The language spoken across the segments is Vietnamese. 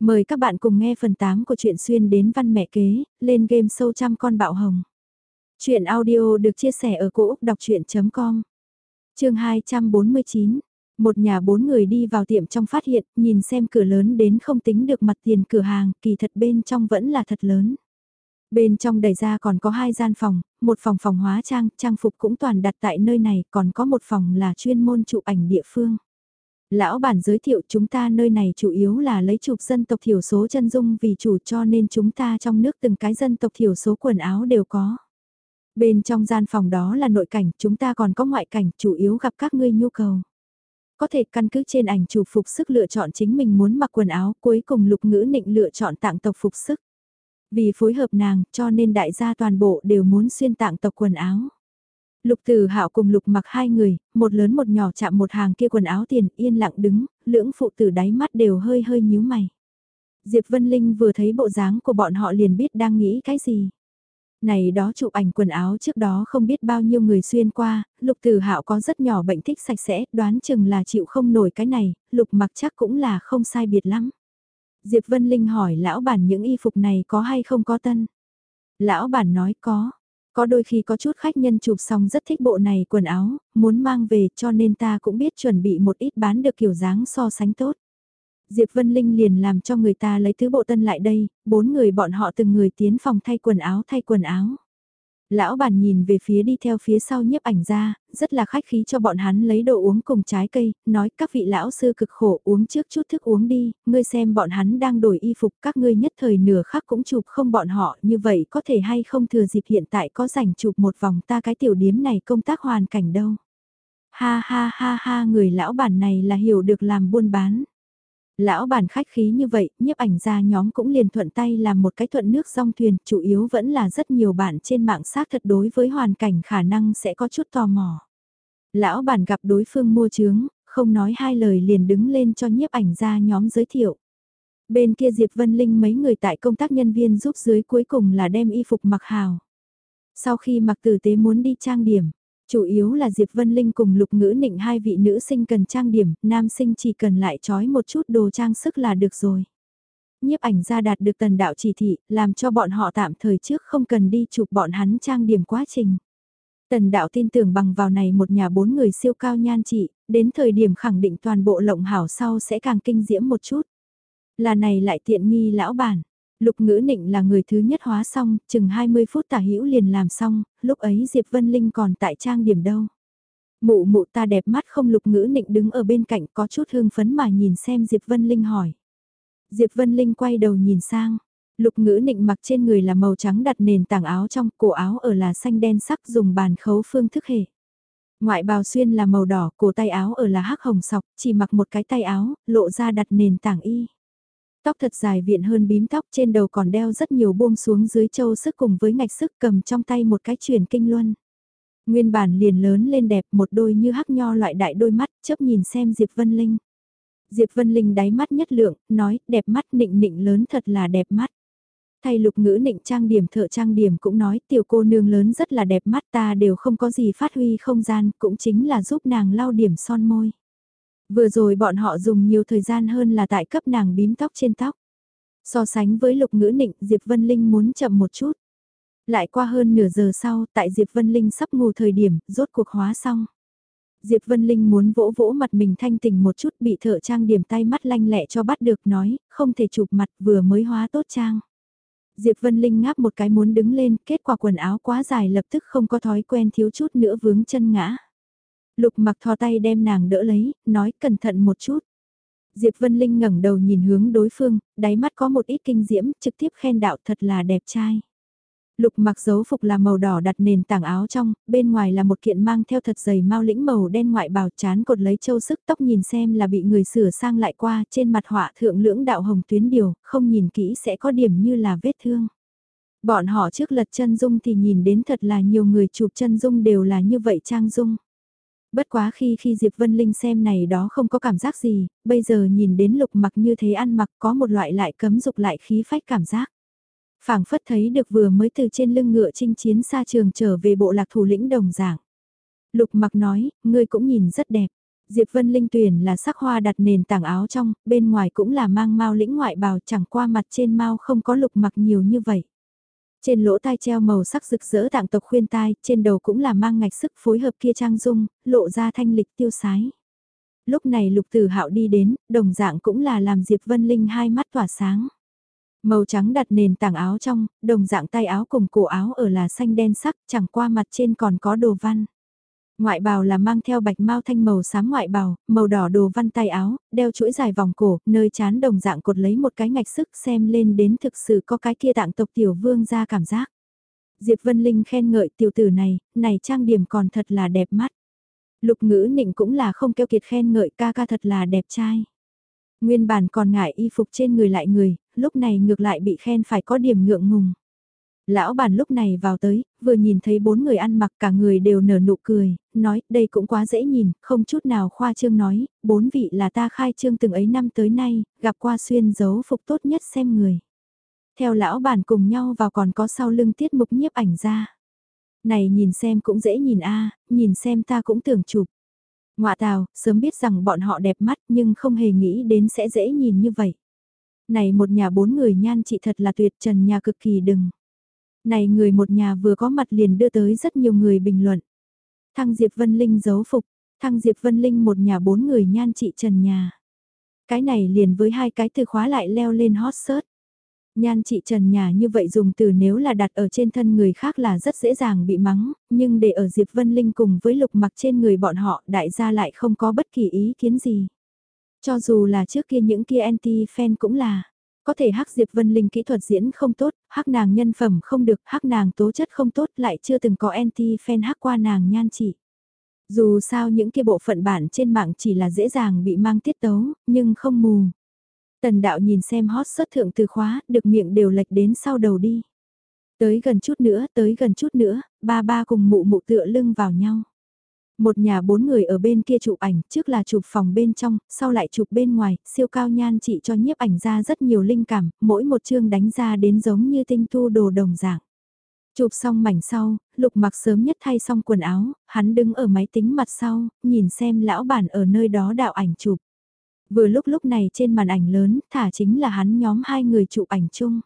Mời các bạn cùng nghe phần 8 của truyện xuyên đến văn mẹ kế, lên game sâu trăm con bạo hồng. Chuyện audio được chia sẻ ở cỗ đọc chuyện.com Trường 249 Một nhà bốn người đi vào tiệm trong phát hiện, nhìn xem cửa lớn đến không tính được mặt tiền cửa hàng, kỳ thật bên trong vẫn là thật lớn. Bên trong đầy ra còn có hai gian phòng, một phòng phòng hóa trang, trang phục cũng toàn đặt tại nơi này, còn có một phòng là chuyên môn chụp ảnh địa phương. Lão bản giới thiệu chúng ta nơi này chủ yếu là lấy chụp dân tộc thiểu số chân dung vì chủ cho nên chúng ta trong nước từng cái dân tộc thiểu số quần áo đều có. Bên trong gian phòng đó là nội cảnh, chúng ta còn có ngoại cảnh, chủ yếu gặp các ngươi nhu cầu. Có thể căn cứ trên ảnh chủ phục sức lựa chọn chính mình muốn mặc quần áo, cuối cùng lục ngữ nịnh lựa chọn tặng tộc phục sức. Vì phối hợp nàng, cho nên đại gia toàn bộ đều muốn xuyên tặng tộc quần áo. Lục Tử Hạo cùng Lục Mặc hai người, một lớn một nhỏ chạm một hàng kia quần áo tiền, yên lặng đứng, lưỡng phụ tử đáy mắt đều hơi hơi nhíu mày. Diệp Vân Linh vừa thấy bộ dáng của bọn họ liền biết đang nghĩ cái gì. Này đó chụp ảnh quần áo trước đó không biết bao nhiêu người xuyên qua, Lục Tử Hạo có rất nhỏ bệnh thích sạch sẽ, đoán chừng là chịu không nổi cái này, Lục Mặc chắc cũng là không sai biệt lắm. Diệp Vân Linh hỏi lão bản những y phục này có hay không có tân. Lão bản nói có, có đôi khi có chút khách nhân chụp xong rất thích bộ này quần áo, muốn mang về cho nên ta cũng biết chuẩn bị một ít bán được kiểu dáng so sánh tốt. Diệp Vân Linh liền làm cho người ta lấy thứ bộ tân lại đây, bốn người bọn họ từng người tiến phòng thay quần áo thay quần áo. Lão bản nhìn về phía đi theo phía sau nhiếp ảnh ra, rất là khách khí cho bọn hắn lấy đồ uống cùng trái cây, nói các vị lão sư cực khổ uống trước chút thức uống đi, ngươi xem bọn hắn đang đổi y phục các ngươi nhất thời nửa khắc cũng chụp không bọn họ như vậy có thể hay không thừa dịp hiện tại có rảnh chụp một vòng ta cái tiểu điếm này công tác hoàn cảnh đâu. Ha ha ha ha người lão bản này là hiểu được làm buôn bán. Lão bản khách khí như vậy, nhiếp ảnh gia nhóm cũng liền thuận tay làm một cái thuận nước song thuyền, chủ yếu vẫn là rất nhiều bạn trên mạng xác thật đối với hoàn cảnh khả năng sẽ có chút tò mò. Lão bản gặp đối phương mua chướng, không nói hai lời liền đứng lên cho nhiếp ảnh gia nhóm giới thiệu. Bên kia Diệp Vân Linh mấy người tại công tác nhân viên giúp dưới cuối cùng là đem y phục mặc hào. Sau khi mặc tử tế muốn đi trang điểm, Chủ yếu là Diệp Vân Linh cùng lục ngữ nịnh hai vị nữ sinh cần trang điểm, nam sinh chỉ cần lại trói một chút đồ trang sức là được rồi. Nhiếp ảnh ra đạt được tần đạo chỉ thị, làm cho bọn họ tạm thời trước không cần đi chụp bọn hắn trang điểm quá trình. Tần đạo tin tưởng bằng vào này một nhà bốn người siêu cao nhan trị, đến thời điểm khẳng định toàn bộ lộng hảo sau sẽ càng kinh diễm một chút. Là này lại tiện nghi lão bản. Lục ngữ nịnh là người thứ nhất hóa xong, chừng 20 phút tả hữu liền làm xong, lúc ấy Diệp Vân Linh còn tại trang điểm đâu. Mụ mụ ta đẹp mắt không lục ngữ nịnh đứng ở bên cạnh có chút hương phấn mà nhìn xem Diệp Vân Linh hỏi. Diệp Vân Linh quay đầu nhìn sang, lục ngữ nịnh mặc trên người là màu trắng đặt nền tảng áo trong, cổ áo ở là xanh đen sắc dùng bàn khấu phương thức hệ. Ngoại bào xuyên là màu đỏ, cổ tay áo ở là hắc hồng sọc, chỉ mặc một cái tay áo, lộ ra đặt nền tảng y. Tóc thật dài viện hơn bím tóc trên đầu còn đeo rất nhiều buông xuống dưới châu sức cùng với ngạch sức cầm trong tay một cái truyền kinh luân. Nguyên bản liền lớn lên đẹp một đôi như hắc nho loại đại đôi mắt chớp nhìn xem Diệp Vân Linh. Diệp Vân Linh đáy mắt nhất lượng, nói đẹp mắt nịnh nịnh lớn thật là đẹp mắt. Thay lục ngữ nịnh trang điểm thợ trang điểm cũng nói tiểu cô nương lớn rất là đẹp mắt ta đều không có gì phát huy không gian cũng chính là giúp nàng lau điểm son môi. Vừa rồi bọn họ dùng nhiều thời gian hơn là tại cấp nàng bím tóc trên tóc. So sánh với lục ngữ nịnh, Diệp Vân Linh muốn chậm một chút. Lại qua hơn nửa giờ sau, tại Diệp Vân Linh sắp ngủ thời điểm, rốt cuộc hóa xong. Diệp Vân Linh muốn vỗ vỗ mặt mình thanh tỉnh một chút bị thợ trang điểm tay mắt lanh lẹ cho bắt được nói, không thể chụp mặt vừa mới hóa tốt trang. Diệp Vân Linh ngáp một cái muốn đứng lên, kết quả quần áo quá dài lập tức không có thói quen thiếu chút nữa vướng chân ngã. Lục mặc thò tay đem nàng đỡ lấy, nói cẩn thận một chút. Diệp Vân Linh ngẩng đầu nhìn hướng đối phương, đáy mắt có một ít kinh diễm, trực tiếp khen đạo thật là đẹp trai. Lục mặc dấu phục là màu đỏ đặt nền tảng áo trong, bên ngoài là một kiện mang theo thật dày mau lĩnh màu đen ngoại bào chán cột lấy châu sức tóc nhìn xem là bị người sửa sang lại qua trên mặt họa thượng lưỡng đạo hồng tuyến điều, không nhìn kỹ sẽ có điểm như là vết thương. Bọn họ trước lật chân dung thì nhìn đến thật là nhiều người chụp chân dung đều là như vậy trang dung. Bất quá khi khi Diệp Vân Linh xem này đó không có cảm giác gì, bây giờ nhìn đến lục mặc như thế ăn mặc có một loại lại cấm dục lại khí phách cảm giác. phảng phất thấy được vừa mới từ trên lưng ngựa chinh chiến xa trường trở về bộ lạc thủ lĩnh đồng giảng. Lục mặc nói, ngươi cũng nhìn rất đẹp. Diệp Vân Linh tuyển là sắc hoa đặt nền tảng áo trong, bên ngoài cũng là mang mau lĩnh ngoại bào chẳng qua mặt trên mau không có lục mặc nhiều như vậy. Trên lỗ tai treo màu sắc rực rỡ tạng tộc khuyên tai, trên đầu cũng là mang ngạch sức phối hợp kia trang dung, lộ ra thanh lịch tiêu sái. Lúc này lục tử hạo đi đến, đồng dạng cũng là làm Diệp Vân Linh hai mắt tỏa sáng. Màu trắng đặt nền tảng áo trong, đồng dạng tay áo cùng cổ áo ở là xanh đen sắc, chẳng qua mặt trên còn có đồ văn. Ngoại bào là mang theo bạch mau thanh màu xám ngoại bào, màu đỏ đồ văn tay áo, đeo chuỗi dài vòng cổ, nơi chán đồng dạng cột lấy một cái ngạch sức xem lên đến thực sự có cái kia tạng tộc tiểu vương ra cảm giác. Diệp Vân Linh khen ngợi tiểu tử này, này trang điểm còn thật là đẹp mắt. Lục ngữ nịnh cũng là không keo kiệt khen ngợi ca ca thật là đẹp trai. Nguyên bản còn ngại y phục trên người lại người, lúc này ngược lại bị khen phải có điểm ngượng ngùng. Lão bản lúc này vào tới, vừa nhìn thấy bốn người ăn mặc cả người đều nở nụ cười, nói đây cũng quá dễ nhìn, không chút nào khoa trương nói, bốn vị là ta khai trương từng ấy năm tới nay, gặp qua xuyên dấu phục tốt nhất xem người. Theo lão bản cùng nhau vào còn có sau lưng tiết mục nhiếp ảnh ra. Này nhìn xem cũng dễ nhìn a nhìn xem ta cũng tưởng chụp. Ngoạ tào, sớm biết rằng bọn họ đẹp mắt nhưng không hề nghĩ đến sẽ dễ nhìn như vậy. Này một nhà bốn người nhan chị thật là tuyệt trần nhà cực kỳ đừng. Này người một nhà vừa có mặt liền đưa tới rất nhiều người bình luận. Thăng Diệp Vân Linh giấu phục, thăng Diệp Vân Linh một nhà bốn người nhan trị trần nhà. Cái này liền với hai cái từ khóa lại leo lên hot search. Nhan trị Trần nhà như vậy dùng từ nếu là đặt ở trên thân người khác là rất dễ dàng bị mắng, nhưng để ở Diệp Vân Linh cùng với lục mặc trên người bọn họ đại gia lại không có bất kỳ ý kiến gì. Cho dù là trước kia những kia anti-fan cũng là, có thể hắc Diệp Vân Linh kỹ thuật diễn không tốt, hắc nàng nhân phẩm không được, hắc nàng tố chất không tốt lại chưa từng có anti-fan hắc qua nàng nhan chị. Dù sao những kia bộ phận bản trên mạng chỉ là dễ dàng bị mang tiết tấu, nhưng không mù. Tần đạo nhìn xem hot xuất thượng từ khóa, được miệng đều lệch đến sau đầu đi. Tới gần chút nữa, tới gần chút nữa, ba ba cùng mụ mụ tựa lưng vào nhau. Một nhà bốn người ở bên kia chụp ảnh, trước là chụp phòng bên trong, sau lại chụp bên ngoài, siêu cao nhan chị cho nhiếp ảnh ra rất nhiều linh cảm, mỗi một chương đánh ra đến giống như tinh tu đồ đồng dạng. Chụp xong mảnh sau, lục mặc sớm nhất thay xong quần áo, hắn đứng ở máy tính mặt sau, nhìn xem lão bản ở nơi đó đạo ảnh chụp. Vừa lúc lúc này trên màn ảnh lớn, thả chính là hắn nhóm hai người chụp ảnh chung.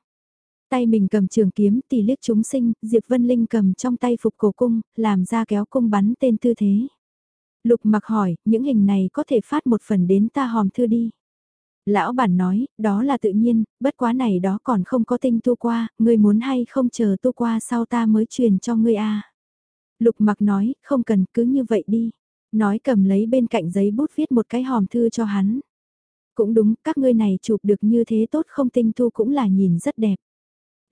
Tay mình cầm trường kiếm tỉ liếc chúng sinh, Diệp Vân Linh cầm trong tay phục cổ cung, làm ra kéo cung bắn tên tư thế. Lục mặc hỏi, những hình này có thể phát một phần đến ta hòm thư đi. Lão bản nói, đó là tự nhiên, bất quá này đó còn không có tinh tu qua, ngươi muốn hay không chờ tu qua sau ta mới truyền cho ngươi a. Lục mặc nói, không cần cứ như vậy đi. Nói cầm lấy bên cạnh giấy bút viết một cái hòm thư cho hắn. Cũng đúng, các ngươi này chụp được như thế tốt không tinh tu cũng là nhìn rất đẹp.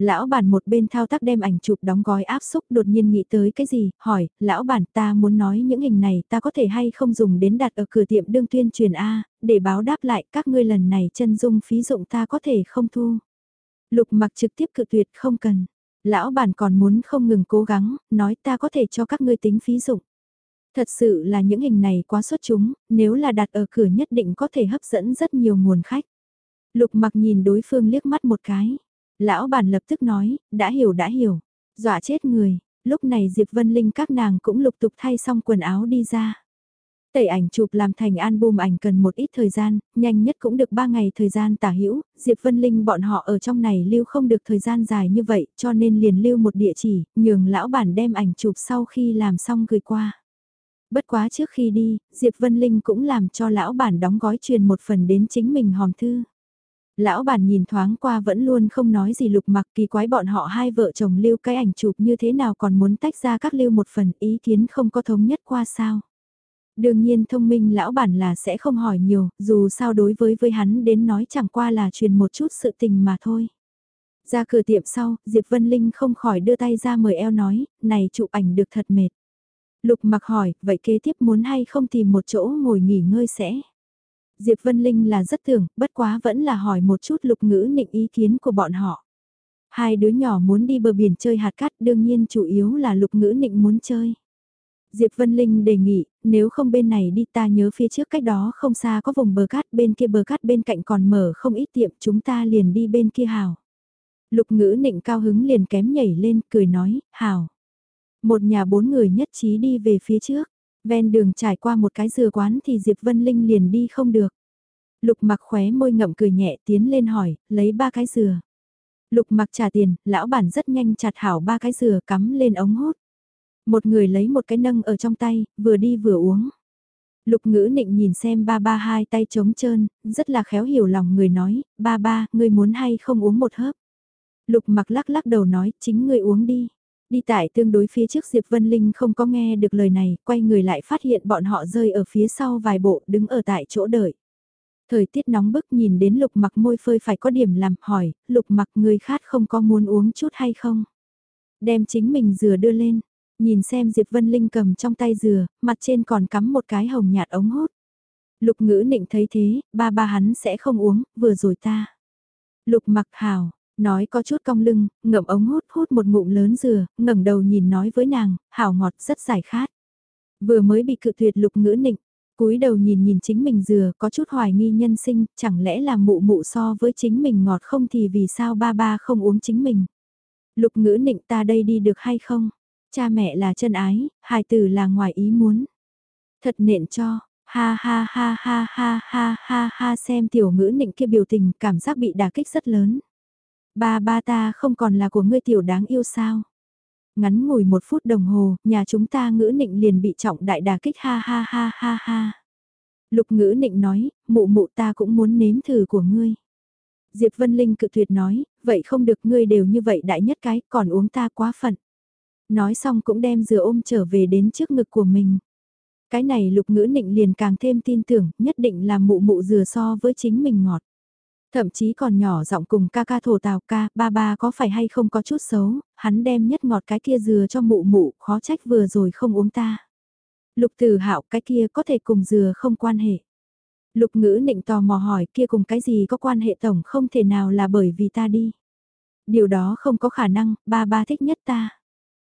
Lão bản một bên thao tác đem ảnh chụp đóng gói áp xúc đột nhiên nghĩ tới cái gì, hỏi, lão bản ta muốn nói những hình này ta có thể hay không dùng đến đặt ở cửa tiệm đương tuyên truyền A, để báo đáp lại các ngươi lần này chân dung phí dụng ta có thể không thu. Lục mặc trực tiếp cự tuyệt không cần. Lão bản còn muốn không ngừng cố gắng, nói ta có thể cho các ngươi tính phí dụng. Thật sự là những hình này quá xuất chúng, nếu là đặt ở cửa nhất định có thể hấp dẫn rất nhiều nguồn khách. Lục mặc nhìn đối phương liếc mắt một cái. Lão bản lập tức nói, đã hiểu đã hiểu. Dọa chết người, lúc này Diệp Vân Linh các nàng cũng lục tục thay xong quần áo đi ra. Tẩy ảnh chụp làm thành album ảnh cần một ít thời gian, nhanh nhất cũng được 3 ngày thời gian tả hữu, Diệp Vân Linh bọn họ ở trong này lưu không được thời gian dài như vậy cho nên liền lưu một địa chỉ, nhường lão bản đem ảnh chụp sau khi làm xong gửi qua. Bất quá trước khi đi, Diệp Vân Linh cũng làm cho lão bản đóng gói truyền một phần đến chính mình hòm thư. Lão bản nhìn thoáng qua vẫn luôn không nói gì lục mặc kỳ quái bọn họ hai vợ chồng lưu cái ảnh chụp như thế nào còn muốn tách ra các lưu một phần ý kiến không có thống nhất qua sao. Đương nhiên thông minh lão bản là sẽ không hỏi nhiều, dù sao đối với với hắn đến nói chẳng qua là truyền một chút sự tình mà thôi. Ra cửa tiệm sau, Diệp Vân Linh không khỏi đưa tay ra mời eo nói, này chụp ảnh được thật mệt. Lục mặc hỏi, vậy kế tiếp muốn hay không tìm một chỗ ngồi nghỉ ngơi sẽ? Diệp Vân Linh là rất tưởng, bất quá vẫn là hỏi một chút lục ngữ nịnh ý kiến của bọn họ. Hai đứa nhỏ muốn đi bờ biển chơi hạt cát đương nhiên chủ yếu là lục ngữ nịnh muốn chơi. Diệp Vân Linh đề nghị, nếu không bên này đi ta nhớ phía trước cách đó không xa có vùng bờ cát bên kia bờ cát bên cạnh còn mở không ít tiệm chúng ta liền đi bên kia hào. Lục ngữ nịnh cao hứng liền kém nhảy lên cười nói, hào. Một nhà bốn người nhất trí đi về phía trước. Ven đường trải qua một cái dừa quán thì Diệp Vân Linh liền đi không được. Lục mặc khóe môi ngậm cười nhẹ tiến lên hỏi, lấy ba cái dừa. Lục mặc trả tiền, lão bản rất nhanh chặt hảo ba cái dừa cắm lên ống hút. Một người lấy một cái nâng ở trong tay, vừa đi vừa uống. Lục ngữ nịnh nhìn xem ba ba hai tay trống trơn, rất là khéo hiểu lòng người nói, ba ba, ngươi muốn hay không uống một hớp. Lục mặc lắc lắc đầu nói, chính ngươi uống đi. Đi tại tương đối phía trước Diệp Vân Linh không có nghe được lời này, quay người lại phát hiện bọn họ rơi ở phía sau vài bộ, đứng ở tại chỗ đợi. Thời tiết nóng bức nhìn đến lục mặc môi phơi phải có điểm làm, hỏi, lục mặc người khát không có muốn uống chút hay không? Đem chính mình dừa đưa lên, nhìn xem Diệp Vân Linh cầm trong tay dừa, mặt trên còn cắm một cái hồng nhạt ống hút. Lục ngữ nịnh thấy thế, ba ba hắn sẽ không uống, vừa rồi ta. Lục mặc hào, nói có chút cong lưng, ngậm ống hút hút một ngụm lớn dừa, ngẩng đầu nhìn nói với nàng, hảo ngọt rất giải khát. Vừa mới bị cự tuyệt lục ngữ nịnh, cúi đầu nhìn nhìn chính mình dừa có chút hoài nghi nhân sinh, chẳng lẽ là mụ mụ so với chính mình ngọt không thì vì sao ba ba không uống chính mình. Lục ngữ nịnh ta đây đi được hay không? Cha mẹ là chân ái, hài tử là ngoài ý muốn. Thật nện cho, ha ha ha ha ha ha ha ha xem tiểu ngữ nịnh kia biểu tình cảm giác bị đả kích rất lớn. Ba ba ta không còn là của ngươi tiểu đáng yêu sao? Ngắn ngủi một phút đồng hồ, nhà chúng ta ngữ nịnh liền bị trọng đại đà kích ha ha ha ha ha. Lục ngữ nịnh nói, mụ mụ ta cũng muốn nếm thử của ngươi. Diệp Vân Linh cự tuyệt nói, vậy không được ngươi đều như vậy đại nhất cái, còn uống ta quá phận. Nói xong cũng đem dừa ôm trở về đến trước ngực của mình. Cái này lục ngữ nịnh liền càng thêm tin tưởng, nhất định là mụ mụ dừa so với chính mình ngọt. Thậm chí còn nhỏ giọng cùng ca ca thổ tào ca, ba ba có phải hay không có chút xấu, hắn đem nhất ngọt cái kia dừa cho mụ mụ, khó trách vừa rồi không uống ta. Lục tử hạo cái kia có thể cùng dừa không quan hệ. Lục ngữ nịnh tò mò hỏi kia cùng cái gì có quan hệ tổng không thể nào là bởi vì ta đi. Điều đó không có khả năng, ba ba thích nhất ta.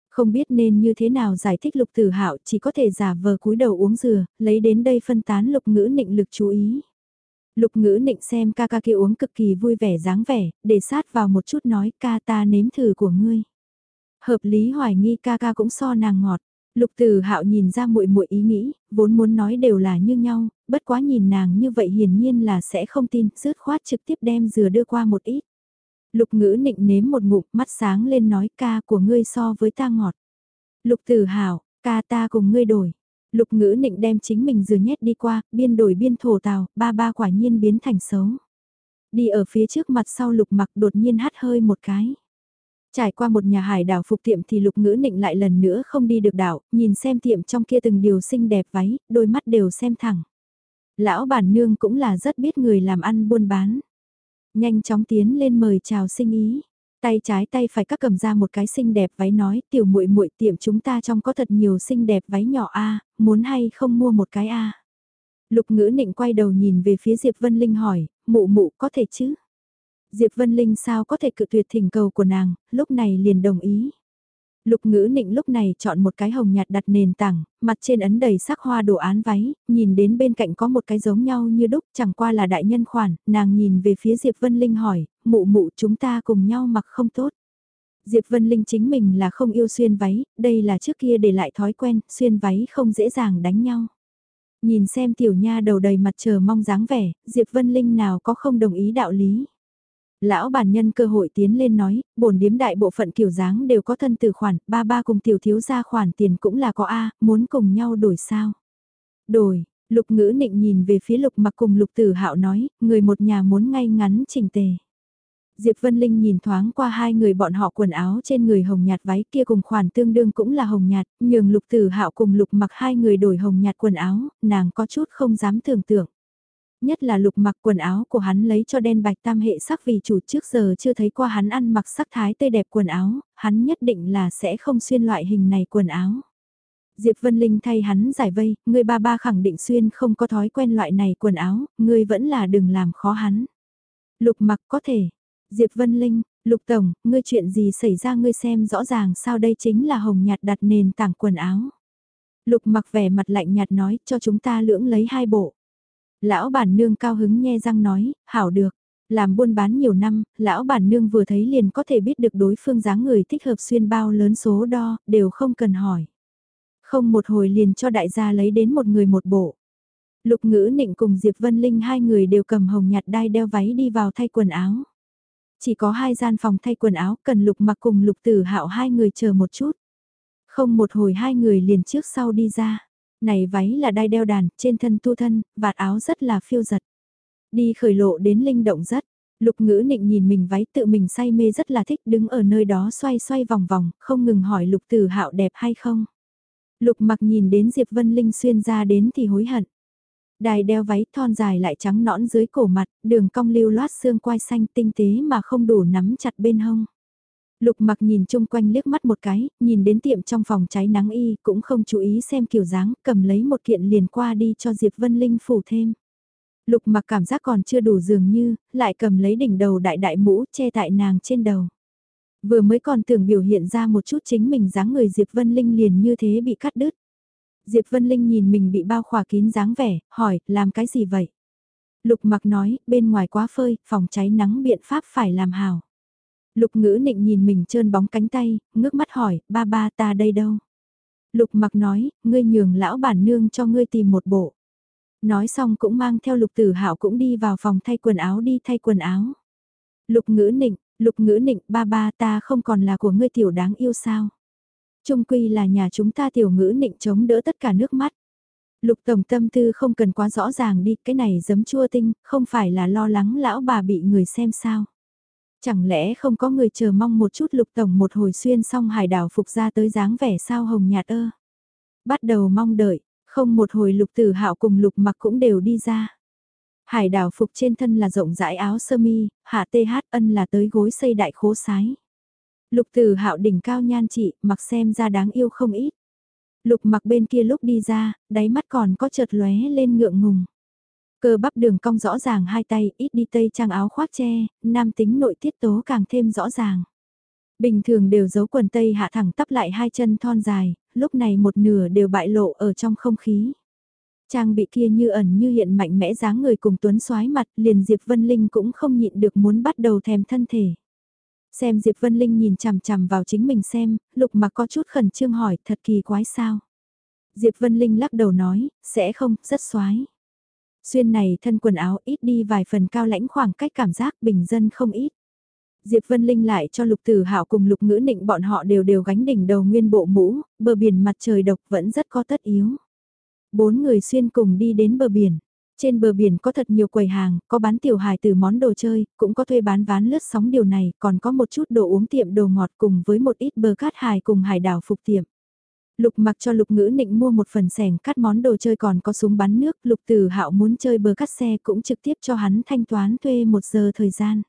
Không biết nên như thế nào giải thích lục tử hạo chỉ có thể giả vờ cúi đầu uống dừa, lấy đến đây phân tán lục ngữ nịnh lực chú ý. Lục ngữ nịnh xem ca ca kia uống cực kỳ vui vẻ dáng vẻ, để sát vào một chút nói ca ta nếm thử của ngươi. Hợp lý hoài nghi ca ca cũng so nàng ngọt. Lục Từ Hạo nhìn ra muội muội ý nghĩ, vốn muốn nói đều là như nhau, bất quá nhìn nàng như vậy hiển nhiên là sẽ không tin, rứt khoát trực tiếp đem dừa đưa qua một ít. Lục Ngữ Nịnh nếm một ngụm, mắt sáng lên nói ca của ngươi so với ta ngọt. Lục Từ Hạo, ca ta cùng ngươi đổi. Lục ngữ nịnh đem chính mình dừa nhét đi qua, biên đổi biên thổ tào, ba ba quả nhiên biến thành xấu. Đi ở phía trước mặt sau lục mặc đột nhiên hắt hơi một cái. Trải qua một nhà hải đảo phục tiệm thì lục ngữ nịnh lại lần nữa không đi được đảo, nhìn xem tiệm trong kia từng điều xinh đẹp váy, đôi mắt đều xem thẳng. Lão bản nương cũng là rất biết người làm ăn buôn bán. Nhanh chóng tiến lên mời chào sinh ý. Tay trái tay phải các cầm ra một cái xinh đẹp váy nói, tiểu muội muội tiệm chúng ta trong có thật nhiều xinh đẹp váy nhỏ a, muốn hay không mua một cái a. Lục Ngữ Nịnh quay đầu nhìn về phía Diệp Vân Linh hỏi, mụ mụ có thể chứ? Diệp Vân Linh sao có thể cự tuyệt thỉnh cầu của nàng, lúc này liền đồng ý. Lục ngữ nịnh lúc này chọn một cái hồng nhạt đặt nền tảng, mặt trên ấn đầy sắc hoa đồ án váy, nhìn đến bên cạnh có một cái giống nhau như đúc chẳng qua là đại nhân khoản, nàng nhìn về phía Diệp Vân Linh hỏi, mụ mụ chúng ta cùng nhau mặc không tốt. Diệp Vân Linh chính mình là không yêu xuyên váy, đây là trước kia để lại thói quen, xuyên váy không dễ dàng đánh nhau. Nhìn xem tiểu nha đầu đầy mặt chờ mong dáng vẻ, Diệp Vân Linh nào có không đồng ý đạo lý. Lão bản nhân cơ hội tiến lên nói, bổn điếm đại bộ phận kiểu dáng đều có thân từ khoản, ba ba cùng tiểu thiếu gia khoản tiền cũng là có A, muốn cùng nhau đổi sao. Đổi, lục ngữ nịnh nhìn về phía lục mặc cùng lục tử hạo nói, người một nhà muốn ngay ngắn chỉnh tề. Diệp Vân Linh nhìn thoáng qua hai người bọn họ quần áo trên người hồng nhạt váy kia cùng khoản tương đương cũng là hồng nhạt, nhường lục tử hạo cùng lục mặc hai người đổi hồng nhạt quần áo, nàng có chút không dám tưởng tượng nhất là lục mặc quần áo của hắn lấy cho đen bạch tam hệ sắc vì chủ trước giờ chưa thấy qua hắn ăn mặc sắc thái tươi đẹp quần áo, hắn nhất định là sẽ không xuyên loại hình này quần áo. Diệp Vân Linh thay hắn giải vây, người ba ba khẳng định xuyên không có thói quen loại này quần áo, người vẫn là đừng làm khó hắn. Lục mặc có thể. Diệp Vân Linh, Lục Tổng, ngươi chuyện gì xảy ra ngươi xem rõ ràng sao đây chính là hồng nhạt đặt nền tảng quần áo. Lục mặc vẻ mặt lạnh nhạt nói cho chúng ta lưỡng lấy hai bộ. Lão bản nương cao hứng nhe răng nói, hảo được. Làm buôn bán nhiều năm, lão bản nương vừa thấy liền có thể biết được đối phương dáng người thích hợp xuyên bao lớn số đo, đều không cần hỏi. Không một hồi liền cho đại gia lấy đến một người một bộ. Lục ngữ nịnh cùng Diệp Vân Linh hai người đều cầm hồng nhạt đai đeo váy đi vào thay quần áo. Chỉ có hai gian phòng thay quần áo cần lục mặc cùng lục tử hạo hai người chờ một chút. Không một hồi hai người liền trước sau đi ra. Này váy là đai đeo đàn, trên thân tu thân, vạt áo rất là phiêu giật. Đi khởi lộ đến linh động rất. Lục ngữ nịnh nhìn mình váy tự mình say mê rất là thích đứng ở nơi đó xoay xoay vòng vòng, không ngừng hỏi lục tử hạo đẹp hay không. Lục mặc nhìn đến Diệp Vân Linh xuyên ra đến thì hối hận. Đài đeo váy thon dài lại trắng nõn dưới cổ mặt, đường cong lưu loát xương quai xanh tinh tế mà không đủ nắm chặt bên hông. Lục mặc nhìn chung quanh liếc mắt một cái, nhìn đến tiệm trong phòng cháy nắng y, cũng không chú ý xem kiểu dáng, cầm lấy một kiện liền qua đi cho Diệp Vân Linh phủ thêm. Lục mặc cảm giác còn chưa đủ dường như, lại cầm lấy đỉnh đầu đại đại mũ che tại nàng trên đầu. Vừa mới còn tưởng biểu hiện ra một chút chính mình dáng người Diệp Vân Linh liền như thế bị cắt đứt. Diệp Vân Linh nhìn mình bị bao khỏa kín dáng vẻ, hỏi, làm cái gì vậy? Lục mặc nói, bên ngoài quá phơi, phòng cháy nắng biện pháp phải làm hào. Lục ngữ nịnh nhìn mình trơn bóng cánh tay, ngước mắt hỏi, ba ba ta đây đâu? Lục mặc nói, ngươi nhường lão bản nương cho ngươi tìm một bộ. Nói xong cũng mang theo lục tử hạo cũng đi vào phòng thay quần áo đi thay quần áo. Lục ngữ nịnh, lục ngữ nịnh, ba ba ta không còn là của ngươi tiểu đáng yêu sao? Trung quy là nhà chúng ta tiểu ngữ nịnh chống đỡ tất cả nước mắt. Lục tổng tâm tư không cần quá rõ ràng đi, cái này giấm chua tinh, không phải là lo lắng lão bà bị người xem sao. Chẳng lẽ không có người chờ mong một chút lục tổng một hồi xuyên xong hải đảo phục ra tới dáng vẻ sao hồng nhạt ơ. Bắt đầu mong đợi, không một hồi lục tử hạo cùng lục mặc cũng đều đi ra. Hải đảo phục trên thân là rộng rãi áo sơ mi, hạ tê hát ân là tới gối xây đại khố sái. Lục tử hạo đỉnh cao nhan trị, mặc xem ra đáng yêu không ít. Lục mặc bên kia lúc đi ra, đáy mắt còn có chợt lóe lên ngượng ngùng. Cơ bắp đường cong rõ ràng hai tay, ít đi tây trang áo khoác che, nam tính nội tiết tố càng thêm rõ ràng. Bình thường đều giấu quần tây hạ thẳng tắp lại hai chân thon dài, lúc này một nửa đều bại lộ ở trong không khí. Trang bị kia như ẩn như hiện mạnh mẽ dáng người cùng tuấn xoái mặt, liền Diệp Vân Linh cũng không nhịn được muốn bắt đầu thèm thân thể. Xem Diệp Vân Linh nhìn chằm chằm vào chính mình xem, lục mặc có chút khẩn trương hỏi thật kỳ quái sao. Diệp Vân Linh lắc đầu nói, sẽ không, rất xoái. Xuyên này thân quần áo ít đi vài phần cao lãnh khoảng cách cảm giác bình dân không ít. Diệp Vân Linh lại cho Lục Tử Hạo cùng Lục Ngữ Nịnh bọn họ đều đều gánh đỉnh đầu nguyên bộ mũ, bờ biển mặt trời độc vẫn rất có tất yếu. Bốn người xuyên cùng đi đến bờ biển. Trên bờ biển có thật nhiều quầy hàng, có bán tiểu hài từ món đồ chơi, cũng có thuê bán ván lướt sóng điều này, còn có một chút đồ uống tiệm đồ ngọt cùng với một ít bờ cát hài cùng hải đảo phục tiệm. Lục mặc cho lục ngữ nịnh mua một phần sẻng cắt món đồ chơi còn có súng bắn nước, lục tử hạo muốn chơi bờ cắt xe cũng trực tiếp cho hắn thanh toán thuê một giờ thời gian.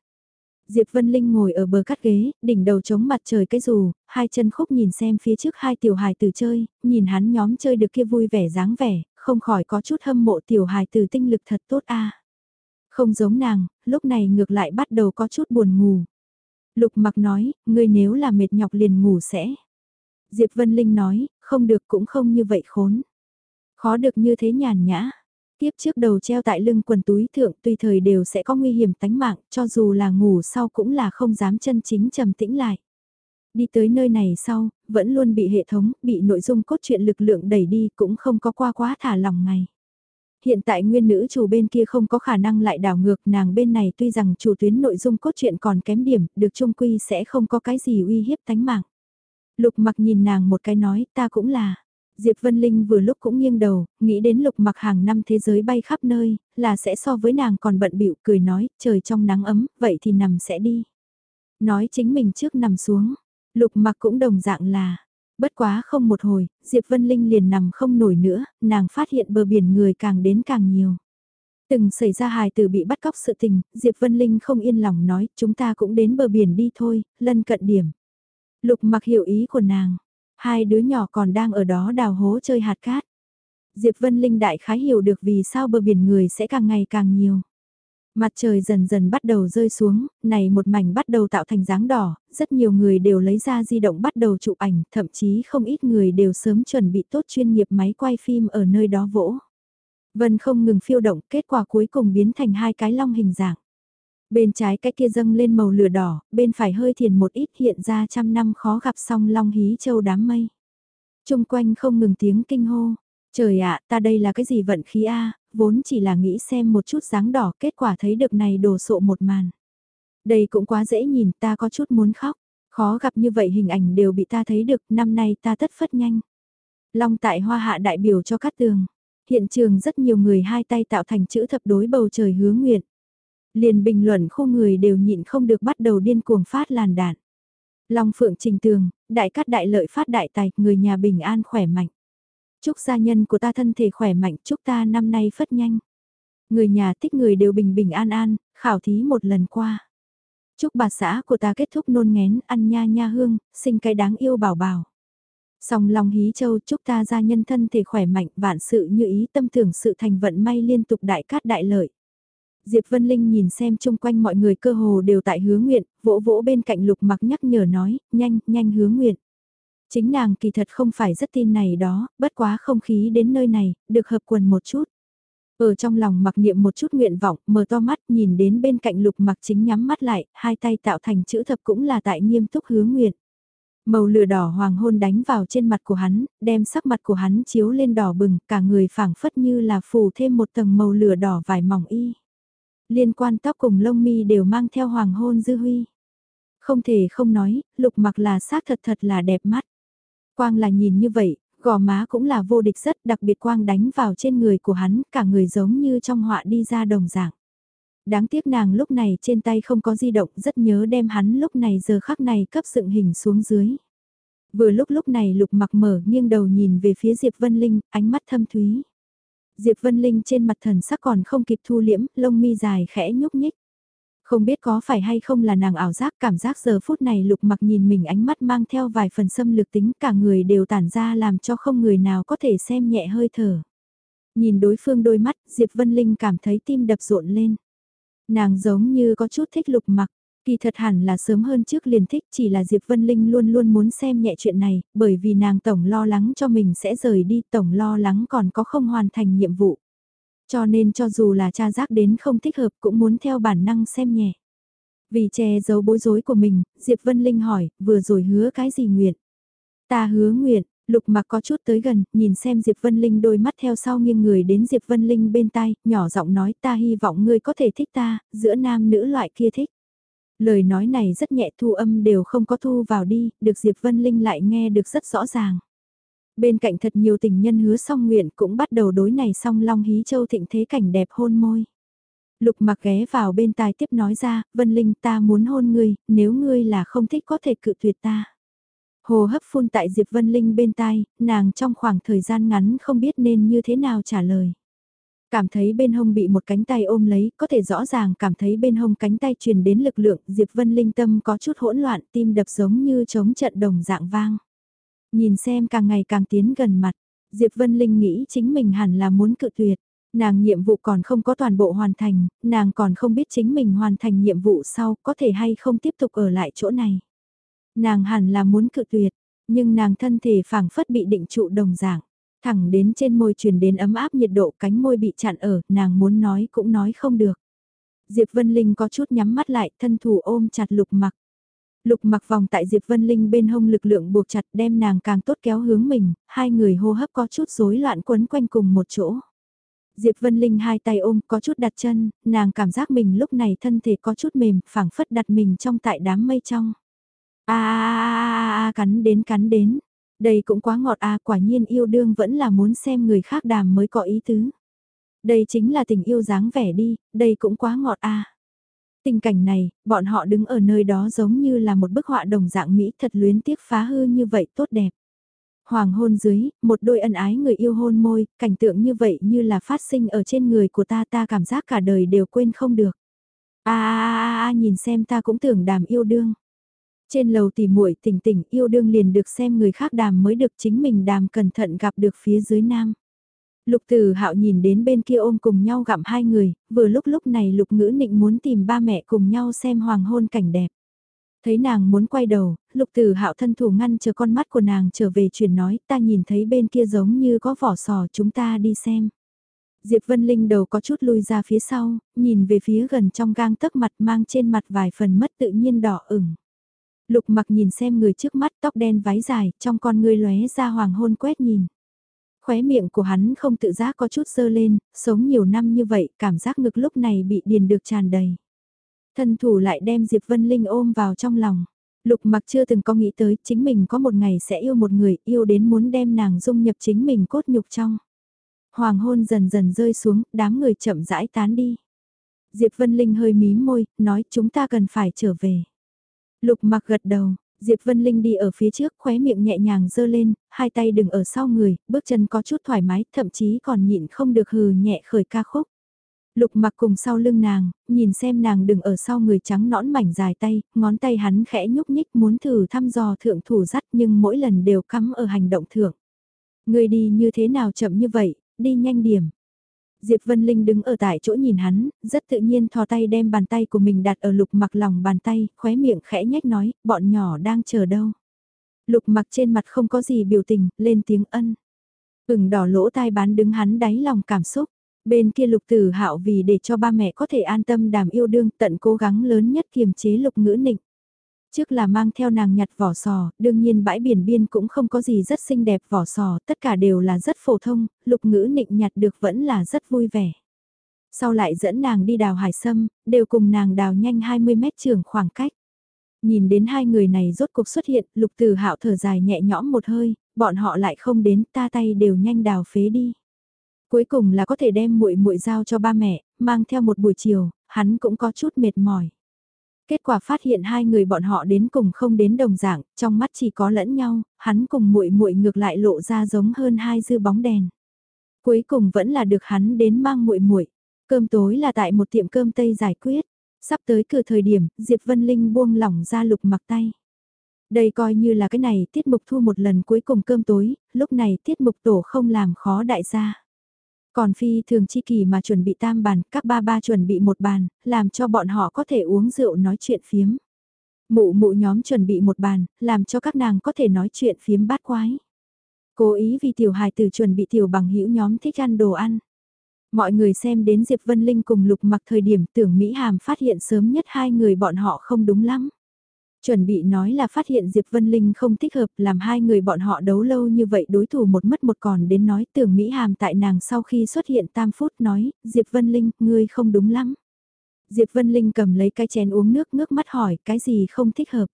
Diệp Vân Linh ngồi ở bờ cắt ghế, đỉnh đầu chống mặt trời cái dù, hai chân khúc nhìn xem phía trước hai tiểu hài tử chơi, nhìn hắn nhóm chơi được kia vui vẻ dáng vẻ, không khỏi có chút hâm mộ tiểu hài tử tinh lực thật tốt a. Không giống nàng, lúc này ngược lại bắt đầu có chút buồn ngủ. Lục mặc nói, ngươi nếu là mệt nhọc liền ngủ sẽ. Diệp Vân Linh nói, không được cũng không như vậy khốn. Khó được như thế nhàn nhã. Tiếp trước đầu treo tại lưng quần túi thượng tùy thời đều sẽ có nguy hiểm tánh mạng, cho dù là ngủ sau cũng là không dám chân chính trầm tĩnh lại. Đi tới nơi này sau, vẫn luôn bị hệ thống, bị nội dung cốt truyện lực lượng đẩy đi cũng không có qua quá thả lòng ngày. Hiện tại nguyên nữ chủ bên kia không có khả năng lại đảo ngược nàng bên này tuy rằng chủ tuyến nội dung cốt truyện còn kém điểm, được trung quy sẽ không có cái gì uy hiếp tánh mạng. Lục mặc nhìn nàng một cái nói ta cũng là. Diệp Vân Linh vừa lúc cũng nghiêng đầu, nghĩ đến lục mặc hàng năm thế giới bay khắp nơi, là sẽ so với nàng còn bận bịu cười nói, trời trong nắng ấm, vậy thì nằm sẽ đi. Nói chính mình trước nằm xuống, lục mặc cũng đồng dạng là, bất quá không một hồi, Diệp Vân Linh liền nằm không nổi nữa, nàng phát hiện bờ biển người càng đến càng nhiều. Từng xảy ra hài tử bị bắt cóc sự tình, Diệp Vân Linh không yên lòng nói, chúng ta cũng đến bờ biển đi thôi, lân cận điểm. Lục mặc hiểu ý của nàng. Hai đứa nhỏ còn đang ở đó đào hố chơi hạt cát. Diệp Vân Linh đại khái hiểu được vì sao bờ biển người sẽ càng ngày càng nhiều. Mặt trời dần dần bắt đầu rơi xuống, này một mảnh bắt đầu tạo thành dáng đỏ, rất nhiều người đều lấy ra di động bắt đầu chụp ảnh, thậm chí không ít người đều sớm chuẩn bị tốt chuyên nghiệp máy quay phim ở nơi đó vỗ. Vân không ngừng phiêu động, kết quả cuối cùng biến thành hai cái long hình dạng. Bên trái cái kia dâng lên màu lửa đỏ, bên phải hơi thiền một ít hiện ra trăm năm khó gặp song long hí châu đám mây. Trung quanh không ngừng tiếng kinh hô. Trời ạ, ta đây là cái gì vận khí a vốn chỉ là nghĩ xem một chút dáng đỏ, kết quả thấy được này đồ sộ một màn. Đây cũng quá dễ nhìn, ta có chút muốn khóc. Khó gặp như vậy hình ảnh đều bị ta thấy được, năm nay ta tất phất nhanh. Long tại hoa hạ đại biểu cho cát tường. Hiện trường rất nhiều người hai tay tạo thành chữ thập đối bầu trời hứa nguyện. Liền bình luận khu người đều nhịn không được bắt đầu điên cuồng phát làn đạn. Long phượng trình tường, đại cát đại lợi phát đại tài, người nhà bình an khỏe mạnh. Chúc gia nhân của ta thân thể khỏe mạnh, chúc ta năm nay phất nhanh. Người nhà thích người đều bình bình an an, khảo thí một lần qua. Chúc bà xã của ta kết thúc nôn ngén, ăn nha nha hương, sinh cái đáng yêu bảo bảo. Song Long Hí Châu chúc ta gia nhân thân thể khỏe mạnh, vạn sự như ý tâm tưởng sự thành vận may liên tục đại cát đại lợi. Diệp Vân Linh nhìn xem chung quanh mọi người cơ hồ đều tại hứa nguyện, vỗ vỗ bên cạnh lục mặc nhắc nhở nói, nhanh, nhanh hứa nguyện. Chính nàng kỳ thật không phải rất tin này đó, bất quá không khí đến nơi này, được hợp quần một chút. Ở trong lòng mặc niệm một chút nguyện vọng, mở to mắt nhìn đến bên cạnh lục mặc chính nhắm mắt lại, hai tay tạo thành chữ thập cũng là tại nghiêm túc hứa nguyện. Màu lửa đỏ hoàng hôn đánh vào trên mặt của hắn, đem sắc mặt của hắn chiếu lên đỏ bừng, cả người phảng phất như là phủ thêm một tầng màu lửa đỏ vải mỏng y. Liên quan tóc cùng lông mi đều mang theo hoàng hôn dư huy. Không thể không nói, lục mặc là xác thật thật là đẹp mắt. Quang là nhìn như vậy, gò má cũng là vô địch rất đặc biệt quang đánh vào trên người của hắn, cả người giống như trong họa đi ra đồng dạng. Đáng tiếc nàng lúc này trên tay không có di động rất nhớ đem hắn lúc này giờ khắc này cấp dựng hình xuống dưới. Vừa lúc lúc này lục mặc mở nghiêng đầu nhìn về phía Diệp Vân Linh, ánh mắt thâm thúy. Diệp Vân Linh trên mặt thần sắc còn không kịp thu liễm, lông mi dài khẽ nhúc nhích. Không biết có phải hay không là nàng ảo giác cảm giác giờ phút này lục mặc nhìn mình ánh mắt mang theo vài phần xâm lược tính cả người đều tản ra làm cho không người nào có thể xem nhẹ hơi thở. Nhìn đối phương đôi mắt, Diệp Vân Linh cảm thấy tim đập rộn lên. Nàng giống như có chút thích lục mặc, kỳ thật hẳn là sớm hơn trước liền thích chỉ là Diệp Vân Linh luôn luôn muốn xem nhẹ chuyện này, bởi vì nàng tổng lo lắng cho mình sẽ rời đi, tổng lo lắng còn có không hoàn thành nhiệm vụ. Cho nên cho dù là cha giác đến không thích hợp cũng muốn theo bản năng xem nhẹ. Vì che giấu bối rối của mình, Diệp Vân Linh hỏi, vừa rồi hứa cái gì nguyện? Ta hứa nguyện, Lục mặc có chút tới gần, nhìn xem Diệp Vân Linh đôi mắt theo sau nghiêng người đến Diệp Vân Linh bên tai, nhỏ giọng nói ta hy vọng ngươi có thể thích ta, giữa nam nữ loại kia thích. Lời nói này rất nhẹ thu âm đều không có thu vào đi, được Diệp Vân Linh lại nghe được rất rõ ràng. Bên cạnh thật nhiều tình nhân hứa song nguyện cũng bắt đầu đối này song long hí châu thịnh thế cảnh đẹp hôn môi. Lục mặc ghé vào bên tai tiếp nói ra, Vân Linh ta muốn hôn ngươi, nếu ngươi là không thích có thể cự tuyệt ta. Hồ hấp phun tại Diệp Vân Linh bên tai, nàng trong khoảng thời gian ngắn không biết nên như thế nào trả lời. Cảm thấy bên hông bị một cánh tay ôm lấy, có thể rõ ràng cảm thấy bên hông cánh tay truyền đến lực lượng, Diệp Vân Linh tâm có chút hỗn loạn, tim đập giống như chống trận đồng dạng vang. Nhìn xem càng ngày càng tiến gần mặt, Diệp Vân Linh nghĩ chính mình hẳn là muốn cự tuyệt. Nàng nhiệm vụ còn không có toàn bộ hoàn thành, nàng còn không biết chính mình hoàn thành nhiệm vụ sau có thể hay không tiếp tục ở lại chỗ này. Nàng hẳn là muốn cự tuyệt, nhưng nàng thân thể phảng phất bị định trụ đồng dạng. Thẳng đến trên môi truyền đến ấm áp nhiệt độ cánh môi bị chặn ở, nàng muốn nói cũng nói không được. Diệp Vân Linh có chút nhắm mắt lại, thân thủ ôm chặt lục mặc. Lục mặc vòng tại Diệp Vân Linh bên hông lực lượng buộc chặt đem nàng càng tốt kéo hướng mình, hai người hô hấp có chút rối loạn quấn quanh cùng một chỗ. Diệp Vân Linh hai tay ôm có chút đặt chân, nàng cảm giác mình lúc này thân thể có chút mềm, phảng phất đặt mình trong tại đám mây trong. A a a cắn đến cắn đến. Đây cũng quá ngọt a quả nhiên yêu đương vẫn là muốn xem người khác đàm mới có ý tứ. Đây chính là tình yêu dáng vẻ đi, đây cũng quá ngọt a. Tình cảnh này, bọn họ đứng ở nơi đó giống như là một bức họa đồng dạng Mỹ thật luyến tiếc phá hư như vậy tốt đẹp. Hoàng hôn dưới, một đôi ân ái người yêu hôn môi, cảnh tượng như vậy như là phát sinh ở trên người của ta ta cảm giác cả đời đều quên không được. a a a nhìn xem ta cũng tưởng đàm yêu đương. Trên lầu tỉ muội tỉnh tỉnh yêu đương liền được xem người khác đàm mới được chính mình đàm cẩn thận gặp được phía dưới nam. Lục Tử Hạo nhìn đến bên kia ôm cùng nhau gặm hai người, vừa lúc lúc này Lục Ngữ Nịnh muốn tìm ba mẹ cùng nhau xem hoàng hôn cảnh đẹp. Thấy nàng muốn quay đầu, Lục Tử Hạo thân thủ ngăn chờ con mắt của nàng trở về chuyển nói, ta nhìn thấy bên kia giống như có vỏ sò, chúng ta đi xem. Diệp Vân Linh đầu có chút lui ra phía sau, nhìn về phía gần trong gang tấc mặt mang trên mặt vài phần mất tự nhiên đỏ ửng. Lục mặc nhìn xem người trước mắt tóc đen váy dài, trong con ngươi lóe ra hoàng hôn quét nhìn. Khóe miệng của hắn không tự giác có chút dơ lên, sống nhiều năm như vậy, cảm giác ngực lúc này bị điền được tràn đầy. Thân thủ lại đem Diệp Vân Linh ôm vào trong lòng. Lục mặc chưa từng có nghĩ tới chính mình có một ngày sẽ yêu một người, yêu đến muốn đem nàng dung nhập chính mình cốt nhục trong. Hoàng hôn dần dần rơi xuống, đám người chậm rãi tán đi. Diệp Vân Linh hơi mím môi, nói chúng ta cần phải trở về. Lục mặc gật đầu, Diệp Vân Linh đi ở phía trước, khóe miệng nhẹ nhàng dơ lên, hai tay đừng ở sau người, bước chân có chút thoải mái, thậm chí còn nhịn không được hừ nhẹ khởi ca khúc. Lục mặc cùng sau lưng nàng, nhìn xem nàng đừng ở sau người trắng nõn mảnh dài tay, ngón tay hắn khẽ nhúc nhích muốn thử thăm dò thượng thủ dắt nhưng mỗi lần đều cắm ở hành động thượng. Người đi như thế nào chậm như vậy, đi nhanh điểm. Diệp Vân Linh đứng ở tại chỗ nhìn hắn, rất tự nhiên thò tay đem bàn tay của mình đặt ở lục mặc lòng bàn tay, khóe miệng khẽ nhách nói, bọn nhỏ đang chờ đâu. Lục mặc trên mặt không có gì biểu tình, lên tiếng ân. Ửng đỏ lỗ tai bán đứng hắn đáy lòng cảm xúc. Bên kia lục tử hạo vì để cho ba mẹ có thể an tâm đàm yêu đương tận cố gắng lớn nhất kiềm chế lục ngữ nịnh. Trước là mang theo nàng nhặt vỏ sò, đương nhiên bãi biển biên cũng không có gì rất xinh đẹp vỏ sò, tất cả đều là rất phổ thông, lục ngữ nịnh nhặt được vẫn là rất vui vẻ. Sau lại dẫn nàng đi đào hải sâm, đều cùng nàng đào nhanh 20 mét trường khoảng cách. Nhìn đến hai người này rốt cuộc xuất hiện, lục từ hạo thở dài nhẹ nhõm một hơi, bọn họ lại không đến, ta tay đều nhanh đào phế đi. Cuối cùng là có thể đem muội muội giao cho ba mẹ, mang theo một buổi chiều, hắn cũng có chút mệt mỏi. Kết quả phát hiện hai người bọn họ đến cùng không đến đồng dạng, trong mắt chỉ có lẫn nhau, hắn cùng muội muội ngược lại lộ ra giống hơn hai dư bóng đèn. Cuối cùng vẫn là được hắn đến mang muội muội. Cơm tối là tại một tiệm cơm Tây giải quyết. Sắp tới cửa thời điểm, Diệp Vân Linh buông lỏng ra lục mặc tay. Đây coi như là cái này tiết mục thu một lần cuối cùng cơm tối, lúc này tiết mục tổ không làm khó đại gia. Còn phi thường chi kỳ mà chuẩn bị tam bàn, các ba ba chuẩn bị một bàn, làm cho bọn họ có thể uống rượu nói chuyện phiếm. Mụ mụ nhóm chuẩn bị một bàn, làm cho các nàng có thể nói chuyện phiếm bát quái. Cố ý vì tiểu hài tử chuẩn bị tiểu bằng hữu nhóm thích ăn đồ ăn. Mọi người xem đến Diệp Vân Linh cùng Lục Mặc thời điểm tưởng Mỹ Hàm phát hiện sớm nhất hai người bọn họ không đúng lắm. Chuẩn bị nói là phát hiện Diệp Vân Linh không thích hợp làm hai người bọn họ đấu lâu như vậy đối thủ một mất một còn đến nói tưởng Mỹ Hàm tại nàng sau khi xuất hiện tam phút nói, Diệp Vân Linh, ngươi không đúng lắm. Diệp Vân Linh cầm lấy cái chén uống nước ngước mắt hỏi cái gì không thích hợp.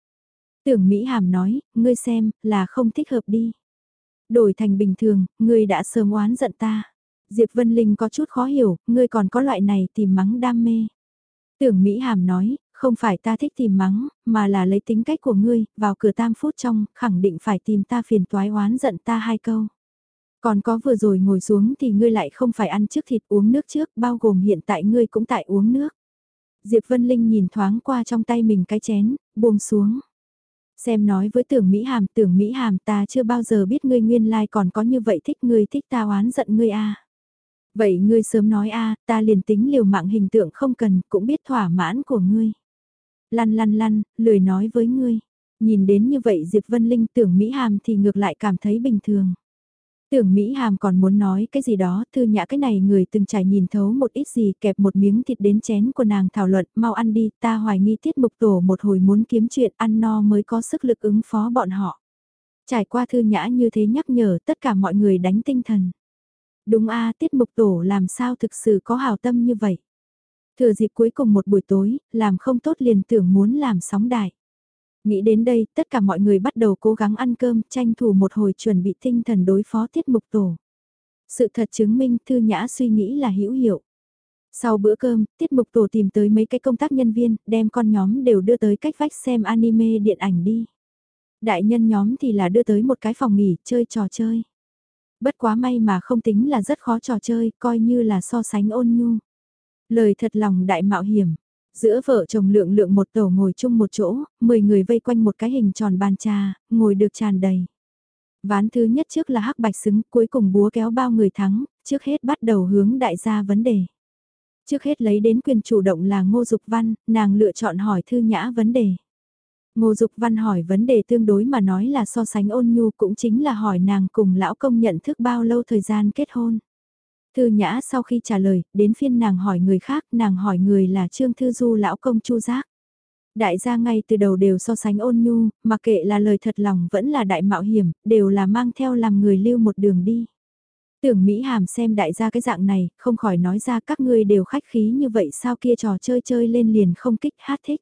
Tưởng Mỹ Hàm nói, ngươi xem, là không thích hợp đi. Đổi thành bình thường, ngươi đã sớm oán giận ta. Diệp Vân Linh có chút khó hiểu, ngươi còn có loại này tìm mắng đam mê. Tưởng Mỹ Hàm nói, không phải ta thích tìm mắng, mà là lấy tính cách của ngươi, vào cửa tam phút trong, khẳng định phải tìm ta phiền toái oán giận ta hai câu. Còn có vừa rồi ngồi xuống thì ngươi lại không phải ăn trước thịt uống nước trước, bao gồm hiện tại ngươi cũng tại uống nước. Diệp Vân Linh nhìn thoáng qua trong tay mình cái chén, buông xuống. Xem nói với tưởng Mỹ Hàm, tưởng Mỹ Hàm ta chưa bao giờ biết ngươi nguyên lai like còn có như vậy thích ngươi thích ta oán giận ngươi a Vậy ngươi sớm nói a ta liền tính liều mạng hình tượng không cần, cũng biết thỏa mãn của ngươi. Lăn lăn lăn, lười nói với ngươi. Nhìn đến như vậy Diệp Vân Linh tưởng Mỹ Hàm thì ngược lại cảm thấy bình thường. Tưởng Mỹ Hàm còn muốn nói cái gì đó, thư nhã cái này người từng trải nhìn thấu một ít gì kẹp một miếng thịt đến chén của nàng thảo luận, mau ăn đi, ta hoài nghi tiết mục tổ một hồi muốn kiếm chuyện ăn no mới có sức lực ứng phó bọn họ. Trải qua thư nhã như thế nhắc nhở tất cả mọi người đánh tinh thần. Đúng a tiết mục tổ làm sao thực sự có hào tâm như vậy. Thừa dịp cuối cùng một buổi tối, làm không tốt liền tưởng muốn làm sóng đại. Nghĩ đến đây, tất cả mọi người bắt đầu cố gắng ăn cơm, tranh thủ một hồi chuẩn bị tinh thần đối phó tiết mục tổ. Sự thật chứng minh Thư Nhã suy nghĩ là hữu hiệu. Sau bữa cơm, tiết mục tổ tìm tới mấy cái công tác nhân viên, đem con nhóm đều đưa tới cách vách xem anime điện ảnh đi. Đại nhân nhóm thì là đưa tới một cái phòng nghỉ, chơi trò chơi. Bất quá may mà không tính là rất khó trò chơi, coi như là so sánh ôn nhu. Lời thật lòng đại mạo hiểm. Giữa vợ chồng lượng lượng một tổ ngồi chung một chỗ, 10 người vây quanh một cái hình tròn bàn trà, ngồi được tràn đầy. Ván thứ nhất trước là hắc bạch xứng, cuối cùng búa kéo bao người thắng, trước hết bắt đầu hướng đại gia vấn đề. Trước hết lấy đến quyền chủ động là Ngô Dục Văn, nàng lựa chọn hỏi Thư Nhã vấn đề. Ngô Dục Văn hỏi vấn đề tương đối mà nói là so sánh ôn nhu cũng chính là hỏi nàng cùng lão công nhận thức bao lâu thời gian kết hôn. Thư Nhã sau khi trả lời, đến phiên nàng hỏi người khác, nàng hỏi người là Trương Thư Du lão công Chu Giác. Đại gia ngay từ đầu đều so sánh ôn nhu, mà kệ là lời thật lòng vẫn là đại mạo hiểm, đều là mang theo làm người lưu một đường đi. Tưởng Mỹ Hàm xem đại gia cái dạng này, không khỏi nói ra các ngươi đều khách khí như vậy sao kia trò chơi chơi lên liền không kích hát thích.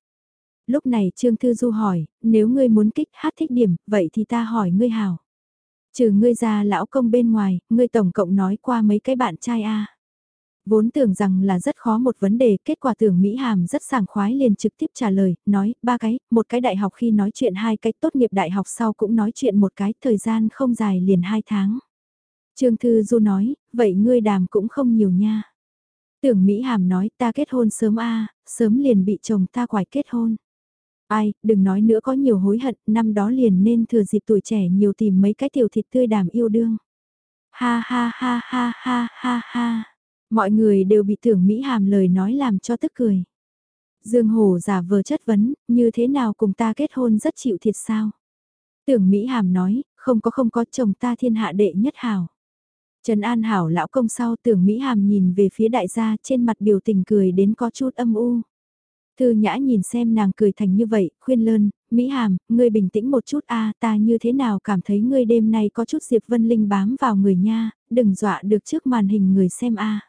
Lúc này Trương Thư Du hỏi, nếu ngươi muốn kích hát thích điểm, vậy thì ta hỏi ngươi hào. Trừ ngươi ra lão công bên ngoài, ngươi tổng cộng nói qua mấy cái bạn trai a Vốn tưởng rằng là rất khó một vấn đề, kết quả tưởng Mỹ Hàm rất sảng khoái liền trực tiếp trả lời, nói, ba cái, một cái đại học khi nói chuyện hai cái tốt nghiệp đại học sau cũng nói chuyện một cái, thời gian không dài liền hai tháng. Trương Thư Du nói, vậy ngươi đàm cũng không nhiều nha. Tưởng Mỹ Hàm nói ta kết hôn sớm a sớm liền bị chồng ta quải kết hôn. Ai, đừng nói nữa có nhiều hối hận, năm đó liền nên thừa dịp tuổi trẻ nhiều tìm mấy cái tiểu thịt tươi đàm yêu đương. Ha ha ha ha ha ha ha. Mọi người đều bị tưởng Mỹ Hàm lời nói làm cho tức cười. Dương hồ giả vờ chất vấn, như thế nào cùng ta kết hôn rất chịu thiệt sao? Tưởng Mỹ Hàm nói, không có không có chồng ta thiên hạ đệ nhất hảo. Trần An Hảo lão công sau tưởng Mỹ Hàm nhìn về phía đại gia trên mặt biểu tình cười đến có chút âm u. Thư Nhã nhìn xem nàng cười thành như vậy, khuyên lơn, Mỹ Hàm, ngươi bình tĩnh một chút a ta như thế nào cảm thấy ngươi đêm nay có chút Diệp Vân Linh bám vào người nha, đừng dọa được trước màn hình người xem a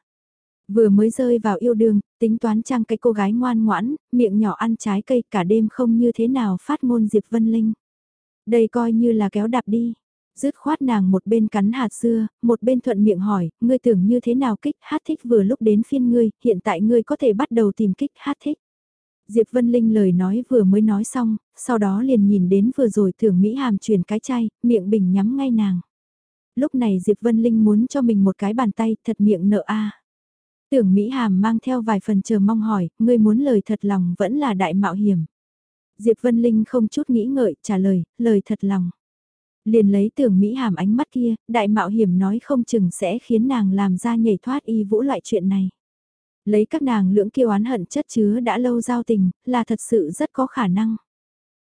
Vừa mới rơi vào yêu đương, tính toán trang cái cô gái ngoan ngoãn, miệng nhỏ ăn trái cây cả đêm không như thế nào phát ngôn Diệp Vân Linh. Đây coi như là kéo đạp đi. Dứt khoát nàng một bên cắn hạt dưa, một bên thuận miệng hỏi, ngươi tưởng như thế nào kích hát thích vừa lúc đến phiên ngươi, hiện tại ngươi có thể bắt đầu tìm kích hát thích. Diệp Vân Linh lời nói vừa mới nói xong, sau đó liền nhìn đến vừa rồi thưởng Mỹ Hàm truyền cái chay, miệng bình nhắm ngay nàng. Lúc này Diệp Vân Linh muốn cho mình một cái bàn tay thật miệng nợ a. Tưởng Mỹ Hàm mang theo vài phần chờ mong hỏi, ngươi muốn lời thật lòng vẫn là đại mạo hiểm. Diệp Vân Linh không chút nghĩ ngợi trả lời, lời thật lòng. Liền lấy tưởng Mỹ Hàm ánh mắt kia, đại mạo hiểm nói không chừng sẽ khiến nàng làm ra nhảy thoát y vũ loại chuyện này. Lấy các nàng lưỡng kiêu oán hận chất chứa đã lâu giao tình, là thật sự rất có khả năng.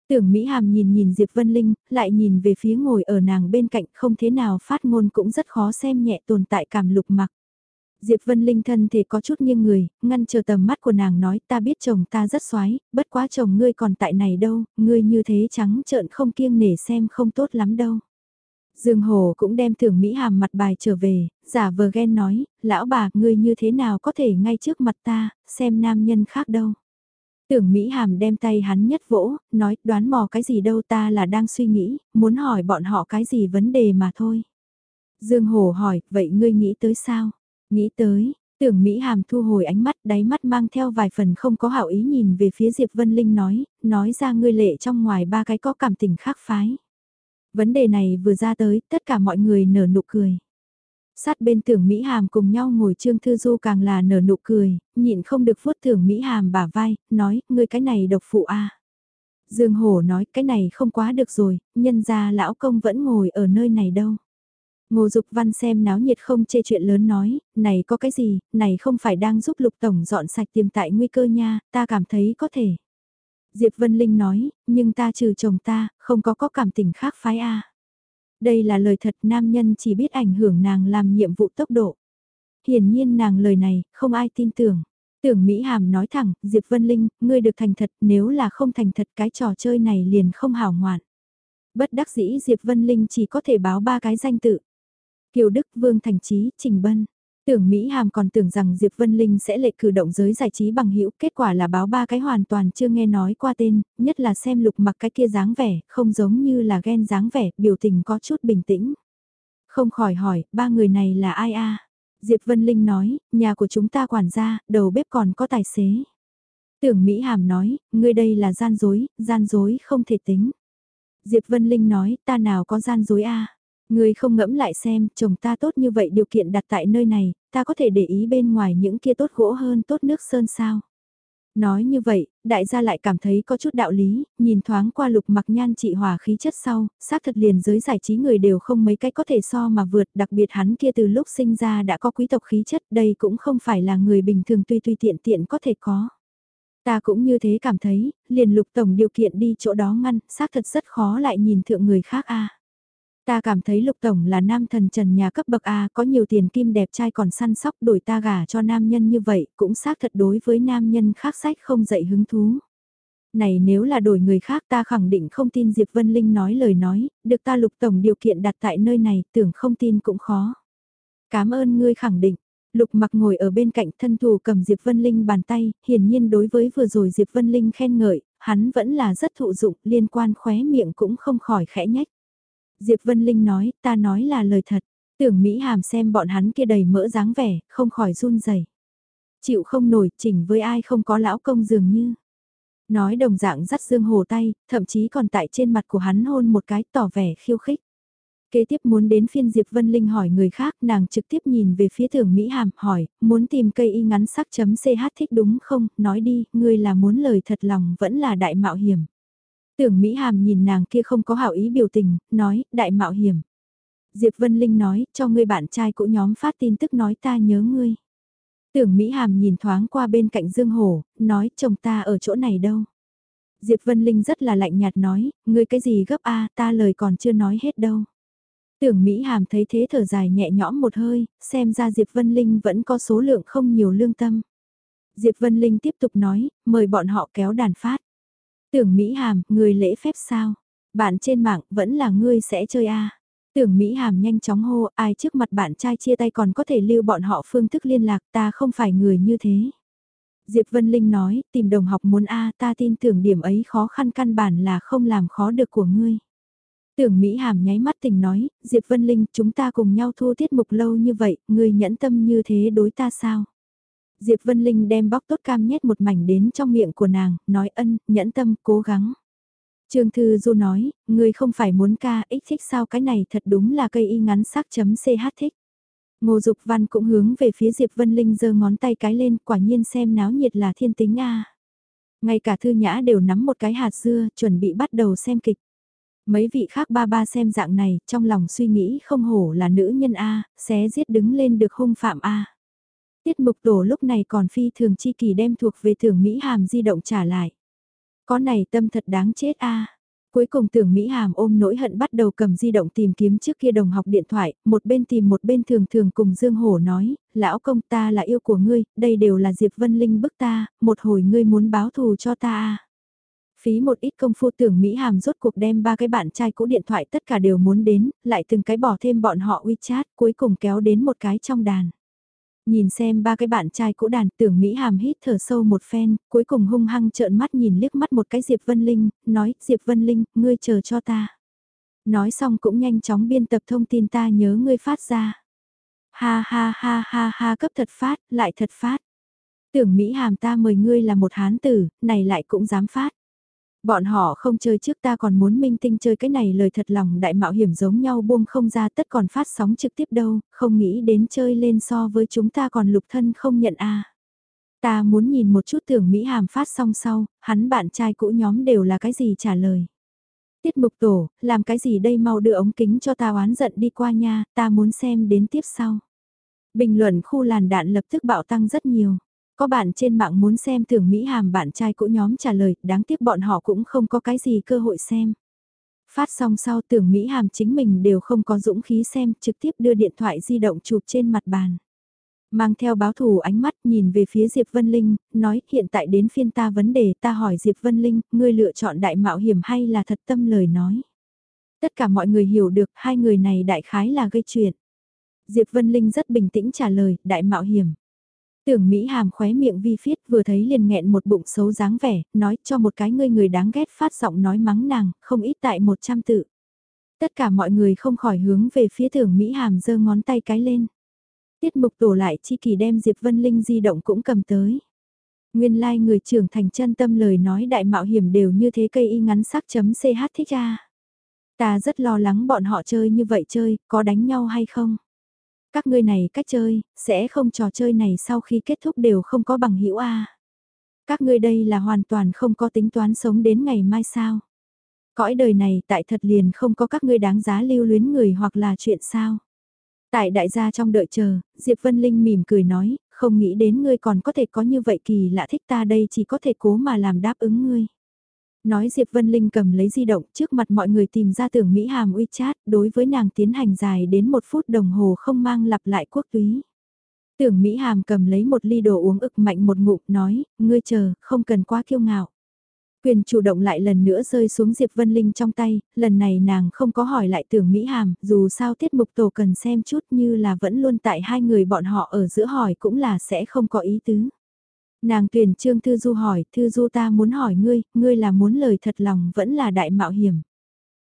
Tưởng Mỹ Hàm nhìn nhìn Diệp Vân Linh, lại nhìn về phía ngồi ở nàng bên cạnh không thế nào phát ngôn cũng rất khó xem nhẹ tồn tại cảm lục mặc. Diệp Vân Linh thân thể có chút nghiêng người, ngăn chờ tầm mắt của nàng nói ta biết chồng ta rất xoái, bất quá chồng ngươi còn tại này đâu, ngươi như thế trắng trợn không kiêng nể xem không tốt lắm đâu. Dương Hồ cũng đem tưởng Mỹ Hàm mặt bài trở về, giả vờ ghen nói, lão bà, ngươi như thế nào có thể ngay trước mặt ta, xem nam nhân khác đâu. Tưởng Mỹ Hàm đem tay hắn nhất vỗ, nói, đoán mò cái gì đâu ta là đang suy nghĩ, muốn hỏi bọn họ cái gì vấn đề mà thôi. Dương Hồ hỏi, vậy ngươi nghĩ tới sao? Nghĩ tới, tưởng Mỹ Hàm thu hồi ánh mắt, đáy mắt mang theo vài phần không có hảo ý nhìn về phía Diệp Vân Linh nói, nói ra ngươi lệ trong ngoài ba cái có cảm tình khác phái. Vấn đề này vừa ra tới, tất cả mọi người nở nụ cười. Sát bên tưởng Mỹ Hàm cùng nhau ngồi Trương Thư Du càng là nở nụ cười, nhịn không được vuốt tưởng Mỹ Hàm bả vai, nói, ngươi cái này độc phụ a Dương Hổ nói, cái này không quá được rồi, nhân ra lão công vẫn ngồi ở nơi này đâu. Ngô Dục Văn xem náo nhiệt không chê chuyện lớn nói, này có cái gì, này không phải đang giúp Lục Tổng dọn sạch tiềm tại nguy cơ nha, ta cảm thấy có thể. Diệp Vân Linh nói, nhưng ta trừ chồng ta, không có có cảm tình khác phái a. Đây là lời thật nam nhân chỉ biết ảnh hưởng nàng làm nhiệm vụ tốc độ. Hiển nhiên nàng lời này, không ai tin tưởng. Tưởng Mỹ Hàm nói thẳng, Diệp Vân Linh, ngươi được thành thật, nếu là không thành thật cái trò chơi này liền không hảo ngoạn. Bất đắc dĩ Diệp Vân Linh chỉ có thể báo ba cái danh tự. Kiều Đức Vương Thành Trí, Trình Bân. Tưởng Mỹ Hàm còn tưởng rằng Diệp Vân Linh sẽ lệ cử động giới giải trí bằng hữu kết quả là báo ba cái hoàn toàn chưa nghe nói qua tên, nhất là xem lục mặc cái kia dáng vẻ, không giống như là ghen dáng vẻ, biểu tình có chút bình tĩnh. Không khỏi hỏi, ba người này là ai a? Diệp Vân Linh nói, nhà của chúng ta quản gia, đầu bếp còn có tài xế. Tưởng Mỹ Hàm nói, ngươi đây là gian dối, gian dối không thể tính. Diệp Vân Linh nói, ta nào có gian dối a? Người không ngẫm lại xem, chồng ta tốt như vậy điều kiện đặt tại nơi này, ta có thể để ý bên ngoài những kia tốt gỗ hơn tốt nước sơn sao. Nói như vậy, đại gia lại cảm thấy có chút đạo lý, nhìn thoáng qua lục mặc nhan trị hòa khí chất sau, xác thật liền giới giải trí người đều không mấy cách có thể so mà vượt, đặc biệt hắn kia từ lúc sinh ra đã có quý tộc khí chất, đây cũng không phải là người bình thường tùy tùy tiện tiện có thể có. Ta cũng như thế cảm thấy, liền lục tổng điều kiện đi chỗ đó ngăn, xác thật rất khó lại nhìn thượng người khác a. Ta cảm thấy Lục Tổng là nam thần trần nhà cấp bậc A có nhiều tiền kim đẹp trai còn săn sóc đổi ta gả cho nam nhân như vậy cũng xác thật đối với nam nhân khác sách không dậy hứng thú. Này nếu là đổi người khác ta khẳng định không tin Diệp Vân Linh nói lời nói, được ta lục tổng điều kiện đặt tại nơi này tưởng không tin cũng khó. Cảm ơn ngươi khẳng định, Lục mặc ngồi ở bên cạnh thân thủ cầm Diệp Vân Linh bàn tay, hiển nhiên đối với vừa rồi Diệp Vân Linh khen ngợi, hắn vẫn là rất thụ dụng, liên quan khóe miệng cũng không khỏi khẽ nhách. Diệp Vân Linh nói, ta nói là lời thật, tưởng Mỹ Hàm xem bọn hắn kia đầy mỡ dáng vẻ, không khỏi run rẩy. Chịu không nổi, chỉnh với ai không có lão công dường như. Nói đồng dạng dắt Dương Hồ tay, thậm chí còn tại trên mặt của hắn hôn một cái tỏ vẻ khiêu khích. Kế tiếp muốn đến phiên Diệp Vân Linh hỏi người khác, nàng trực tiếp nhìn về phía thưởng Mỹ Hàm, hỏi, muốn tìm cây y ngắn sắc chấm CH thích đúng không, nói đi, ngươi là muốn lời thật lòng vẫn là đại mạo hiểm. Tưởng Mỹ Hàm nhìn nàng kia không có hảo ý biểu tình, nói, đại mạo hiểm. Diệp Vân Linh nói, cho ngươi bạn trai cũ nhóm phát tin tức nói ta nhớ ngươi. Tưởng Mỹ Hàm nhìn thoáng qua bên cạnh Dương Hổ, nói chồng ta ở chỗ này đâu. Diệp Vân Linh rất là lạnh nhạt nói, ngươi cái gì gấp a ta lời còn chưa nói hết đâu. Tưởng Mỹ Hàm thấy thế thở dài nhẹ nhõm một hơi, xem ra Diệp Vân Linh vẫn có số lượng không nhiều lương tâm. Diệp Vân Linh tiếp tục nói, mời bọn họ kéo đàn phát. Tưởng Mỹ Hàm, người lễ phép sao? Bạn trên mạng vẫn là ngươi sẽ chơi a Tưởng Mỹ Hàm nhanh chóng hô, ai trước mặt bạn trai chia tay còn có thể lưu bọn họ phương thức liên lạc ta không phải người như thế. Diệp Vân Linh nói, tìm đồng học muốn A ta tin tưởng điểm ấy khó khăn căn bản là không làm khó được của ngươi. Tưởng Mỹ Hàm nháy mắt tình nói, Diệp Vân Linh, chúng ta cùng nhau thu tiết mục lâu như vậy, ngươi nhẫn tâm như thế đối ta sao? Diệp Vân Linh đem bóc tốt cam nhét một mảnh đến trong miệng của nàng, nói ân, nhẫn tâm, cố gắng. Trương Thư Du nói, người không phải muốn ca, ích thích sao cái này thật đúng là cây y ngắn sắc chấm ch thích. Ngô Dục Văn cũng hướng về phía Diệp Vân Linh giơ ngón tay cái lên, quả nhiên xem náo nhiệt là thiên tính a. Ngay cả Thư Nhã đều nắm một cái hạt dưa, chuẩn bị bắt đầu xem kịch. Mấy vị khác ba ba xem dạng này, trong lòng suy nghĩ không hổ là nữ nhân A, xé giết đứng lên được hung phạm A. Tiết mục tổ lúc này còn phi thường chi kỳ đem thuộc về thưởng Mỹ Hàm di động trả lại. Có này tâm thật đáng chết A. Cuối cùng tưởng Mỹ Hàm ôm nỗi hận bắt đầu cầm di động tìm kiếm trước kia đồng học điện thoại, một bên tìm một bên thường thường cùng Dương Hổ nói, lão công ta là yêu của ngươi, đây đều là Diệp Vân Linh bức ta, một hồi ngươi muốn báo thù cho ta à. Phí một ít công phu tưởng Mỹ Hàm rốt cuộc đem ba cái bạn trai cũ điện thoại tất cả đều muốn đến, lại từng cái bỏ thêm bọn họ WeChat, cuối cùng kéo đến một cái trong đàn. Nhìn xem ba cái bạn trai cũ đàn tưởng Mỹ Hàm hít thở sâu một phen, cuối cùng hung hăng trợn mắt nhìn liếc mắt một cái Diệp Vân Linh, nói Diệp Vân Linh, ngươi chờ cho ta. Nói xong cũng nhanh chóng biên tập thông tin ta nhớ ngươi phát ra. Ha ha ha ha ha cấp thật phát, lại thật phát. Tưởng Mỹ Hàm ta mời ngươi là một hán tử, này lại cũng dám phát. Bọn họ không chơi trước ta còn muốn minh tinh chơi cái này lời thật lòng đại mạo hiểm giống nhau buông không ra tất còn phát sóng trực tiếp đâu, không nghĩ đến chơi lên so với chúng ta còn lục thân không nhận a Ta muốn nhìn một chút tưởng Mỹ Hàm phát xong sau, hắn bạn trai cũ nhóm đều là cái gì trả lời. Tiết mục tổ, làm cái gì đây mau đưa ống kính cho ta oán giận đi qua nha, ta muốn xem đến tiếp sau. Bình luận khu làn đạn lập tức bạo tăng rất nhiều. Có bạn trên mạng muốn xem tưởng Mỹ Hàm bạn trai cũ nhóm trả lời, đáng tiếc bọn họ cũng không có cái gì cơ hội xem. Phát xong sau tưởng Mỹ Hàm chính mình đều không có dũng khí xem, trực tiếp đưa điện thoại di động chụp trên mặt bàn. Mang theo báo thù ánh mắt nhìn về phía Diệp Vân Linh, nói hiện tại đến phiên ta vấn đề ta hỏi Diệp Vân Linh, ngươi lựa chọn đại mạo hiểm hay là thật tâm lời nói. Tất cả mọi người hiểu được hai người này đại khái là gây chuyện. Diệp Vân Linh rất bình tĩnh trả lời, đại mạo hiểm. Tưởng Mỹ Hàm khóe miệng vi phiết vừa thấy liền nghẹn một bụng xấu dáng vẻ, nói cho một cái ngươi người đáng ghét phát giọng nói mắng nàng, không ít tại một trăm tự. Tất cả mọi người không khỏi hướng về phía tưởng Mỹ Hàm giơ ngón tay cái lên. Tiết mục tổ lại chi kỳ đem Diệp Vân Linh di động cũng cầm tới. Nguyên lai like người trưởng thành chân tâm lời nói đại mạo hiểm đều như thế cây y ngắn sắc chấm ch thích ra. Ta rất lo lắng bọn họ chơi như vậy chơi, có đánh nhau hay không? Các ngươi này cách chơi, sẽ không trò chơi này sau khi kết thúc đều không có bằng hữu a. Các ngươi đây là hoàn toàn không có tính toán sống đến ngày mai sao? Cõi đời này tại thật liền không có các ngươi đáng giá lưu luyến người hoặc là chuyện sao? Tại đại gia trong đợi chờ, Diệp Vân Linh mỉm cười nói, không nghĩ đến ngươi còn có thể có như vậy kỳ lạ thích ta đây chỉ có thể cố mà làm đáp ứng ngươi. Nói Diệp Vân Linh cầm lấy di động trước mặt mọi người tìm ra tưởng Mỹ Hàm WeChat đối với nàng tiến hành dài đến một phút đồng hồ không mang lặp lại quốc túy. Tưởng Mỹ Hàm cầm lấy một ly đồ uống ực mạnh một ngụm nói, ngươi chờ, không cần quá kiêu ngạo. Quyền chủ động lại lần nữa rơi xuống Diệp Vân Linh trong tay, lần này nàng không có hỏi lại tưởng Mỹ Hàm, dù sao tiết mục tổ cần xem chút như là vẫn luôn tại hai người bọn họ ở giữa hỏi cũng là sẽ không có ý tứ. Nàng tuyển Trương Thư Du hỏi, Thư Du ta muốn hỏi ngươi, ngươi là muốn lời thật lòng vẫn là đại mạo hiểm.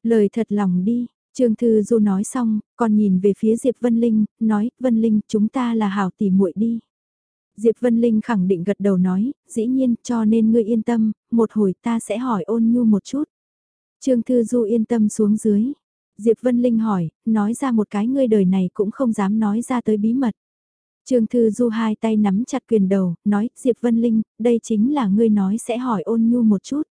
Lời thật lòng đi, Trương Thư Du nói xong, còn nhìn về phía Diệp Vân Linh, nói, Vân Linh chúng ta là hảo tỉ muội đi. Diệp Vân Linh khẳng định gật đầu nói, dĩ nhiên cho nên ngươi yên tâm, một hồi ta sẽ hỏi ôn nhu một chút. Trương Thư Du yên tâm xuống dưới. Diệp Vân Linh hỏi, nói ra một cái ngươi đời này cũng không dám nói ra tới bí mật. Trương Thư Du hai tay nắm chặt quyền đầu, nói, Diệp Vân Linh, đây chính là ngươi nói sẽ hỏi ôn nhu một chút.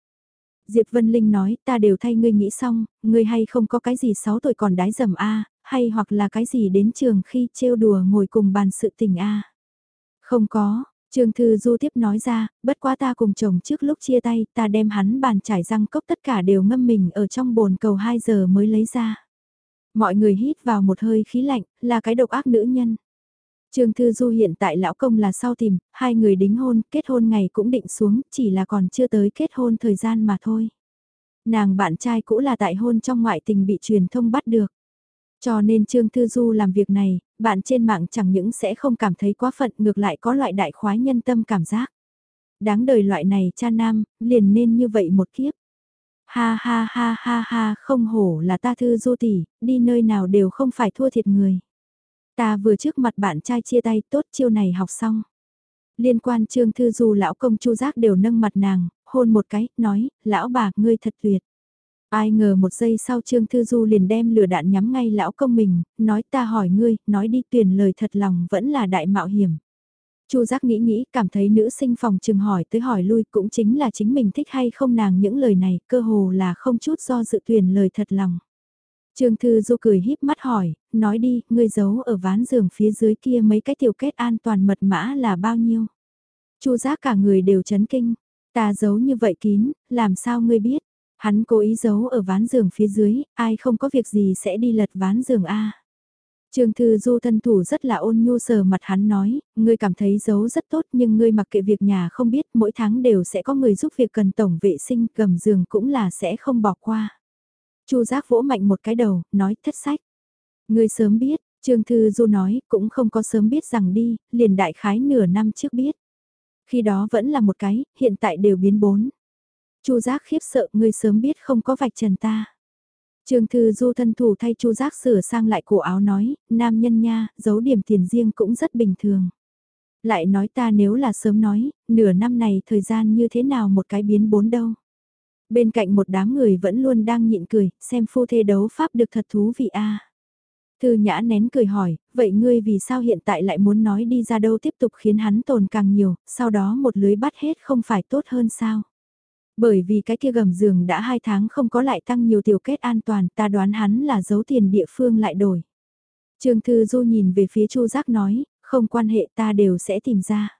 Diệp Vân Linh nói, ta đều thay ngươi nghĩ xong, ngươi hay không có cái gì 6 tuổi còn đái dầm a hay hoặc là cái gì đến trường khi trêu đùa ngồi cùng bàn sự tình a Không có, Trương Thư Du tiếp nói ra, bất quá ta cùng chồng trước lúc chia tay, ta đem hắn bàn trải răng cốc tất cả đều ngâm mình ở trong bồn cầu 2 giờ mới lấy ra. Mọi người hít vào một hơi khí lạnh, là cái độc ác nữ nhân. Trương Thư Du hiện tại lão công là sau tìm, hai người đính hôn, kết hôn ngày cũng định xuống, chỉ là còn chưa tới kết hôn thời gian mà thôi. Nàng bạn trai cũ là tại hôn trong ngoại tình bị truyền thông bắt được. Cho nên Trương Thư Du làm việc này, bạn trên mạng chẳng những sẽ không cảm thấy quá phận ngược lại có loại đại khoái nhân tâm cảm giác. Đáng đời loại này cha nam, liền nên như vậy một kiếp. Ha ha ha ha ha, không hổ là ta Thư Du tỷ, đi nơi nào đều không phải thua thiệt người. Ta vừa trước mặt bạn trai chia tay tốt chiêu này học xong. Liên quan Trương Thư Du lão công chu giác đều nâng mặt nàng, hôn một cái, nói, lão bà, ngươi thật tuyệt. Ai ngờ một giây sau Trương Thư Du liền đem lửa đạn nhắm ngay lão công mình, nói ta hỏi ngươi, nói đi tuyển lời thật lòng vẫn là đại mạo hiểm. Chu giác nghĩ nghĩ, cảm thấy nữ sinh phòng trường hỏi tới hỏi lui cũng chính là chính mình thích hay không nàng những lời này, cơ hồ là không chút do dự tuyển lời thật lòng. Trương Thư Du cười híp mắt hỏi, nói đi, ngươi giấu ở ván giường phía dưới kia mấy cái tiểu kết an toàn mật mã là bao nhiêu? Chu giác cả người đều chấn kinh, ta giấu như vậy kín, làm sao ngươi biết? Hắn cố ý giấu ở ván giường phía dưới, ai không có việc gì sẽ đi lật ván giường A. Trương Thư Du thân thủ rất là ôn nhu sờ mặt hắn nói, ngươi cảm thấy giấu rất tốt nhưng ngươi mặc kệ việc nhà không biết mỗi tháng đều sẽ có người giúp việc cần tổng vệ sinh cầm giường cũng là sẽ không bỏ qua. Chu giác vỗ mạnh một cái đầu, nói thất sách. Ngươi sớm biết, Trương Thư Du nói, cũng không có sớm biết rằng đi, liền đại khái nửa năm trước biết. Khi đó vẫn là một cái, hiện tại đều biến bốn. Chu giác khiếp sợ người sớm biết không có vạch trần ta. Trương Thư Du thân thủ thay Chu Giác sửa sang lại cổ áo nói, nam nhân nha, giấu điểm tiền riêng cũng rất bình thường. Lại nói ta nếu là sớm nói, nửa năm này thời gian như thế nào một cái biến bốn đâu. Bên cạnh một đám người vẫn luôn đang nhịn cười, xem phu thê đấu pháp được thật thú vị a. Thư nhã nén cười hỏi, vậy ngươi vì sao hiện tại lại muốn nói đi ra đâu tiếp tục khiến hắn tồn càng nhiều, sau đó một lưới bắt hết không phải tốt hơn sao? Bởi vì cái kia gầm giường đã hai tháng không có lại tăng nhiều tiểu kết an toàn, ta đoán hắn là giấu tiền địa phương lại đổi. Trương Thư Du nhìn về phía Chu Giác nói, không quan hệ ta đều sẽ tìm ra.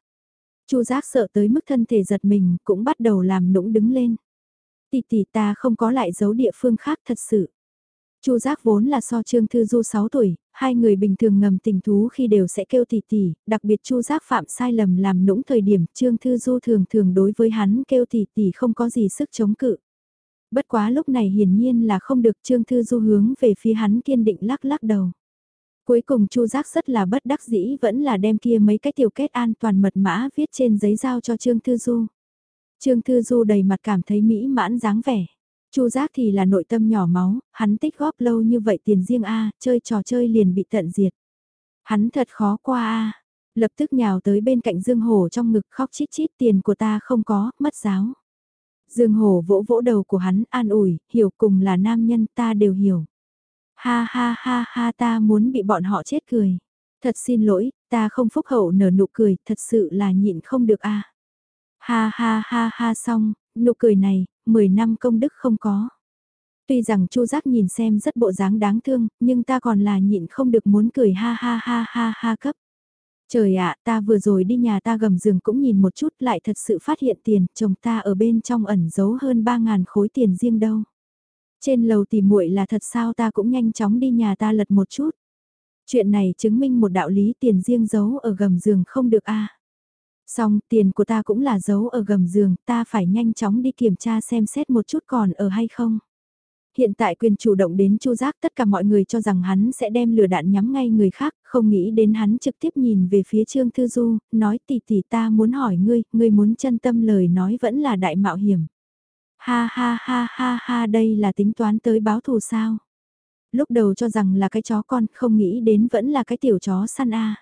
Chu Giác sợ tới mức thân thể giật mình, cũng bắt đầu làm nũng đứng lên. Tỷ tỷ ta không có lại giấu địa phương khác thật sự. Chu Giác vốn là so Trương Thư Du 6 tuổi, hai người bình thường ngầm tình thú khi đều sẽ kêu tỷ tỷ, đặc biệt Chu Giác phạm sai lầm làm nũng thời điểm Trương Thư Du thường thường đối với hắn kêu tỷ tỷ không có gì sức chống cự. Bất quá lúc này hiển nhiên là không được Trương Thư Du hướng về phía hắn kiên định lắc lắc đầu. Cuối cùng Chu Giác rất là bất đắc dĩ vẫn là đem kia mấy cái tiểu kết an toàn mật mã viết trên giấy giao cho Trương Thư Du. Trương Thư Du đầy mặt cảm thấy mỹ mãn dáng vẻ. Chu Giác thì là nội tâm nhỏ máu, hắn tích góp lâu như vậy tiền riêng a, chơi trò chơi liền bị tận diệt. Hắn thật khó qua a. Lập tức nhào tới bên cạnh Dương Hổ trong ngực khóc chít chít tiền của ta không có, mất giáo. Dương Hổ vỗ vỗ đầu của hắn an ủi, hiểu cùng là nam nhân ta đều hiểu. Ha ha ha ha ta muốn bị bọn họ chết cười. Thật xin lỗi, ta không phúc hậu nở nụ cười, thật sự là nhịn không được a. Ha ha ha ha xong, nụ cười này, 10 năm công đức không có. Tuy rằng Chu Giác nhìn xem rất bộ dáng đáng thương, nhưng ta còn là nhịn không được muốn cười ha ha ha ha ha cấp. Trời ạ, ta vừa rồi đi nhà ta gầm giường cũng nhìn một chút lại thật sự phát hiện tiền, chồng ta ở bên trong ẩn giấu hơn 3.000 khối tiền riêng đâu. Trên lầu tìm muội là thật sao ta cũng nhanh chóng đi nhà ta lật một chút. Chuyện này chứng minh một đạo lý tiền riêng giấu ở gầm giường không được a Xong, tiền của ta cũng là giấu ở gầm giường, ta phải nhanh chóng đi kiểm tra xem xét một chút còn ở hay không. Hiện tại quyền chủ động đến chu giác tất cả mọi người cho rằng hắn sẽ đem lửa đạn nhắm ngay người khác, không nghĩ đến hắn trực tiếp nhìn về phía Trương Thư Du, nói tỷ tỷ ta muốn hỏi ngươi, ngươi muốn chân tâm lời nói vẫn là đại mạo hiểm. Ha ha ha ha ha đây là tính toán tới báo thù sao. Lúc đầu cho rằng là cái chó con, không nghĩ đến vẫn là cái tiểu chó săn a.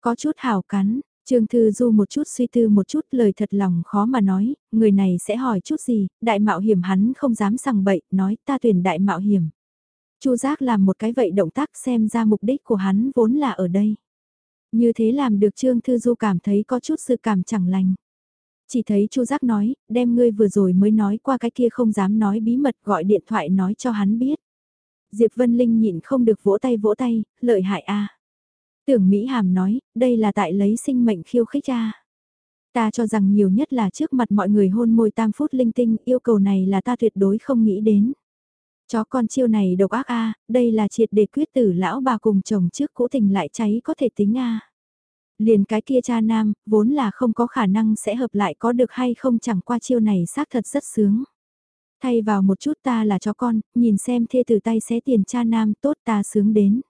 Có chút hảo cắn, Trương Thư Du một chút suy tư một chút lời thật lòng khó mà nói, người này sẽ hỏi chút gì, đại mạo hiểm hắn không dám sằng bậy, nói ta tuyển đại mạo hiểm. Chu Giác làm một cái vậy động tác xem ra mục đích của hắn vốn là ở đây. Như thế làm được Trương Thư Du cảm thấy có chút sự cảm chẳng lành. Chỉ thấy Chu Giác nói, đem ngươi vừa rồi mới nói qua cái kia không dám nói bí mật gọi điện thoại nói cho hắn biết. Diệp Vân Linh nhịn không được vỗ tay vỗ tay, lợi hại a. Tưởng Mỹ Hàm nói, đây là tại lấy sinh mệnh khiêu khích cha. Ta cho rằng nhiều nhất là trước mặt mọi người hôn môi tam phút linh tinh, yêu cầu này là ta tuyệt đối không nghĩ đến. Chó con chiêu này độc ác a, đây là triệt để quyết tử lão bà cùng chồng trước cũ tình lại cháy có thể tính a. Liền cái kia cha nam, vốn là không có khả năng sẽ hợp lại có được hay không chẳng qua chiêu này xác thật rất sướng. Thay vào một chút ta là chó con, nhìn xem thê từ tay xé tiền cha nam tốt ta sướng đến.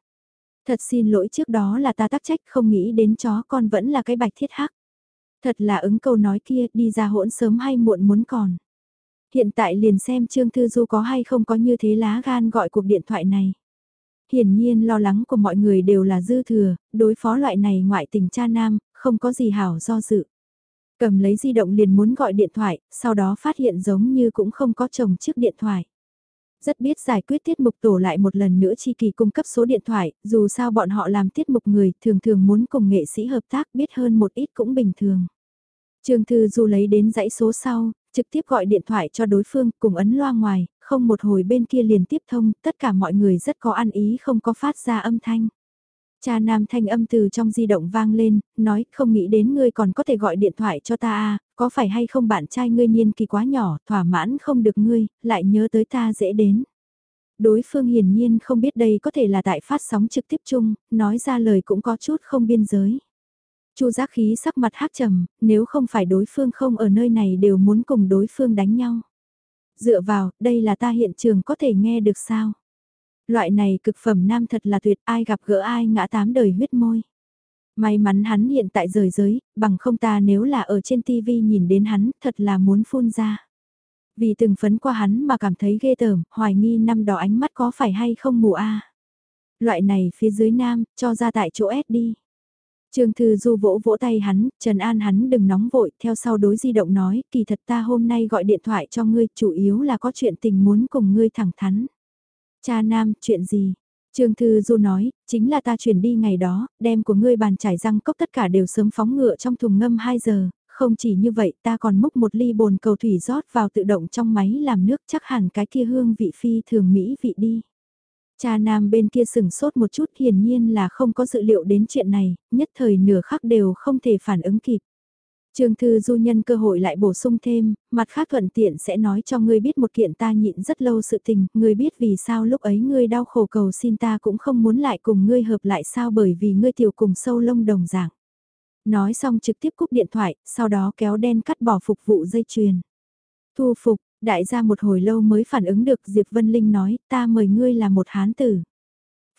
Thật xin lỗi trước đó là ta tắc trách không nghĩ đến chó con vẫn là cái bạch thiết hắc. Thật là ứng câu nói kia đi ra hỗn sớm hay muộn muốn còn. Hiện tại liền xem Trương Thư Du có hay không có như thế lá gan gọi cuộc điện thoại này. Hiển nhiên lo lắng của mọi người đều là dư thừa, đối phó loại này ngoại tình cha nam, không có gì hảo do dự. Cầm lấy di động liền muốn gọi điện thoại, sau đó phát hiện giống như cũng không có chồng chiếc điện thoại. Rất biết giải quyết tiết mục tổ lại một lần nữa chi kỳ cung cấp số điện thoại, dù sao bọn họ làm tiết mục người thường thường muốn cùng nghệ sĩ hợp tác biết hơn một ít cũng bình thường. Trương Thư Du lấy đến dãy số sau, trực tiếp gọi điện thoại cho đối phương cùng ấn loa ngoài, không một hồi bên kia liền tiếp thông, tất cả mọi người rất có ăn ý không có phát ra âm thanh. Cha nam thanh âm từ trong di động vang lên, nói không nghĩ đến ngươi còn có thể gọi điện thoại cho ta à, có phải hay không bạn trai ngươi niên kỳ quá nhỏ, thỏa mãn không được ngươi, lại nhớ tới ta dễ đến. Đối phương hiển nhiên không biết đây có thể là tại phát sóng trực tiếp chung, nói ra lời cũng có chút không biên giới. Chu giác khí sắc mặt hát trầm, nếu không phải đối phương không ở nơi này đều muốn cùng đối phương đánh nhau. Dựa vào, đây là ta hiện trường có thể nghe được sao? Loại này cực phẩm nam thật là tuyệt ai gặp gỡ ai ngã tám đời huyết môi. May mắn hắn hiện tại rời giới, bằng không ta nếu là ở trên TV nhìn đến hắn, thật là muốn phun ra. Vì từng phấn qua hắn mà cảm thấy ghê tởm, hoài nghi năm đó ánh mắt có phải hay không mù a Loại này phía dưới nam, cho ra tại chỗ S đi. Trương Thư Du vỗ vỗ tay hắn, Trần An hắn đừng nóng vội, theo sau đối di động nói, kỳ thật ta hôm nay gọi điện thoại cho ngươi, chủ yếu là có chuyện tình muốn cùng ngươi thẳng thắn. Cha Nam, chuyện gì? Trương Thư Du nói, chính là ta chuyển đi ngày đó, đem của ngươi bàn trải răng cốc tất cả đều sớm phóng ngựa trong thùng ngâm 2 giờ, không chỉ như vậy ta còn múc một ly bồn cầu thủy rót vào tự động trong máy làm nước chắc hẳn cái kia hương vị phi thường mỹ vị đi. Cha nam bên kia sừng sốt một chút hiển nhiên là không có dự liệu đến chuyện này, nhất thời nửa khắc đều không thể phản ứng kịp. Trương Thư Du nhân cơ hội lại bổ sung thêm, mặt khác thuận tiện sẽ nói cho ngươi biết một kiện ta nhịn rất lâu sự tình, ngươi biết vì sao lúc ấy ngươi đau khổ cầu xin ta cũng không muốn lại cùng ngươi hợp lại sao bởi vì ngươi tiểu cùng sâu lông đồng dạng. Nói xong trực tiếp cúp điện thoại, sau đó kéo đen cắt bỏ phục vụ dây chuyền. Thu phục, đại gia một hồi lâu mới phản ứng được Diệp Vân Linh nói ta mời ngươi là một hán tử.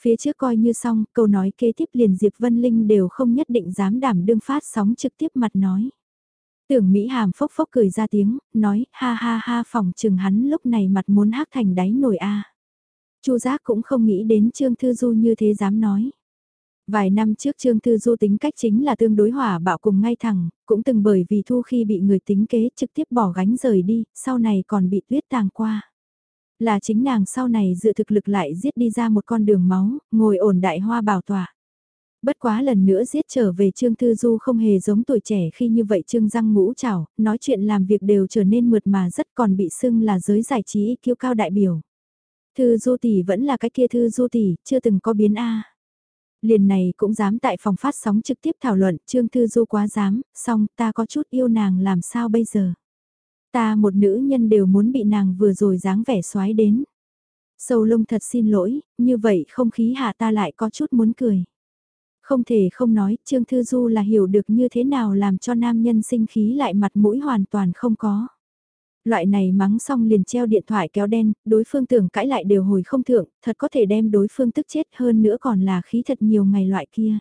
Phía trước coi như xong, câu nói kế tiếp liền Diệp Vân Linh đều không nhất định dám đảm đương phát sóng trực tiếp mặt nói. Tưởng Mỹ Hàm phốc phốc cười ra tiếng, nói, ha ha ha phòng trừng hắn lúc này mặt muốn hắc thành đáy nổi a. Chu Giác cũng không nghĩ đến Trương Thư Du như thế dám nói. Vài năm trước Trương Thư Du tính cách chính là tương đối hỏa bạo cùng ngay thẳng, cũng từng bởi vì thu khi bị người tính kế trực tiếp bỏ gánh rời đi, sau này còn bị tuyết tàng qua. Là chính nàng sau này dựa thực lực lại giết đi ra một con đường máu, ngồi ổn đại hoa bảo tỏa. Bất quá lần nữa giết trở về Trương Thư Du không hề giống tuổi trẻ khi như vậy Trương răng ngũ chảo, nói chuyện làm việc đều trở nên mượt mà rất còn bị xưng là giới giải trí kiêu cao đại biểu. Thư Du tỷ vẫn là cái kia Thư Du tỷ, chưa từng có biến A. Liền này cũng dám tại phòng phát sóng trực tiếp thảo luận, Trương Thư Du quá dám, song ta có chút yêu nàng làm sao bây giờ. Ta một nữ nhân đều muốn bị nàng vừa rồi dáng vẻ xoái đến. Sâu lông thật xin lỗi, như vậy không khí hạ ta lại có chút muốn cười. Không thể không nói, Trương Thư Du là hiểu được như thế nào làm cho nam nhân sinh khí lại mặt mũi hoàn toàn không có. Loại này mắng xong liền treo điện thoại kéo đen, đối phương tưởng cãi lại đều hồi không thượng, thật có thể đem đối phương tức chết hơn nữa còn là khí thật nhiều ngày loại kia.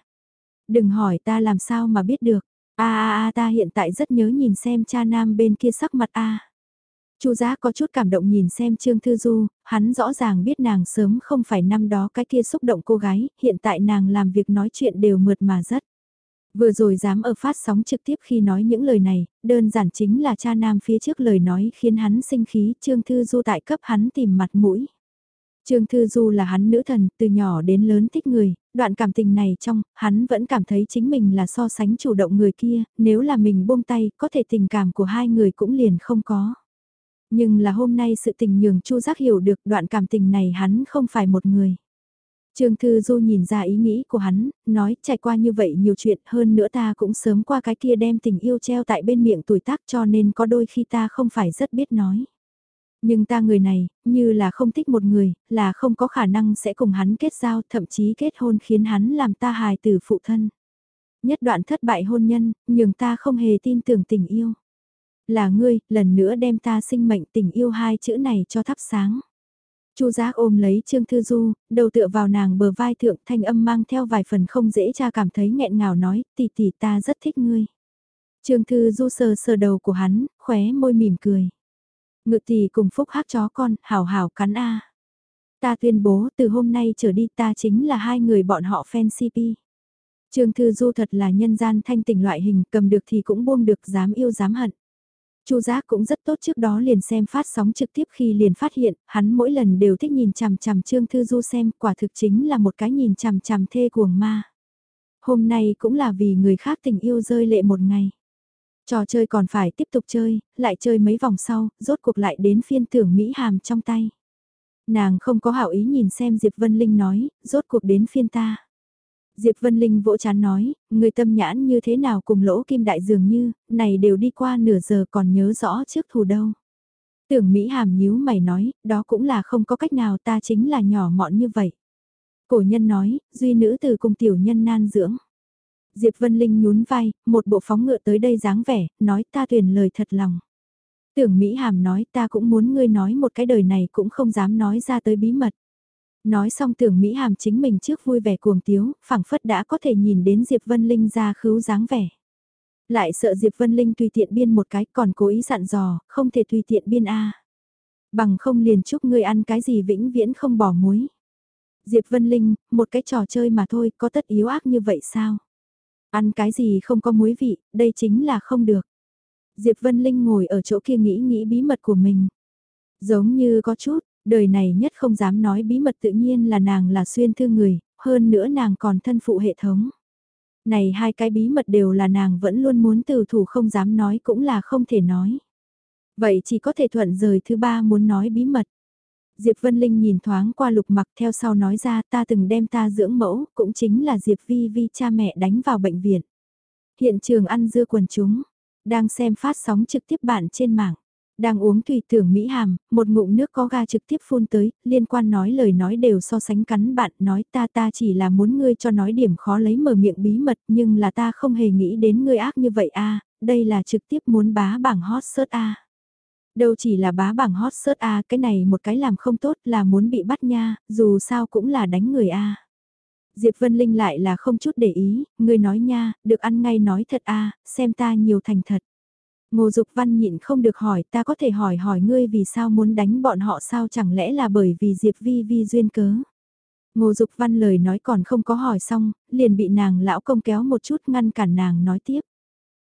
Đừng hỏi ta làm sao mà biết được, a a a ta hiện tại rất nhớ nhìn xem cha nam bên kia sắc mặt a. Chu Giá có chút cảm động nhìn xem Trương Thư Du, hắn rõ ràng biết nàng sớm không phải năm đó cái kia xúc động cô gái, hiện tại nàng làm việc nói chuyện đều mượt mà rất. Vừa rồi dám ở phát sóng trực tiếp khi nói những lời này, đơn giản chính là cha nam phía trước lời nói khiến hắn sinh khí, Trương Thư Du tại cấp hắn tìm mặt mũi. Trương Thư Du là hắn nữ thần, từ nhỏ đến lớn thích người, đoạn cảm tình này trong, hắn vẫn cảm thấy chính mình là so sánh chủ động người kia, nếu là mình buông tay, có thể tình cảm của hai người cũng liền không có. Nhưng là hôm nay sự tình nhường Chu Giác hiểu được đoạn cảm tình này hắn không phải một người. Trương Thư Du nhìn ra ý nghĩ của hắn, nói trải qua như vậy nhiều chuyện hơn nữa ta cũng sớm qua cái kia đem tình yêu treo tại bên miệng tuổi tác cho nên có đôi khi ta không phải rất biết nói. Nhưng ta người này, như là không thích một người, là không có khả năng sẽ cùng hắn kết giao, thậm chí kết hôn khiến hắn làm ta hài tử phụ thân. Nhất đoạn thất bại hôn nhân, nhưng ta không hề tin tưởng tình yêu. Là ngươi, lần nữa đem ta sinh mệnh tình yêu hai chữ này cho thắp sáng. Chu Giác ôm lấy Trương Thư Du, đầu tựa vào nàng bờ vai thượng thanh âm mang theo vài phần không dễ cha cảm thấy nghẹn ngào nói, tỷ tỷ ta rất thích ngươi. Trương Thư Du sờ sờ đầu của hắn, khóe môi mỉm cười. Ngự tỷ cùng phúc hát chó con, hảo hảo cắn a. Ta tuyên bố từ hôm nay trở đi ta chính là hai người bọn họ fan CP. Trương Thư Du thật là nhân gian thanh tình loại hình, cầm được thì cũng buông được, dám yêu dám hận. Chu Giác cũng rất tốt trước đó liền xem phát sóng trực tiếp khi liền phát hiện, hắn mỗi lần đều thích nhìn chằm chằm Trương Thư Du xem, quả thực chính là một cái nhìn chằm chằm thê cuồng ma. Hôm nay cũng là vì người khác tình yêu rơi lệ một ngày. Trò chơi còn phải tiếp tục chơi, lại chơi mấy vòng sau, rốt cuộc lại đến phiên tưởng Mỹ Hàm trong tay. Nàng không có hảo ý nhìn xem Diệp Vân Linh nói, rốt cuộc đến phiên ta. Diệp Vân Linh vỗ chán nói, người tâm nhãn như thế nào cùng lỗ kim đại dường như, này đều đi qua nửa giờ còn nhớ rõ trước thù đâu. Tưởng Mỹ hàm nhíu mày nói, đó cũng là không có cách nào ta chính là nhỏ mọn như vậy. Cổ nhân nói, duy nữ từ cùng tiểu nhân nan dưỡng. Diệp Vân Linh nhún vai, một bộ phóng ngựa tới đây dáng vẻ, nói ta tuyển lời thật lòng. Tưởng Mỹ Hàm nói ta cũng muốn ngươi nói một cái đời này cũng không dám nói ra tới bí mật. Nói xong tưởng Mỹ Hàm chính mình trước vui vẻ cuồng tiếu, phảng phất đã có thể nhìn đến Diệp Vân Linh ra khứu dáng vẻ. Lại sợ Diệp Vân Linh tùy tiện biên một cái còn cố ý dặn dò, không thể tùy tiện biên A. Bằng không liền chúc ngươi ăn cái gì vĩnh viễn không bỏ muối. Diệp Vân Linh, một cái trò chơi mà thôi, có tất yếu ác như vậy sao? Ăn cái gì không có muối vị, đây chính là không được. Diệp Vân Linh ngồi ở chỗ kia nghĩ nghĩ bí mật của mình. Giống như có chút, Đời này nhất không dám nói bí mật tự nhiên là nàng là xuyên thư người, hơn nữa nàng còn thân phụ hệ thống. Này hai cái bí mật đều là nàng vẫn luôn muốn từ thủ không dám nói cũng là không thể nói. Vậy chỉ có thể thuận rời thứ ba muốn nói bí mật. Diệp Vân Linh nhìn thoáng qua lục mặc theo sau nói ra ta từng đem ta dưỡng mẫu, cũng chính là Diệp Vi Vi cha mẹ đánh vào bệnh viện. Hiện trường ăn dưa quần chúng, đang xem phát sóng trực tiếp bạn trên mạng. Đang uống tùy tưởng Mỹ Hàm, một ngụm nước có ga trực tiếp phun tới, liên quan nói lời nói đều so sánh cắn bạn, nói ta ta chỉ là muốn ngươi cho nói điểm khó lấy mở miệng bí mật nhưng là ta không hề nghĩ đến ngươi ác như vậy a đây là trực tiếp muốn bá bảng hot search a Đâu chỉ là bá bảng hot search a cái này một cái làm không tốt là muốn bị bắt nha, dù sao cũng là đánh người a Diệp Vân Linh lại là không chút để ý, ngươi nói nha, được ăn ngay nói thật a xem ta nhiều thành thật. Ngô Dục Văn nhịn không được hỏi ta có thể hỏi hỏi ngươi vì sao muốn đánh bọn họ sao chẳng lẽ là bởi vì Diệp Vi Vi duyên cớ. Ngô Dục Văn lời nói còn không có hỏi xong, liền bị nàng lão công kéo một chút ngăn cản nàng nói tiếp.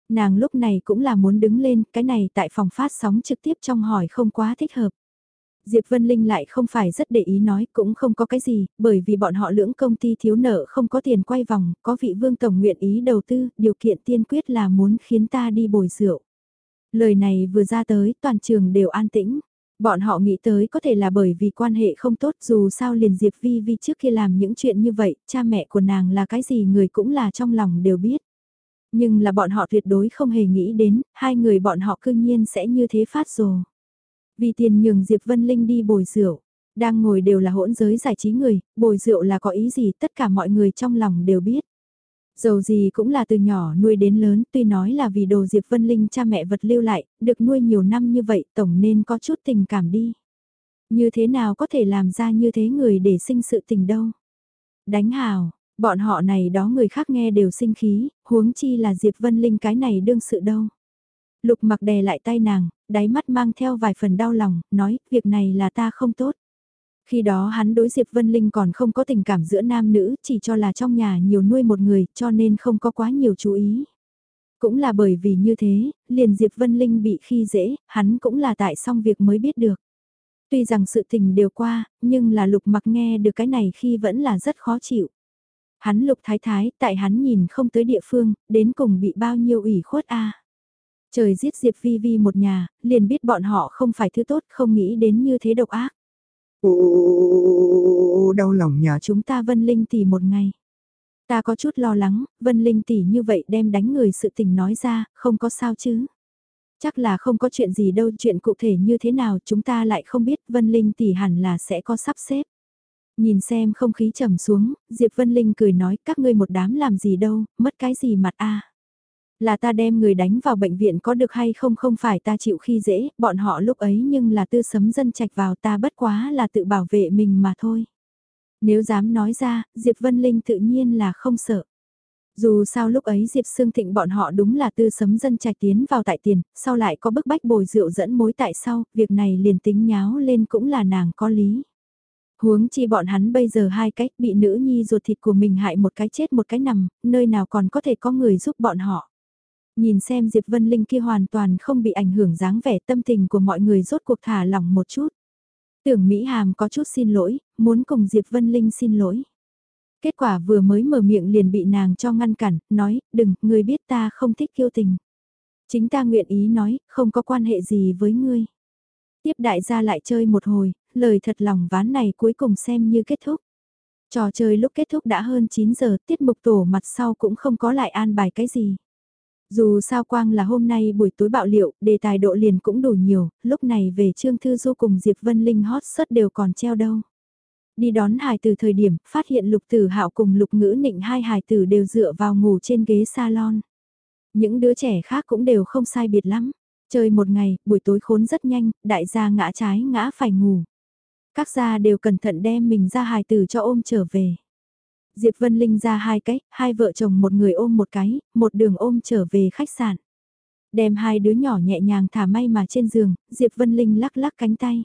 Nàng lúc này cũng là muốn đứng lên, cái này tại phòng phát sóng trực tiếp trong hỏi không quá thích hợp. Diệp Vân Linh lại không phải rất để ý nói cũng không có cái gì, bởi vì bọn họ lưỡng công ty thiếu nợ không có tiền quay vòng, có vị vương tổng nguyện ý đầu tư, điều kiện tiên quyết là muốn khiến ta đi bồi rượu. Lời này vừa ra tới, toàn trường đều an tĩnh. Bọn họ nghĩ tới có thể là bởi vì quan hệ không tốt dù sao liền Diệp Vi Vi trước khi làm những chuyện như vậy, cha mẹ của nàng là cái gì người cũng là trong lòng đều biết. Nhưng là bọn họ tuyệt đối không hề nghĩ đến, hai người bọn họ cương nhiên sẽ như thế phát rồ. Vì tiền nhường Diệp Vân Linh đi bồi rượu, đang ngồi đều là hỗn giới giải trí người, bồi rượu là có ý gì tất cả mọi người trong lòng đều biết. Dầu gì cũng là từ nhỏ nuôi đến lớn, tuy nói là vì đồ Diệp Vân Linh cha mẹ vật lưu lại, được nuôi nhiều năm như vậy tổng nên có chút tình cảm đi. Như thế nào có thể làm ra như thế người để sinh sự tình đâu. Đánh hào, bọn họ này đó người khác nghe đều sinh khí, huống chi là Diệp Vân Linh cái này đương sự đâu. Lục mặc đè lại tay nàng, đáy mắt mang theo vài phần đau lòng, nói, việc này là ta không tốt. Khi đó hắn đối Diệp Vân Linh còn không có tình cảm giữa nam nữ, chỉ cho là trong nhà nhiều nuôi một người, cho nên không có quá nhiều chú ý. Cũng là bởi vì như thế, liền Diệp Vân Linh bị khi dễ, hắn cũng là tại xong việc mới biết được. Tuy rằng sự tình đều qua, nhưng là lục mặc nghe được cái này khi vẫn là rất khó chịu. Hắn lục thái thái, tại hắn nhìn không tới địa phương, đến cùng bị bao nhiêu ủy khuất a Trời giết Diệp Vi Vi một nhà, liền biết bọn họ không phải thứ tốt, không nghĩ đến như thế độc ác. Ồ, đau lòng nhỏ chúng ta Vân Linh tỷ một ngày. Ta có chút lo lắng, Vân Linh tỷ như vậy đem đánh người sự tình nói ra, không có sao chứ. Chắc là không có chuyện gì đâu, chuyện cụ thể như thế nào chúng ta lại không biết, Vân Linh tỷ hẳn là sẽ có sắp xếp. Nhìn xem không khí trầm xuống, Diệp Vân Linh cười nói các ngươi một đám làm gì đâu, mất cái gì mặt a là ta đem người đánh vào bệnh viện có được hay không không phải ta chịu khi dễ, bọn họ lúc ấy nhưng là tư sấm dân trạch vào ta bất quá là tự bảo vệ mình mà thôi. Nếu dám nói ra, Diệp Vân Linh tự nhiên là không sợ. Dù sao lúc ấy Diệp Sương Thịnh bọn họ đúng là tư sấm dân trạch tiến vào tại tiền, sau lại có bức bách bồi rượu dẫn mối tại sau, việc này liền tính nháo lên cũng là nàng có lý. Huống chi bọn hắn bây giờ hai cách bị nữ nhi ruột thịt của mình hại một cái chết một cái nằm, nơi nào còn có thể có người giúp bọn họ. Nhìn xem Diệp Vân Linh kia hoàn toàn không bị ảnh hưởng dáng vẻ tâm tình của mọi người rốt cuộc thả lỏng một chút. Tưởng Mỹ Hàm có chút xin lỗi, muốn cùng Diệp Vân Linh xin lỗi. Kết quả vừa mới mở miệng liền bị nàng cho ngăn cản, nói, đừng, người biết ta không thích kiêu tình. Chính ta nguyện ý nói, không có quan hệ gì với ngươi. Tiếp đại gia lại chơi một hồi, lời thật lòng ván này cuối cùng xem như kết thúc. Trò chơi lúc kết thúc đã hơn 9 giờ, tiết mục tổ mặt sau cũng không có lại an bài cái gì. Dù sao quang là hôm nay buổi tối bạo liệu, đề tài độ liền cũng đủ nhiều, lúc này về Trương Thư Du cùng Diệp Vân Linh hot sớt đều còn treo đâu. Đi đón hài từ thời điểm, phát hiện lục tử hạo cùng lục ngữ nịnh hai hài tử đều dựa vào ngủ trên ghế salon. Những đứa trẻ khác cũng đều không sai biệt lắm. Chơi một ngày, buổi tối khốn rất nhanh, đại gia ngã trái ngã phải ngủ. Các gia đều cẩn thận đem mình ra hài tử cho ôm trở về. Diệp Vân Linh ra hai cái, hai vợ chồng một người ôm một cái, một đường ôm trở về khách sạn. Đem hai đứa nhỏ nhẹ nhàng thả may mà trên giường, Diệp Vân Linh lắc lắc cánh tay.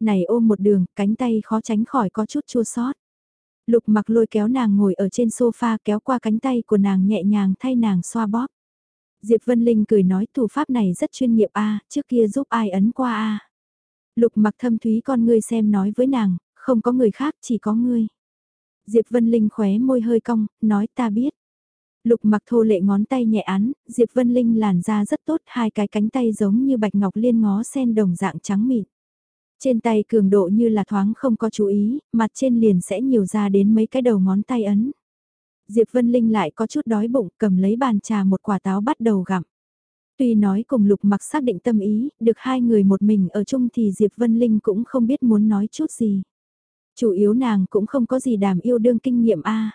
Này ôm một đường, cánh tay khó tránh khỏi có chút chua sót. Lục mặc lôi kéo nàng ngồi ở trên sofa kéo qua cánh tay của nàng nhẹ nhàng thay nàng xoa bóp. Diệp Vân Linh cười nói thủ pháp này rất chuyên nghiệp a trước kia giúp ai ấn qua a Lục mặc thâm thúy con ngươi xem nói với nàng, không có người khác chỉ có ngươi. Diệp Vân Linh khóe môi hơi cong, nói ta biết. Lục mặc thô lệ ngón tay nhẹ án, Diệp Vân Linh làn da rất tốt, hai cái cánh tay giống như bạch ngọc liên ngó sen đồng dạng trắng mịn. Trên tay cường độ như là thoáng không có chú ý, mặt trên liền sẽ nhiều ra đến mấy cái đầu ngón tay ấn. Diệp Vân Linh lại có chút đói bụng cầm lấy bàn trà một quả táo bắt đầu gặm. Tuy nói cùng Lục mặc xác định tâm ý, được hai người một mình ở chung thì Diệp Vân Linh cũng không biết muốn nói chút gì. Chủ yếu nàng cũng không có gì đàm yêu đương kinh nghiệm a.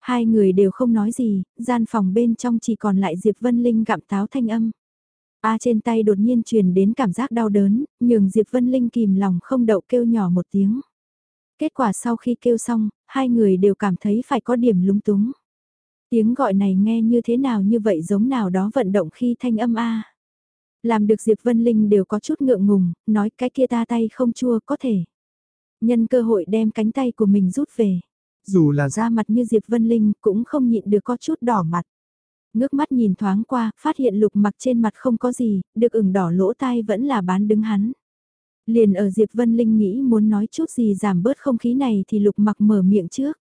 Hai người đều không nói gì, gian phòng bên trong chỉ còn lại Diệp Vân Linh gặm táo thanh âm. A trên tay đột nhiên truyền đến cảm giác đau đớn, nhường Diệp Vân Linh kìm lòng không đậu kêu nhỏ một tiếng. Kết quả sau khi kêu xong, hai người đều cảm thấy phải có điểm lúng túng. Tiếng gọi này nghe như thế nào như vậy giống nào đó vận động khi thanh âm A. Làm được Diệp Vân Linh đều có chút ngượng ngùng, nói cái kia ta tay không chua có thể. Nhân cơ hội đem cánh tay của mình rút về. Dù là ra mặt như Diệp Vân Linh cũng không nhịn được có chút đỏ mặt. Ngước mắt nhìn thoáng qua, phát hiện lục mặc trên mặt không có gì, được ửng đỏ lỗ tai vẫn là bán đứng hắn. Liền ở Diệp Vân Linh nghĩ muốn nói chút gì giảm bớt không khí này thì lục mặc mở miệng trước.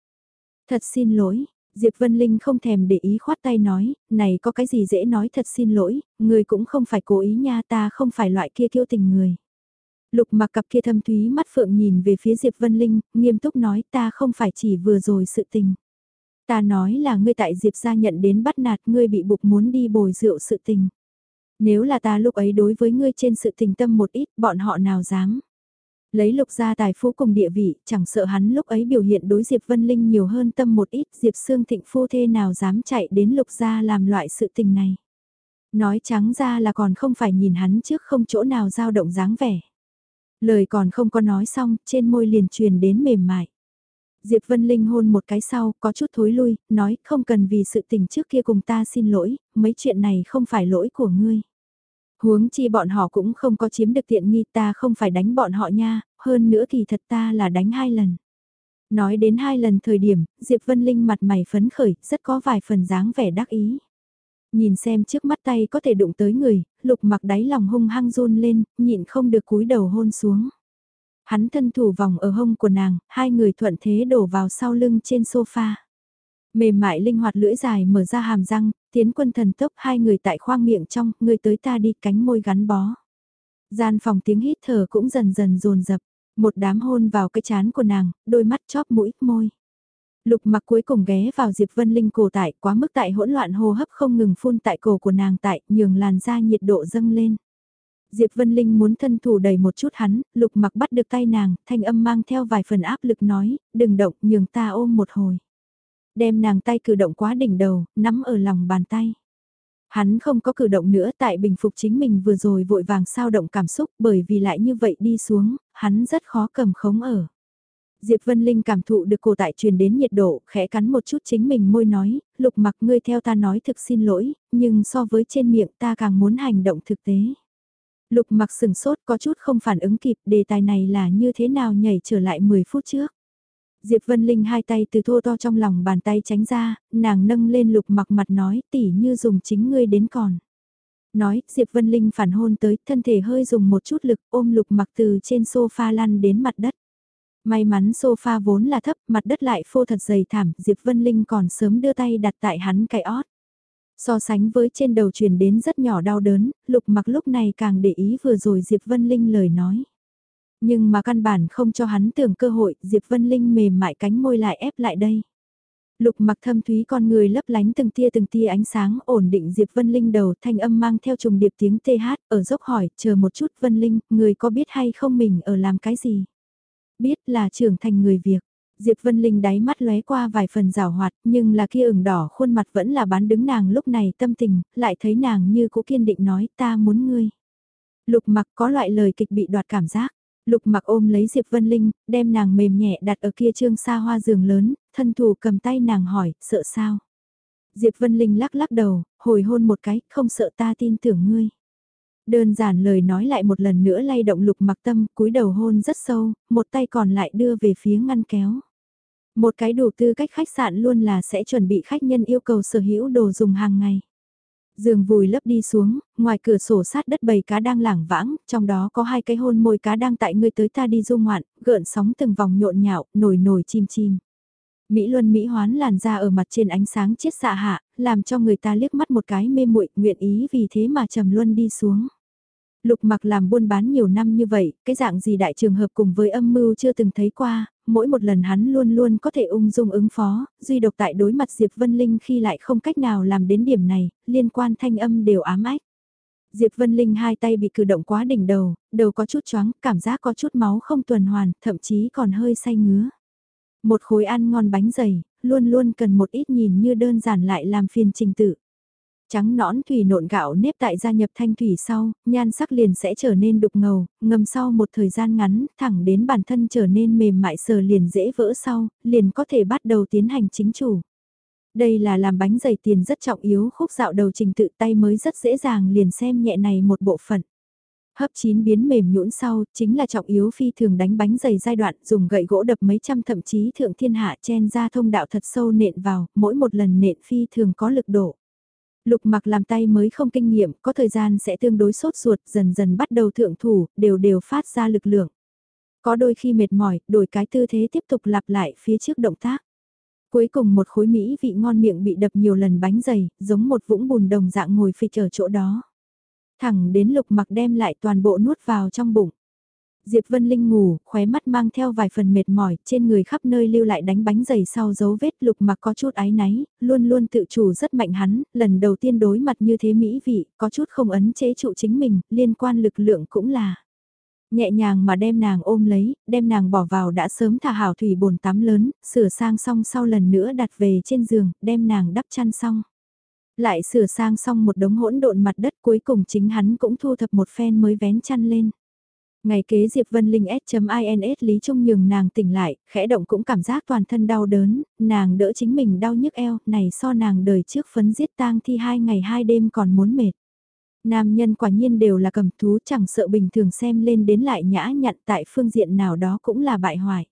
Thật xin lỗi, Diệp Vân Linh không thèm để ý khoát tay nói, này có cái gì dễ nói thật xin lỗi, người cũng không phải cố ý nha ta không phải loại kia kiêu tình người. Lục mặc cặp kia thâm thúy mắt phượng nhìn về phía Diệp Vân Linh, nghiêm túc nói ta không phải chỉ vừa rồi sự tình. Ta nói là ngươi tại Diệp gia nhận đến bắt nạt ngươi bị buộc muốn đi bồi rượu sự tình. Nếu là ta lúc ấy đối với ngươi trên sự tình tâm một ít, bọn họ nào dám. Lấy lục gia tài phú cùng địa vị, chẳng sợ hắn lúc ấy biểu hiện đối Diệp Vân Linh nhiều hơn tâm một ít, Diệp Sương Thịnh phu thê nào dám chạy đến lục gia làm loại sự tình này. Nói trắng ra là còn không phải nhìn hắn trước không chỗ nào dao động dáng vẻ. Lời còn không có nói xong, trên môi liền truyền đến mềm mại. Diệp Vân Linh hôn một cái sau, có chút thối lui, nói không cần vì sự tình trước kia cùng ta xin lỗi, mấy chuyện này không phải lỗi của ngươi. Huống chi bọn họ cũng không có chiếm được tiện nghi ta không phải đánh bọn họ nha, hơn nữa kỳ thật ta là đánh hai lần. Nói đến hai lần thời điểm, Diệp Vân Linh mặt mày phấn khởi, rất có vài phần dáng vẻ đắc ý. Nhìn xem trước mắt tay có thể đụng tới người, lục mặc đáy lòng hung hăng run lên, nhịn không được cúi đầu hôn xuống. Hắn thân thủ vòng ở hông của nàng, hai người thuận thế đổ vào sau lưng trên sofa. Mềm mại linh hoạt lưỡi dài mở ra hàm răng, tiến quân thần tốc hai người tại khoang miệng trong, người tới ta đi cánh môi gắn bó. Gian phòng tiếng hít thở cũng dần dần dồn dập một đám hôn vào cái chán của nàng, đôi mắt chóp mũi, môi. Lục mặc cuối cùng ghé vào Diệp Vân Linh cổ tại quá mức tại hỗn loạn hô hấp không ngừng phun tại cổ của nàng tại nhường làn da nhiệt độ dâng lên. Diệp Vân Linh muốn thân thủ đầy một chút hắn, lục mặc bắt được tay nàng, thanh âm mang theo vài phần áp lực nói, đừng động, nhường ta ôm một hồi. Đem nàng tay cử động quá đỉnh đầu, nắm ở lòng bàn tay. Hắn không có cử động nữa tại bình phục chính mình vừa rồi vội vàng sao động cảm xúc bởi vì lại như vậy đi xuống, hắn rất khó cầm khống ở. Diệp Vân Linh cảm thụ được cổ tại truyền đến nhiệt độ, khẽ cắn một chút chính mình môi nói, lục mặc ngươi theo ta nói thực xin lỗi, nhưng so với trên miệng ta càng muốn hành động thực tế. Lục mặc sừng sốt có chút không phản ứng kịp đề tài này là như thế nào nhảy trở lại 10 phút trước. Diệp Vân Linh hai tay từ thô to trong lòng bàn tay tránh ra, nàng nâng lên lục mặc mặt nói tỉ như dùng chính ngươi đến còn. Nói, Diệp Vân Linh phản hôn tới, thân thể hơi dùng một chút lực ôm lục mặc từ trên sofa lăn đến mặt đất. May mắn sofa vốn là thấp, mặt đất lại phô thật dày thảm, Diệp Vân Linh còn sớm đưa tay đặt tại hắn cái ót. So sánh với trên đầu truyền đến rất nhỏ đau đớn, lục mặc lúc này càng để ý vừa rồi Diệp Vân Linh lời nói. Nhưng mà căn bản không cho hắn tưởng cơ hội, Diệp Vân Linh mềm mại cánh môi lại ép lại đây. Lục mặc thâm thúy con người lấp lánh từng tia từng tia ánh sáng ổn định Diệp Vân Linh đầu thanh âm mang theo trùng điệp tiếng TH ở dốc hỏi chờ một chút Vân Linh, người có biết hay không mình ở làm cái gì? Biết là trưởng thành người việc. Diệp Vân Linh đáy mắt lóe qua vài phần rào hoạt, nhưng là kia ửng đỏ khuôn mặt vẫn là bán đứng nàng lúc này tâm tình, lại thấy nàng như cũ kiên định nói ta muốn ngươi. Lục mặc có loại lời kịch bị đoạt cảm giác. Lục mặc ôm lấy Diệp Vân Linh, đem nàng mềm nhẹ đặt ở kia trương xa hoa giường lớn, thân thủ cầm tay nàng hỏi, sợ sao? Diệp Vân Linh lắc lắc đầu, hồi hôn một cái, không sợ ta tin tưởng ngươi. Đơn giản lời nói lại một lần nữa lay động lục mặc tâm, cúi đầu hôn rất sâu, một tay còn lại đưa về phía ngăn kéo. Một cái đủ tư cách khách sạn luôn là sẽ chuẩn bị khách nhân yêu cầu sở hữu đồ dùng hàng ngày. Giường vùi lấp đi xuống, ngoài cửa sổ sát đất bầy cá đang lảng vãng, trong đó có hai cái hôn môi cá đang tại ngươi tới ta đi du ngoạn, gợn sóng từng vòng nhộn nhạo, nổi nổi chim chim. Mỹ Luân Mỹ hoán làn ra ở mặt trên ánh sáng chiết xạ hạ, làm cho người ta liếc mắt một cái mê muội nguyện ý vì thế mà trầm luân đi xuống. Lục mặc làm buôn bán nhiều năm như vậy, cái dạng gì đại trường hợp cùng với âm mưu chưa từng thấy qua, mỗi một lần hắn luôn luôn có thể ung dung ứng phó, duy độc tại đối mặt Diệp Vân Linh khi lại không cách nào làm đến điểm này, liên quan thanh âm đều ám ách. Diệp Vân Linh hai tay bị cử động quá đỉnh đầu, đầu có chút chóng, cảm giác có chút máu không tuần hoàn, thậm chí còn hơi say ngứa. Một khối ăn ngon bánh dày, luôn luôn cần một ít nhìn như đơn giản lại làm phiền trình tự. Trắng nõn thủy nộn gạo nếp tại gia nhập thanh thủy sau, nhan sắc liền sẽ trở nên đục ngầu, ngầm sau một thời gian ngắn, thẳng đến bản thân trở nên mềm mại sờ liền dễ vỡ sau, liền có thể bắt đầu tiến hành chính chủ. Đây là làm bánh dày tiền rất trọng yếu khúc dạo đầu trình tự tay mới rất dễ dàng liền xem nhẹ này một bộ phận. Hấp chín biến mềm nhũn sau, chính là trọng yếu phi thường đánh bánh dày giai đoạn dùng gậy gỗ đập mấy trăm thậm chí thượng thiên hạ chen ra thông đạo thật sâu nện vào, mỗi một lần nện phi thường có lực độ. Lục mặc làm tay mới không kinh nghiệm, có thời gian sẽ tương đối sốt ruột, dần dần bắt đầu thượng thủ, đều đều phát ra lực lượng. Có đôi khi mệt mỏi, đổi cái tư thế tiếp tục lặp lại phía trước động tác. Cuối cùng một khối mỹ vị ngon miệng bị đập nhiều lần bánh dày, giống một vũng bùn đồng dạng ngồi phịch ở chỗ đó. Thẳng đến lục mặc đem lại toàn bộ nuốt vào trong bụng. Diệp Vân Linh ngủ, khóe mắt mang theo vài phần mệt mỏi, trên người khắp nơi lưu lại đánh bánh giày sau dấu vết lục mặc có chút ái náy, luôn luôn tự chủ rất mạnh hắn, lần đầu tiên đối mặt như thế mỹ vị, có chút không ấn chế trụ chính mình, liên quan lực lượng cũng là. Nhẹ nhàng mà đem nàng ôm lấy, đem nàng bỏ vào đã sớm thả hảo thủy bồn tắm lớn, sửa sang xong sau lần nữa đặt về trên giường, đem nàng đắp chăn xong. Lại sửa sang xong một đống hỗn độn mặt đất cuối cùng chính hắn cũng thu thập một phen mới vén chăn lên. Ngày kế Diệp Vân Linh S.INS Lý Trung nhường nàng tỉnh lại, khẽ động cũng cảm giác toàn thân đau đớn, nàng đỡ chính mình đau nhức eo, này so nàng đời trước phấn giết tang thi hai ngày hai đêm còn muốn mệt. Nam nhân quả nhiên đều là cầm thú chẳng sợ bình thường xem lên đến lại nhã nhặn tại phương diện nào đó cũng là bại hoại.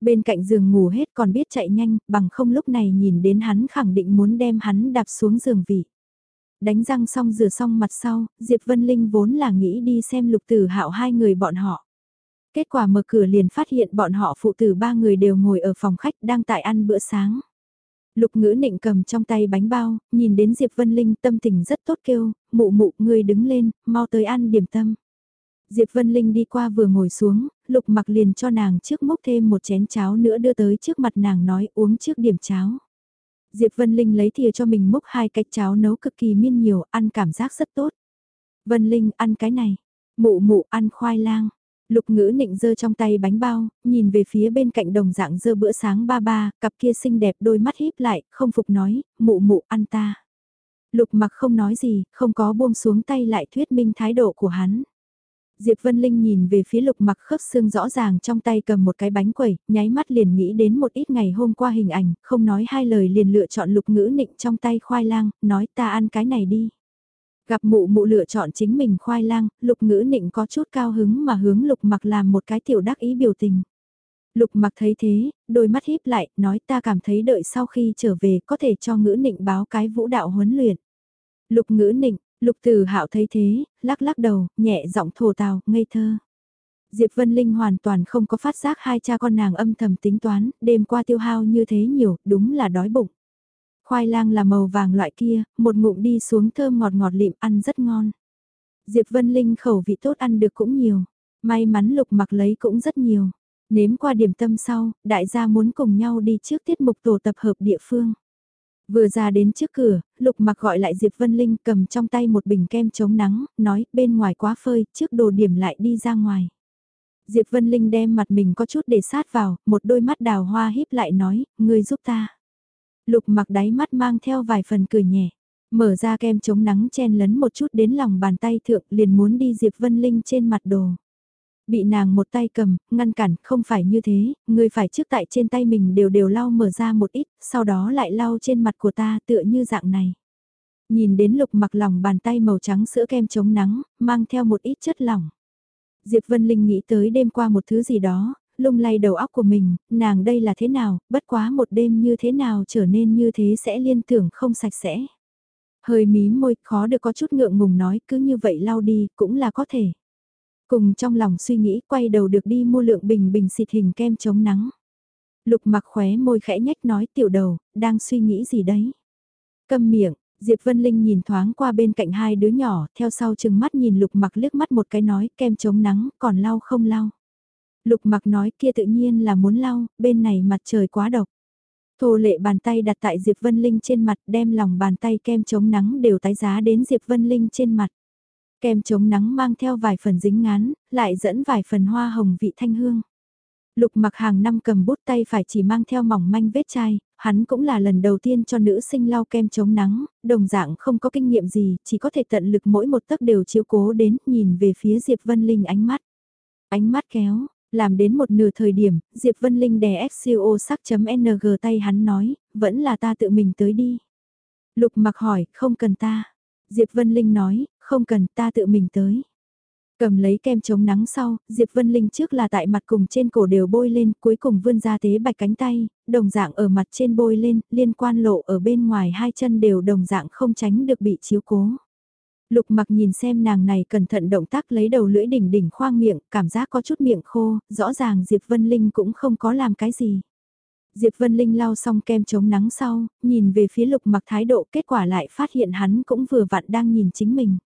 Bên cạnh giường ngủ hết còn biết chạy nhanh, bằng không lúc này nhìn đến hắn khẳng định muốn đem hắn đạp xuống giường vị. Đánh răng xong rửa xong mặt sau, Diệp Vân Linh vốn là nghĩ đi xem lục tử hạo hai người bọn họ. Kết quả mở cửa liền phát hiện bọn họ phụ tử ba người đều ngồi ở phòng khách đang tại ăn bữa sáng. Lục ngữ nịnh cầm trong tay bánh bao, nhìn đến Diệp Vân Linh tâm tình rất tốt kêu, mụ mụ người đứng lên, mau tới ăn điểm tâm. Diệp Vân Linh đi qua vừa ngồi xuống, lục mặc liền cho nàng trước mốc thêm một chén cháo nữa đưa tới trước mặt nàng nói uống trước điểm cháo. Diệp Vân Linh lấy thìa cho mình múc hai cái cháo nấu cực kỳ miên nhiều, ăn cảm giác rất tốt. Vân Linh ăn cái này, mụ mụ ăn khoai lang. Lục ngữ nịnh dơ trong tay bánh bao, nhìn về phía bên cạnh đồng dạng dơ bữa sáng ba ba, cặp kia xinh đẹp đôi mắt híp lại, không phục nói, mụ mụ ăn ta. Lục mặc không nói gì, không có buông xuống tay lại thuyết minh thái độ của hắn. Diệp Vân Linh nhìn về phía lục mặc khớp xương rõ ràng trong tay cầm một cái bánh quẩy, nháy mắt liền nghĩ đến một ít ngày hôm qua hình ảnh, không nói hai lời liền lựa chọn lục ngữ nịnh trong tay khoai lang, nói ta ăn cái này đi. Gặp mụ mụ lựa chọn chính mình khoai lang, lục ngữ nịnh có chút cao hứng mà hướng lục mặc làm một cái tiểu đắc ý biểu tình. Lục mặc thấy thế, đôi mắt híp lại, nói ta cảm thấy đợi sau khi trở về có thể cho ngữ nịnh báo cái vũ đạo huấn luyện. Lục ngữ nịnh, lục tử hạo thấy thế, lắc lắc đầu, nhẹ giọng thổ tào, ngây thơ. Diệp Vân Linh hoàn toàn không có phát giác hai cha con nàng âm thầm tính toán, đêm qua tiêu hao như thế nhiều, đúng là đói bụng. Khoai lang là màu vàng loại kia, một ngụm đi xuống thơm ngọt ngọt lịm ăn rất ngon. Diệp Vân Linh khẩu vị tốt ăn được cũng nhiều, may mắn lục mặc lấy cũng rất nhiều. Nếm qua điểm tâm sau, đại gia muốn cùng nhau đi trước tiết mục tổ tập hợp địa phương. Vừa ra đến trước cửa, Lục mặc gọi lại Diệp Vân Linh cầm trong tay một bình kem chống nắng, nói bên ngoài quá phơi, trước đồ điểm lại đi ra ngoài. Diệp Vân Linh đem mặt mình có chút để sát vào, một đôi mắt đào hoa híp lại nói, ngươi giúp ta. Lục mặc đáy mắt mang theo vài phần cười nhẹ, mở ra kem chống nắng chen lấn một chút đến lòng bàn tay thượng liền muốn đi Diệp Vân Linh trên mặt đồ. Bị nàng một tay cầm, ngăn cản, không phải như thế, người phải trước tại trên tay mình đều đều lau mở ra một ít, sau đó lại lau trên mặt của ta tựa như dạng này. Nhìn đến lục mặc lòng bàn tay màu trắng sữa kem chống nắng, mang theo một ít chất lỏng. Diệp Vân Linh nghĩ tới đêm qua một thứ gì đó, lung lay đầu óc của mình, nàng đây là thế nào, bất quá một đêm như thế nào trở nên như thế sẽ liên tưởng không sạch sẽ. Hơi mí môi, khó được có chút ngượng ngùng nói, cứ như vậy lau đi, cũng là có thể. Cùng trong lòng suy nghĩ quay đầu được đi mua lượng bình bình xịt hình kem chống nắng. Lục mặc khóe môi khẽ nhách nói tiểu đầu, đang suy nghĩ gì đấy. Câm miệng, Diệp Vân Linh nhìn thoáng qua bên cạnh hai đứa nhỏ, theo sau chừng mắt nhìn lục mặc liếc mắt một cái nói kem chống nắng, còn lau không lau. Lục mặc nói kia tự nhiên là muốn lau, bên này mặt trời quá độc. Thô lệ bàn tay đặt tại Diệp Vân Linh trên mặt đem lòng bàn tay kem chống nắng đều tái giá đến Diệp Vân Linh trên mặt. Kem chống nắng mang theo vài phần dính ngán, lại dẫn vài phần hoa hồng vị thanh hương. Lục mặc hàng năm cầm bút tay phải chỉ mang theo mỏng manh vết chai, hắn cũng là lần đầu tiên cho nữ sinh lau kem chống nắng, đồng dạng không có kinh nghiệm gì, chỉ có thể tận lực mỗi một tấc đều chiếu cố đến, nhìn về phía Diệp Vân Linh ánh mắt. Ánh mắt kéo, làm đến một nửa thời điểm, Diệp Vân Linh đè XCO sắc.ng tay hắn nói, vẫn là ta tự mình tới đi. Lục mặc hỏi, không cần ta. Diệp Vân Linh nói, không cần ta tự mình tới. Cầm lấy kem chống nắng sau, Diệp Vân Linh trước là tại mặt cùng trên cổ đều bôi lên, cuối cùng vươn ra tế bạch cánh tay, đồng dạng ở mặt trên bôi lên, liên quan lộ ở bên ngoài hai chân đều đồng dạng không tránh được bị chiếu cố. Lục mặc nhìn xem nàng này cẩn thận động tác lấy đầu lưỡi đỉnh đỉnh khoang miệng, cảm giác có chút miệng khô, rõ ràng Diệp Vân Linh cũng không có làm cái gì. Diệp Vân Linh lau xong kem chống nắng sau, nhìn về phía lục mặc thái độ kết quả lại phát hiện hắn cũng vừa vặn đang nhìn chính mình.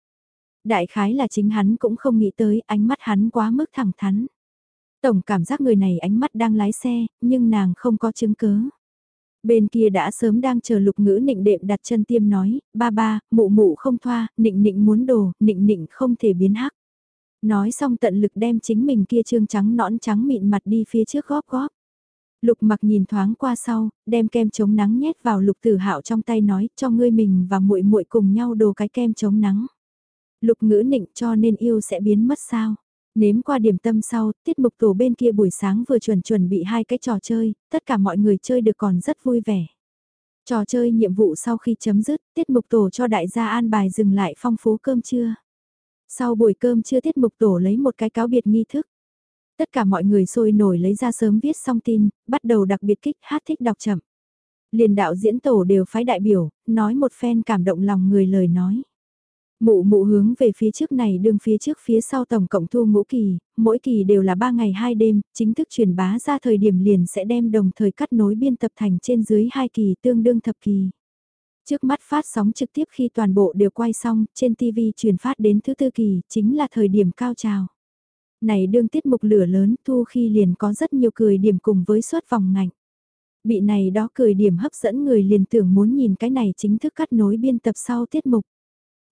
Đại khái là chính hắn cũng không nghĩ tới ánh mắt hắn quá mức thẳng thắn. Tổng cảm giác người này ánh mắt đang lái xe, nhưng nàng không có chứng cớ. Bên kia đã sớm đang chờ lục ngữ nịnh đệm đặt chân tiêm nói, ba ba, mụ mụ không thoa, nịnh nịnh muốn đồ, nịnh nịnh không thể biến hắc. Nói xong tận lực đem chính mình kia trương trắng nõn trắng mịn mặt đi phía trước góp góp. Lục mặc nhìn thoáng qua sau, đem kem chống nắng nhét vào lục tử hạo trong tay nói cho ngươi mình và muội muội cùng nhau đồ cái kem chống nắng. Lục ngữ nịnh cho nên yêu sẽ biến mất sao. Nếm qua điểm tâm sau, tiết mục tổ bên kia buổi sáng vừa chuẩn chuẩn bị hai cái trò chơi, tất cả mọi người chơi được còn rất vui vẻ. Trò chơi nhiệm vụ sau khi chấm dứt, tiết mục tổ cho đại gia an bài dừng lại phong phú cơm trưa. Sau buổi cơm trưa tiết mục tổ lấy một cái cáo biệt nghi thức. Tất cả mọi người sôi nổi lấy ra sớm viết xong tin, bắt đầu đặc biệt kích hát thích đọc chậm. Liền đạo diễn tổ đều phái đại biểu, nói một phen cảm động lòng người lời nói. Mụ mụ hướng về phía trước này đường phía trước phía sau tổng cộng thu ngũ kỳ, mỗi kỳ đều là 3 ngày 2 đêm, chính thức truyền bá ra thời điểm liền sẽ đem đồng thời cắt nối biên tập thành trên dưới 2 kỳ tương đương thập kỳ. Trước mắt phát sóng trực tiếp khi toàn bộ đều quay xong, trên TV truyền phát đến thứ tư kỳ, chính là thời điểm cao trào. Này đương tiết mục lửa lớn thu khi liền có rất nhiều cười điểm cùng với suất vòng ngạnh Bị này đó cười điểm hấp dẫn người liền tưởng muốn nhìn cái này chính thức cắt nối biên tập sau tiết mục.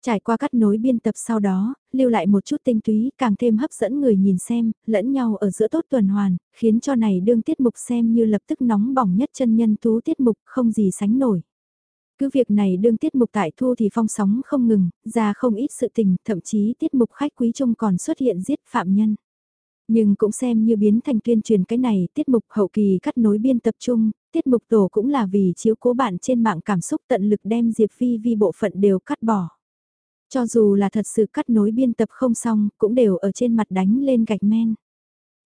Trải qua cắt nối biên tập sau đó, lưu lại một chút tinh túy càng thêm hấp dẫn người nhìn xem, lẫn nhau ở giữa tốt tuần hoàn, khiến cho này đương tiết mục xem như lập tức nóng bỏng nhất chân nhân tú tiết mục không gì sánh nổi. Cứ việc này đương tiết mục tại thu thì phong sóng không ngừng, ra không ít sự tình, thậm chí tiết mục khách quý trung còn xuất hiện giết phạm nhân. Nhưng cũng xem như biến thành tuyên truyền cái này, tiết mục hậu kỳ cắt nối biên tập trung, tiết mục tổ cũng là vì chiếu cố bạn trên mạng cảm xúc tận lực đem Diệp Phi vi bộ phận đều cắt bỏ. Cho dù là thật sự cắt nối biên tập không xong, cũng đều ở trên mặt đánh lên gạch men.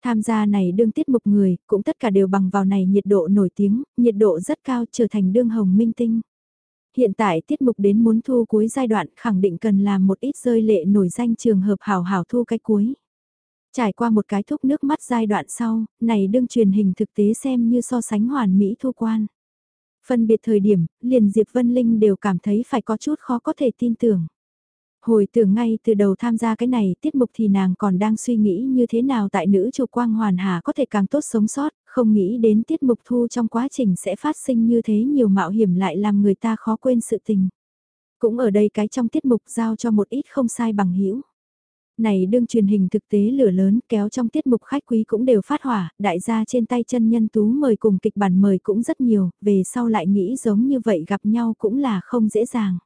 Tham gia này đương tiết mục người, cũng tất cả đều bằng vào này nhiệt độ nổi tiếng, nhiệt độ rất cao trở thành đương hồng minh tinh. Hiện tại tiết mục đến muốn thu cuối giai đoạn khẳng định cần làm một ít rơi lệ nổi danh trường hợp hào hào thu cái cuối. Trải qua một cái thúc nước mắt giai đoạn sau, này đương truyền hình thực tế xem như so sánh hoàn mỹ thu quan. Phân biệt thời điểm, liền Diệp Vân Linh đều cảm thấy phải có chút khó có thể tin tưởng. Hồi tưởng ngay từ đầu tham gia cái này tiết mục thì nàng còn đang suy nghĩ như thế nào tại nữ chủ quang hoàn hà có thể càng tốt sống sót, không nghĩ đến tiết mục thu trong quá trình sẽ phát sinh như thế nhiều mạo hiểm lại làm người ta khó quên sự tình. Cũng ở đây cái trong tiết mục giao cho một ít không sai bằng hữu này đương truyền hình thực tế lửa lớn kéo trong tiết mục khách quý cũng đều phát hỏa, đại gia trên tay chân nhân tú mời cùng kịch bản mời cũng rất nhiều, về sau lại nghĩ giống như vậy gặp nhau cũng là không dễ dàng.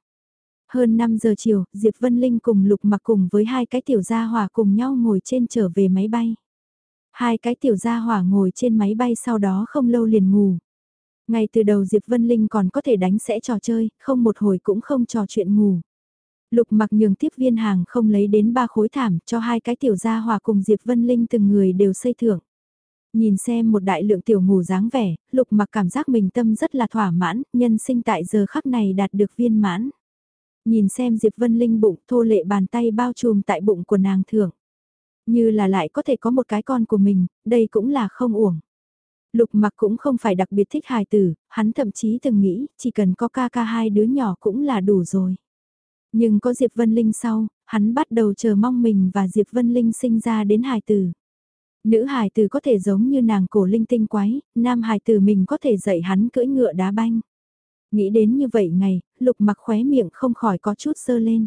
Hơn 5 giờ chiều, Diệp Vân Linh cùng Lục mặc cùng với hai cái tiểu gia hỏa cùng nhau ngồi trên trở về máy bay. Hai cái tiểu gia hỏa ngồi trên máy bay sau đó không lâu liền ngủ. Ngay từ đầu Diệp Vân Linh còn có thể đánh sẽ trò chơi, không một hồi cũng không trò chuyện ngủ. Lục mặc nhường tiếp viên hàng không lấy đến ba khối thảm cho hai cái tiểu gia hòa cùng Diệp Vân Linh từng người đều xây thưởng. Nhìn xem một đại lượng tiểu ngủ dáng vẻ, lục mặc cảm giác mình tâm rất là thỏa mãn, nhân sinh tại giờ khắc này đạt được viên mãn. Nhìn xem Diệp Vân Linh bụng thô lệ bàn tay bao trùm tại bụng của nàng thưởng. Như là lại có thể có một cái con của mình, đây cũng là không uổng. Lục mặc cũng không phải đặc biệt thích hài tử, hắn thậm chí từng nghĩ chỉ cần có ca ca hai đứa nhỏ cũng là đủ rồi. Nhưng có Diệp Vân Linh sau, hắn bắt đầu chờ mong mình và Diệp Vân Linh sinh ra đến hài tử. Nữ hài tử có thể giống như nàng cổ linh tinh quái, nam hài tử mình có thể dạy hắn cưỡi ngựa đá banh. Nghĩ đến như vậy ngày, lục mặc khóe miệng không khỏi có chút sơ lên.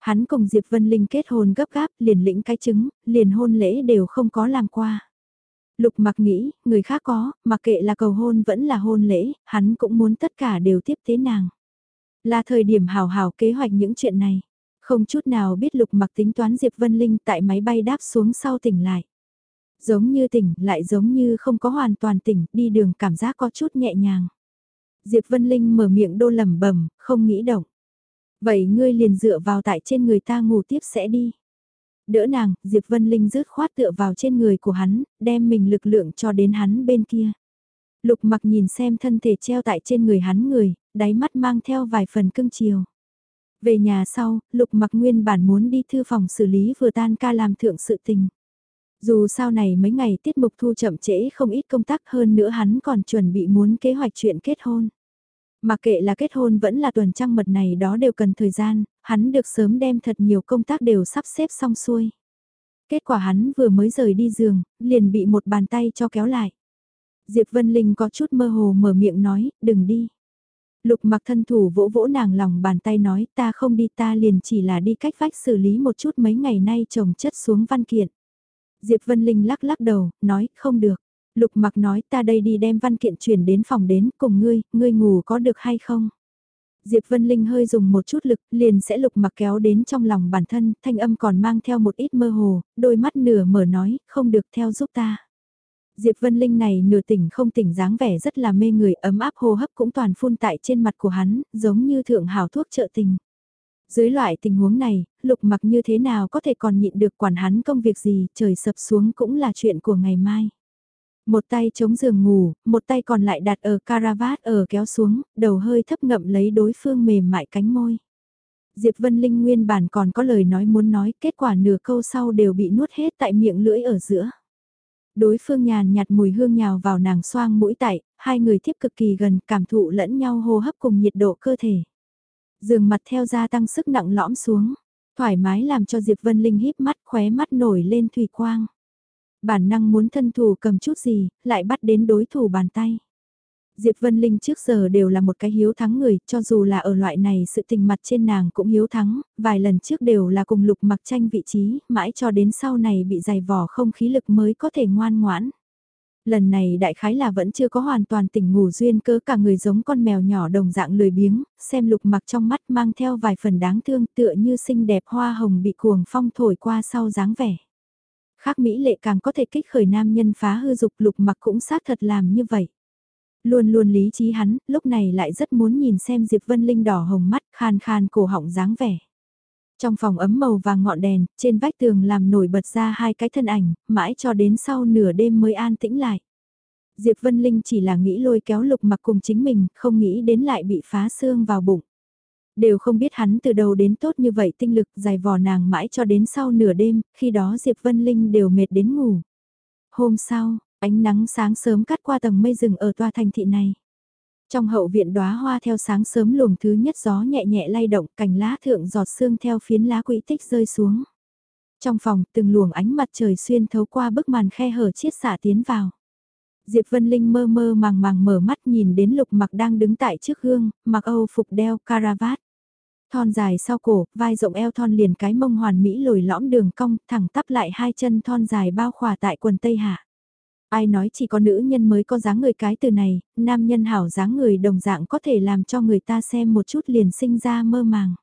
Hắn cùng Diệp Vân Linh kết hôn gấp gáp, liền lĩnh cái chứng, liền hôn lễ đều không có làm qua. Lục mặc nghĩ, người khác có, mặc kệ là cầu hôn vẫn là hôn lễ, hắn cũng muốn tất cả đều tiếp tế nàng. Là thời điểm hào hào kế hoạch những chuyện này. Không chút nào biết lục mặc tính toán Diệp Vân Linh tại máy bay đáp xuống sau tỉnh lại. Giống như tỉnh, lại giống như không có hoàn toàn tỉnh, đi đường cảm giác có chút nhẹ nhàng. Diệp Vân Linh mở miệng đô lẩm bẩm, không nghĩ động. Vậy ngươi liền dựa vào tại trên người ta ngủ tiếp sẽ đi. Đỡ nàng, Diệp Vân Linh rứt khoát tựa vào trên người của hắn, đem mình lực lượng cho đến hắn bên kia. Lục mặc nhìn xem thân thể treo tại trên người hắn người, đáy mắt mang theo vài phần cưng chiều. Về nhà sau, Lục mặc nguyên bản muốn đi thư phòng xử lý vừa tan ca làm thượng sự tình. Dù sau này mấy ngày tiết mục thu chậm trễ không ít công tác hơn nữa hắn còn chuẩn bị muốn kế hoạch chuyện kết hôn. Mà kệ là kết hôn vẫn là tuần trăng mật này đó đều cần thời gian, hắn được sớm đem thật nhiều công tác đều sắp xếp xong xuôi. Kết quả hắn vừa mới rời đi giường, liền bị một bàn tay cho kéo lại. Diệp Vân Linh có chút mơ hồ mở miệng nói, đừng đi. Lục mặc thân thủ vỗ vỗ nàng lòng bàn tay nói ta không đi ta liền chỉ là đi cách vách xử lý một chút mấy ngày nay trồng chất xuống văn kiện. Diệp Vân Linh lắc lắc đầu, nói không được. Lục mặc nói ta đây đi đem văn kiện chuyển đến phòng đến cùng ngươi, ngươi ngủ có được hay không? Diệp Vân Linh hơi dùng một chút lực, liền sẽ lục mặc kéo đến trong lòng bản thân, thanh âm còn mang theo một ít mơ hồ, đôi mắt nửa mở nói, không được theo giúp ta. Diệp Vân Linh này nửa tỉnh không tỉnh dáng vẻ rất là mê người ấm áp hô hấp cũng toàn phun tại trên mặt của hắn, giống như thượng hảo thuốc trợ tình. Dưới loại tình huống này, lục mặc như thế nào có thể còn nhịn được quản hắn công việc gì, trời sập xuống cũng là chuyện của ngày mai. Một tay chống giường ngủ, một tay còn lại đặt ở caravat ở kéo xuống, đầu hơi thấp ngậm lấy đối phương mềm mại cánh môi. Diệp Vân Linh nguyên bản còn có lời nói muốn nói, kết quả nửa câu sau đều bị nuốt hết tại miệng lưỡi ở giữa. Đối phương nhàn nhạt mùi hương nhào vào nàng xoang mũi tại, hai người tiếp cực kỳ gần cảm thụ lẫn nhau hô hấp cùng nhiệt độ cơ thể. Dường mặt theo gia tăng sức nặng lõm xuống, thoải mái làm cho Diệp Vân Linh híp mắt khóe mắt nổi lên thủy quang. Bản năng muốn thân thủ cầm chút gì, lại bắt đến đối thủ bàn tay. Diệp Vân Linh trước giờ đều là một cái hiếu thắng người, cho dù là ở loại này sự tình mặt trên nàng cũng hiếu thắng, vài lần trước đều là cùng lục mặc tranh vị trí, mãi cho đến sau này bị dày vỏ không khí lực mới có thể ngoan ngoãn. Lần này đại khái là vẫn chưa có hoàn toàn tỉnh ngủ duyên cớ cả người giống con mèo nhỏ đồng dạng lười biếng, xem lục mặc trong mắt mang theo vài phần đáng thương tựa như xinh đẹp hoa hồng bị cuồng phong thổi qua sau dáng vẻ. Khác Mỹ lệ càng có thể kích khởi nam nhân phá hư dục lục mặc cũng xác thật làm như vậy. Luôn luôn lý trí hắn, lúc này lại rất muốn nhìn xem Diệp Vân Linh đỏ hồng mắt khan khan cổ họng dáng vẻ. Trong phòng ấm màu vàng ngọn đèn, trên vách tường làm nổi bật ra hai cái thân ảnh, mãi cho đến sau nửa đêm mới an tĩnh lại. Diệp Vân Linh chỉ là nghĩ lôi kéo lục mặc cùng chính mình, không nghĩ đến lại bị phá xương vào bụng. Đều không biết hắn từ đầu đến tốt như vậy tinh lực dài vò nàng mãi cho đến sau nửa đêm, khi đó Diệp Vân Linh đều mệt đến ngủ. Hôm sau, ánh nắng sáng sớm cắt qua tầng mây rừng ở tòa thành thị này. Trong hậu viện đóa hoa theo sáng sớm luồng thứ nhất gió nhẹ nhẹ lay động cành lá thượng giọt sương theo phiến lá quỹ tích rơi xuống. Trong phòng từng luồng ánh mặt trời xuyên thấu qua bức màn khe hở chiết xả tiến vào. Diệp Vân Linh mơ mơ màng màng mở mắt nhìn đến lục mặc đang đứng tại trước gương, mặc âu phục đeo caravat. Thon dài sau cổ, vai rộng eo thon liền cái mông hoàn mỹ lồi lõm đường cong, thẳng tắp lại hai chân thon dài bao khỏa tại quần tây hạ. Ai nói chỉ có nữ nhân mới có dáng người cái từ này, nam nhân hảo dáng người đồng dạng có thể làm cho người ta xem một chút liền sinh ra mơ màng.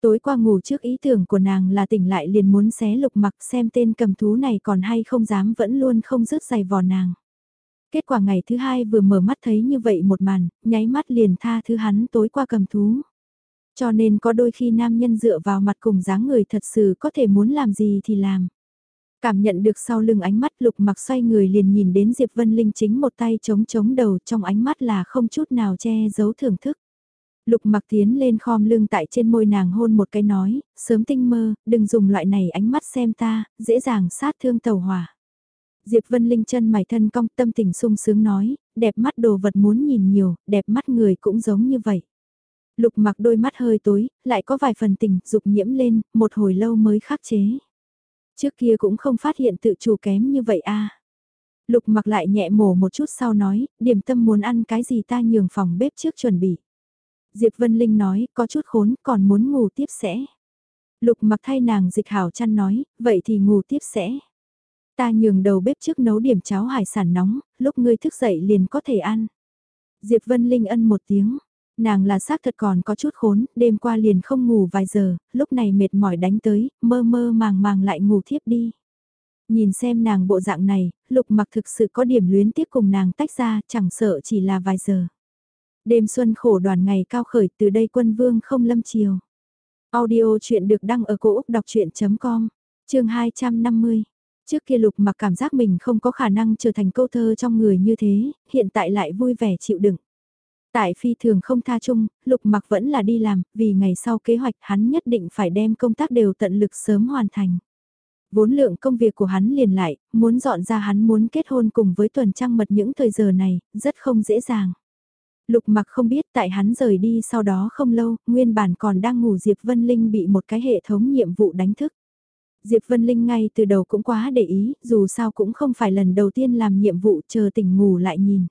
Tối qua ngủ trước ý tưởng của nàng là tỉnh lại liền muốn xé lục mặc xem tên cầm thú này còn hay không dám vẫn luôn không rước giày vò nàng. Kết quả ngày thứ hai vừa mở mắt thấy như vậy một màn, nháy mắt liền tha thứ hắn tối qua cầm thú. Cho nên có đôi khi nam nhân dựa vào mặt cùng dáng người thật sự có thể muốn làm gì thì làm. Cảm nhận được sau lưng ánh mắt lục mặc xoay người liền nhìn đến Diệp Vân Linh chính một tay chống chống đầu trong ánh mắt là không chút nào che giấu thưởng thức. Lục mặc tiến lên khom lưng tại trên môi nàng hôn một cái nói, sớm tinh mơ, đừng dùng loại này ánh mắt xem ta, dễ dàng sát thương tàu hỏa. Diệp Vân Linh chân mày thân cong tâm tình sung sướng nói, đẹp mắt đồ vật muốn nhìn nhiều, đẹp mắt người cũng giống như vậy. Lục mặc đôi mắt hơi tối, lại có vài phần tình, dục nhiễm lên, một hồi lâu mới khắc chế. Trước kia cũng không phát hiện tự chủ kém như vậy a. Lục mặc lại nhẹ mổ một chút sau nói, điểm tâm muốn ăn cái gì ta nhường phòng bếp trước chuẩn bị. Diệp Vân Linh nói, có chút khốn, còn muốn ngủ tiếp sẽ. Lục mặc thay nàng dịch hảo chăn nói, vậy thì ngủ tiếp sẽ. Ta nhường đầu bếp trước nấu điểm cháo hải sản nóng, lúc ngươi thức dậy liền có thể ăn. Diệp Vân Linh ân một tiếng, Nàng là xác thật còn có chút khốn, đêm qua liền không ngủ vài giờ, lúc này mệt mỏi đánh tới, mơ mơ màng màng lại ngủ thiếp đi. Nhìn xem nàng bộ dạng này, lục mặc thực sự có điểm luyến tiếc cùng nàng tách ra, chẳng sợ chỉ là vài giờ. Đêm xuân khổ đoàn ngày cao khởi từ đây quân vương không lâm chiều. Audio chuyện được đăng ở cổ Úc đọc chuyện.com, chương 250. Trước kia lục mặc cảm giác mình không có khả năng trở thành câu thơ trong người như thế, hiện tại lại vui vẻ chịu đựng. Tại phi thường không tha chung, lục mặc vẫn là đi làm, vì ngày sau kế hoạch hắn nhất định phải đem công tác đều tận lực sớm hoàn thành. Vốn lượng công việc của hắn liền lại, muốn dọn ra hắn muốn kết hôn cùng với tuần trăng mật những thời giờ này, rất không dễ dàng. Lục mặc không biết tại hắn rời đi sau đó không lâu, nguyên bản còn đang ngủ Diệp Vân Linh bị một cái hệ thống nhiệm vụ đánh thức. Diệp Vân Linh ngay từ đầu cũng quá để ý, dù sao cũng không phải lần đầu tiên làm nhiệm vụ chờ tỉnh ngủ lại nhìn.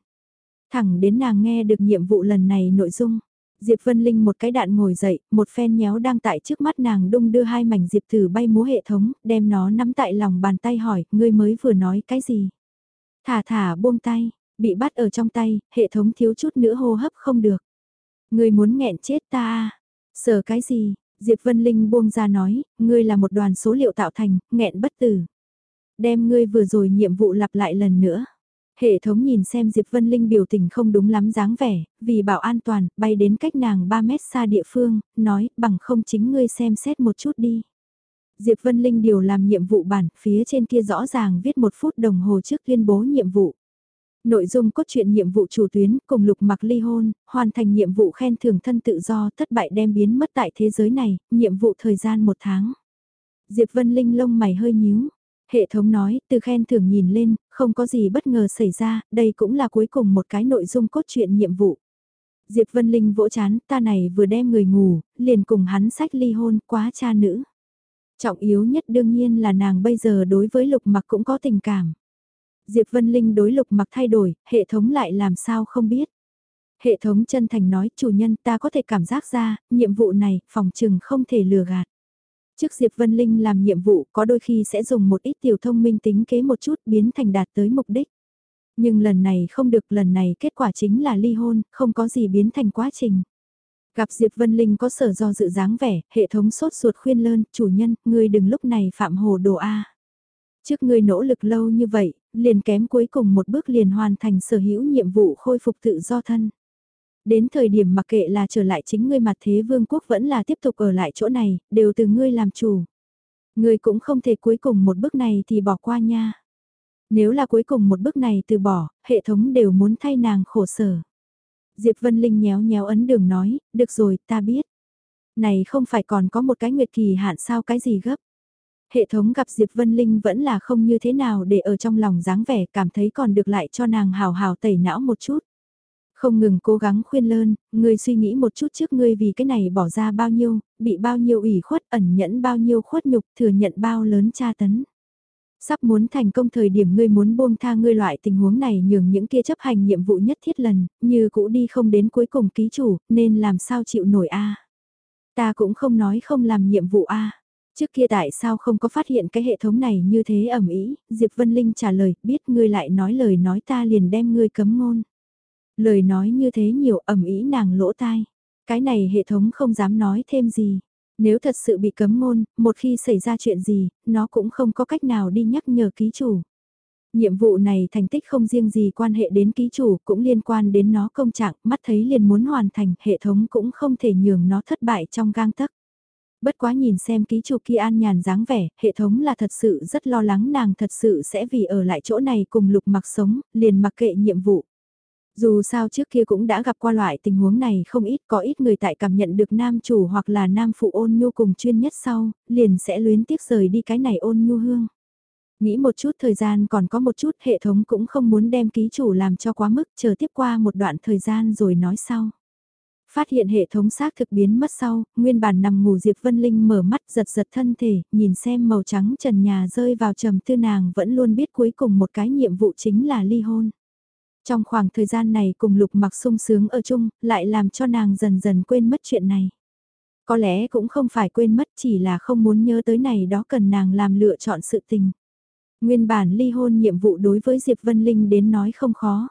Thẳng đến nàng nghe được nhiệm vụ lần này nội dung, Diệp Vân Linh một cái đạn ngồi dậy, một phen nhéo đang tại trước mắt nàng đung đưa hai mảnh diệp tử bay múa hệ thống, đem nó nắm tại lòng bàn tay hỏi, ngươi mới vừa nói cái gì? Thả thả buông tay, bị bắt ở trong tay, hệ thống thiếu chút nữa hô hấp không được. Ngươi muốn nghẹn chết ta à? Sợ cái gì? Diệp Vân Linh buông ra nói, ngươi là một đoàn số liệu tạo thành, nghẹn bất tử. Đem ngươi vừa rồi nhiệm vụ lặp lại lần nữa. Hệ thống nhìn xem Diệp Vân Linh biểu tình không đúng lắm dáng vẻ, vì bảo an toàn, bay đến cách nàng 3 mét xa địa phương, nói, bằng không chính ngươi xem xét một chút đi. Diệp Vân Linh điều làm nhiệm vụ bản, phía trên kia rõ ràng viết một phút đồng hồ trước tuyên bố nhiệm vụ. Nội dung cốt truyện nhiệm vụ chủ tuyến cùng lục mặc ly hôn, hoàn thành nhiệm vụ khen thưởng thân tự do thất bại đem biến mất tại thế giới này, nhiệm vụ thời gian một tháng. Diệp Vân Linh lông mày hơi nhíu, Hệ thống nói, từ khen thưởng nhìn lên, không có gì bất ngờ xảy ra, đây cũng là cuối cùng một cái nội dung cốt truyện nhiệm vụ. Diệp Vân Linh vỗ chán, ta này vừa đem người ngủ, liền cùng hắn sách ly hôn, quá cha nữ. Trọng yếu nhất đương nhiên là nàng bây giờ đối với lục mặc cũng có tình cảm. Diệp Vân Linh đối lục mặc thay đổi, hệ thống lại làm sao không biết. Hệ thống chân thành nói, chủ nhân ta có thể cảm giác ra, nhiệm vụ này, phòng trừng không thể lừa gạt. Trước Diệp Vân Linh làm nhiệm vụ có đôi khi sẽ dùng một ít tiểu thông minh tính kế một chút biến thành đạt tới mục đích. Nhưng lần này không được lần này kết quả chính là ly hôn, không có gì biến thành quá trình. Gặp Diệp Vân Linh có sở do dự dáng vẻ, hệ thống sốt ruột khuyên lơn, chủ nhân, ngươi đừng lúc này phạm hồ đồ A. Trước ngươi nỗ lực lâu như vậy, liền kém cuối cùng một bước liền hoàn thành sở hữu nhiệm vụ khôi phục tự do thân. Đến thời điểm mặc kệ là trở lại chính ngươi mặt thế vương quốc vẫn là tiếp tục ở lại chỗ này, đều từ ngươi làm chủ. Ngươi cũng không thể cuối cùng một bước này thì bỏ qua nha. Nếu là cuối cùng một bước này từ bỏ, hệ thống đều muốn thay nàng khổ sở. Diệp Vân Linh nhéo nhéo ấn đường nói, được rồi, ta biết. Này không phải còn có một cái nguyệt kỳ hạn sao cái gì gấp. Hệ thống gặp Diệp Vân Linh vẫn là không như thế nào để ở trong lòng dáng vẻ cảm thấy còn được lại cho nàng hào hào tẩy não một chút. Không ngừng cố gắng khuyên lơn, ngươi suy nghĩ một chút trước ngươi vì cái này bỏ ra bao nhiêu, bị bao nhiêu ủy khuất ẩn nhẫn bao nhiêu khuất nhục thừa nhận bao lớn tra tấn. Sắp muốn thành công thời điểm ngươi muốn buông tha ngươi loại tình huống này nhường những kia chấp hành nhiệm vụ nhất thiết lần, như cũ đi không đến cuối cùng ký chủ, nên làm sao chịu nổi a Ta cũng không nói không làm nhiệm vụ a Trước kia tại sao không có phát hiện cái hệ thống này như thế ẩm ý, Diệp Vân Linh trả lời, biết ngươi lại nói lời nói ta liền đem ngươi cấm ngôn. Lời nói như thế nhiều ẩm ý nàng lỗ tai. Cái này hệ thống không dám nói thêm gì. Nếu thật sự bị cấm ngôn, một khi xảy ra chuyện gì, nó cũng không có cách nào đi nhắc nhở ký chủ. Nhiệm vụ này thành tích không riêng gì quan hệ đến ký chủ, cũng liên quan đến nó công trạng, mắt thấy liền muốn hoàn thành, hệ thống cũng không thể nhường nó thất bại trong gang tấc. Bất quá nhìn xem ký chủ kia an nhàn dáng vẻ, hệ thống là thật sự rất lo lắng nàng thật sự sẽ vì ở lại chỗ này cùng lục mặc sống, liền mặc kệ nhiệm vụ. Dù sao trước kia cũng đã gặp qua loại tình huống này không ít có ít người tại cảm nhận được nam chủ hoặc là nam phụ ôn nhu cùng chuyên nhất sau, liền sẽ luyến tiếc rời đi cái này ôn nhu hương. Nghĩ một chút thời gian còn có một chút hệ thống cũng không muốn đem ký chủ làm cho quá mức chờ tiếp qua một đoạn thời gian rồi nói sau. Phát hiện hệ thống xác thực biến mất sau, nguyên bản nằm ngủ Diệp Vân Linh mở mắt giật giật thân thể, nhìn xem màu trắng trần nhà rơi vào trầm tư nàng vẫn luôn biết cuối cùng một cái nhiệm vụ chính là ly hôn. Trong khoảng thời gian này cùng lục mặc sung sướng ở chung, lại làm cho nàng dần dần quên mất chuyện này. Có lẽ cũng không phải quên mất chỉ là không muốn nhớ tới này đó cần nàng làm lựa chọn sự tình. Nguyên bản ly hôn nhiệm vụ đối với Diệp Vân Linh đến nói không khó.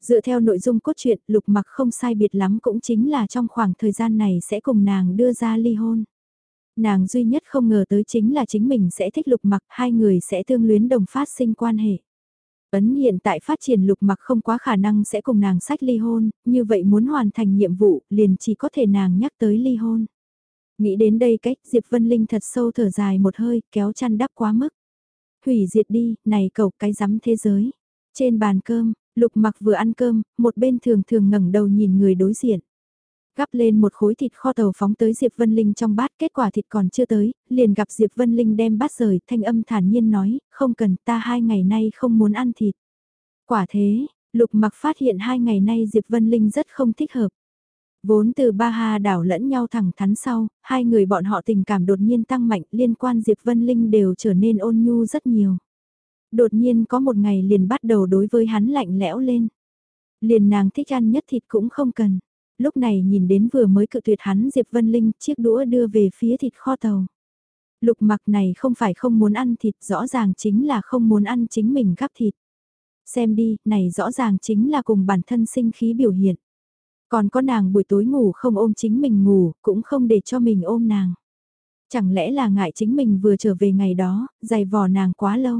Dựa theo nội dung cốt truyện, lục mặc không sai biệt lắm cũng chính là trong khoảng thời gian này sẽ cùng nàng đưa ra ly hôn. Nàng duy nhất không ngờ tới chính là chính mình sẽ thích lục mặc, hai người sẽ tương luyến đồng phát sinh quan hệ. Ấn hiện tại phát triển lục mặc không quá khả năng sẽ cùng nàng sách ly hôn, như vậy muốn hoàn thành nhiệm vụ liền chỉ có thể nàng nhắc tới ly hôn. Nghĩ đến đây cách Diệp Vân Linh thật sâu thở dài một hơi kéo chăn đắp quá mức. Hủy diệt đi, này cầu cái rắm thế giới. Trên bàn cơm, lục mặc vừa ăn cơm, một bên thường thường ngẩng đầu nhìn người đối diện. Gắp lên một khối thịt kho tàu phóng tới Diệp Vân Linh trong bát, kết quả thịt còn chưa tới, liền gặp Diệp Vân Linh đem bát rời, thanh âm thản nhiên nói, không cần, ta hai ngày nay không muốn ăn thịt. Quả thế, Lục mặc phát hiện hai ngày nay Diệp Vân Linh rất không thích hợp. Vốn từ ba hà đảo lẫn nhau thẳng thắn sau, hai người bọn họ tình cảm đột nhiên tăng mạnh liên quan Diệp Vân Linh đều trở nên ôn nhu rất nhiều. Đột nhiên có một ngày liền bắt đầu đối với hắn lạnh lẽo lên. Liền nàng thích ăn nhất thịt cũng không cần. Lúc này nhìn đến vừa mới cự tuyệt hắn Diệp Vân Linh chiếc đũa đưa về phía thịt kho tàu. Lục mặc này không phải không muốn ăn thịt rõ ràng chính là không muốn ăn chính mình gắp thịt. Xem đi, này rõ ràng chính là cùng bản thân sinh khí biểu hiện. Còn có nàng buổi tối ngủ không ôm chính mình ngủ, cũng không để cho mình ôm nàng. Chẳng lẽ là ngại chính mình vừa trở về ngày đó, dày vò nàng quá lâu.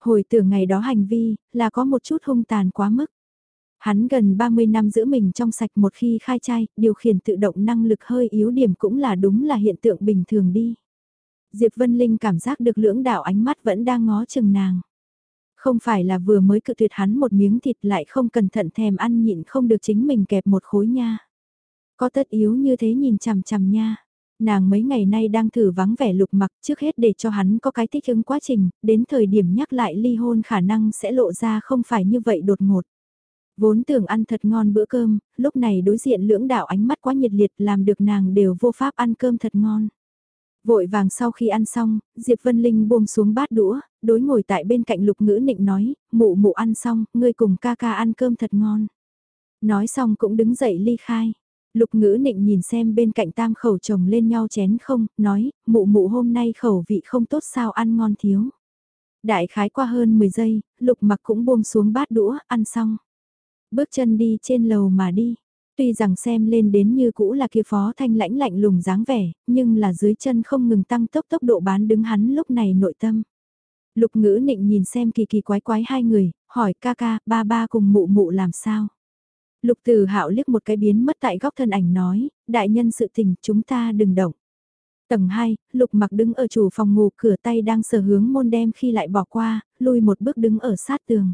Hồi tưởng ngày đó hành vi, là có một chút hung tàn quá mức. Hắn gần 30 năm giữ mình trong sạch một khi khai trai, điều khiển tự động năng lực hơi yếu điểm cũng là đúng là hiện tượng bình thường đi. Diệp Vân Linh cảm giác được lưỡng đạo ánh mắt vẫn đang ngó chừng nàng. Không phải là vừa mới cự tuyệt hắn một miếng thịt lại không cẩn thận thèm ăn nhịn không được chính mình kẹp một khối nha. Có tất yếu như thế nhìn chằm chằm nha. Nàng mấy ngày nay đang thử vắng vẻ lục mặc trước hết để cho hắn có cái thích ứng quá trình, đến thời điểm nhắc lại ly hôn khả năng sẽ lộ ra không phải như vậy đột ngột. Vốn tưởng ăn thật ngon bữa cơm, lúc này đối diện lưỡng đạo ánh mắt quá nhiệt liệt làm được nàng đều vô pháp ăn cơm thật ngon. Vội vàng sau khi ăn xong, Diệp Vân Linh buông xuống bát đũa, đối ngồi tại bên cạnh lục ngữ nịnh nói, mụ mụ ăn xong, ngươi cùng ca ca ăn cơm thật ngon. Nói xong cũng đứng dậy ly khai. Lục ngữ nịnh nhìn xem bên cạnh tam khẩu chồng lên nhau chén không, nói, mụ mụ hôm nay khẩu vị không tốt sao ăn ngon thiếu. Đại khái qua hơn 10 giây, lục mặc cũng buông xuống bát đũa, ăn xong. Bước chân đi trên lầu mà đi. Tuy rằng xem lên đến như cũ là kia phó thanh lãnh lạnh lùng dáng vẻ, nhưng là dưới chân không ngừng tăng tốc tốc độ bán đứng hắn lúc này nội tâm. Lục ngữ nịnh nhìn xem kỳ kỳ quái quái hai người, hỏi ca ca, ba ba cùng mụ mụ làm sao. Lục từ hạo liếc một cái biến mất tại góc thân ảnh nói, đại nhân sự tình chúng ta đừng động. Tầng 2, lục mặc đứng ở chủ phòng ngủ cửa tay đang sờ hướng môn đem khi lại bỏ qua, lui một bước đứng ở sát tường.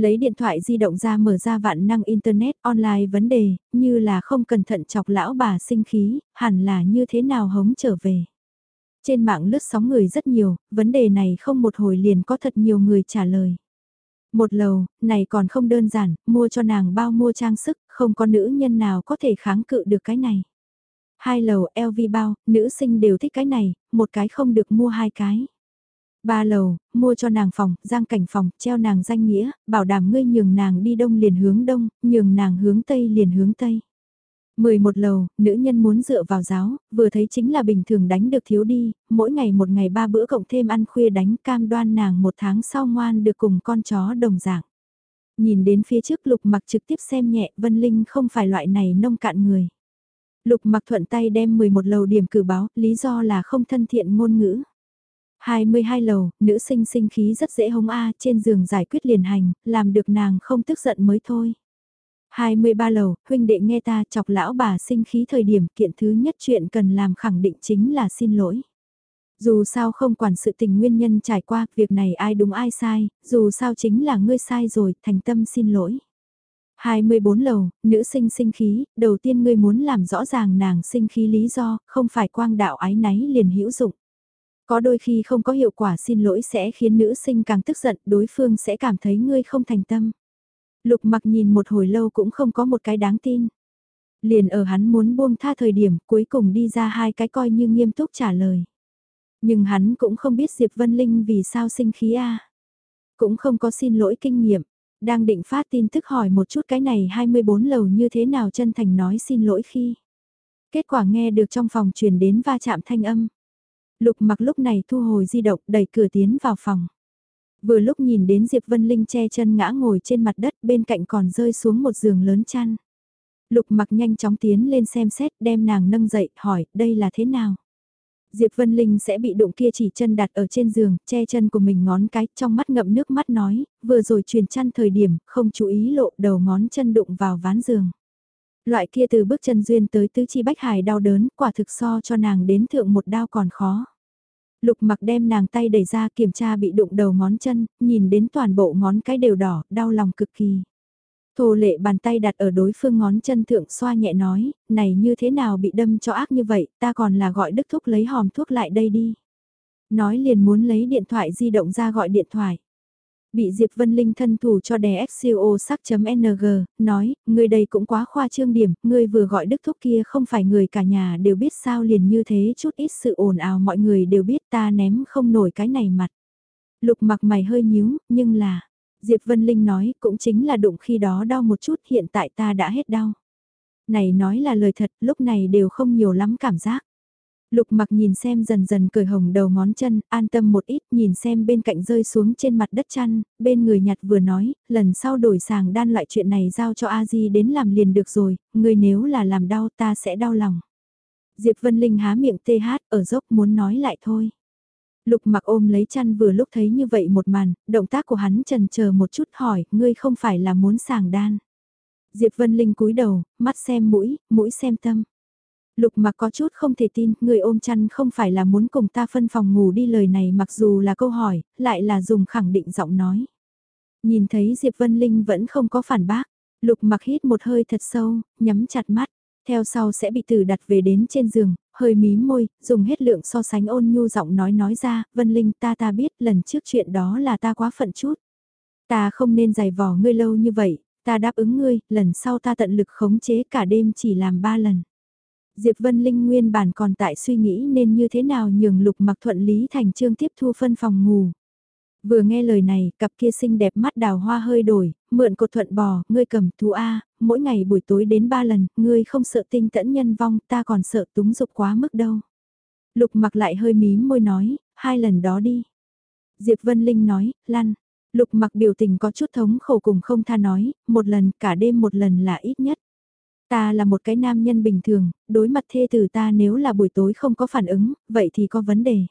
Lấy điện thoại di động ra mở ra vạn năng Internet online vấn đề, như là không cẩn thận chọc lão bà sinh khí, hẳn là như thế nào hống trở về. Trên mạng lướt sóng người rất nhiều, vấn đề này không một hồi liền có thật nhiều người trả lời. Một lầu, này còn không đơn giản, mua cho nàng bao mua trang sức, không có nữ nhân nào có thể kháng cự được cái này. Hai lầu LV bao, nữ sinh đều thích cái này, một cái không được mua hai cái. Ba lầu, mua cho nàng phòng, giang cảnh phòng, treo nàng danh nghĩa, bảo đảm ngươi nhường nàng đi đông liền hướng đông, nhường nàng hướng tây liền hướng tây. 11 lầu, nữ nhân muốn dựa vào giáo, vừa thấy chính là bình thường đánh được thiếu đi, mỗi ngày một ngày ba bữa cộng thêm ăn khuya đánh cam đoan nàng một tháng sau ngoan được cùng con chó đồng dạng. Nhìn đến phía trước lục mặc trực tiếp xem nhẹ, Vân Linh không phải loại này nông cạn người. Lục mặc thuận tay đem 11 lầu điểm cử báo, lý do là không thân thiện ngôn ngữ. 22 lầu, nữ sinh sinh khí rất dễ hống A trên giường giải quyết liền hành, làm được nàng không tức giận mới thôi. 23 lầu, huynh đệ nghe ta chọc lão bà sinh khí thời điểm kiện thứ nhất chuyện cần làm khẳng định chính là xin lỗi. Dù sao không quản sự tình nguyên nhân trải qua, việc này ai đúng ai sai, dù sao chính là ngươi sai rồi, thành tâm xin lỗi. 24 lầu, nữ sinh sinh khí, đầu tiên ngươi muốn làm rõ ràng nàng sinh khí lý do, không phải quang đạo ái náy liền hữu dụng. Có đôi khi không có hiệu quả xin lỗi sẽ khiến nữ sinh càng tức giận, đối phương sẽ cảm thấy ngươi không thành tâm. Lục mặc nhìn một hồi lâu cũng không có một cái đáng tin. Liền ở hắn muốn buông tha thời điểm cuối cùng đi ra hai cái coi như nghiêm túc trả lời. Nhưng hắn cũng không biết Diệp Vân Linh vì sao sinh khí a Cũng không có xin lỗi kinh nghiệm. Đang định phát tin tức hỏi một chút cái này 24 lầu như thế nào chân thành nói xin lỗi khi. Kết quả nghe được trong phòng truyền đến va chạm thanh âm. Lục mặc lúc này thu hồi di động đẩy cửa tiến vào phòng. Vừa lúc nhìn đến Diệp Vân Linh che chân ngã ngồi trên mặt đất bên cạnh còn rơi xuống một giường lớn chăn. Lục mặc nhanh chóng tiến lên xem xét đem nàng nâng dậy hỏi đây là thế nào. Diệp Vân Linh sẽ bị đụng kia chỉ chân đặt ở trên giường, che chân của mình ngón cái trong mắt ngậm nước mắt nói, vừa rồi truyền chăn thời điểm, không chú ý lộ đầu ngón chân đụng vào ván giường. Loại kia từ bước chân duyên tới tứ chi bách hải đau đớn, quả thực so cho nàng đến thượng một đau còn khó. Lục mặc đem nàng tay đẩy ra kiểm tra bị đụng đầu ngón chân, nhìn đến toàn bộ ngón cái đều đỏ, đau lòng cực kỳ. Thô lệ bàn tay đặt ở đối phương ngón chân thượng xoa nhẹ nói, này như thế nào bị đâm cho ác như vậy, ta còn là gọi đức thúc lấy hòm thuốc lại đây đi. Nói liền muốn lấy điện thoại di động ra gọi điện thoại. Bị Diệp Vân Linh thân thủ cho đè XCO sắc.ng, nói, người đây cũng quá khoa trương điểm, người vừa gọi đức thúc kia không phải người cả nhà đều biết sao liền như thế chút ít sự ồn ào mọi người đều biết ta ném không nổi cái này mặt. Lục mặc mày hơi nhíu, nhưng là, Diệp Vân Linh nói cũng chính là đụng khi đó đau một chút hiện tại ta đã hết đau. Này nói là lời thật, lúc này đều không nhiều lắm cảm giác. Lục mặc nhìn xem dần dần cởi hồng đầu ngón chân, an tâm một ít, nhìn xem bên cạnh rơi xuống trên mặt đất chăn, bên người nhặt vừa nói, lần sau đổi sàng đan loại chuyện này giao cho A-di đến làm liền được rồi, người nếu là làm đau ta sẽ đau lòng. Diệp Vân Linh há miệng tê hát, ở dốc muốn nói lại thôi. Lục mặc ôm lấy chăn vừa lúc thấy như vậy một màn, động tác của hắn trần chờ một chút hỏi, ngươi không phải là muốn sàng đan. Diệp Vân Linh cúi đầu, mắt xem mũi, mũi xem tâm. Lục mặc có chút không thể tin, người ôm chăn không phải là muốn cùng ta phân phòng ngủ đi lời này mặc dù là câu hỏi, lại là dùng khẳng định giọng nói. Nhìn thấy Diệp Vân Linh vẫn không có phản bác, lục mặc hít một hơi thật sâu, nhắm chặt mắt, theo sau sẽ bị tử đặt về đến trên giường, hơi mí môi, dùng hết lượng so sánh ôn nhu giọng nói nói ra, Vân Linh ta ta biết lần trước chuyện đó là ta quá phận chút. Ta không nên giày vò ngươi lâu như vậy, ta đáp ứng ngươi, lần sau ta tận lực khống chế cả đêm chỉ làm ba lần. Diệp Vân Linh nguyên bản còn tại suy nghĩ nên như thế nào nhường lục mặc thuận lý thành trương tiếp thu phân phòng ngủ. Vừa nghe lời này, cặp kia xinh đẹp mắt đào hoa hơi đổi, mượn cột thuận bò, ngươi cầm thú A, mỗi ngày buổi tối đến ba lần, ngươi không sợ tinh tẫn nhân vong, ta còn sợ túng dục quá mức đâu. Lục mặc lại hơi mím môi nói, hai lần đó đi. Diệp Vân Linh nói, lăn. Lục mặc biểu tình có chút thống khổ cùng không tha nói, một lần, cả đêm một lần là ít nhất. Ta là một cái nam nhân bình thường, đối mặt thê tử ta nếu là buổi tối không có phản ứng, vậy thì có vấn đề.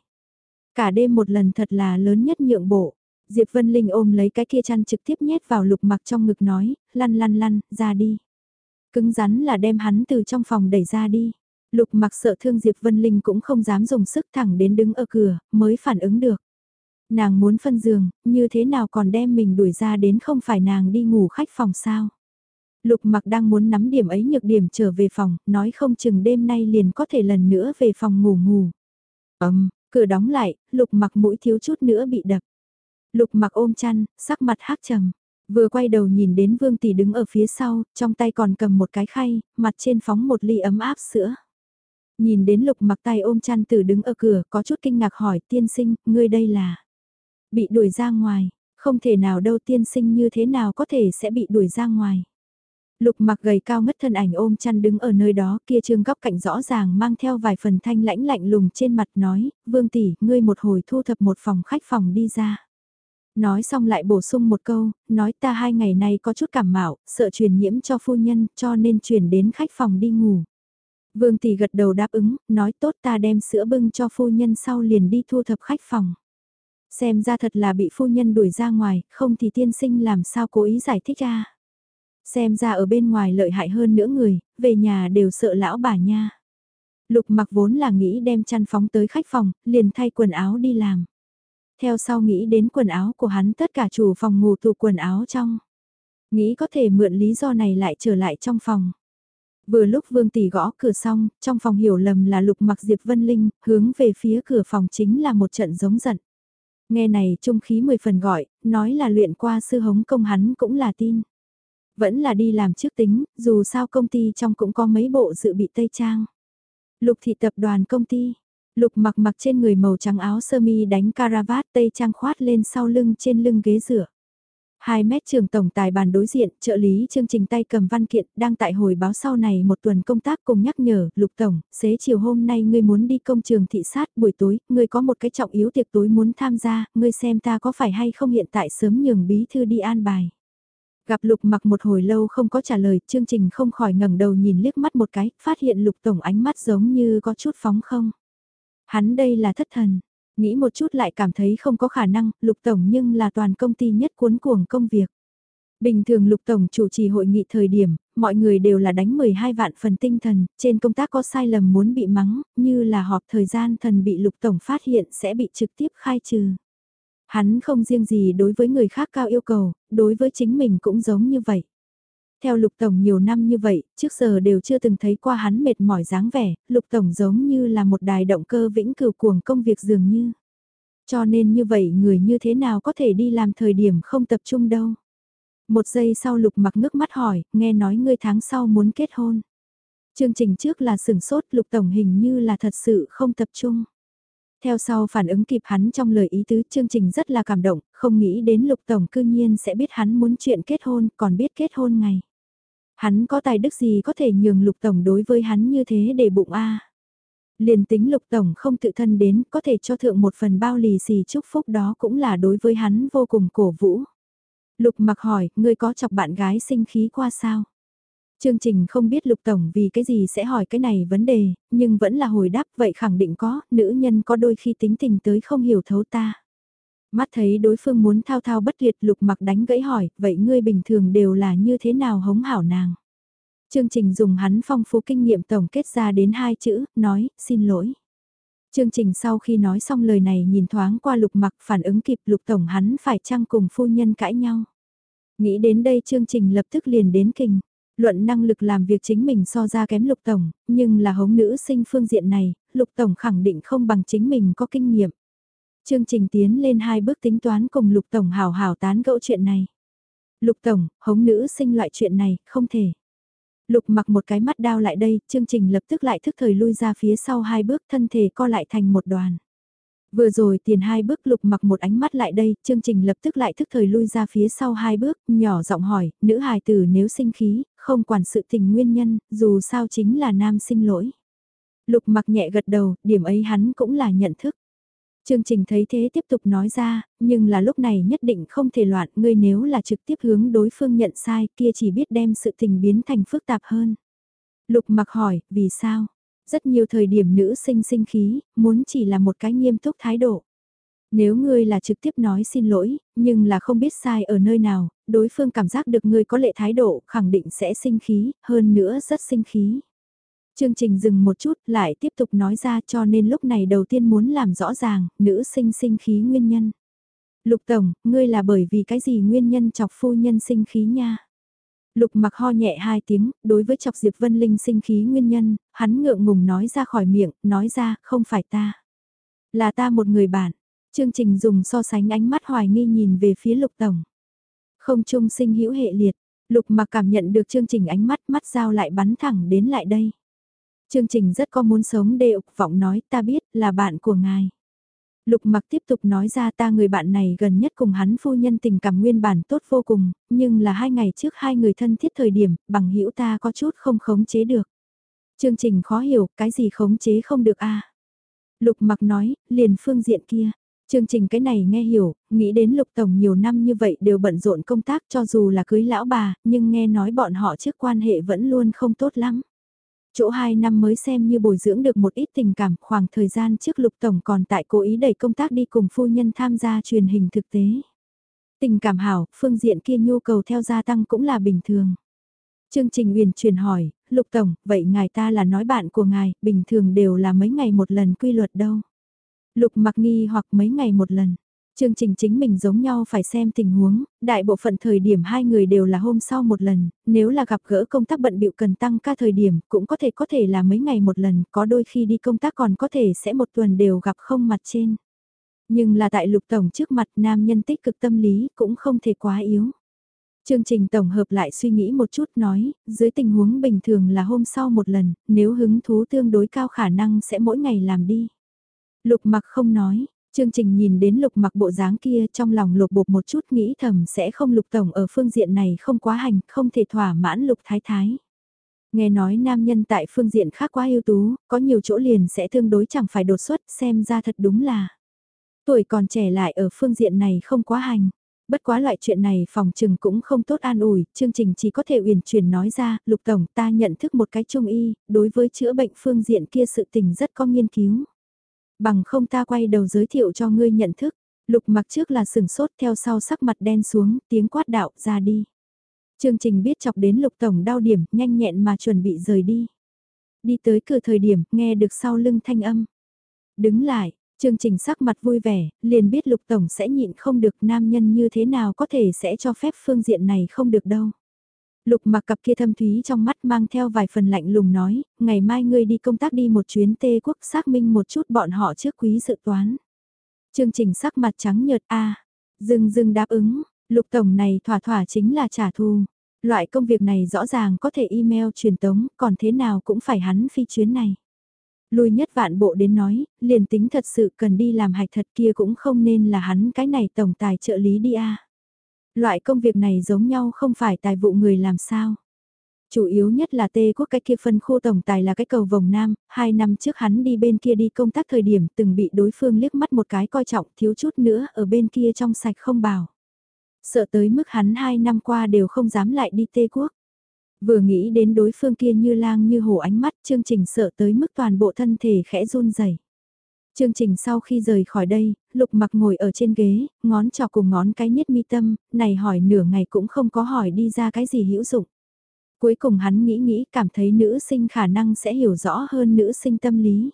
Cả đêm một lần thật là lớn nhất nhượng bộ. Diệp Vân Linh ôm lấy cái kia chăn trực tiếp nhét vào lục mặc trong ngực nói, lăn lăn lăn, ra đi. Cứng rắn là đem hắn từ trong phòng đẩy ra đi. Lục mặc sợ thương Diệp Vân Linh cũng không dám dùng sức thẳng đến đứng ở cửa, mới phản ứng được. Nàng muốn phân giường, như thế nào còn đem mình đuổi ra đến không phải nàng đi ngủ khách phòng sao. Lục mặc đang muốn nắm điểm ấy nhược điểm trở về phòng, nói không chừng đêm nay liền có thể lần nữa về phòng ngủ ngủ. Ấm, cửa đóng lại, lục mặc mũi thiếu chút nữa bị đập. Lục mặc ôm chăn, sắc mặt hắc trầm. Vừa quay đầu nhìn đến Vương Tỷ đứng ở phía sau, trong tay còn cầm một cái khay, mặt trên phóng một ly ấm áp sữa. Nhìn đến lục mặc tay ôm chăn tử đứng ở cửa, có chút kinh ngạc hỏi tiên sinh, ngươi đây là... Bị đuổi ra ngoài, không thể nào đâu tiên sinh như thế nào có thể sẽ bị đuổi ra ngoài. Lục mặc gầy cao ngất thân ảnh ôm chăn đứng ở nơi đó kia trương góc cạnh rõ ràng mang theo vài phần thanh lãnh lạnh lùng trên mặt nói, vương tỷ, ngươi một hồi thu thập một phòng khách phòng đi ra. Nói xong lại bổ sung một câu, nói ta hai ngày nay có chút cảm mạo, sợ truyền nhiễm cho phu nhân cho nên chuyển đến khách phòng đi ngủ. Vương tỷ gật đầu đáp ứng, nói tốt ta đem sữa bưng cho phu nhân sau liền đi thu thập khách phòng. Xem ra thật là bị phu nhân đuổi ra ngoài, không thì tiên sinh làm sao cố ý giải thích ra. Xem ra ở bên ngoài lợi hại hơn nữa người, về nhà đều sợ lão bà nha. Lục mặc vốn là nghĩ đem chăn phóng tới khách phòng, liền thay quần áo đi làm. Theo sau nghĩ đến quần áo của hắn tất cả chủ phòng ngủ tụ quần áo trong. Nghĩ có thể mượn lý do này lại trở lại trong phòng. Vừa lúc Vương Tỷ gõ cửa xong, trong phòng hiểu lầm là lục mặc Diệp Vân Linh, hướng về phía cửa phòng chính là một trận giống giận. Nghe này trung khí mười phần gọi, nói là luyện qua sư hống công hắn cũng là tin. Vẫn là đi làm trước tính, dù sao công ty trong cũng có mấy bộ dự bị Tây Trang. Lục thị tập đoàn công ty, lục mặc mặc trên người màu trắng áo sơ mi đánh caravat Tây Trang khoát lên sau lưng trên lưng ghế rửa. 2 mét trường tổng tài bàn đối diện, trợ lý chương trình tay cầm văn kiện, đang tại hồi báo sau này một tuần công tác cùng nhắc nhở, lục tổng, xế chiều hôm nay ngươi muốn đi công trường thị sát, buổi tối, ngươi có một cái trọng yếu tiệc tối muốn tham gia, ngươi xem ta có phải hay không hiện tại sớm nhường bí thư đi an bài. Gặp lục mặc một hồi lâu không có trả lời, chương trình không khỏi ngẩng đầu nhìn liếc mắt một cái, phát hiện lục tổng ánh mắt giống như có chút phóng không. Hắn đây là thất thần, nghĩ một chút lại cảm thấy không có khả năng, lục tổng nhưng là toàn công ty nhất cuốn cuồng công việc. Bình thường lục tổng chủ trì hội nghị thời điểm, mọi người đều là đánh 12 vạn phần tinh thần, trên công tác có sai lầm muốn bị mắng, như là họp thời gian thần bị lục tổng phát hiện sẽ bị trực tiếp khai trừ. Hắn không riêng gì đối với người khác cao yêu cầu, đối với chính mình cũng giống như vậy. Theo Lục Tổng nhiều năm như vậy, trước giờ đều chưa từng thấy qua hắn mệt mỏi dáng vẻ, Lục Tổng giống như là một đài động cơ vĩnh cửu cuồng công việc dường như. Cho nên như vậy người như thế nào có thể đi làm thời điểm không tập trung đâu. Một giây sau Lục mặc nước mắt hỏi, nghe nói ngươi tháng sau muốn kết hôn. Chương trình trước là sửng sốt Lục Tổng hình như là thật sự không tập trung. Theo sau phản ứng kịp hắn trong lời ý tứ chương trình rất là cảm động, không nghĩ đến lục tổng cư nhiên sẽ biết hắn muốn chuyện kết hôn, còn biết kết hôn ngày. Hắn có tài đức gì có thể nhường lục tổng đối với hắn như thế để bụng a Liền tính lục tổng không tự thân đến có thể cho thượng một phần bao lì xì chúc phúc đó cũng là đối với hắn vô cùng cổ vũ. Lục mặc hỏi, ngươi có chọc bạn gái sinh khí qua sao? Chương trình không biết Lục Tổng vì cái gì sẽ hỏi cái này vấn đề, nhưng vẫn là hồi đáp vậy khẳng định có, nữ nhân có đôi khi tính tình tới không hiểu thấu ta. Mắt thấy đối phương muốn thao thao bất tuyệt Lục mặc đánh gãy hỏi, vậy ngươi bình thường đều là như thế nào hống hảo nàng? Chương trình dùng hắn phong phú kinh nghiệm tổng kết ra đến hai chữ, nói, xin lỗi. Chương trình sau khi nói xong lời này nhìn thoáng qua lục mặc phản ứng kịp lục tổng hắn phải chăng cùng phu nhân cãi nhau. Nghĩ đến đây chương trình lập tức liền đến kinh. Luận năng lực làm việc chính mình so ra kém lục tổng, nhưng là hống nữ sinh phương diện này, lục tổng khẳng định không bằng chính mình có kinh nghiệm. Chương trình tiến lên hai bước tính toán cùng lục tổng hào hào tán gẫu chuyện này. Lục tổng, hống nữ sinh loại chuyện này, không thể. Lục mặc một cái mắt đao lại đây, chương trình lập tức lại thức thời lui ra phía sau hai bước thân thể co lại thành một đoàn. Vừa rồi tiền hai bước lục mặc một ánh mắt lại đây, chương trình lập tức lại thức thời lui ra phía sau hai bước, nhỏ giọng hỏi, nữ hài tử nếu sinh khí, không quản sự tình nguyên nhân, dù sao chính là nam sinh lỗi. Lục mặc nhẹ gật đầu, điểm ấy hắn cũng là nhận thức. Chương trình thấy thế tiếp tục nói ra, nhưng là lúc này nhất định không thể loạn, ngươi nếu là trực tiếp hướng đối phương nhận sai kia chỉ biết đem sự tình biến thành phức tạp hơn. Lục mặc hỏi, vì sao? Rất nhiều thời điểm nữ sinh sinh khí, muốn chỉ là một cái nghiêm túc thái độ. Nếu ngươi là trực tiếp nói xin lỗi, nhưng là không biết sai ở nơi nào, đối phương cảm giác được ngươi có lệ thái độ, khẳng định sẽ sinh khí, hơn nữa rất sinh khí. Chương trình dừng một chút lại tiếp tục nói ra cho nên lúc này đầu tiên muốn làm rõ ràng, nữ sinh sinh khí nguyên nhân. Lục Tổng, ngươi là bởi vì cái gì nguyên nhân chọc phu nhân sinh khí nha? Lục mặc ho nhẹ hai tiếng, đối với chọc Diệp Vân Linh sinh khí nguyên nhân, hắn ngượng ngùng nói ra khỏi miệng, nói ra, không phải ta. Là ta một người bạn. Chương trình dùng so sánh ánh mắt hoài nghi nhìn về phía Lục Tổng. Không chung sinh hữu hệ liệt, Lục mặc cảm nhận được chương trình ánh mắt mắt dao lại bắn thẳng đến lại đây. Chương trình rất có muốn sống đê ục vọng nói ta biết là bạn của ngài. Lục mặc tiếp tục nói ra ta người bạn này gần nhất cùng hắn phu nhân tình cảm nguyên bản tốt vô cùng, nhưng là hai ngày trước hai người thân thiết thời điểm, bằng hữu ta có chút không khống chế được. Chương trình khó hiểu, cái gì khống chế không được a Lục mặc nói, liền phương diện kia. Chương trình cái này nghe hiểu, nghĩ đến lục tổng nhiều năm như vậy đều bận rộn công tác cho dù là cưới lão bà, nhưng nghe nói bọn họ trước quan hệ vẫn luôn không tốt lắm. Chỗ 2 năm mới xem như bồi dưỡng được một ít tình cảm khoảng thời gian trước Lục Tổng còn tại cố ý đẩy công tác đi cùng phu nhân tham gia truyền hình thực tế. Tình cảm hảo, phương diện kia nhu cầu theo gia tăng cũng là bình thường. Chương trình uyển truyền hỏi, Lục Tổng, vậy ngài ta là nói bạn của ngài, bình thường đều là mấy ngày một lần quy luật đâu. Lục mặc nghi hoặc mấy ngày một lần. Chương trình chính mình giống nhau phải xem tình huống, đại bộ phận thời điểm hai người đều là hôm sau một lần, nếu là gặp gỡ công tác bận bịu cần tăng ca thời điểm cũng có thể có thể là mấy ngày một lần, có đôi khi đi công tác còn có thể sẽ một tuần đều gặp không mặt trên. Nhưng là tại lục tổng trước mặt nam nhân tích cực tâm lý cũng không thể quá yếu. Chương trình tổng hợp lại suy nghĩ một chút nói, dưới tình huống bình thường là hôm sau một lần, nếu hứng thú tương đối cao khả năng sẽ mỗi ngày làm đi. Lục mặc không nói, Chương trình nhìn đến lục mặc bộ dáng kia trong lòng lục bột một chút nghĩ thầm sẽ không lục tổng ở phương diện này không quá hành, không thể thỏa mãn lục thái thái. Nghe nói nam nhân tại phương diện khác quá ưu tú, có nhiều chỗ liền sẽ tương đối chẳng phải đột xuất xem ra thật đúng là. Tuổi còn trẻ lại ở phương diện này không quá hành. Bất quá loại chuyện này phòng trừng cũng không tốt an ủi, chương trình chỉ có thể uyển chuyển nói ra, lục tổng ta nhận thức một cái trung y, đối với chữa bệnh phương diện kia sự tình rất có nghiên cứu. Bằng không ta quay đầu giới thiệu cho ngươi nhận thức. Lục mặc trước là sừng sốt theo sau sắc mặt đen xuống, tiếng quát đạo ra đi. Chương trình biết chọc đến lục tổng đau điểm, nhanh nhẹn mà chuẩn bị rời đi. Đi tới cửa thời điểm, nghe được sau lưng thanh âm. Đứng lại, chương trình sắc mặt vui vẻ, liền biết lục tổng sẽ nhịn không được nam nhân như thế nào có thể sẽ cho phép phương diện này không được đâu. Lục mặc cặp kia thâm thúy trong mắt mang theo vài phần lạnh lùng nói, ngày mai ngươi đi công tác đi một chuyến tê quốc xác minh một chút bọn họ trước quý dự toán. Chương trình sắc mặt trắng nhợt a à. dưng dưng đáp ứng, lục tổng này thỏa thỏa chính là trả thù. Loại công việc này rõ ràng có thể email truyền tống, còn thế nào cũng phải hắn phi chuyến này. Lùi nhất vạn bộ đến nói, liền tính thật sự cần đi làm hạch thật kia cũng không nên là hắn cái này tổng tài trợ lý đi a Loại công việc này giống nhau không phải tài vụ người làm sao. Chủ yếu nhất là Tê Quốc cái kia phân khu tổng tài là cái cầu vòng nam, hai năm trước hắn đi bên kia đi công tác thời điểm từng bị đối phương liếc mắt một cái coi trọng thiếu chút nữa ở bên kia trong sạch không bảo. Sợ tới mức hắn hai năm qua đều không dám lại đi Tê Quốc. Vừa nghĩ đến đối phương kia như lang như hổ ánh mắt chương trình sợ tới mức toàn bộ thân thể khẽ run rẩy. Chương trình sau khi rời khỏi đây, lục mặc ngồi ở trên ghế, ngón trò cùng ngón cái nhất mi tâm, này hỏi nửa ngày cũng không có hỏi đi ra cái gì hữu dụng. Cuối cùng hắn nghĩ nghĩ cảm thấy nữ sinh khả năng sẽ hiểu rõ hơn nữ sinh tâm lý.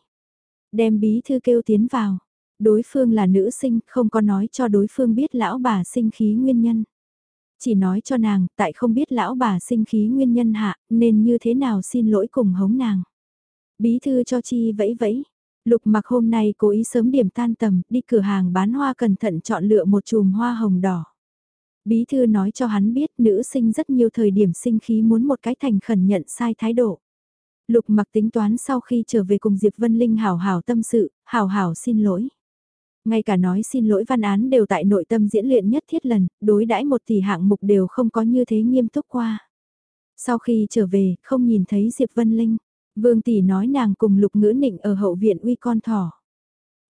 Đem bí thư kêu tiến vào. Đối phương là nữ sinh, không có nói cho đối phương biết lão bà sinh khí nguyên nhân. Chỉ nói cho nàng, tại không biết lão bà sinh khí nguyên nhân hạ, nên như thế nào xin lỗi cùng hống nàng. Bí thư cho chi vẫy vẫy. Lục mặc hôm nay cố ý sớm điểm tan tầm, đi cửa hàng bán hoa cẩn thận chọn lựa một chùm hoa hồng đỏ. Bí thư nói cho hắn biết nữ sinh rất nhiều thời điểm sinh khí muốn một cái thành khẩn nhận sai thái độ. Lục mặc tính toán sau khi trở về cùng Diệp Vân Linh hào hào tâm sự, hào hào xin lỗi. Ngay cả nói xin lỗi văn án đều tại nội tâm diễn luyện nhất thiết lần, đối đãi một tỷ hạng mục đều không có như thế nghiêm túc qua. Sau khi trở về, không nhìn thấy Diệp Vân Linh, Vương tỷ nói nàng cùng lục ngữ nịnh ở hậu viện uy con thỏ.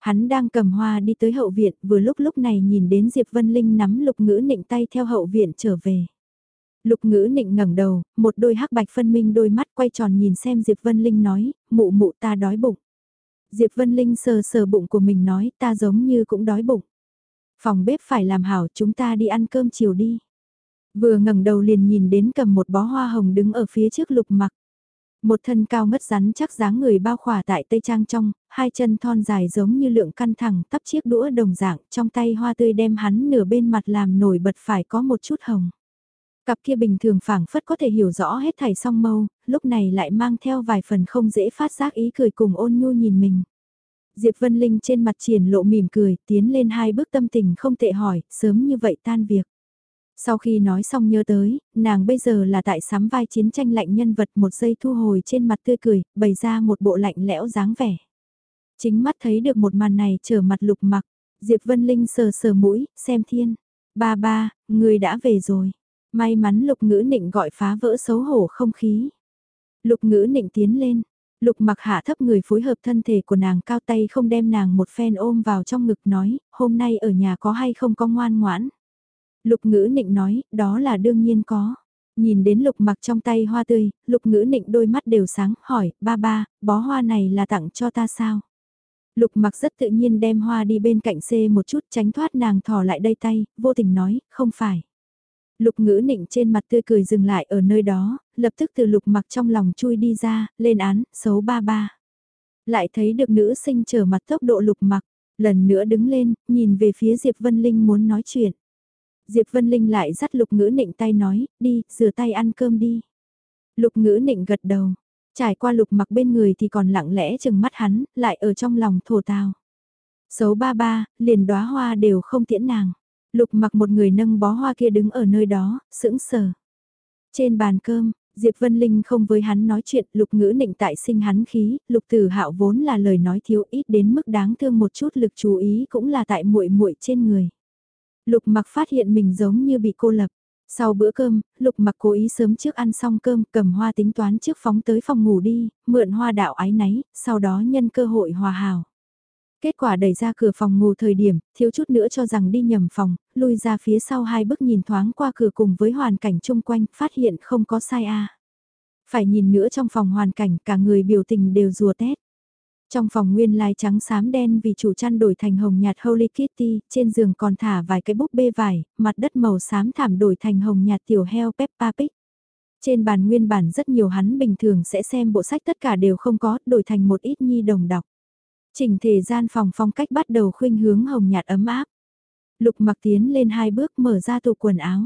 Hắn đang cầm hoa đi tới hậu viện, vừa lúc lúc này nhìn đến Diệp Vân Linh nắm lục ngữ nịnh tay theo hậu viện trở về. Lục ngữ nịnh ngẩng đầu, một đôi hắc bạch phân minh đôi mắt quay tròn nhìn xem Diệp Vân Linh nói, mụ mụ ta đói bụng. Diệp Vân Linh sờ sờ bụng của mình nói, ta giống như cũng đói bụng. Phòng bếp phải làm hảo, chúng ta đi ăn cơm chiều đi. Vừa ngẩng đầu liền nhìn đến cầm một bó hoa hồng đứng ở phía trước lục mặc. Một thân cao ngất rắn chắc dáng người bao khỏa tại tây trang trong, hai chân thon dài giống như lượng căn thẳng tắp chiếc đũa đồng dạng, trong tay hoa tươi đem hắn nửa bên mặt làm nổi bật phải có một chút hồng. Cặp kia bình thường phảng phất có thể hiểu rõ hết thảy song mâu, lúc này lại mang theo vài phần không dễ phát giác ý cười cùng ôn nhu nhìn mình. Diệp Vân Linh trên mặt triển lộ mỉm cười, tiến lên hai bước tâm tình không tệ hỏi, sớm như vậy tan việc. Sau khi nói xong nhớ tới, nàng bây giờ là tại sắm vai chiến tranh lạnh nhân vật một giây thu hồi trên mặt tươi cười, bày ra một bộ lạnh lẽo dáng vẻ. Chính mắt thấy được một màn này trở mặt lục mặc, Diệp Vân Linh sờ sờ mũi, xem thiên. Ba ba, người đã về rồi. May mắn lục ngữ nịnh gọi phá vỡ xấu hổ không khí. Lục ngữ nịnh tiến lên, lục mặc hạ thấp người phối hợp thân thể của nàng cao tay không đem nàng một phen ôm vào trong ngực nói, hôm nay ở nhà có hay không có ngoan ngoãn. Lục ngữ nịnh nói, đó là đương nhiên có. Nhìn đến lục mặc trong tay hoa tươi, lục ngữ nịnh đôi mắt đều sáng, hỏi, ba ba, bó hoa này là tặng cho ta sao? Lục mặc rất tự nhiên đem hoa đi bên cạnh xê một chút tránh thoát nàng thò lại đây tay, vô tình nói, không phải. Lục ngữ nịnh trên mặt tươi cười dừng lại ở nơi đó, lập tức từ lục mặc trong lòng chui đi ra, lên án, xấu ba ba. Lại thấy được nữ sinh trở mặt tốc độ lục mặc, lần nữa đứng lên, nhìn về phía Diệp Vân Linh muốn nói chuyện. Diệp Vân Linh lại dắt lục ngữ nịnh tay nói, đi, rửa tay ăn cơm đi. Lục ngữ nịnh gật đầu, trải qua lục mặc bên người thì còn lặng lẽ chừng mắt hắn, lại ở trong lòng thổ tào. Xấu ba ba, liền đóa hoa đều không tiễn nàng. Lục mặc một người nâng bó hoa kia đứng ở nơi đó, sững sờ. Trên bàn cơm, Diệp Vân Linh không với hắn nói chuyện, lục ngữ nịnh tại sinh hắn khí, lục tử hạo vốn là lời nói thiếu ít đến mức đáng thương một chút lực chú ý cũng là tại muội muội trên người. Lục mặc phát hiện mình giống như bị cô lập. Sau bữa cơm, Lục mặc cố ý sớm trước ăn xong cơm cầm hoa tính toán trước phóng tới phòng ngủ đi, mượn hoa đạo ái náy, sau đó nhân cơ hội hòa hào. Kết quả đẩy ra cửa phòng ngủ thời điểm, thiếu chút nữa cho rằng đi nhầm phòng, lui ra phía sau hai bước nhìn thoáng qua cửa cùng với hoàn cảnh chung quanh, phát hiện không có sai a. Phải nhìn nữa trong phòng hoàn cảnh cả người biểu tình đều rùa tét. Trong phòng nguyên lai trắng xám đen vì chủ chăn đổi thành hồng nhạt Holy Kitty, trên giường còn thả vài cái búp bê vải, mặt đất màu xám thảm đổi thành hồng nhạt tiểu heo Peppa Pig. Trên bàn nguyên bản rất nhiều hắn bình thường sẽ xem bộ sách tất cả đều không có, đổi thành một ít nhi đồng đọc. Chỉnh thể gian phòng phong cách bắt đầu khuynh hướng hồng nhạt ấm áp. Lục mặc tiến lên hai bước mở ra tủ quần áo.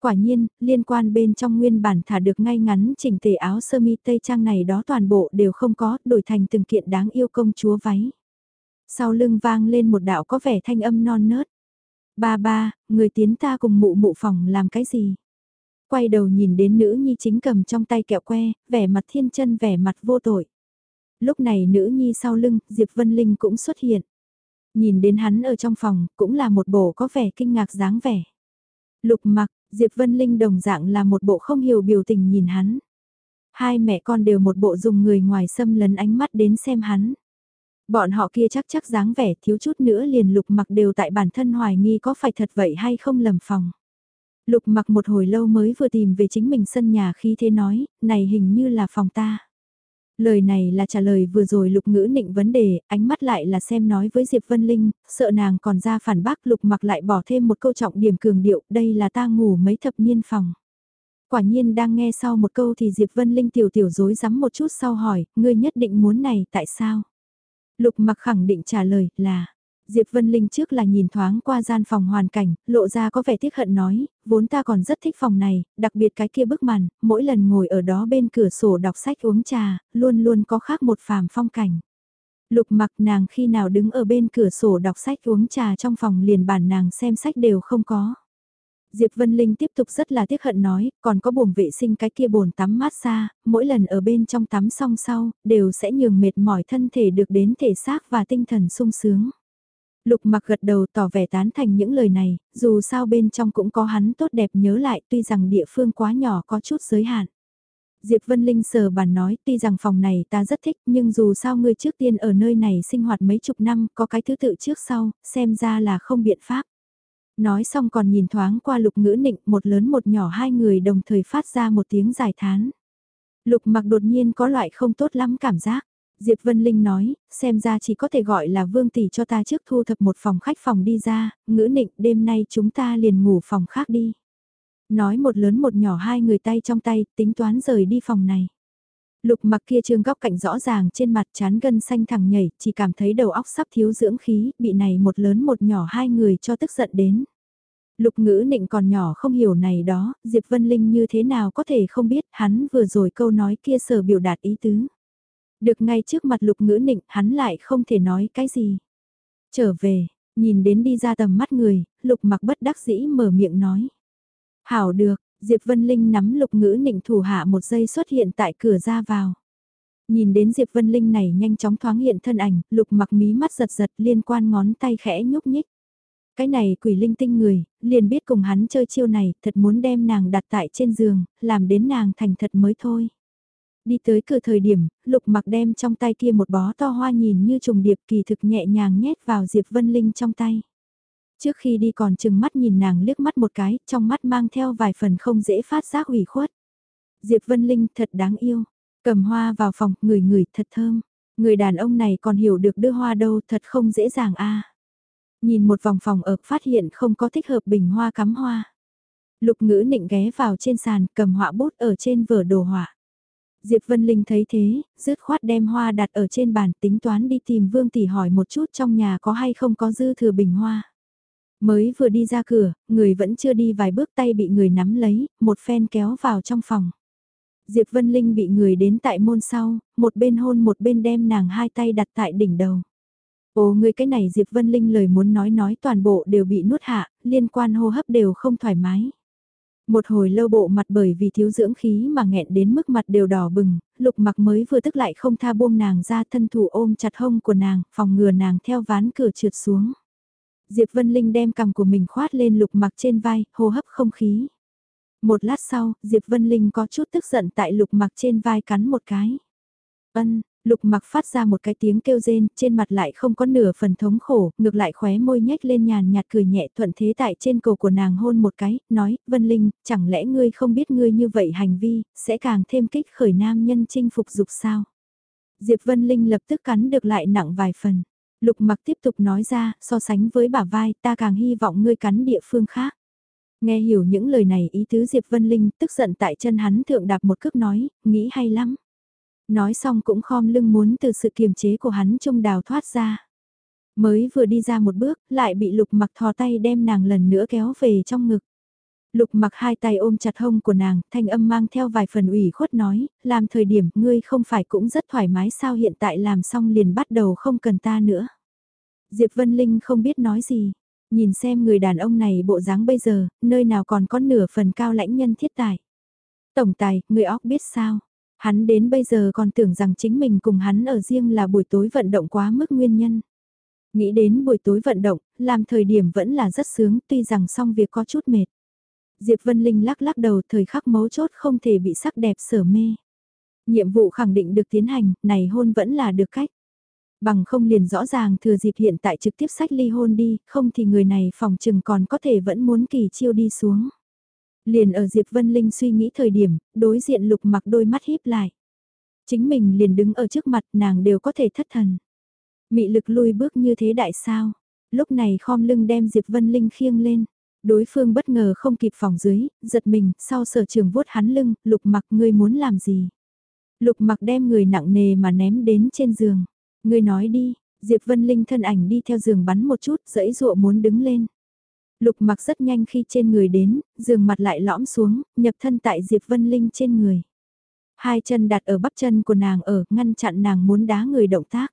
Quả nhiên, liên quan bên trong nguyên bản thả được ngay ngắn chỉnh tề áo sơ mi tây trang này đó toàn bộ đều không có, đổi thành từng kiện đáng yêu công chúa váy. Sau lưng vang lên một đạo có vẻ thanh âm non nớt. Ba ba, người tiến ta cùng mụ mụ phòng làm cái gì? Quay đầu nhìn đến nữ nhi chính cầm trong tay kẹo que, vẻ mặt thiên chân vẻ mặt vô tội. Lúc này nữ nhi sau lưng, Diệp Vân Linh cũng xuất hiện. Nhìn đến hắn ở trong phòng, cũng là một bộ có vẻ kinh ngạc dáng vẻ. Lục mặc, Diệp Vân Linh đồng dạng là một bộ không hiểu biểu tình nhìn hắn. Hai mẹ con đều một bộ dùng người ngoài xâm lấn ánh mắt đến xem hắn. Bọn họ kia chắc chắc dáng vẻ thiếu chút nữa liền lục mặc đều tại bản thân hoài nghi có phải thật vậy hay không lầm phòng. Lục mặc một hồi lâu mới vừa tìm về chính mình sân nhà khi thế nói, này hình như là phòng ta. Lời này là trả lời vừa rồi lục ngữ nịnh vấn đề, ánh mắt lại là xem nói với Diệp Vân Linh, sợ nàng còn ra phản bác lục mặc lại bỏ thêm một câu trọng điểm cường điệu, đây là ta ngủ mấy thập niên phòng. Quả nhiên đang nghe sau một câu thì Diệp Vân Linh tiểu tiểu dối rắm một chút sau hỏi, ngươi nhất định muốn này tại sao? Lục mặc khẳng định trả lời là, Diệp Vân Linh trước là nhìn thoáng qua gian phòng hoàn cảnh, lộ ra có vẻ tiếc hận nói, vốn ta còn rất thích phòng này, đặc biệt cái kia bức màn, mỗi lần ngồi ở đó bên cửa sổ đọc sách uống trà, luôn luôn có khác một phàm phong cảnh. Lục mặc nàng khi nào đứng ở bên cửa sổ đọc sách uống trà trong phòng liền bản nàng xem sách đều không có. Diệp Vân Linh tiếp tục rất là tiếc hận nói, còn có buồng vệ sinh cái kia bồn tắm mát xa, mỗi lần ở bên trong tắm xong sau, đều sẽ nhường mệt mỏi thân thể được đến thể xác và tinh thần sung sướng. Lục mặc gật đầu tỏ vẻ tán thành những lời này, dù sao bên trong cũng có hắn tốt đẹp nhớ lại tuy rằng địa phương quá nhỏ có chút giới hạn. Diệp Vân Linh sờ bàn nói tuy rằng phòng này ta rất thích nhưng dù sao ngươi trước tiên ở nơi này sinh hoạt mấy chục năm có cái thứ tự trước sau, xem ra là không biện pháp. Nói xong còn nhìn thoáng qua lục ngữ nịnh một lớn một nhỏ hai người đồng thời phát ra một tiếng giải thán. Lục mặc đột nhiên có loại không tốt lắm cảm giác. Diệp Vân Linh nói, xem ra chỉ có thể gọi là vương tỷ cho ta trước thu thập một phòng khách phòng đi ra, ngữ nịnh đêm nay chúng ta liền ngủ phòng khác đi. Nói một lớn một nhỏ hai người tay trong tay, tính toán rời đi phòng này. Lục mặc kia trương góc cạnh rõ ràng trên mặt chán gân xanh thẳng nhảy, chỉ cảm thấy đầu óc sắp thiếu dưỡng khí, bị này một lớn một nhỏ hai người cho tức giận đến. Lục ngữ nịnh còn nhỏ không hiểu này đó, Diệp Vân Linh như thế nào có thể không biết hắn vừa rồi câu nói kia sở biểu đạt ý tứ. Được ngay trước mặt lục ngữ nịnh hắn lại không thể nói cái gì. Trở về, nhìn đến đi ra tầm mắt người, lục mặc bất đắc dĩ mở miệng nói. Hảo được, Diệp Vân Linh nắm lục ngữ nịnh thủ hạ một giây xuất hiện tại cửa ra vào. Nhìn đến Diệp Vân Linh này nhanh chóng thoáng hiện thân ảnh, lục mặc mí mắt giật giật liên quan ngón tay khẽ nhúc nhích. Cái này quỷ linh tinh người, liền biết cùng hắn chơi chiêu này, thật muốn đem nàng đặt tại trên giường, làm đến nàng thành thật mới thôi. Đi tới cửa thời điểm, lục mặc đem trong tay kia một bó to hoa nhìn như trùng điệp kỳ thực nhẹ nhàng nhét vào Diệp Vân Linh trong tay. Trước khi đi còn chừng mắt nhìn nàng liếc mắt một cái, trong mắt mang theo vài phần không dễ phát giác ủy khuất. Diệp Vân Linh thật đáng yêu, cầm hoa vào phòng, người người thật thơm. Người đàn ông này còn hiểu được đưa hoa đâu thật không dễ dàng a. Nhìn một vòng phòng ở phát hiện không có thích hợp bình hoa cắm hoa. Lục ngữ nịnh ghé vào trên sàn cầm họa bút ở trên vở đồ họa. Diệp Vân Linh thấy thế, dứt khoát đem hoa đặt ở trên bàn tính toán đi tìm Vương Tỷ hỏi một chút trong nhà có hay không có dư thừa bình hoa. Mới vừa đi ra cửa, người vẫn chưa đi vài bước tay bị người nắm lấy, một phen kéo vào trong phòng. Diệp Vân Linh bị người đến tại môn sau, một bên hôn một bên đem nàng hai tay đặt tại đỉnh đầu. Ồ người cái này Diệp Vân Linh lời muốn nói nói toàn bộ đều bị nuốt hạ, liên quan hô hấp đều không thoải mái. Một hồi lâu bộ mặt bởi vì thiếu dưỡng khí mà nghẹn đến mức mặt đều đỏ bừng, lục mặc mới vừa tức lại không tha buông nàng ra thân thủ ôm chặt hông của nàng, phòng ngừa nàng theo ván cửa trượt xuống. Diệp Vân Linh đem cằm của mình khoát lên lục mặc trên vai, hô hấp không khí. Một lát sau, Diệp Vân Linh có chút tức giận tại lục mặc trên vai cắn một cái. Ân, lục mặc phát ra một cái tiếng kêu rên, trên mặt lại không có nửa phần thống khổ, ngược lại khóe môi nhếch lên nhàn nhạt cười nhẹ thuận thế tại trên cổ của nàng hôn một cái, nói, Vân Linh, chẳng lẽ ngươi không biết ngươi như vậy hành vi, sẽ càng thêm kích khởi nam nhân chinh phục dục sao? Diệp Vân Linh lập tức cắn được lại nặng vài phần. Lục mặc tiếp tục nói ra, so sánh với bả vai, ta càng hy vọng ngươi cắn địa phương khác. Nghe hiểu những lời này ý tứ Diệp Vân Linh tức giận tại chân hắn thượng đạp một cước nói, nghĩ hay lắm. Nói xong cũng khom lưng muốn từ sự kiềm chế của hắn trung đào thoát ra. Mới vừa đi ra một bước, lại bị lục mặc thò tay đem nàng lần nữa kéo về trong ngực. Lục mặc hai tay ôm chặt hông của nàng, thanh âm mang theo vài phần ủy khuất nói, làm thời điểm ngươi không phải cũng rất thoải mái sao hiện tại làm xong liền bắt đầu không cần ta nữa. Diệp Vân Linh không biết nói gì, nhìn xem người đàn ông này bộ dáng bây giờ, nơi nào còn có nửa phần cao lãnh nhân thiết tài. Tổng tài, người óc biết sao? Hắn đến bây giờ còn tưởng rằng chính mình cùng hắn ở riêng là buổi tối vận động quá mức nguyên nhân. Nghĩ đến buổi tối vận động, làm thời điểm vẫn là rất sướng tuy rằng xong việc có chút mệt. Diệp Vân Linh lắc lắc đầu thời khắc mấu chốt không thể bị sắc đẹp sở mê. Nhiệm vụ khẳng định được tiến hành, này hôn vẫn là được cách. Bằng không liền rõ ràng thừa dịp hiện tại trực tiếp sách ly hôn đi, không thì người này phòng chừng còn có thể vẫn muốn kỳ chiêu đi xuống. Liền ở Diệp Vân Linh suy nghĩ thời điểm, đối diện lục mặc đôi mắt híp lại. Chính mình liền đứng ở trước mặt nàng đều có thể thất thần. Mị lực lui bước như thế đại sao. Lúc này khom lưng đem Diệp Vân Linh khiêng lên. Đối phương bất ngờ không kịp phòng dưới, giật mình, sau sở trường vuốt hắn lưng, lục mặc ngươi muốn làm gì. Lục mặc đem người nặng nề mà ném đến trên giường. Ngươi nói đi, Diệp Vân Linh thân ảnh đi theo giường bắn một chút, dẫy dụa muốn đứng lên. Lục mặc rất nhanh khi trên người đến, giường mặt lại lõm xuống, nhập thân tại Diệp Vân Linh trên người. Hai chân đặt ở bắp chân của nàng ở, ngăn chặn nàng muốn đá người động tác.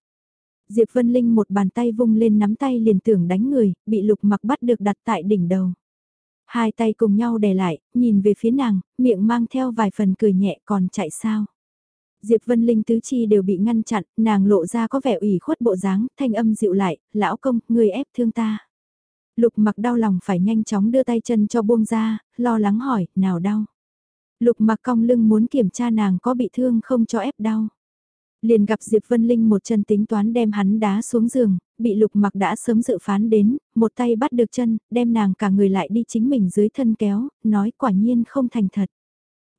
Diệp Vân Linh một bàn tay vung lên nắm tay liền tưởng đánh người, bị lục mặc bắt được đặt tại đỉnh đầu. Hai tay cùng nhau đè lại, nhìn về phía nàng, miệng mang theo vài phần cười nhẹ còn chạy sao. Diệp Vân Linh tứ chi đều bị ngăn chặn, nàng lộ ra có vẻ ủy khuất bộ dáng, thanh âm dịu lại, lão công, người ép thương ta. Lục mặc đau lòng phải nhanh chóng đưa tay chân cho buông ra, lo lắng hỏi, nào đau. Lục mặc cong lưng muốn kiểm tra nàng có bị thương không cho ép đau. Liền gặp Diệp Vân Linh một chân tính toán đem hắn đá xuống giường, bị lục mặc đã sớm dự phán đến, một tay bắt được chân, đem nàng cả người lại đi chính mình dưới thân kéo, nói quả nhiên không thành thật.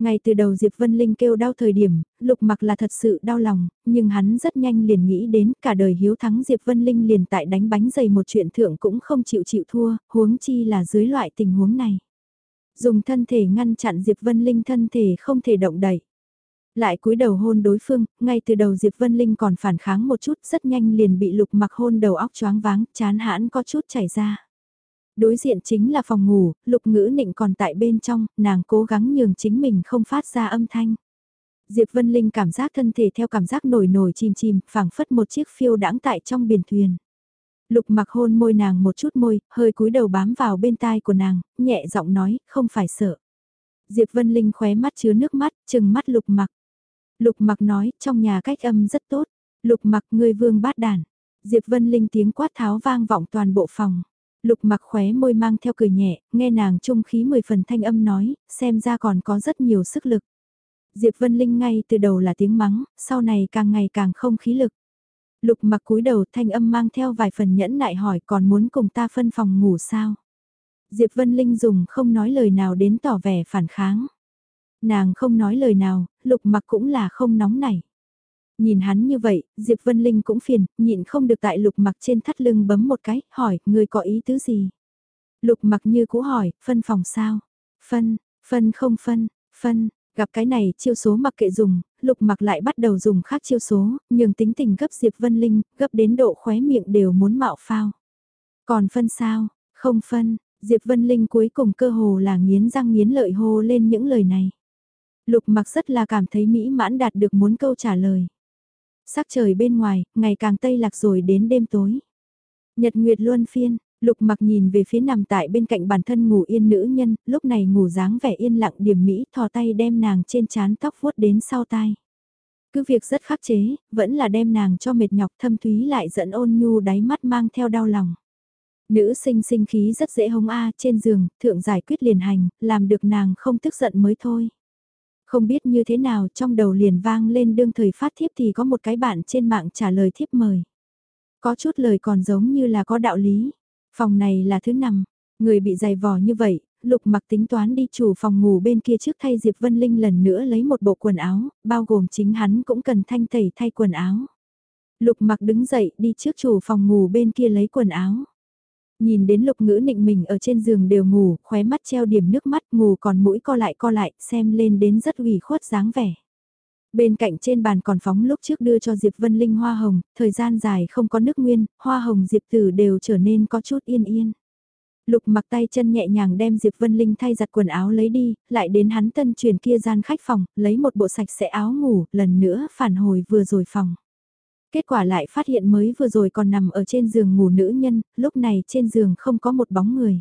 Ngay từ đầu Diệp Vân Linh kêu đau thời điểm, lục mặc là thật sự đau lòng, nhưng hắn rất nhanh liền nghĩ đến cả đời hiếu thắng Diệp Vân Linh liền tại đánh bánh dày một chuyện thượng cũng không chịu chịu thua, huống chi là dưới loại tình huống này. Dùng thân thể ngăn chặn Diệp Vân Linh thân thể không thể động đẩy. Lại cúi đầu hôn đối phương, ngay từ đầu Diệp Vân Linh còn phản kháng một chút rất nhanh liền bị lục mặc hôn đầu óc choáng váng, chán hãn có chút chảy ra. Đối diện chính là phòng ngủ, lục ngữ nịnh còn tại bên trong, nàng cố gắng nhường chính mình không phát ra âm thanh. Diệp Vân Linh cảm giác thân thể theo cảm giác nổi nổi chìm chìm, phảng phất một chiếc phiêu đãng tại trong biển thuyền. Lục mặc hôn môi nàng một chút môi, hơi cúi đầu bám vào bên tai của nàng, nhẹ giọng nói, không phải sợ. Diệp Vân Linh khóe mắt chứa nước mắt, chừng mắt lục mặc. Lục mặc nói, trong nhà cách âm rất tốt. Lục mặc ngươi vương bát đàn. Diệp Vân Linh tiếng quát tháo vang vọng toàn bộ phòng. Lục mặc khóe môi mang theo cười nhẹ, nghe nàng trung khí mười phần thanh âm nói, xem ra còn có rất nhiều sức lực. Diệp Vân Linh ngay từ đầu là tiếng mắng, sau này càng ngày càng không khí lực. Lục mặc cúi đầu thanh âm mang theo vài phần nhẫn nại hỏi còn muốn cùng ta phân phòng ngủ sao. Diệp Vân Linh dùng không nói lời nào đến tỏ vẻ phản kháng. Nàng không nói lời nào, lục mặc cũng là không nóng nảy. Nhìn hắn như vậy, Diệp Vân Linh cũng phiền, nhịn không được tại lục mặc trên thắt lưng bấm một cái, hỏi, người có ý tứ gì? Lục mặc như cũ hỏi, phân phòng sao? Phân, phân không phân, phân, gặp cái này chiêu số mặc kệ dùng, lục mặc lại bắt đầu dùng khác chiêu số, nhưng tính tình gấp Diệp Vân Linh, gấp đến độ khóe miệng đều muốn mạo phao. Còn phân sao? Không phân, Diệp Vân Linh cuối cùng cơ hồ là nghiến răng nghiến lợi hô lên những lời này. Lục mặc rất là cảm thấy mỹ mãn đạt được muốn câu trả lời. Sắc trời bên ngoài, ngày càng tây lạc rồi đến đêm tối. Nhật Nguyệt luân phiên, lục mặc nhìn về phía nằm tại bên cạnh bản thân ngủ yên nữ nhân, lúc này ngủ dáng vẻ yên lặng điểm mỹ thò tay đem nàng trên chán tóc vuốt đến sau tai. Cứ việc rất khắc chế, vẫn là đem nàng cho mệt nhọc thâm thúy lại dẫn ôn nhu đáy mắt mang theo đau lòng. Nữ sinh sinh khí rất dễ hống A trên giường, thượng giải quyết liền hành, làm được nàng không tức giận mới thôi. Không biết như thế nào trong đầu liền vang lên đương thời phát thiếp thì có một cái bạn trên mạng trả lời thiếp mời. Có chút lời còn giống như là có đạo lý. Phòng này là thứ năm, người bị dày vò như vậy, lục mặc tính toán đi chủ phòng ngủ bên kia trước thay Diệp Vân Linh lần nữa lấy một bộ quần áo, bao gồm chính hắn cũng cần thanh tẩy thay quần áo. Lục mặc đứng dậy đi trước chủ phòng ngủ bên kia lấy quần áo. Nhìn đến lục ngữ nịnh mình ở trên giường đều ngủ, khóe mắt treo điểm nước mắt ngủ còn mũi co lại co lại, xem lên đến rất ủy khuất dáng vẻ. Bên cạnh trên bàn còn phóng lúc trước đưa cho Diệp Vân Linh hoa hồng, thời gian dài không có nước nguyên, hoa hồng Diệp Tử đều trở nên có chút yên yên. Lục mặc tay chân nhẹ nhàng đem Diệp Vân Linh thay giặt quần áo lấy đi, lại đến hắn tân truyền kia gian khách phòng, lấy một bộ sạch sẽ áo ngủ, lần nữa phản hồi vừa rồi phòng. Kết quả lại phát hiện mới vừa rồi còn nằm ở trên giường ngủ nữ nhân, lúc này trên giường không có một bóng người.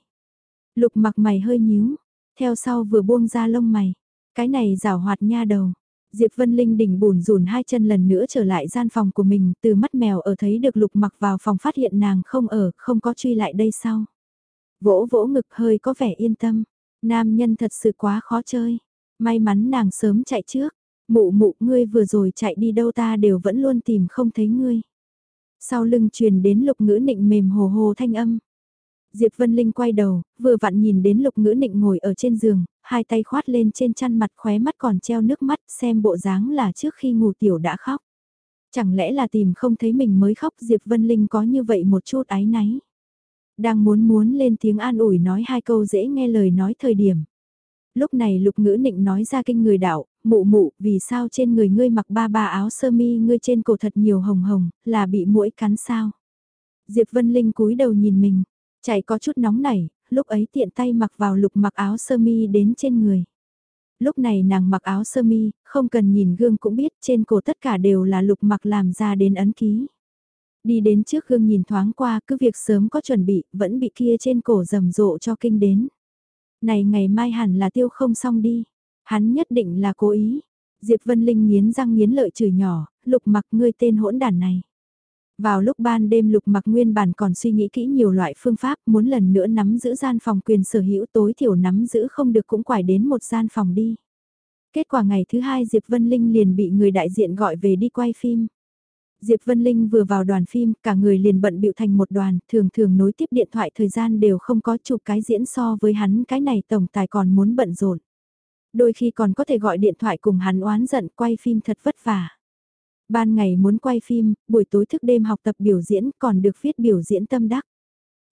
Lục mặc mày hơi nhíu, theo sau vừa buông ra lông mày. Cái này rào hoạt nha đầu. Diệp Vân Linh đỉnh bùn rùn hai chân lần nữa trở lại gian phòng của mình, từ mắt mèo ở thấy được lục mặc vào phòng phát hiện nàng không ở, không có truy lại đây sau. Vỗ vỗ ngực hơi có vẻ yên tâm. Nam nhân thật sự quá khó chơi. May mắn nàng sớm chạy trước. Mụ mụ ngươi vừa rồi chạy đi đâu ta đều vẫn luôn tìm không thấy ngươi. Sau lưng truyền đến lục ngữ nịnh mềm hồ hồ thanh âm. Diệp Vân Linh quay đầu, vừa vặn nhìn đến lục ngữ nịnh ngồi ở trên giường, hai tay khoát lên trên chăn mặt khóe mắt còn treo nước mắt xem bộ dáng là trước khi ngủ tiểu đã khóc. Chẳng lẽ là tìm không thấy mình mới khóc Diệp Vân Linh có như vậy một chút ái náy. Đang muốn muốn lên tiếng an ủi nói hai câu dễ nghe lời nói thời điểm. Lúc này lục ngữ nịnh nói ra kinh người đạo, mụ mụ, vì sao trên người ngươi mặc ba ba áo sơ mi ngươi trên cổ thật nhiều hồng hồng, là bị mũi cắn sao? Diệp Vân Linh cúi đầu nhìn mình, chạy có chút nóng nảy, lúc ấy tiện tay mặc vào lục mặc áo sơ mi đến trên người. Lúc này nàng mặc áo sơ mi, không cần nhìn gương cũng biết trên cổ tất cả đều là lục mặc làm ra đến ấn ký. Đi đến trước gương nhìn thoáng qua cứ việc sớm có chuẩn bị, vẫn bị kia trên cổ rầm rộ cho kinh đến. Này ngày mai hẳn là tiêu không xong đi. Hắn nhất định là cố ý. Diệp Vân Linh nghiến răng nghiến lợi chửi nhỏ, lục mặc ngươi tên hỗn đàn này. Vào lúc ban đêm lục mặc nguyên bản còn suy nghĩ kỹ nhiều loại phương pháp muốn lần nữa nắm giữ gian phòng quyền sở hữu tối thiểu nắm giữ không được cũng quải đến một gian phòng đi. Kết quả ngày thứ hai Diệp Vân Linh liền bị người đại diện gọi về đi quay phim. Diệp Vân Linh vừa vào đoàn phim, cả người liền bận bịu thành một đoàn, thường thường nối tiếp điện thoại thời gian đều không có chụp cái diễn so với hắn cái này tổng tài còn muốn bận rộn. Đôi khi còn có thể gọi điện thoại cùng hắn oán giận quay phim thật vất vả. Ban ngày muốn quay phim, buổi tối thức đêm học tập biểu diễn còn được viết biểu diễn tâm đắc.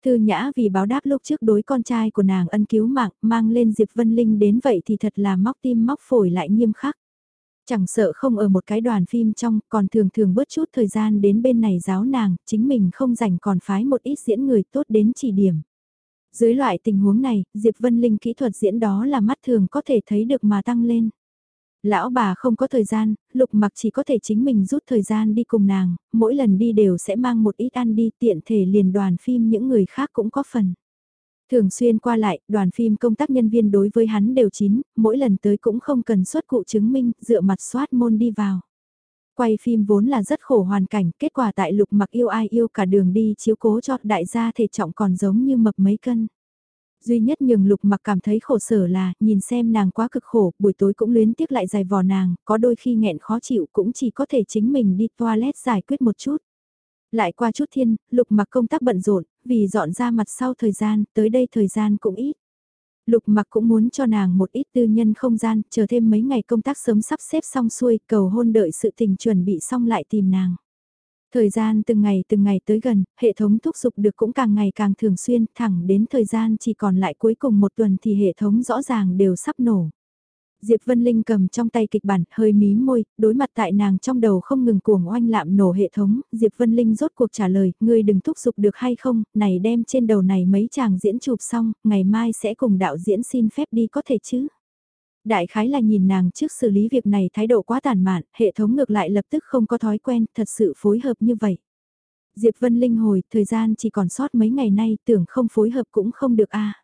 Thư Nhã vì báo đáp lúc trước đối con trai của nàng ân cứu mạng mang lên Diệp Vân Linh đến vậy thì thật là móc tim móc phổi lại nghiêm khắc. Chẳng sợ không ở một cái đoàn phim trong còn thường thường bớt chút thời gian đến bên này giáo nàng, chính mình không rảnh còn phái một ít diễn người tốt đến chỉ điểm. Dưới loại tình huống này, Diệp Vân Linh kỹ thuật diễn đó là mắt thường có thể thấy được mà tăng lên. Lão bà không có thời gian, lục mặc chỉ có thể chính mình rút thời gian đi cùng nàng, mỗi lần đi đều sẽ mang một ít ăn đi tiện thể liền đoàn phim những người khác cũng có phần. Thường xuyên qua lại, đoàn phim công tác nhân viên đối với hắn đều chín, mỗi lần tới cũng không cần xuất cụ chứng minh, dựa mặt soát môn đi vào. Quay phim vốn là rất khổ hoàn cảnh, kết quả tại lục mặc yêu ai yêu cả đường đi chiếu cố cho đại gia thể trọng còn giống như mập mấy cân. Duy nhất nhường lục mặc cảm thấy khổ sở là, nhìn xem nàng quá cực khổ, buổi tối cũng luyến tiếc lại dài vò nàng, có đôi khi nghẹn khó chịu cũng chỉ có thể chính mình đi toilet giải quyết một chút. Lại qua chút thiên, lục mặc công tác bận rộn, vì dọn ra mặt sau thời gian, tới đây thời gian cũng ít. Lục mặc cũng muốn cho nàng một ít tư nhân không gian, chờ thêm mấy ngày công tác sớm sắp xếp xong xuôi, cầu hôn đợi sự tình chuẩn bị xong lại tìm nàng. Thời gian từng ngày từng ngày tới gần, hệ thống thúc giục được cũng càng ngày càng thường xuyên, thẳng đến thời gian chỉ còn lại cuối cùng một tuần thì hệ thống rõ ràng đều sắp nổ. Diệp Vân Linh cầm trong tay kịch bản, hơi mí môi, đối mặt tại nàng trong đầu không ngừng cuồng oanh lạm nổ hệ thống, Diệp Vân Linh rốt cuộc trả lời, ngươi đừng thúc giục được hay không, này đem trên đầu này mấy chàng diễn chụp xong, ngày mai sẽ cùng đạo diễn xin phép đi có thể chứ. Đại khái là nhìn nàng trước xử lý việc này thái độ quá tàn mạn, hệ thống ngược lại lập tức không có thói quen, thật sự phối hợp như vậy. Diệp Vân Linh hồi, thời gian chỉ còn sót mấy ngày nay, tưởng không phối hợp cũng không được a.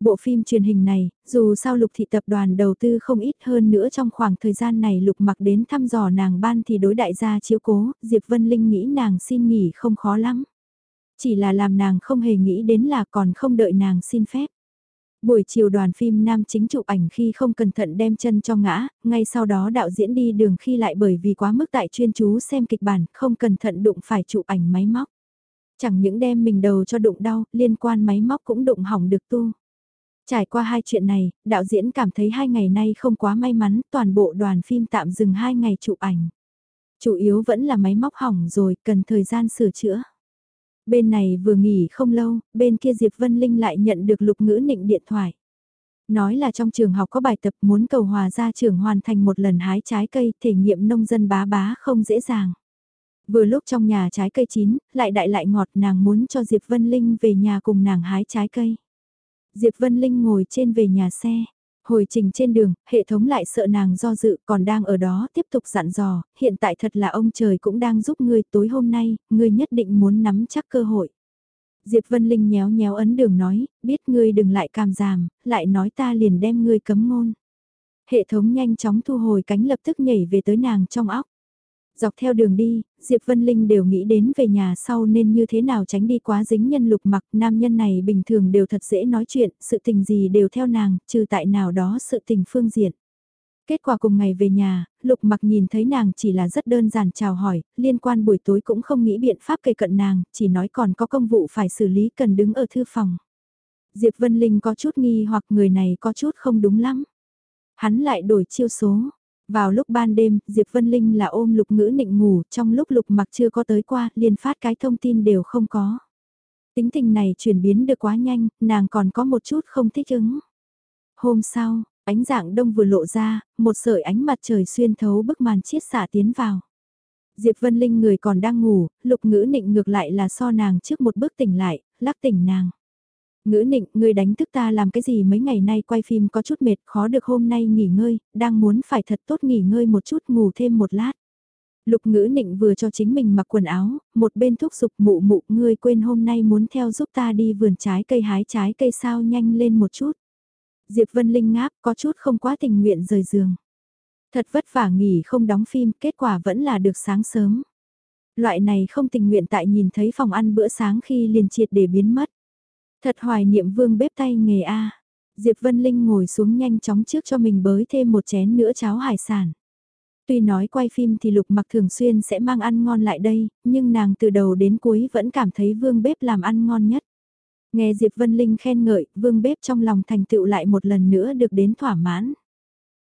Bộ phim truyền hình này, dù sao lục thị tập đoàn đầu tư không ít hơn nữa trong khoảng thời gian này lục mặc đến thăm dò nàng ban thì đối đại gia chiếu cố, Diệp Vân Linh nghĩ nàng xin nghỉ không khó lắm. Chỉ là làm nàng không hề nghĩ đến là còn không đợi nàng xin phép. Buổi chiều đoàn phim nam chính chụp ảnh khi không cẩn thận đem chân cho ngã, ngay sau đó đạo diễn đi đường khi lại bởi vì quá mức tại chuyên chú xem kịch bản, không cẩn thận đụng phải chụp ảnh máy móc. Chẳng những đem mình đầu cho đụng đau, liên quan máy móc cũng đụng hỏng được tu. Trải qua hai chuyện này, đạo diễn cảm thấy hai ngày nay không quá may mắn, toàn bộ đoàn phim tạm dừng hai ngày chụp ảnh. Chủ yếu vẫn là máy móc hỏng rồi, cần thời gian sửa chữa. Bên này vừa nghỉ không lâu, bên kia Diệp Vân Linh lại nhận được lục ngữ nịnh điện thoại. Nói là trong trường học có bài tập muốn cầu hòa ra trường hoàn thành một lần hái trái cây, thể nghiệm nông dân bá bá không dễ dàng. Vừa lúc trong nhà trái cây chín, lại đại lại ngọt nàng muốn cho Diệp Vân Linh về nhà cùng nàng hái trái cây. Diệp Vân Linh ngồi trên về nhà xe. Hồi trình trên đường, hệ thống lại sợ nàng do dự còn đang ở đó tiếp tục dặn dò, hiện tại thật là ông trời cũng đang giúp ngươi tối hôm nay, ngươi nhất định muốn nắm chắc cơ hội. Diệp Vân Linh nhéo nhéo ấn đường nói, biết ngươi đừng lại cam giảm, lại nói ta liền đem ngươi cấm ngôn. Hệ thống nhanh chóng thu hồi cánh lập tức nhảy về tới nàng trong óc. Dọc theo đường đi, Diệp Vân Linh đều nghĩ đến về nhà sau nên như thế nào tránh đi quá dính nhân lục mặc. Nam nhân này bình thường đều thật dễ nói chuyện, sự tình gì đều theo nàng, trừ tại nào đó sự tình phương diện. Kết quả cùng ngày về nhà, Lục mặc nhìn thấy nàng chỉ là rất đơn giản chào hỏi, liên quan buổi tối cũng không nghĩ biện pháp kề cận nàng, chỉ nói còn có công vụ phải xử lý cần đứng ở thư phòng. Diệp Vân Linh có chút nghi hoặc người này có chút không đúng lắm. Hắn lại đổi chiêu số. Vào lúc ban đêm, Diệp Vân Linh là ôm lục ngữ nịnh ngủ, trong lúc lục mặc chưa có tới qua, liền phát cái thông tin đều không có. Tính tình này chuyển biến được quá nhanh, nàng còn có một chút không thích ứng. Hôm sau, ánh dạng đông vừa lộ ra, một sợi ánh mặt trời xuyên thấu bức màn chiết xả tiến vào. Diệp Vân Linh người còn đang ngủ, lục ngữ nịnh ngược lại là so nàng trước một bước tỉnh lại, lắc tỉnh nàng. Ngữ nịnh, người đánh thức ta làm cái gì mấy ngày nay quay phim có chút mệt, khó được hôm nay nghỉ ngơi, đang muốn phải thật tốt nghỉ ngơi một chút ngủ thêm một lát. Lục ngữ nịnh vừa cho chính mình mặc quần áo, một bên thúc giục mụ mụ ngươi quên hôm nay muốn theo giúp ta đi vườn trái cây hái trái cây sao nhanh lên một chút. Diệp Vân Linh ngáp có chút không quá tình nguyện rời giường. Thật vất vả nghỉ không đóng phim, kết quả vẫn là được sáng sớm. Loại này không tình nguyện tại nhìn thấy phòng ăn bữa sáng khi liền triệt để biến mất. Thật hoài niệm vương bếp tay nghề A. Diệp Vân Linh ngồi xuống nhanh chóng trước cho mình bới thêm một chén nữa cháo hải sản. Tuy nói quay phim thì Lục Mặc thường xuyên sẽ mang ăn ngon lại đây, nhưng nàng từ đầu đến cuối vẫn cảm thấy vương bếp làm ăn ngon nhất. Nghe Diệp Vân Linh khen ngợi, vương bếp trong lòng thành tựu lại một lần nữa được đến thỏa mãn.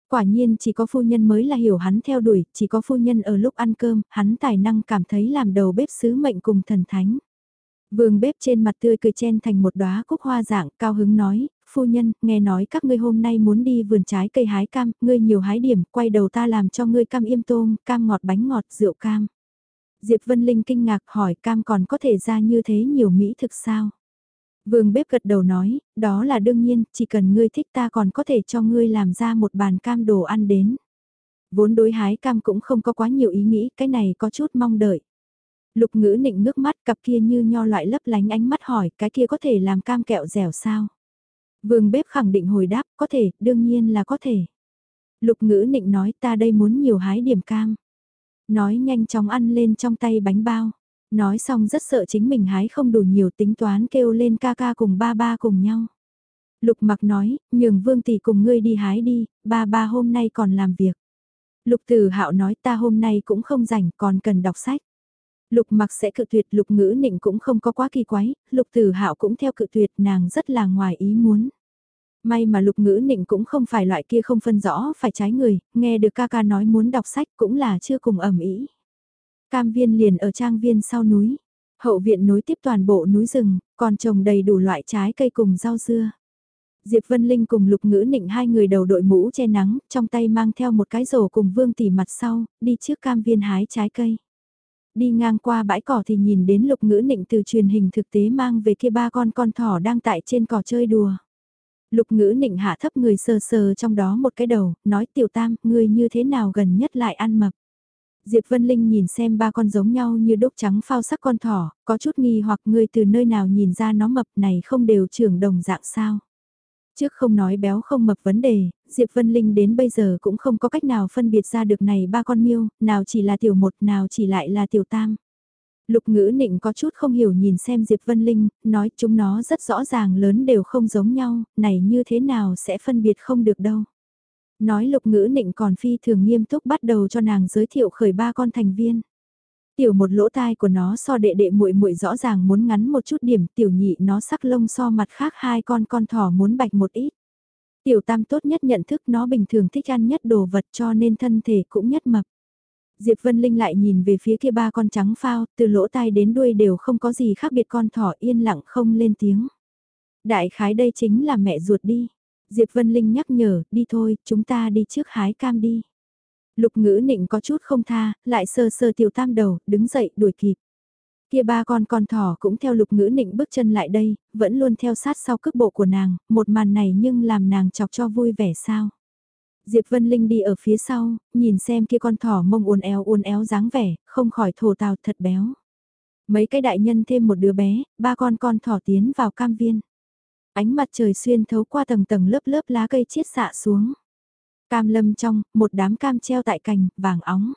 Quả nhiên chỉ có phu nhân mới là hiểu hắn theo đuổi, chỉ có phu nhân ở lúc ăn cơm, hắn tài năng cảm thấy làm đầu bếp sứ mệnh cùng thần thánh. Vương bếp trên mặt tươi cười chen thành một đóa cúc hoa dạng, cao hứng nói, phu nhân, nghe nói các ngươi hôm nay muốn đi vườn trái cây hái cam, ngươi nhiều hái điểm, quay đầu ta làm cho ngươi cam im tôm, cam ngọt bánh ngọt, rượu cam. Diệp Vân Linh kinh ngạc hỏi cam còn có thể ra như thế nhiều mỹ thực sao? Vương bếp gật đầu nói, đó là đương nhiên, chỉ cần ngươi thích ta còn có thể cho ngươi làm ra một bàn cam đồ ăn đến. Vốn đối hái cam cũng không có quá nhiều ý nghĩ, cái này có chút mong đợi. Lục ngữ nịnh nước mắt cặp kia như nho loại lấp lánh ánh mắt hỏi cái kia có thể làm cam kẹo dẻo sao? Vương bếp khẳng định hồi đáp có thể, đương nhiên là có thể. Lục ngữ nịnh nói ta đây muốn nhiều hái điểm cam. Nói nhanh chóng ăn lên trong tay bánh bao. Nói xong rất sợ chính mình hái không đủ nhiều tính toán kêu lên ca ca cùng ba ba cùng nhau. Lục mặc nói, nhường vương tỷ cùng ngươi đi hái đi, ba ba hôm nay còn làm việc. Lục tử hạo nói ta hôm nay cũng không rảnh còn cần đọc sách. Lục mặc sẽ cự tuyệt lục ngữ nịnh cũng không có quá kỳ quái, lục tử hạo cũng theo cự tuyệt nàng rất là ngoài ý muốn. May mà lục ngữ nịnh cũng không phải loại kia không phân rõ phải trái người, nghe được ca ca nói muốn đọc sách cũng là chưa cùng ẩm ý. Cam viên liền ở trang viên sau núi, hậu viện nối tiếp toàn bộ núi rừng, còn trồng đầy đủ loại trái cây cùng rau dưa. Diệp Vân Linh cùng Lục Ngữ Nịnh hai người đầu đội mũ che nắng, trong tay mang theo một cái rổ cùng Vương Tỷ mặt sau, đi trước cam viên hái trái cây. Đi ngang qua bãi cỏ thì nhìn đến lục ngữ nịnh từ truyền hình thực tế mang về kia ba con con thỏ đang tại trên cỏ chơi đùa. Lục ngữ nịnh hạ thấp người sờ sờ trong đó một cái đầu, nói tiểu tam, người như thế nào gần nhất lại ăn mập. Diệp Vân Linh nhìn xem ba con giống nhau như đúc trắng phao sắc con thỏ, có chút nghi hoặc người từ nơi nào nhìn ra nó mập này không đều trưởng đồng dạng sao. Trước không nói béo không mập vấn đề, Diệp Vân Linh đến bây giờ cũng không có cách nào phân biệt ra được này ba con miêu, nào chỉ là tiểu một, nào chỉ lại là tiểu tam. Lục ngữ nịnh có chút không hiểu nhìn xem Diệp Vân Linh, nói chúng nó rất rõ ràng lớn đều không giống nhau, này như thế nào sẽ phân biệt không được đâu. Nói lục ngữ nịnh còn phi thường nghiêm túc bắt đầu cho nàng giới thiệu khởi ba con thành viên. Tiểu một lỗ tai của nó so đệ đệ muội muội rõ ràng muốn ngắn một chút điểm, tiểu nhị nó sắc lông so mặt khác hai con con thỏ muốn bạch một ít. Tiểu tam tốt nhất nhận thức nó bình thường thích ăn nhất đồ vật cho nên thân thể cũng nhất mập. Diệp Vân Linh lại nhìn về phía kia ba con trắng phao, từ lỗ tai đến đuôi đều không có gì khác biệt con thỏ yên lặng không lên tiếng. Đại khái đây chính là mẹ ruột đi. Diệp Vân Linh nhắc nhở, đi thôi, chúng ta đi trước hái cam đi. Lục ngữ nịnh có chút không tha, lại sơ sơ tiểu tam đầu, đứng dậy, đuổi kịp. Kia ba con con thỏ cũng theo lục ngữ nịnh bước chân lại đây, vẫn luôn theo sát sau cước bộ của nàng, một màn này nhưng làm nàng chọc cho vui vẻ sao. Diệp Vân Linh đi ở phía sau, nhìn xem kia con thỏ mông uốn éo uốn éo dáng vẻ, không khỏi thổ tào thật béo. Mấy cái đại nhân thêm một đứa bé, ba con con thỏ tiến vào cam viên. Ánh mặt trời xuyên thấu qua tầng tầng lớp lớp lá cây chiết xạ xuống. Cam lâm trong, một đám cam treo tại cành, vàng óng.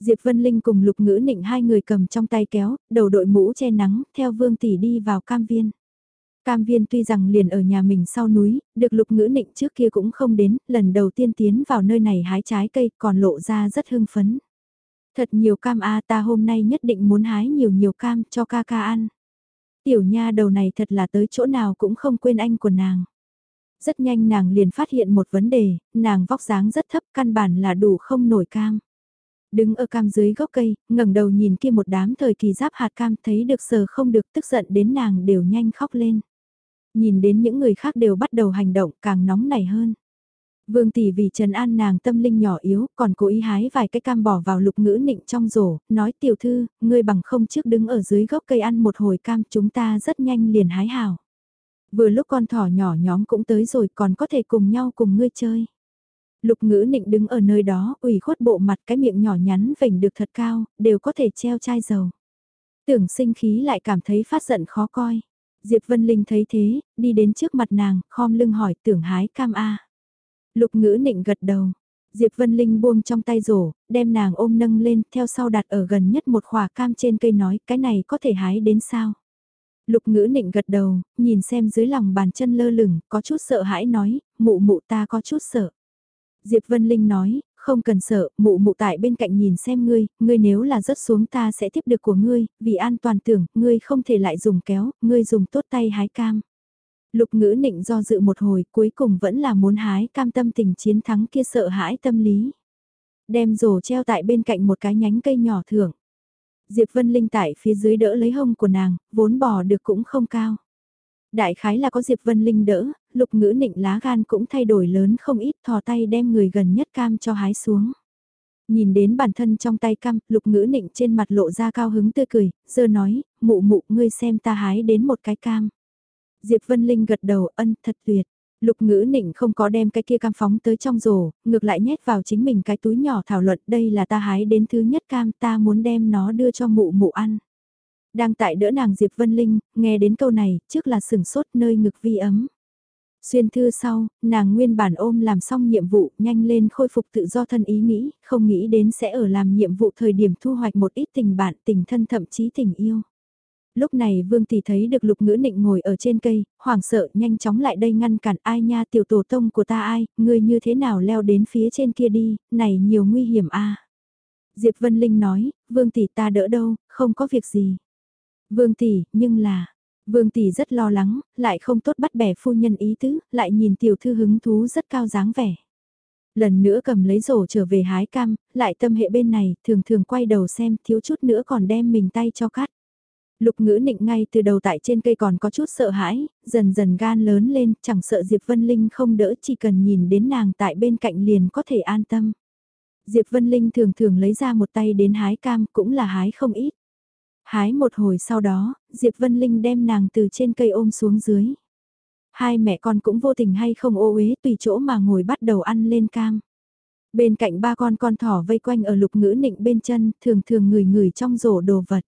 Diệp Vân Linh cùng Lục Ngữ Nịnh hai người cầm trong tay kéo, đầu đội mũ che nắng, theo Vương Tỷ đi vào cam viên. Cam viên tuy rằng liền ở nhà mình sau núi, được lục ngữ nịnh trước kia cũng không đến, lần đầu tiên tiến vào nơi này hái trái cây còn lộ ra rất hưng phấn. Thật nhiều cam a ta hôm nay nhất định muốn hái nhiều nhiều cam cho ca ca ăn. Tiểu nha đầu này thật là tới chỗ nào cũng không quên anh của nàng. Rất nhanh nàng liền phát hiện một vấn đề, nàng vóc dáng rất thấp căn bản là đủ không nổi cam. Đứng ở cam dưới gốc cây, ngẩng đầu nhìn kia một đám thời kỳ giáp hạt cam thấy được sờ không được tức giận đến nàng đều nhanh khóc lên. Nhìn đến những người khác đều bắt đầu hành động càng nóng nảy hơn. Vương tỷ vì trần an nàng tâm linh nhỏ yếu, còn cố ý hái vài cái cam bỏ vào lục ngữ nịnh trong rổ, nói tiểu thư, ngươi bằng không trước đứng ở dưới gốc cây ăn một hồi cam chúng ta rất nhanh liền hái hào. Vừa lúc con thỏ nhỏ nhóm cũng tới rồi còn có thể cùng nhau cùng ngươi chơi. Lục ngữ nịnh đứng ở nơi đó, ủy khuất bộ mặt cái miệng nhỏ nhắn vểnh được thật cao, đều có thể treo chai dầu. Tưởng sinh khí lại cảm thấy phát giận khó coi. Diệp Vân Linh thấy thế, đi đến trước mặt nàng, khom lưng hỏi tưởng hái cam A. Lục ngữ nịnh gật đầu. Diệp Vân Linh buông trong tay rổ, đem nàng ôm nâng lên, theo sau đặt ở gần nhất một khỏa cam trên cây nói, cái này có thể hái đến sao? Lục ngữ nịnh gật đầu, nhìn xem dưới lòng bàn chân lơ lửng, có chút sợ hãi nói, mụ mụ ta có chút sợ. Diệp Vân Linh nói, không cần sợ, mụ mụ tại bên cạnh nhìn xem ngươi, ngươi nếu là rớt xuống ta sẽ tiếp được của ngươi, vì an toàn tưởng, ngươi không thể lại dùng kéo, ngươi dùng tốt tay hái cam. Lục ngữ nịnh do dự một hồi cuối cùng vẫn là muốn hái cam tâm tình chiến thắng kia sợ hãi tâm lý. Đem rổ treo tại bên cạnh một cái nhánh cây nhỏ thưởng. Diệp Vân Linh tại phía dưới đỡ lấy hông của nàng, vốn bò được cũng không cao. Đại khái là có Diệp Vân Linh đỡ, lục ngữ nịnh lá gan cũng thay đổi lớn không ít thò tay đem người gần nhất cam cho hái xuống. Nhìn đến bản thân trong tay cam, lục ngữ nịnh trên mặt lộ ra cao hứng tươi cười, giờ nói, mụ mụ ngươi xem ta hái đến một cái cam. Diệp Vân Linh gật đầu ân thật tuyệt. Lục ngữ nịnh không có đem cái kia cam phóng tới trong rổ, ngược lại nhét vào chính mình cái túi nhỏ thảo luận đây là ta hái đến thứ nhất cam ta muốn đem nó đưa cho mụ mụ ăn. Đang tại đỡ nàng Diệp Vân Linh, nghe đến câu này, trước là sừng sốt nơi ngực vi ấm. Xuyên thư sau, nàng nguyên bản ôm làm xong nhiệm vụ, nhanh lên khôi phục tự do thân ý nghĩ, không nghĩ đến sẽ ở làm nhiệm vụ thời điểm thu hoạch một ít tình bạn, tình thân thậm chí tình yêu. Lúc này Vương Tỷ thấy được lục ngữ nịnh ngồi ở trên cây, hoảng sợ nhanh chóng lại đây ngăn cản ai nha tiểu tổ tông của ta ai, người như thế nào leo đến phía trên kia đi, này nhiều nguy hiểm a Diệp Vân Linh nói, Vương Tỷ ta đỡ đâu, không có việc gì. Vương Tỷ, nhưng là, Vương Tỷ rất lo lắng, lại không tốt bắt bẻ phu nhân ý tứ, lại nhìn tiểu thư hứng thú rất cao dáng vẻ. Lần nữa cầm lấy rổ trở về hái cam, lại tâm hệ bên này, thường thường quay đầu xem thiếu chút nữa còn đem mình tay cho cắt. Lục ngữ nịnh ngay từ đầu tại trên cây còn có chút sợ hãi, dần dần gan lớn lên, chẳng sợ Diệp Vân Linh không đỡ chỉ cần nhìn đến nàng tại bên cạnh liền có thể an tâm. Diệp Vân Linh thường thường lấy ra một tay đến hái cam cũng là hái không ít. Hái một hồi sau đó, Diệp Vân Linh đem nàng từ trên cây ôm xuống dưới. Hai mẹ con cũng vô tình hay không ô uế tùy chỗ mà ngồi bắt đầu ăn lên cam. Bên cạnh ba con con thỏ vây quanh ở lục ngữ nịnh bên chân, thường thường người người trong rổ đồ vật.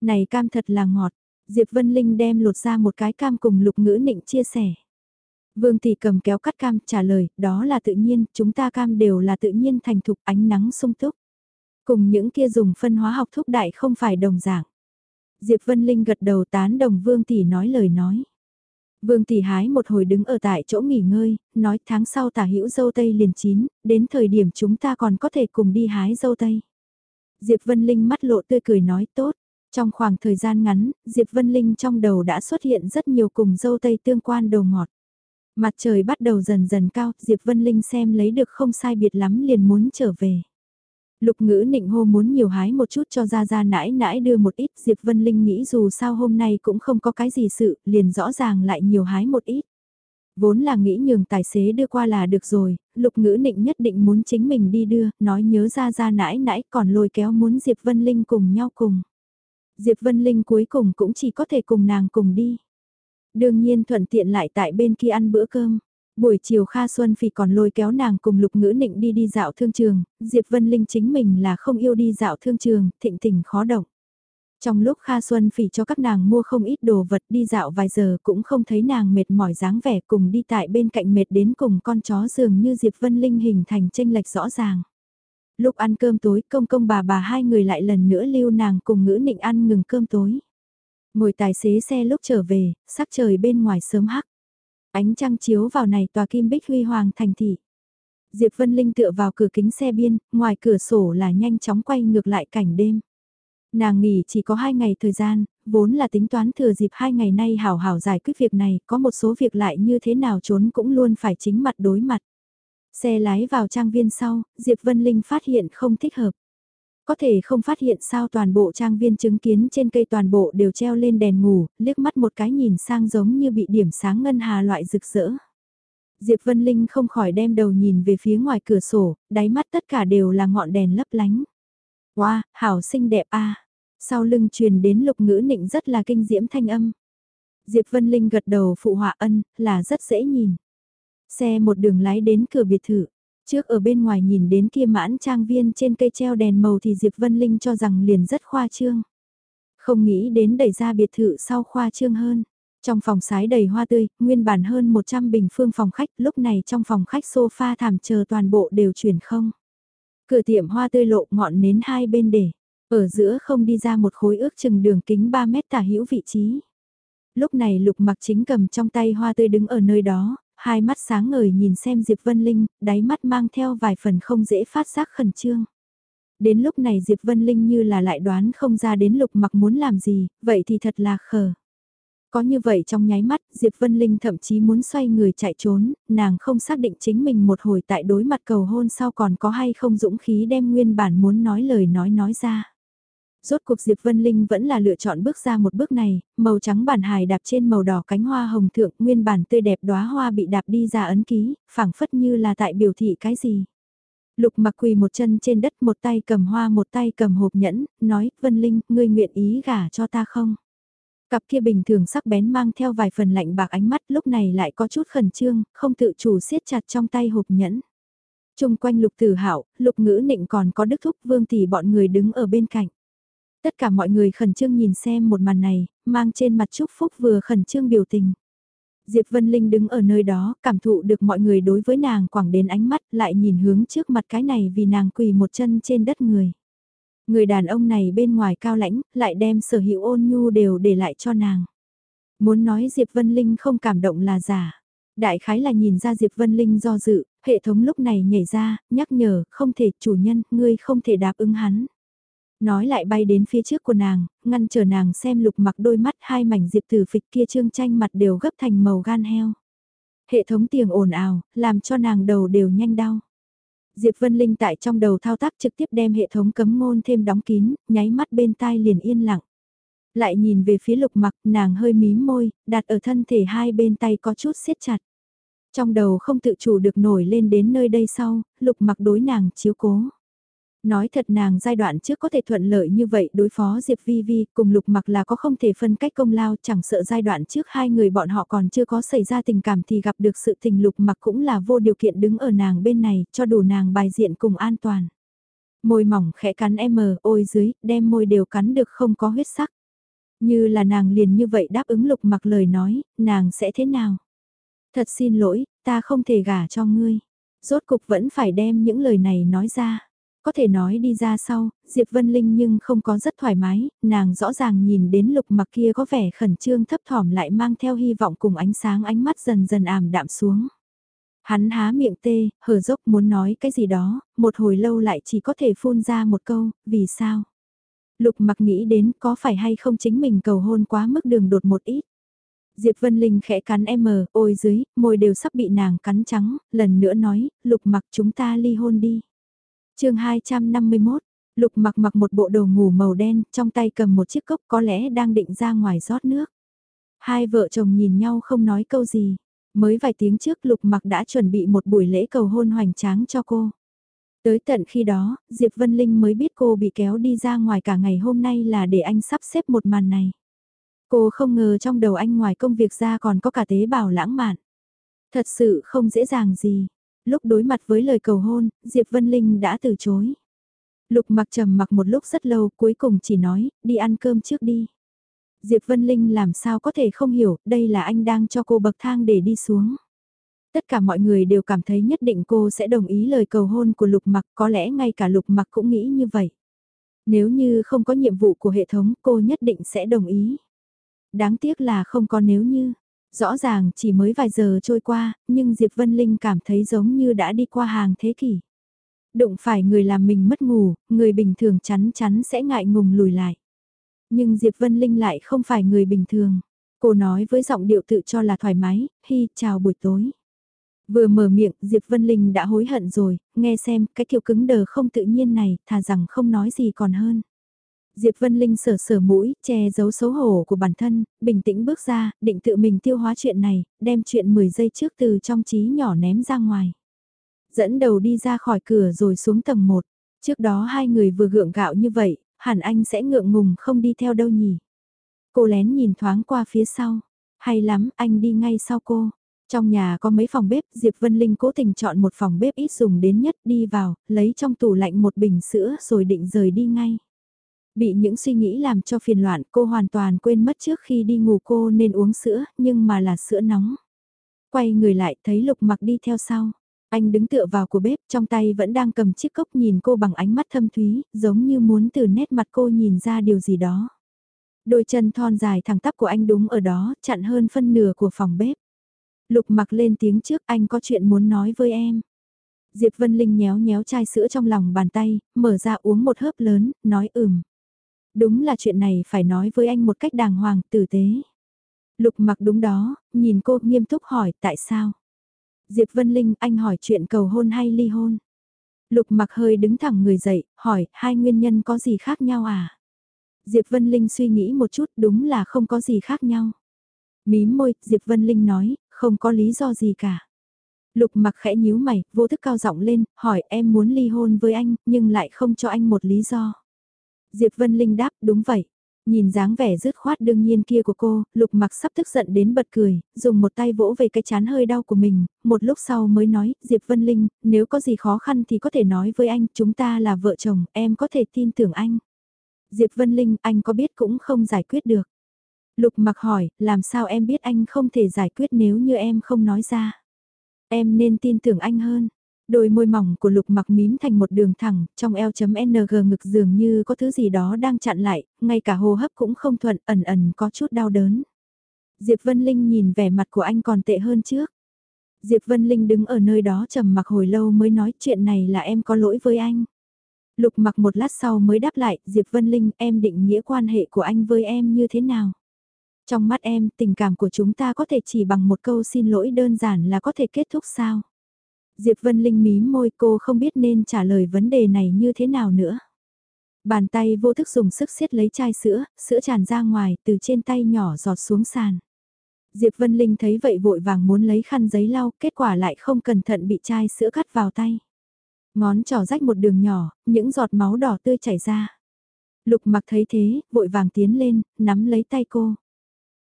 Này cam thật là ngọt, Diệp Vân Linh đem lột ra một cái cam cùng lục ngữ nịnh chia sẻ. Vương Tỷ cầm kéo cắt cam trả lời, đó là tự nhiên, chúng ta cam đều là tự nhiên thành thục ánh nắng sung túc. Cùng những kia dùng phân hóa học thúc đại không phải đồng dạng. Diệp Vân Linh gật đầu tán đồng Vương Tỷ nói lời nói. Vương Tỷ hái một hồi đứng ở tại chỗ nghỉ ngơi, nói tháng sau tả hữu dâu tây liền chín, đến thời điểm chúng ta còn có thể cùng đi hái dâu tây. Diệp Vân Linh mắt lộ tươi cười nói tốt, trong khoảng thời gian ngắn, Diệp Vân Linh trong đầu đã xuất hiện rất nhiều cùng dâu tây tương quan đồ ngọt. Mặt trời bắt đầu dần dần cao, Diệp Vân Linh xem lấy được không sai biệt lắm liền muốn trở về. Lục ngữ nịnh hô muốn nhiều hái một chút cho ra ra nãi nãi đưa một ít Diệp Vân Linh nghĩ dù sao hôm nay cũng không có cái gì sự, liền rõ ràng lại nhiều hái một ít. Vốn là nghĩ nhường tài xế đưa qua là được rồi, lục ngữ nịnh nhất định muốn chính mình đi đưa, nói nhớ ra ra nãi nãi còn lôi kéo muốn Diệp Vân Linh cùng nhau cùng. Diệp Vân Linh cuối cùng cũng chỉ có thể cùng nàng cùng đi. Đương nhiên thuận tiện lại tại bên kia ăn bữa cơm. Buổi chiều Kha Xuân Phỉ còn lôi kéo nàng cùng Lục Ngữ Nịnh đi đi dạo thương trường, Diệp Vân Linh chính mình là không yêu đi dạo thương trường, thịnh tình khó động. Trong lúc Kha Xuân Phỉ cho các nàng mua không ít đồ vật đi dạo vài giờ cũng không thấy nàng mệt mỏi dáng vẻ cùng đi tại bên cạnh mệt đến cùng con chó dường như Diệp Vân Linh hình thành tranh lệch rõ ràng. Lúc ăn cơm tối công công bà bà hai người lại lần nữa lưu nàng cùng ngữ nịnh ăn ngừng cơm tối. Ngồi tài xế xe lúc trở về, sắc trời bên ngoài sớm hắc. Ánh trăng chiếu vào này tòa kim bích huy hoàng thành thị. Diệp Vân Linh tựa vào cửa kính xe biên, ngoài cửa sổ là nhanh chóng quay ngược lại cảnh đêm. Nàng nghỉ chỉ có hai ngày thời gian, vốn là tính toán thừa dịp hai ngày nay hảo hảo giải quyết việc này, có một số việc lại như thế nào trốn cũng luôn phải chính mặt đối mặt. Xe lái vào trang viên sau, Diệp Vân Linh phát hiện không thích hợp. Có thể không phát hiện sao toàn bộ trang viên chứng kiến trên cây toàn bộ đều treo lên đèn ngủ, liếc mắt một cái nhìn sang giống như bị điểm sáng ngân hà loại rực rỡ. Diệp Vân Linh không khỏi đem đầu nhìn về phía ngoài cửa sổ, đáy mắt tất cả đều là ngọn đèn lấp lánh. Wow, hảo xinh đẹp a. Sau lưng truyền đến lục ngữ nịnh rất là kinh diễm thanh âm. Diệp Vân Linh gật đầu phụ họa ân, là rất dễ nhìn. Xe một đường lái đến cửa biệt thự. Trước ở bên ngoài nhìn đến kia mãn trang viên trên cây treo đèn màu thì Diệp Vân Linh cho rằng liền rất khoa trương. Không nghĩ đến đẩy ra biệt thự sau khoa trương hơn. Trong phòng sái đầy hoa tươi, nguyên bản hơn 100 bình phương phòng khách, lúc này trong phòng khách sofa thảm chờ toàn bộ đều chuyển không. Cửa tiệm hoa tươi lộ ngọn nến hai bên để, ở giữa không đi ra một khối ước chừng đường kính 3 mét tả hữu vị trí. Lúc này lục mặc chính cầm trong tay hoa tươi đứng ở nơi đó, hai mắt sáng ngời nhìn xem Diệp Vân Linh, đáy mắt mang theo vài phần không dễ phát giác khẩn trương. Đến lúc này Diệp Vân Linh như là lại đoán không ra đến lục mặc muốn làm gì, vậy thì thật là khờ. Có như vậy trong nháy mắt, Diệp Vân Linh thậm chí muốn xoay người chạy trốn, nàng không xác định chính mình một hồi tại đối mặt cầu hôn sau còn có hay không dũng khí đem nguyên bản muốn nói lời nói nói ra. Rốt cuộc Diệp Vân Linh vẫn là lựa chọn bước ra một bước này, màu trắng bản hài đạp trên màu đỏ cánh hoa hồng thượng, nguyên bản tươi đẹp đóa hoa bị đạp đi ra ấn ký, phảng phất như là tại biểu thị cái gì. Lục mặc quỳ một chân trên đất một tay cầm hoa một tay cầm hộp nhẫn, nói, Vân Linh, ngươi nguyện ý gả cho ta không? Cặp kia bình thường sắc bén mang theo vài phần lạnh bạc ánh mắt lúc này lại có chút khẩn trương, không tự chủ siết chặt trong tay hộp nhẫn. Trung quanh lục tử hạo lục ngữ nịnh còn có đức thúc vương tỷ bọn người đứng ở bên cạnh. Tất cả mọi người khẩn trương nhìn xem một màn này, mang trên mặt chúc phúc vừa khẩn trương biểu tình. Diệp Vân Linh đứng ở nơi đó, cảm thụ được mọi người đối với nàng quảng đến ánh mắt, lại nhìn hướng trước mặt cái này vì nàng quỳ một chân trên đất người. Người đàn ông này bên ngoài cao lãnh, lại đem sở hữu ôn nhu đều để lại cho nàng. Muốn nói Diệp Vân Linh không cảm động là giả. Đại khái là nhìn ra Diệp Vân Linh do dự, hệ thống lúc này nhảy ra, nhắc nhở, không thể, chủ nhân, ngươi không thể đáp ứng hắn. Nói lại bay đến phía trước của nàng, ngăn chờ nàng xem lục mặc đôi mắt hai mảnh diệp tử phịch kia trương tranh mặt đều gấp thành màu gan heo. Hệ thống tiếng ồn ào, làm cho nàng đầu đều nhanh đau. Diệp Vân Linh tại trong đầu thao tác trực tiếp đem hệ thống cấm ngôn thêm đóng kín, nháy mắt bên tai liền yên lặng. Lại nhìn về phía lục mặc, nàng hơi mím môi, đặt ở thân thể hai bên tay có chút siết chặt. Trong đầu không tự chủ được nổi lên đến nơi đây sau, lục mặc đối nàng chiếu cố. Nói thật nàng giai đoạn trước có thể thuận lợi như vậy đối phó Diệp Vi Vi cùng lục mặc là có không thể phân cách công lao chẳng sợ giai đoạn trước hai người bọn họ còn chưa có xảy ra tình cảm thì gặp được sự tình lục mặc cũng là vô điều kiện đứng ở nàng bên này cho đủ nàng bài diện cùng an toàn. Môi mỏng khẽ cắn em mờ ôi dưới đem môi đều cắn được không có huyết sắc. Như là nàng liền như vậy đáp ứng lục mặc lời nói, nàng sẽ thế nào? Thật xin lỗi, ta không thể gả cho ngươi. Rốt cục vẫn phải đem những lời này nói ra. Có thể nói đi ra sau, Diệp Vân Linh nhưng không có rất thoải mái, nàng rõ ràng nhìn đến lục mặc kia có vẻ khẩn trương thấp thỏm lại mang theo hy vọng cùng ánh sáng ánh mắt dần dần ảm đạm xuống. Hắn há miệng tê, hở dốc muốn nói cái gì đó, một hồi lâu lại chỉ có thể phun ra một câu, vì sao? Lục mặc nghĩ đến có phải hay không chính mình cầu hôn quá mức đường đột một ít. Diệp Vân Linh khẽ cắn em ôi dưới, môi đều sắp bị nàng cắn trắng, lần nữa nói, lục mặc chúng ta ly hôn đi chương 251, Lục mặc mặc một bộ đồ ngủ màu đen, trong tay cầm một chiếc cốc có lẽ đang định ra ngoài rót nước. Hai vợ chồng nhìn nhau không nói câu gì. Mới vài tiếng trước Lục mặc đã chuẩn bị một buổi lễ cầu hôn hoành tráng cho cô. Tới tận khi đó, Diệp Vân Linh mới biết cô bị kéo đi ra ngoài cả ngày hôm nay là để anh sắp xếp một màn này. Cô không ngờ trong đầu anh ngoài công việc ra còn có cả tế bào lãng mạn. Thật sự không dễ dàng gì lúc đối mặt với lời cầu hôn, Diệp Vân Linh đã từ chối. Lục mặc trầm mặc một lúc rất lâu cuối cùng chỉ nói, đi ăn cơm trước đi. Diệp Vân Linh làm sao có thể không hiểu, đây là anh đang cho cô bậc thang để đi xuống. Tất cả mọi người đều cảm thấy nhất định cô sẽ đồng ý lời cầu hôn của lục mặc, có lẽ ngay cả lục mặc cũng nghĩ như vậy. Nếu như không có nhiệm vụ của hệ thống cô nhất định sẽ đồng ý. Đáng tiếc là không có nếu như. Rõ ràng chỉ mới vài giờ trôi qua, nhưng Diệp Vân Linh cảm thấy giống như đã đi qua hàng thế kỷ. Đụng phải người làm mình mất ngủ, người bình thường chắn chắn sẽ ngại ngùng lùi lại. Nhưng Diệp Vân Linh lại không phải người bình thường. Cô nói với giọng điệu tự cho là thoải mái, hi chào buổi tối. Vừa mở miệng, Diệp Vân Linh đã hối hận rồi, nghe xem, cái kiểu cứng đờ không tự nhiên này, thà rằng không nói gì còn hơn. Diệp Vân Linh sờ sờ mũi, che giấu xấu hổ của bản thân, bình tĩnh bước ra, định tự mình tiêu hóa chuyện này, đem chuyện 10 giây trước từ trong trí nhỏ ném ra ngoài. Dẫn đầu đi ra khỏi cửa rồi xuống tầng 1. Trước đó hai người vừa gượng gạo như vậy, hẳn anh sẽ ngượng ngùng không đi theo đâu nhỉ. Cô lén nhìn thoáng qua phía sau. Hay lắm, anh đi ngay sau cô. Trong nhà có mấy phòng bếp, Diệp Vân Linh cố tình chọn một phòng bếp ít dùng đến nhất đi vào, lấy trong tủ lạnh một bình sữa rồi định rời đi ngay. Bị những suy nghĩ làm cho phiền loạn cô hoàn toàn quên mất trước khi đi ngủ cô nên uống sữa, nhưng mà là sữa nóng. Quay người lại thấy lục mặc đi theo sau. Anh đứng tựa vào của bếp trong tay vẫn đang cầm chiếc cốc nhìn cô bằng ánh mắt thâm thúy, giống như muốn từ nét mặt cô nhìn ra điều gì đó. Đôi chân thon dài thẳng tắp của anh đúng ở đó, chặn hơn phân nửa của phòng bếp. Lục mặc lên tiếng trước anh có chuyện muốn nói với em. Diệp Vân Linh nhéo nhéo chai sữa trong lòng bàn tay, mở ra uống một hớp lớn, nói ừm. Đúng là chuyện này phải nói với anh một cách đàng hoàng, tử tế. Lục mặc đúng đó, nhìn cô nghiêm túc hỏi tại sao. Diệp Vân Linh anh hỏi chuyện cầu hôn hay ly hôn. Lục mặc hơi đứng thẳng người dậy, hỏi hai nguyên nhân có gì khác nhau à? Diệp Vân Linh suy nghĩ một chút đúng là không có gì khác nhau. Mím môi, Diệp Vân Linh nói, không có lý do gì cả. Lục mặc khẽ nhíu mày, vô thức cao giọng lên, hỏi em muốn ly hôn với anh, nhưng lại không cho anh một lý do. Diệp Vân Linh đáp, đúng vậy. Nhìn dáng vẻ dứt khoát đương nhiên kia của cô, lục mặc sắp tức giận đến bật cười, dùng một tay vỗ về cái chán hơi đau của mình, một lúc sau mới nói, Diệp Vân Linh, nếu có gì khó khăn thì có thể nói với anh, chúng ta là vợ chồng, em có thể tin tưởng anh. Diệp Vân Linh, anh có biết cũng không giải quyết được. Lục mặc hỏi, làm sao em biết anh không thể giải quyết nếu như em không nói ra. Em nên tin tưởng anh hơn. Đôi môi mỏng của lục mặc mím thành một đường thẳng, trong eo.ng ngực dường như có thứ gì đó đang chặn lại, ngay cả hô hấp cũng không thuận, ẩn ẩn có chút đau đớn. Diệp Vân Linh nhìn vẻ mặt của anh còn tệ hơn trước. Diệp Vân Linh đứng ở nơi đó trầm mặc hồi lâu mới nói chuyện này là em có lỗi với anh. Lục mặc một lát sau mới đáp lại, Diệp Vân Linh em định nghĩa quan hệ của anh với em như thế nào? Trong mắt em, tình cảm của chúng ta có thể chỉ bằng một câu xin lỗi đơn giản là có thể kết thúc sao? Diệp Vân Linh mím môi cô không biết nên trả lời vấn đề này như thế nào nữa. Bàn tay vô thức dùng sức siết lấy chai sữa, sữa tràn ra ngoài từ trên tay nhỏ giọt xuống sàn. Diệp Vân Linh thấy vậy vội vàng muốn lấy khăn giấy lau, kết quả lại không cẩn thận bị chai sữa cắt vào tay. Ngón trỏ rách một đường nhỏ, những giọt máu đỏ tươi chảy ra. Lục mặc thấy thế, vội vàng tiến lên, nắm lấy tay cô.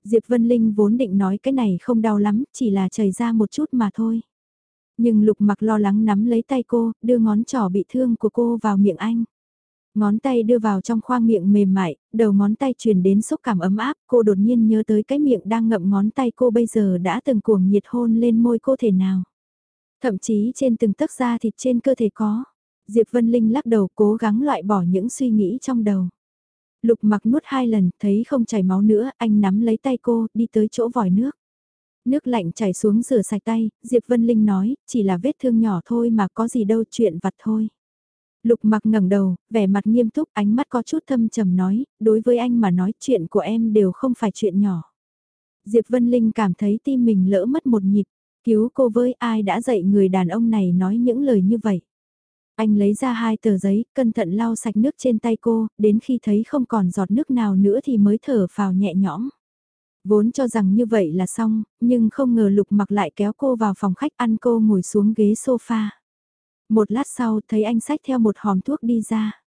Diệp Vân Linh vốn định nói cái này không đau lắm, chỉ là chảy ra một chút mà thôi. Nhưng lục mặc lo lắng nắm lấy tay cô, đưa ngón trỏ bị thương của cô vào miệng anh. Ngón tay đưa vào trong khoang miệng mềm mại, đầu ngón tay truyền đến xúc cảm ấm áp, cô đột nhiên nhớ tới cái miệng đang ngậm ngón tay cô bây giờ đã từng cuồng nhiệt hôn lên môi cô thể nào. Thậm chí trên từng tấc da thịt trên cơ thể có. Diệp Vân Linh lắc đầu cố gắng loại bỏ những suy nghĩ trong đầu. Lục mặc nuốt hai lần, thấy không chảy máu nữa, anh nắm lấy tay cô, đi tới chỗ vòi nước. Nước lạnh chảy xuống rửa sạch tay, Diệp Vân Linh nói, chỉ là vết thương nhỏ thôi mà có gì đâu chuyện vặt thôi. Lục mặc ngẩng đầu, vẻ mặt nghiêm túc, ánh mắt có chút thâm trầm nói, đối với anh mà nói chuyện của em đều không phải chuyện nhỏ. Diệp Vân Linh cảm thấy tim mình lỡ mất một nhịp, cứu cô với ai đã dạy người đàn ông này nói những lời như vậy. Anh lấy ra hai tờ giấy, cẩn thận lau sạch nước trên tay cô, đến khi thấy không còn giọt nước nào nữa thì mới thở phào nhẹ nhõm. Vốn cho rằng như vậy là xong, nhưng không ngờ lục mặc lại kéo cô vào phòng khách ăn cô ngồi xuống ghế sofa. Một lát sau thấy anh sách theo một hòm thuốc đi ra.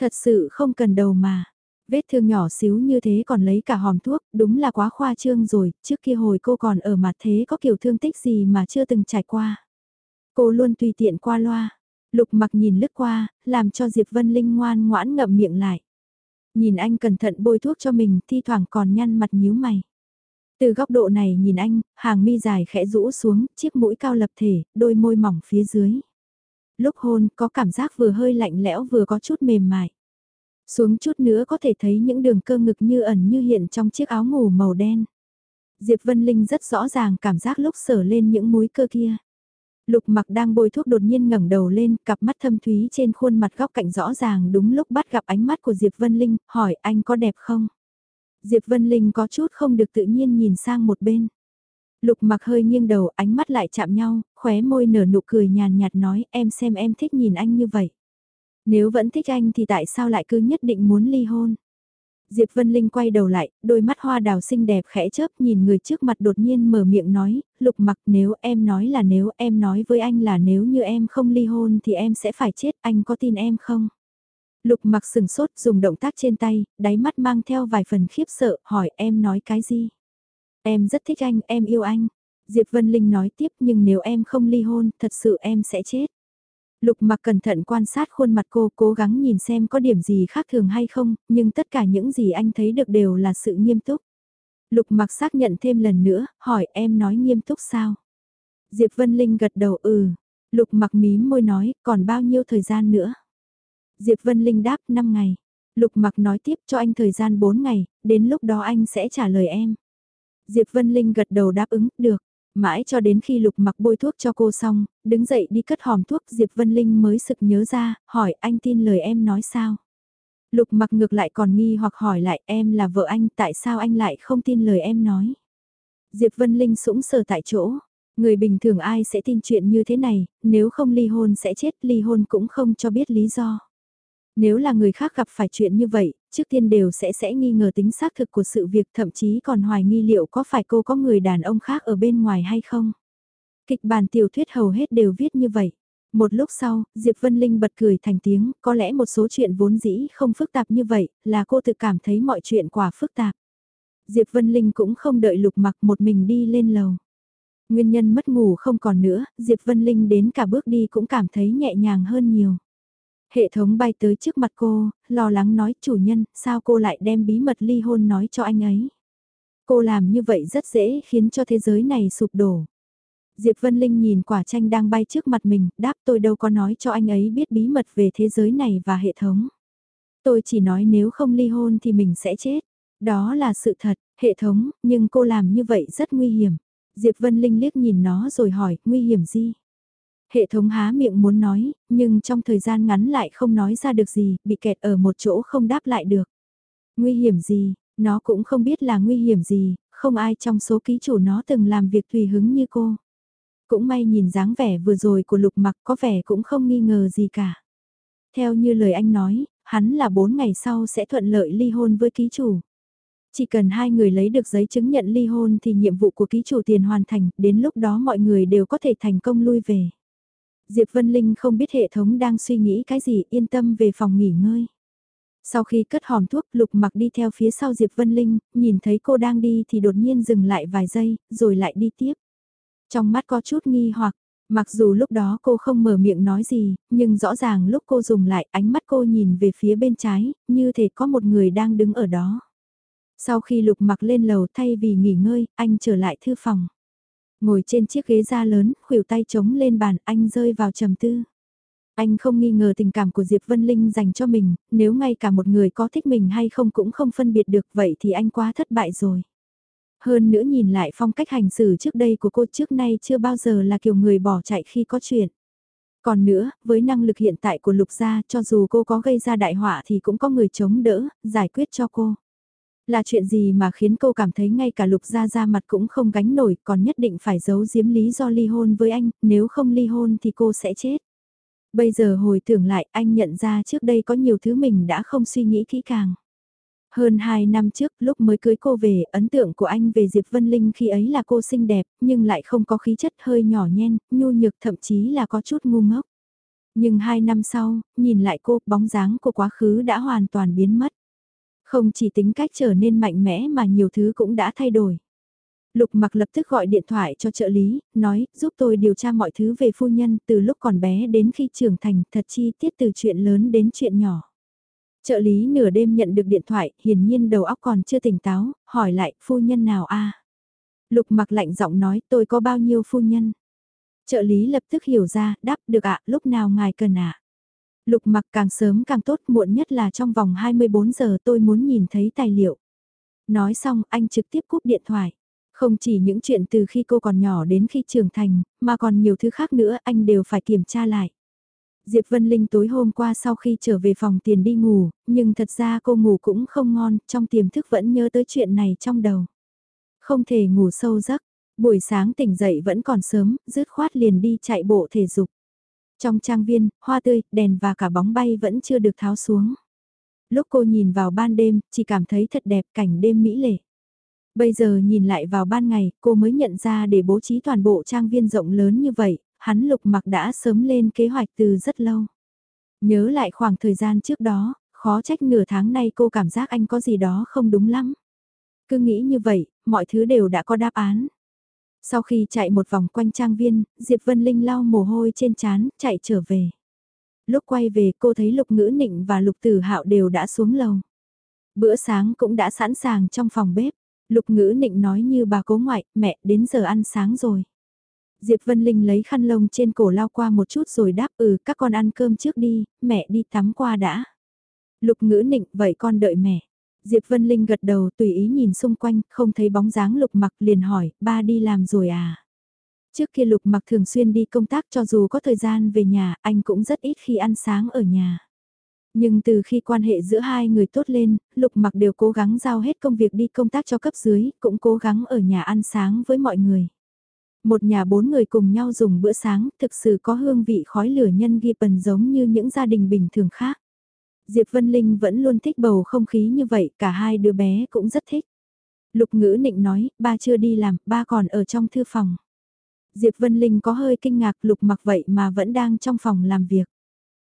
Thật sự không cần đầu mà. Vết thương nhỏ xíu như thế còn lấy cả hòm thuốc, đúng là quá khoa trương rồi, trước kia hồi cô còn ở mặt thế có kiểu thương tích gì mà chưa từng trải qua. Cô luôn tùy tiện qua loa, lục mặc nhìn lướt qua, làm cho Diệp Vân Linh ngoan ngoãn ngậm miệng lại. Nhìn anh cẩn thận bôi thuốc cho mình, thi thoảng còn nhăn mặt nhíu mày. Từ góc độ này nhìn anh, hàng mi dài khẽ rũ xuống, chiếc mũi cao lập thể, đôi môi mỏng phía dưới. Lúc hôn có cảm giác vừa hơi lạnh lẽo vừa có chút mềm mại. Xuống chút nữa có thể thấy những đường cơ ngực như ẩn như hiện trong chiếc áo ngủ màu đen. Diệp Vân Linh rất rõ ràng cảm giác lúc sở lên những múi cơ kia. Lục mặc đang bôi thuốc đột nhiên ngẩng đầu lên, cặp mắt thâm thúy trên khuôn mặt góc cạnh rõ ràng đúng lúc bắt gặp ánh mắt của Diệp Vân Linh, hỏi anh có đẹp không? Diệp Vân Linh có chút không được tự nhiên nhìn sang một bên. Lục mặc hơi nghiêng đầu, ánh mắt lại chạm nhau, khóe môi nở nụ cười nhàn nhạt nói em xem em thích nhìn anh như vậy. Nếu vẫn thích anh thì tại sao lại cứ nhất định muốn ly hôn? Diệp Vân Linh quay đầu lại, đôi mắt hoa đào xinh đẹp khẽ chớp nhìn người trước mặt đột nhiên mở miệng nói, lục mặc nếu em nói là nếu em nói với anh là nếu như em không ly hôn thì em sẽ phải chết, anh có tin em không? Lục mặc sừng sốt dùng động tác trên tay, đáy mắt mang theo vài phần khiếp sợ, hỏi em nói cái gì? Em rất thích anh, em yêu anh. Diệp Vân Linh nói tiếp nhưng nếu em không ly hôn, thật sự em sẽ chết. Lục mặc cẩn thận quan sát khuôn mặt cô cố gắng nhìn xem có điểm gì khác thường hay không, nhưng tất cả những gì anh thấy được đều là sự nghiêm túc. Lục mặc xác nhận thêm lần nữa, hỏi em nói nghiêm túc sao? Diệp Vân Linh gật đầu ừ. Lục mặc mím môi nói, còn bao nhiêu thời gian nữa? Diệp Vân Linh đáp 5 ngày. Lục mặc nói tiếp cho anh thời gian 4 ngày, đến lúc đó anh sẽ trả lời em. Diệp Vân Linh gật đầu đáp ứng, được. Mãi cho đến khi lục mặc bôi thuốc cho cô xong, đứng dậy đi cất hòm thuốc Diệp Vân Linh mới sực nhớ ra, hỏi anh tin lời em nói sao? Lục mặc ngược lại còn nghi hoặc hỏi lại em là vợ anh tại sao anh lại không tin lời em nói? Diệp Vân Linh sũng sờ tại chỗ. Người bình thường ai sẽ tin chuyện như thế này, nếu không ly hôn sẽ chết, ly hôn cũng không cho biết lý do. Nếu là người khác gặp phải chuyện như vậy, trước tiên đều sẽ sẽ nghi ngờ tính xác thực của sự việc thậm chí còn hoài nghi liệu có phải cô có người đàn ông khác ở bên ngoài hay không. Kịch bản tiểu thuyết hầu hết đều viết như vậy. Một lúc sau, Diệp Vân Linh bật cười thành tiếng, có lẽ một số chuyện vốn dĩ không phức tạp như vậy, là cô tự cảm thấy mọi chuyện quả phức tạp. Diệp Vân Linh cũng không đợi lục mặc một mình đi lên lầu. Nguyên nhân mất ngủ không còn nữa, Diệp Vân Linh đến cả bước đi cũng cảm thấy nhẹ nhàng hơn nhiều. Hệ thống bay tới trước mặt cô, lo lắng nói chủ nhân, sao cô lại đem bí mật ly hôn nói cho anh ấy. Cô làm như vậy rất dễ khiến cho thế giới này sụp đổ. Diệp Vân Linh nhìn quả tranh đang bay trước mặt mình, đáp tôi đâu có nói cho anh ấy biết bí mật về thế giới này và hệ thống. Tôi chỉ nói nếu không ly hôn thì mình sẽ chết. Đó là sự thật, hệ thống, nhưng cô làm như vậy rất nguy hiểm. Diệp Vân Linh liếc nhìn nó rồi hỏi, nguy hiểm gì? Hệ thống há miệng muốn nói, nhưng trong thời gian ngắn lại không nói ra được gì, bị kẹt ở một chỗ không đáp lại được. Nguy hiểm gì, nó cũng không biết là nguy hiểm gì, không ai trong số ký chủ nó từng làm việc tùy hứng như cô. Cũng may nhìn dáng vẻ vừa rồi của lục mặc có vẻ cũng không nghi ngờ gì cả. Theo như lời anh nói, hắn là 4 ngày sau sẽ thuận lợi ly hôn với ký chủ. Chỉ cần hai người lấy được giấy chứng nhận ly hôn thì nhiệm vụ của ký chủ tiền hoàn thành, đến lúc đó mọi người đều có thể thành công lui về. Diệp Vân Linh không biết hệ thống đang suy nghĩ cái gì yên tâm về phòng nghỉ ngơi. Sau khi cất hòm thuốc lục mặc đi theo phía sau Diệp Vân Linh, nhìn thấy cô đang đi thì đột nhiên dừng lại vài giây, rồi lại đi tiếp. Trong mắt có chút nghi hoặc, mặc dù lúc đó cô không mở miệng nói gì, nhưng rõ ràng lúc cô dùng lại ánh mắt cô nhìn về phía bên trái, như thể có một người đang đứng ở đó. Sau khi lục mặc lên lầu thay vì nghỉ ngơi, anh trở lại thư phòng. Ngồi trên chiếc ghế da lớn, khuỷu tay chống lên bàn, anh rơi vào trầm tư. Anh không nghi ngờ tình cảm của Diệp Vân Linh dành cho mình, nếu ngay cả một người có thích mình hay không cũng không phân biệt được vậy thì anh quá thất bại rồi. Hơn nữa nhìn lại phong cách hành xử trước đây của cô trước nay chưa bao giờ là kiểu người bỏ chạy khi có chuyện. Còn nữa, với năng lực hiện tại của Lục Gia cho dù cô có gây ra đại họa thì cũng có người chống đỡ, giải quyết cho cô. Là chuyện gì mà khiến cô cảm thấy ngay cả lục gia ra mặt cũng không gánh nổi còn nhất định phải giấu giếm lý do ly hôn với anh, nếu không ly hôn thì cô sẽ chết. Bây giờ hồi tưởng lại anh nhận ra trước đây có nhiều thứ mình đã không suy nghĩ kỹ càng. Hơn 2 năm trước lúc mới cưới cô về, ấn tượng của anh về Diệp Vân Linh khi ấy là cô xinh đẹp, nhưng lại không có khí chất hơi nhỏ nhen, nhu nhược thậm chí là có chút ngu ngốc. Nhưng 2 năm sau, nhìn lại cô, bóng dáng của quá khứ đã hoàn toàn biến mất. Không chỉ tính cách trở nên mạnh mẽ mà nhiều thứ cũng đã thay đổi. Lục mặc lập tức gọi điện thoại cho trợ lý, nói, giúp tôi điều tra mọi thứ về phu nhân từ lúc còn bé đến khi trưởng thành, thật chi tiết từ chuyện lớn đến chuyện nhỏ. Trợ lý nửa đêm nhận được điện thoại, hiển nhiên đầu óc còn chưa tỉnh táo, hỏi lại, phu nhân nào a? Lục mặc lạnh giọng nói, tôi có bao nhiêu phu nhân? Trợ lý lập tức hiểu ra, đáp được ạ, lúc nào ngài cần ạ? Lục mặc càng sớm càng tốt muộn nhất là trong vòng 24 giờ tôi muốn nhìn thấy tài liệu. Nói xong anh trực tiếp cúp điện thoại. Không chỉ những chuyện từ khi cô còn nhỏ đến khi trưởng thành, mà còn nhiều thứ khác nữa anh đều phải kiểm tra lại. Diệp Vân Linh tối hôm qua sau khi trở về phòng tiền đi ngủ, nhưng thật ra cô ngủ cũng không ngon, trong tiềm thức vẫn nhớ tới chuyện này trong đầu. Không thể ngủ sâu giấc, buổi sáng tỉnh dậy vẫn còn sớm, dứt khoát liền đi chạy bộ thể dục. Trong trang viên, hoa tươi, đèn và cả bóng bay vẫn chưa được tháo xuống. Lúc cô nhìn vào ban đêm, chỉ cảm thấy thật đẹp cảnh đêm mỹ lệ. Bây giờ nhìn lại vào ban ngày, cô mới nhận ra để bố trí toàn bộ trang viên rộng lớn như vậy, hắn lục mặc đã sớm lên kế hoạch từ rất lâu. Nhớ lại khoảng thời gian trước đó, khó trách nửa tháng nay cô cảm giác anh có gì đó không đúng lắm. Cứ nghĩ như vậy, mọi thứ đều đã có đáp án. Sau khi chạy một vòng quanh trang viên, Diệp Vân Linh lau mồ hôi trên trán, chạy trở về. Lúc quay về cô thấy Lục Ngữ Nịnh và Lục Tử Hạo đều đã xuống lầu. Bữa sáng cũng đã sẵn sàng trong phòng bếp. Lục Ngữ Nịnh nói như bà cố ngoại, mẹ đến giờ ăn sáng rồi. Diệp Vân Linh lấy khăn lông trên cổ lao qua một chút rồi đáp ừ các con ăn cơm trước đi, mẹ đi tắm qua đã. Lục Ngữ Nịnh vậy con đợi mẹ. Diệp Vân Linh gật đầu tùy ý nhìn xung quanh, không thấy bóng dáng lục mặc liền hỏi, ba đi làm rồi à? Trước kia lục mặc thường xuyên đi công tác cho dù có thời gian về nhà, anh cũng rất ít khi ăn sáng ở nhà. Nhưng từ khi quan hệ giữa hai người tốt lên, lục mặc đều cố gắng giao hết công việc đi công tác cho cấp dưới, cũng cố gắng ở nhà ăn sáng với mọi người. Một nhà bốn người cùng nhau dùng bữa sáng, thực sự có hương vị khói lửa nhân ghi bần giống như những gia đình bình thường khác. Diệp Vân Linh vẫn luôn thích bầu không khí như vậy, cả hai đứa bé cũng rất thích. Lục ngữ nịnh nói, ba chưa đi làm, ba còn ở trong thư phòng. Diệp Vân Linh có hơi kinh ngạc lục mặc vậy mà vẫn đang trong phòng làm việc.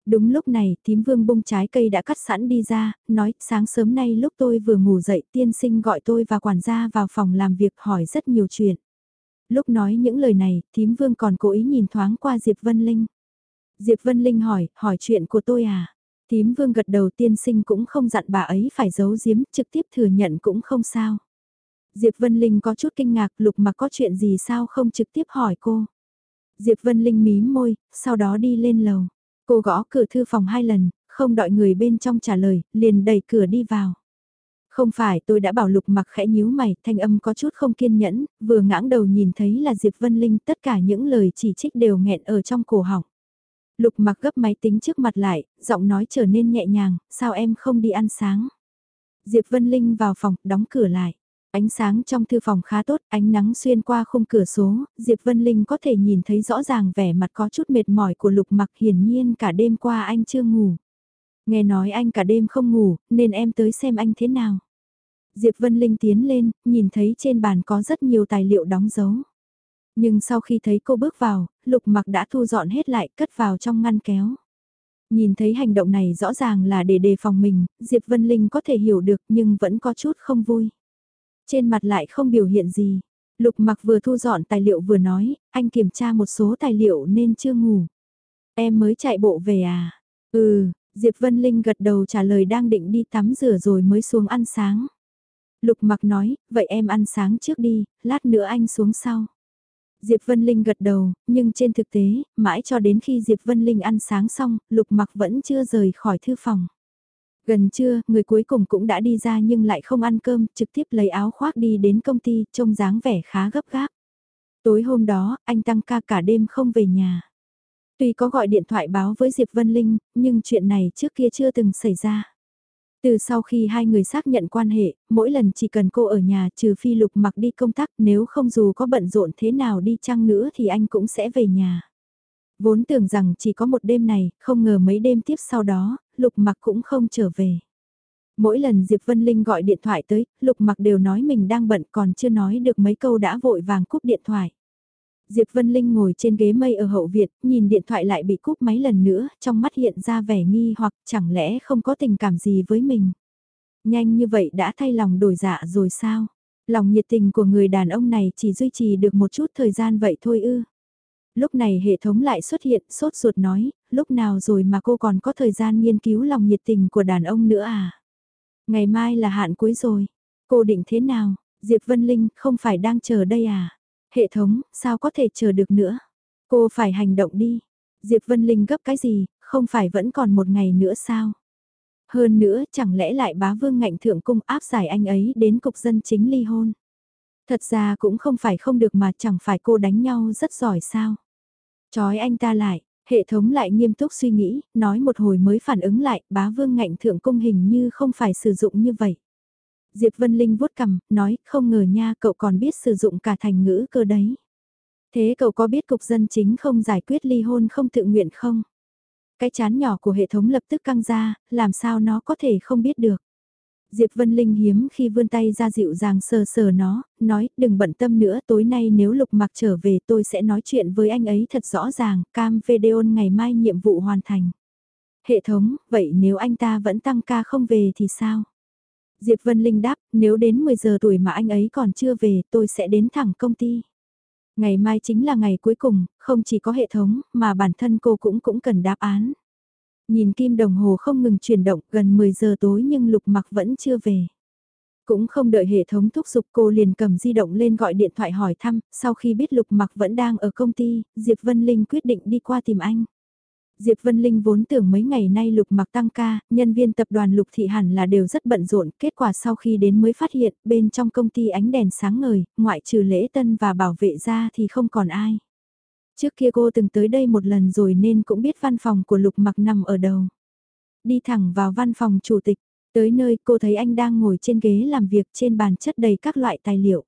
Đúng lúc này, tím vương bung trái cây đã cắt sẵn đi ra, nói, sáng sớm nay lúc tôi vừa ngủ dậy tiên sinh gọi tôi và quản gia vào phòng làm việc hỏi rất nhiều chuyện. Lúc nói những lời này, tím vương còn cố ý nhìn thoáng qua Diệp Vân Linh. Diệp Vân Linh hỏi, hỏi chuyện của tôi à? Tím vương gật đầu tiên sinh cũng không dặn bà ấy phải giấu giếm, trực tiếp thừa nhận cũng không sao. Diệp Vân Linh có chút kinh ngạc lục mà có chuyện gì sao không trực tiếp hỏi cô. Diệp Vân Linh mím môi, sau đó đi lên lầu. Cô gõ cửa thư phòng hai lần, không đợi người bên trong trả lời, liền đẩy cửa đi vào. Không phải tôi đã bảo lục mặc khẽ nhíu mày, thanh âm có chút không kiên nhẫn, vừa ngãng đầu nhìn thấy là Diệp Vân Linh, tất cả những lời chỉ trích đều nghẹn ở trong cổ họng. Lục mặc gấp máy tính trước mặt lại, giọng nói trở nên nhẹ nhàng, sao em không đi ăn sáng? Diệp Vân Linh vào phòng, đóng cửa lại. Ánh sáng trong thư phòng khá tốt, ánh nắng xuyên qua khung cửa số, Diệp Vân Linh có thể nhìn thấy rõ ràng vẻ mặt có chút mệt mỏi của lục mặc hiển nhiên cả đêm qua anh chưa ngủ. Nghe nói anh cả đêm không ngủ, nên em tới xem anh thế nào. Diệp Vân Linh tiến lên, nhìn thấy trên bàn có rất nhiều tài liệu đóng dấu. Nhưng sau khi thấy cô bước vào, lục mặc đã thu dọn hết lại cất vào trong ngăn kéo. Nhìn thấy hành động này rõ ràng là để đề phòng mình, Diệp Vân Linh có thể hiểu được nhưng vẫn có chút không vui. Trên mặt lại không biểu hiện gì. Lục mặc vừa thu dọn tài liệu vừa nói, anh kiểm tra một số tài liệu nên chưa ngủ. Em mới chạy bộ về à? Ừ, Diệp Vân Linh gật đầu trả lời đang định đi tắm rửa rồi mới xuống ăn sáng. Lục mặc nói, vậy em ăn sáng trước đi, lát nữa anh xuống sau. Diệp Vân Linh gật đầu, nhưng trên thực tế, mãi cho đến khi Diệp Vân Linh ăn sáng xong, Lục mặc vẫn chưa rời khỏi thư phòng. Gần trưa, người cuối cùng cũng đã đi ra nhưng lại không ăn cơm, trực tiếp lấy áo khoác đi đến công ty, trông dáng vẻ khá gấp gáp. Tối hôm đó, anh tăng ca cả đêm không về nhà. Tuy có gọi điện thoại báo với Diệp Vân Linh, nhưng chuyện này trước kia chưa từng xảy ra. Từ sau khi hai người xác nhận quan hệ, mỗi lần chỉ cần cô ở nhà trừ phi lục mặc đi công tác nếu không dù có bận rộn thế nào đi chăng nữa thì anh cũng sẽ về nhà. Vốn tưởng rằng chỉ có một đêm này, không ngờ mấy đêm tiếp sau đó, lục mặc cũng không trở về. Mỗi lần Diệp Vân Linh gọi điện thoại tới, lục mặc đều nói mình đang bận còn chưa nói được mấy câu đã vội vàng cúp điện thoại. Diệp Vân Linh ngồi trên ghế mây ở hậu viện, nhìn điện thoại lại bị cúp máy lần nữa, trong mắt hiện ra vẻ nghi hoặc chẳng lẽ không có tình cảm gì với mình. Nhanh như vậy đã thay lòng đổi dạ rồi sao? Lòng nhiệt tình của người đàn ông này chỉ duy trì được một chút thời gian vậy thôi ư. Lúc này hệ thống lại xuất hiện, sốt ruột nói, lúc nào rồi mà cô còn có thời gian nghiên cứu lòng nhiệt tình của đàn ông nữa à? Ngày mai là hạn cuối rồi. Cô định thế nào? Diệp Vân Linh không phải đang chờ đây à? Hệ thống, sao có thể chờ được nữa? Cô phải hành động đi. Diệp Vân Linh gấp cái gì, không phải vẫn còn một ngày nữa sao? Hơn nữa, chẳng lẽ lại bá vương ngạnh thượng cung áp giải anh ấy đến cục dân chính ly hôn? Thật ra cũng không phải không được mà chẳng phải cô đánh nhau rất giỏi sao? Chói anh ta lại, hệ thống lại nghiêm túc suy nghĩ, nói một hồi mới phản ứng lại, bá vương ngạnh thượng cung hình như không phải sử dụng như vậy. Diệp Vân Linh vuốt cằm, nói, không ngờ nha cậu còn biết sử dụng cả thành ngữ cơ đấy. Thế cậu có biết cục dân chính không giải quyết ly hôn không tự nguyện không? Cái chán nhỏ của hệ thống lập tức căng ra, làm sao nó có thể không biết được. Diệp Vân Linh hiếm khi vươn tay ra dịu dàng sờ sờ nó, nói đừng bận tâm nữa tối nay nếu lục mặc trở về tôi sẽ nói chuyện với anh ấy thật rõ ràng, cam video ngày mai nhiệm vụ hoàn thành. Hệ thống, vậy nếu anh ta vẫn tăng ca không về thì sao? Diệp Vân Linh đáp, nếu đến 10 giờ tuổi mà anh ấy còn chưa về tôi sẽ đến thẳng công ty. Ngày mai chính là ngày cuối cùng, không chỉ có hệ thống, mà bản thân cô cũng cũng cần đáp án. Nhìn kim đồng hồ không ngừng chuyển động gần 10 giờ tối nhưng lục mặc vẫn chưa về. Cũng không đợi hệ thống thúc giục cô liền cầm di động lên gọi điện thoại hỏi thăm, sau khi biết lục mặc vẫn đang ở công ty, Diệp Vân Linh quyết định đi qua tìm anh. Diệp Vân Linh vốn tưởng mấy ngày nay lục mặc tăng ca, nhân viên tập đoàn lục thị hẳn là đều rất bận rộn, kết quả sau khi đến mới phát hiện bên trong công ty ánh đèn sáng ngời, ngoại trừ lễ tân và bảo vệ ra thì không còn ai. Trước kia cô từng tới đây một lần rồi nên cũng biết văn phòng của lục mặc nằm ở đâu. Đi thẳng vào văn phòng chủ tịch, tới nơi cô thấy anh đang ngồi trên ghế làm việc trên bàn chất đầy các loại tài liệu.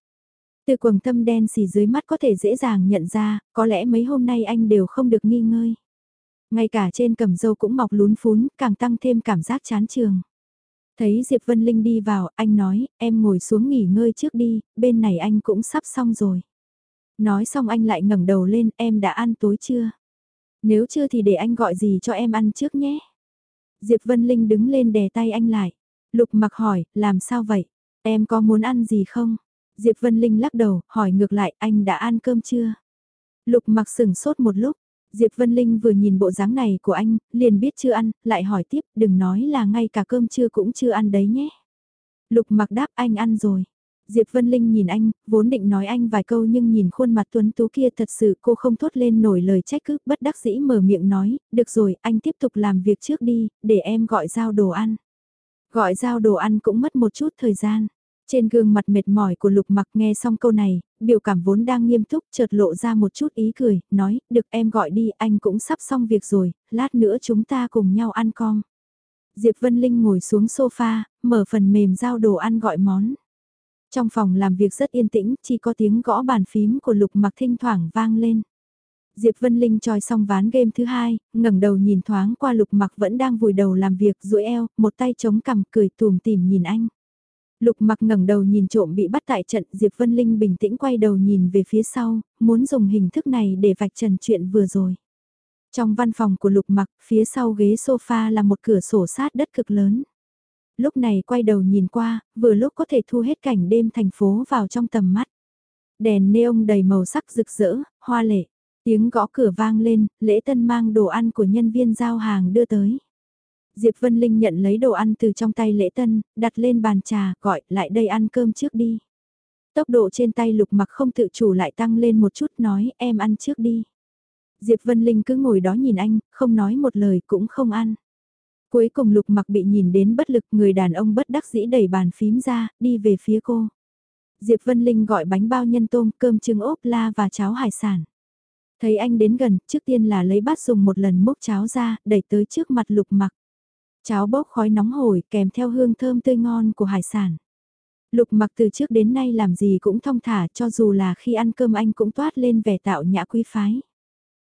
Từ quầng thâm đen xì dưới mắt có thể dễ dàng nhận ra, có lẽ mấy hôm nay anh đều không được nghi ngơi. Ngay cả trên cầm dâu cũng mọc lún phún, càng tăng thêm cảm giác chán trường. Thấy Diệp Vân Linh đi vào, anh nói, em ngồi xuống nghỉ ngơi trước đi, bên này anh cũng sắp xong rồi. Nói xong anh lại ngẩng đầu lên, em đã ăn tối chưa? Nếu chưa thì để anh gọi gì cho em ăn trước nhé. Diệp Vân Linh đứng lên đè tay anh lại. Lục mặc hỏi, làm sao vậy? Em có muốn ăn gì không? Diệp Vân Linh lắc đầu, hỏi ngược lại, anh đã ăn cơm chưa? Lục mặc sừng sốt một lúc, Diệp Vân Linh vừa nhìn bộ dáng này của anh, liền biết chưa ăn, lại hỏi tiếp, đừng nói là ngay cả cơm trưa cũng chưa ăn đấy nhé. Lục mặc đáp anh ăn rồi. Diệp Vân Linh nhìn anh, vốn định nói anh vài câu nhưng nhìn khuôn mặt tuấn tú kia thật sự cô không thốt lên nổi lời trách cứ, bất đắc dĩ mở miệng nói, được rồi, anh tiếp tục làm việc trước đi, để em gọi giao đồ ăn. Gọi giao đồ ăn cũng mất một chút thời gian. Trên gương mặt mệt mỏi của lục mặc nghe xong câu này, biểu cảm vốn đang nghiêm túc chợt lộ ra một chút ý cười, nói, được em gọi đi, anh cũng sắp xong việc rồi, lát nữa chúng ta cùng nhau ăn con. Diệp Vân Linh ngồi xuống sofa, mở phần mềm giao đồ ăn gọi món. Trong phòng làm việc rất yên tĩnh, chỉ có tiếng gõ bàn phím của lục mặc thinh thoảng vang lên. Diệp Vân Linh tròi xong ván game thứ hai, ngẩng đầu nhìn thoáng qua lục mặc vẫn đang vùi đầu làm việc duỗi eo, một tay chống cằm cười tùm tìm nhìn anh. Lục mặc ngẩng đầu nhìn trộm bị bắt tại trận Diệp Vân Linh bình tĩnh quay đầu nhìn về phía sau, muốn dùng hình thức này để vạch trần chuyện vừa rồi. Trong văn phòng của lục mặc, phía sau ghế sofa là một cửa sổ sát đất cực lớn. Lúc này quay đầu nhìn qua, vừa lúc có thể thu hết cảnh đêm thành phố vào trong tầm mắt. Đèn neon đầy màu sắc rực rỡ, hoa lệ. Tiếng gõ cửa vang lên, lễ tân mang đồ ăn của nhân viên giao hàng đưa tới. Diệp Vân Linh nhận lấy đồ ăn từ trong tay lễ tân, đặt lên bàn trà, gọi lại đây ăn cơm trước đi. Tốc độ trên tay lục mặc không tự chủ lại tăng lên một chút nói em ăn trước đi. Diệp Vân Linh cứ ngồi đó nhìn anh, không nói một lời cũng không ăn. Cuối cùng lục mặc bị nhìn đến bất lực người đàn ông bất đắc dĩ đẩy bàn phím ra, đi về phía cô. Diệp Vân Linh gọi bánh bao nhân tôm, cơm trứng ốp la và cháo hải sản. Thấy anh đến gần, trước tiên là lấy bát dùng một lần múc cháo ra, đẩy tới trước mặt lục mặc. Cháo bốc khói nóng hổi kèm theo hương thơm tươi ngon của hải sản. Lục mặc từ trước đến nay làm gì cũng thong thả cho dù là khi ăn cơm anh cũng toát lên vẻ tạo nhã quý phái.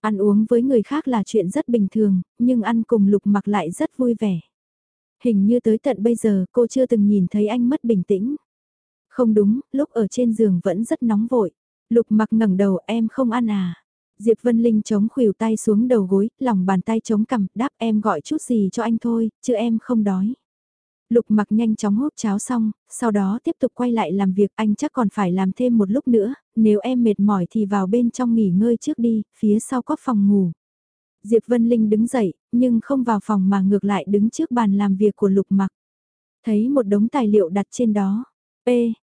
Ăn uống với người khác là chuyện rất bình thường, nhưng ăn cùng lục mặc lại rất vui vẻ. Hình như tới tận bây giờ cô chưa từng nhìn thấy anh mất bình tĩnh. Không đúng, lúc ở trên giường vẫn rất nóng vội. Lục mặc ngẩng đầu em không ăn à. Diệp Vân Linh chống khuỷu tay xuống đầu gối, lòng bàn tay chống cằm, đáp em gọi chút gì cho anh thôi, chứ em không đói. Lục mặc nhanh chóng hút cháo xong, sau đó tiếp tục quay lại làm việc anh chắc còn phải làm thêm một lúc nữa, nếu em mệt mỏi thì vào bên trong nghỉ ngơi trước đi, phía sau có phòng ngủ. Diệp Vân Linh đứng dậy, nhưng không vào phòng mà ngược lại đứng trước bàn làm việc của lục mặc. Thấy một đống tài liệu đặt trên đó. P,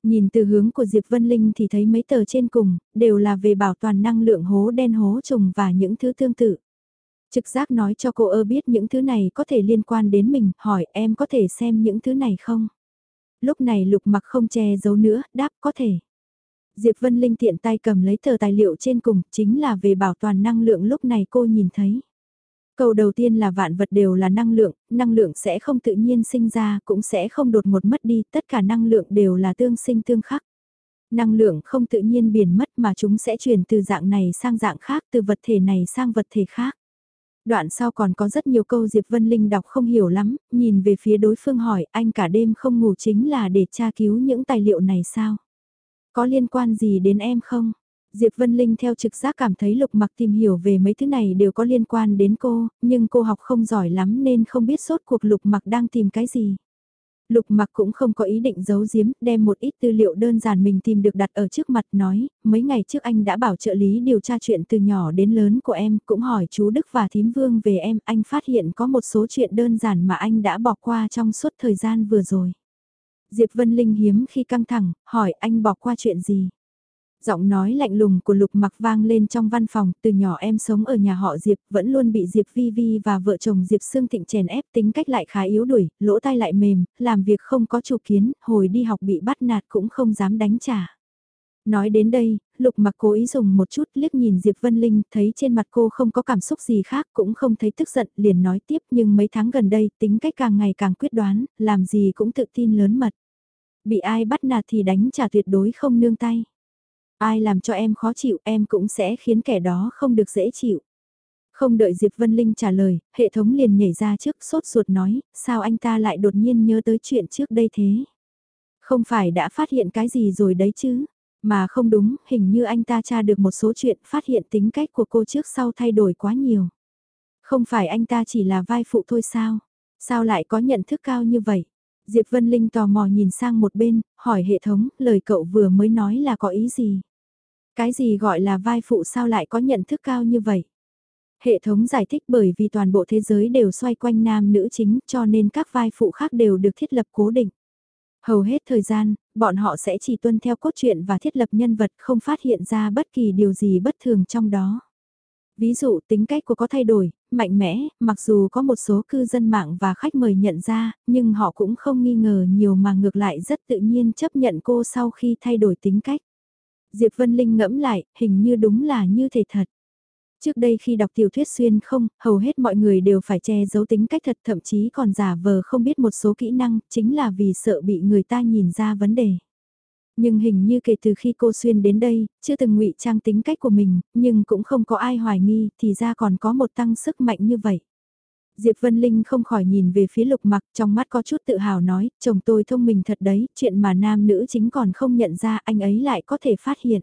nhìn từ hướng của Diệp Vân Linh thì thấy mấy tờ trên cùng, đều là về bảo toàn năng lượng hố đen hố trùng và những thứ tương tự. Trực giác nói cho cô ơ biết những thứ này có thể liên quan đến mình, hỏi em có thể xem những thứ này không? Lúc này lục mặc không che giấu nữa, đáp có thể. Diệp Vân Linh tiện tay cầm lấy tờ tài liệu trên cùng, chính là về bảo toàn năng lượng lúc này cô nhìn thấy. Câu đầu tiên là vạn vật đều là năng lượng, năng lượng sẽ không tự nhiên sinh ra, cũng sẽ không đột ngột mất đi, tất cả năng lượng đều là tương sinh tương khắc. Năng lượng không tự nhiên biến mất mà chúng sẽ chuyển từ dạng này sang dạng khác, từ vật thể này sang vật thể khác. Đoạn sau còn có rất nhiều câu Diệp Vân Linh đọc không hiểu lắm, nhìn về phía đối phương hỏi anh cả đêm không ngủ chính là để tra cứu những tài liệu này sao? Có liên quan gì đến em không? Diệp Vân Linh theo trực giác cảm thấy lục mặc tìm hiểu về mấy thứ này đều có liên quan đến cô, nhưng cô học không giỏi lắm nên không biết sốt cuộc lục mặc đang tìm cái gì. Lục mặc cũng không có ý định giấu giếm, đem một ít tư liệu đơn giản mình tìm được đặt ở trước mặt nói, mấy ngày trước anh đã bảo trợ lý điều tra chuyện từ nhỏ đến lớn của em, cũng hỏi chú Đức và Thím Vương về em, anh phát hiện có một số chuyện đơn giản mà anh đã bỏ qua trong suốt thời gian vừa rồi. Diệp Vân Linh hiếm khi căng thẳng, hỏi anh bỏ qua chuyện gì. Giọng nói lạnh lùng của Lục Mặc vang lên trong văn phòng, từ nhỏ em sống ở nhà họ Diệp, vẫn luôn bị Diệp Vi Vi và vợ chồng Diệp Sương Thịnh chèn ép tính cách lại khá yếu đuổi, lỗ tai lại mềm, làm việc không có chủ kiến, hồi đi học bị bắt nạt cũng không dám đánh trả. Nói đến đây, Lục Mặc cố ý dùng một chút liếc nhìn Diệp Vân Linh, thấy trên mặt cô không có cảm xúc gì khác, cũng không thấy tức giận, liền nói tiếp nhưng mấy tháng gần đây tính cách càng ngày càng quyết đoán, làm gì cũng tự tin lớn mật. Bị ai bắt nạt thì đánh trả tuyệt đối không nương tay. Ai làm cho em khó chịu em cũng sẽ khiến kẻ đó không được dễ chịu. Không đợi Diệp Vân Linh trả lời, hệ thống liền nhảy ra trước sốt ruột nói, sao anh ta lại đột nhiên nhớ tới chuyện trước đây thế? Không phải đã phát hiện cái gì rồi đấy chứ? Mà không đúng, hình như anh ta tra được một số chuyện phát hiện tính cách của cô trước sau thay đổi quá nhiều. Không phải anh ta chỉ là vai phụ thôi sao? Sao lại có nhận thức cao như vậy? Diệp Vân Linh tò mò nhìn sang một bên, hỏi hệ thống, lời cậu vừa mới nói là có ý gì? Cái gì gọi là vai phụ sao lại có nhận thức cao như vậy? Hệ thống giải thích bởi vì toàn bộ thế giới đều xoay quanh nam nữ chính cho nên các vai phụ khác đều được thiết lập cố định. Hầu hết thời gian, bọn họ sẽ chỉ tuân theo cốt truyện và thiết lập nhân vật không phát hiện ra bất kỳ điều gì bất thường trong đó. Ví dụ tính cách của có thay đổi, mạnh mẽ, mặc dù có một số cư dân mạng và khách mời nhận ra, nhưng họ cũng không nghi ngờ nhiều mà ngược lại rất tự nhiên chấp nhận cô sau khi thay đổi tính cách. Diệp Vân Linh ngẫm lại, hình như đúng là như thể thật. Trước đây khi đọc tiểu thuyết xuyên không, hầu hết mọi người đều phải che giấu tính cách thật thậm chí còn giả vờ không biết một số kỹ năng, chính là vì sợ bị người ta nhìn ra vấn đề. Nhưng hình như kể từ khi cô xuyên đến đây, chưa từng ngụy trang tính cách của mình, nhưng cũng không có ai hoài nghi, thì ra còn có một tăng sức mạnh như vậy. Diệp Vân Linh không khỏi nhìn về phía lục mặc trong mắt có chút tự hào nói, chồng tôi thông minh thật đấy, chuyện mà nam nữ chính còn không nhận ra anh ấy lại có thể phát hiện.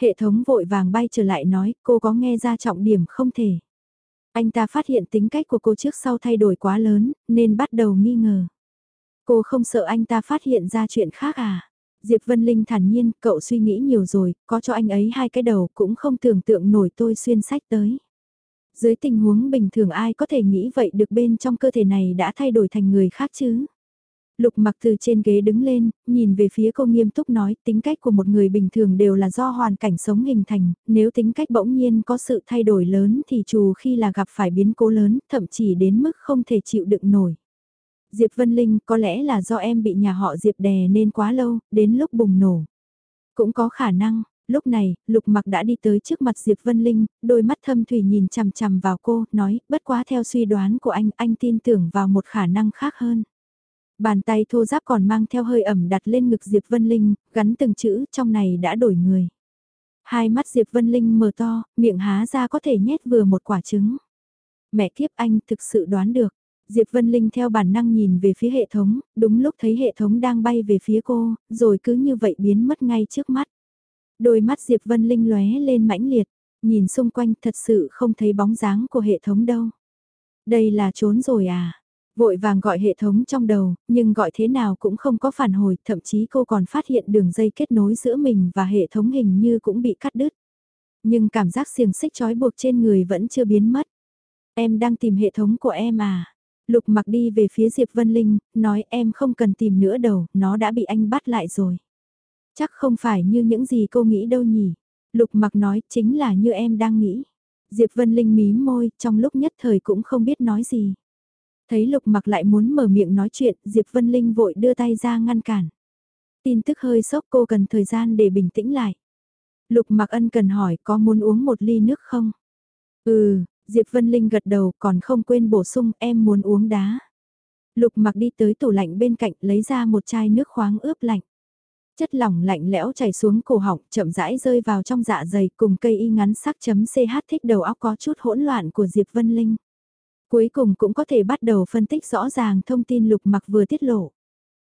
Hệ thống vội vàng bay trở lại nói, cô có nghe ra trọng điểm không thể. Anh ta phát hiện tính cách của cô trước sau thay đổi quá lớn, nên bắt đầu nghi ngờ. Cô không sợ anh ta phát hiện ra chuyện khác à? Diệp Vân Linh thản nhiên, cậu suy nghĩ nhiều rồi, có cho anh ấy hai cái đầu cũng không tưởng tượng nổi tôi xuyên sách tới. Dưới tình huống bình thường ai có thể nghĩ vậy được bên trong cơ thể này đã thay đổi thành người khác chứ? Lục mặc từ trên ghế đứng lên, nhìn về phía cô nghiêm túc nói tính cách của một người bình thường đều là do hoàn cảnh sống hình thành, nếu tính cách bỗng nhiên có sự thay đổi lớn thì dù khi là gặp phải biến cố lớn, thậm chí đến mức không thể chịu đựng nổi. Diệp Vân Linh có lẽ là do em bị nhà họ Diệp đè nên quá lâu, đến lúc bùng nổ. Cũng có khả năng, lúc này, Lục Mặc đã đi tới trước mặt Diệp Vân Linh, đôi mắt thâm thủy nhìn chằm chằm vào cô, nói, bất quá theo suy đoán của anh, anh tin tưởng vào một khả năng khác hơn. Bàn tay thô giáp còn mang theo hơi ẩm đặt lên ngực Diệp Vân Linh, gắn từng chữ trong này đã đổi người. Hai mắt Diệp Vân Linh mở to, miệng há ra có thể nhét vừa một quả trứng. Mẹ kiếp anh thực sự đoán được. Diệp Vân Linh theo bản năng nhìn về phía hệ thống, đúng lúc thấy hệ thống đang bay về phía cô, rồi cứ như vậy biến mất ngay trước mắt. Đôi mắt Diệp Vân Linh lóe lên mãnh liệt, nhìn xung quanh thật sự không thấy bóng dáng của hệ thống đâu. Đây là trốn rồi à? Vội vàng gọi hệ thống trong đầu, nhưng gọi thế nào cũng không có phản hồi, thậm chí cô còn phát hiện đường dây kết nối giữa mình và hệ thống hình như cũng bị cắt đứt. Nhưng cảm giác xiềng xích trói buộc trên người vẫn chưa biến mất. Em đang tìm hệ thống của em à? Lục mặc đi về phía Diệp Vân Linh, nói em không cần tìm nữa đâu, nó đã bị anh bắt lại rồi. Chắc không phải như những gì cô nghĩ đâu nhỉ. Lục mặc nói chính là như em đang nghĩ. Diệp Vân Linh mím môi, trong lúc nhất thời cũng không biết nói gì. Thấy Lục Mặc lại muốn mở miệng nói chuyện, Diệp Vân Linh vội đưa tay ra ngăn cản. Tin tức hơi sốc cô cần thời gian để bình tĩnh lại. Lục Mặc Ân cần hỏi có muốn uống một ly nước không? Ừ, Diệp Vân Linh gật đầu còn không quên bổ sung em muốn uống đá. Lục Mặc đi tới tủ lạnh bên cạnh lấy ra một chai nước khoáng ướp lạnh. Chất lỏng lạnh lẽo chảy xuống cổ họng, chậm rãi rơi vào trong dạ dày cùng cây y ngắn sắc chấm CH thích đầu óc có chút hỗn loạn của Diệp Vân Linh. Cuối cùng cũng có thể bắt đầu phân tích rõ ràng thông tin lục mặc vừa tiết lộ.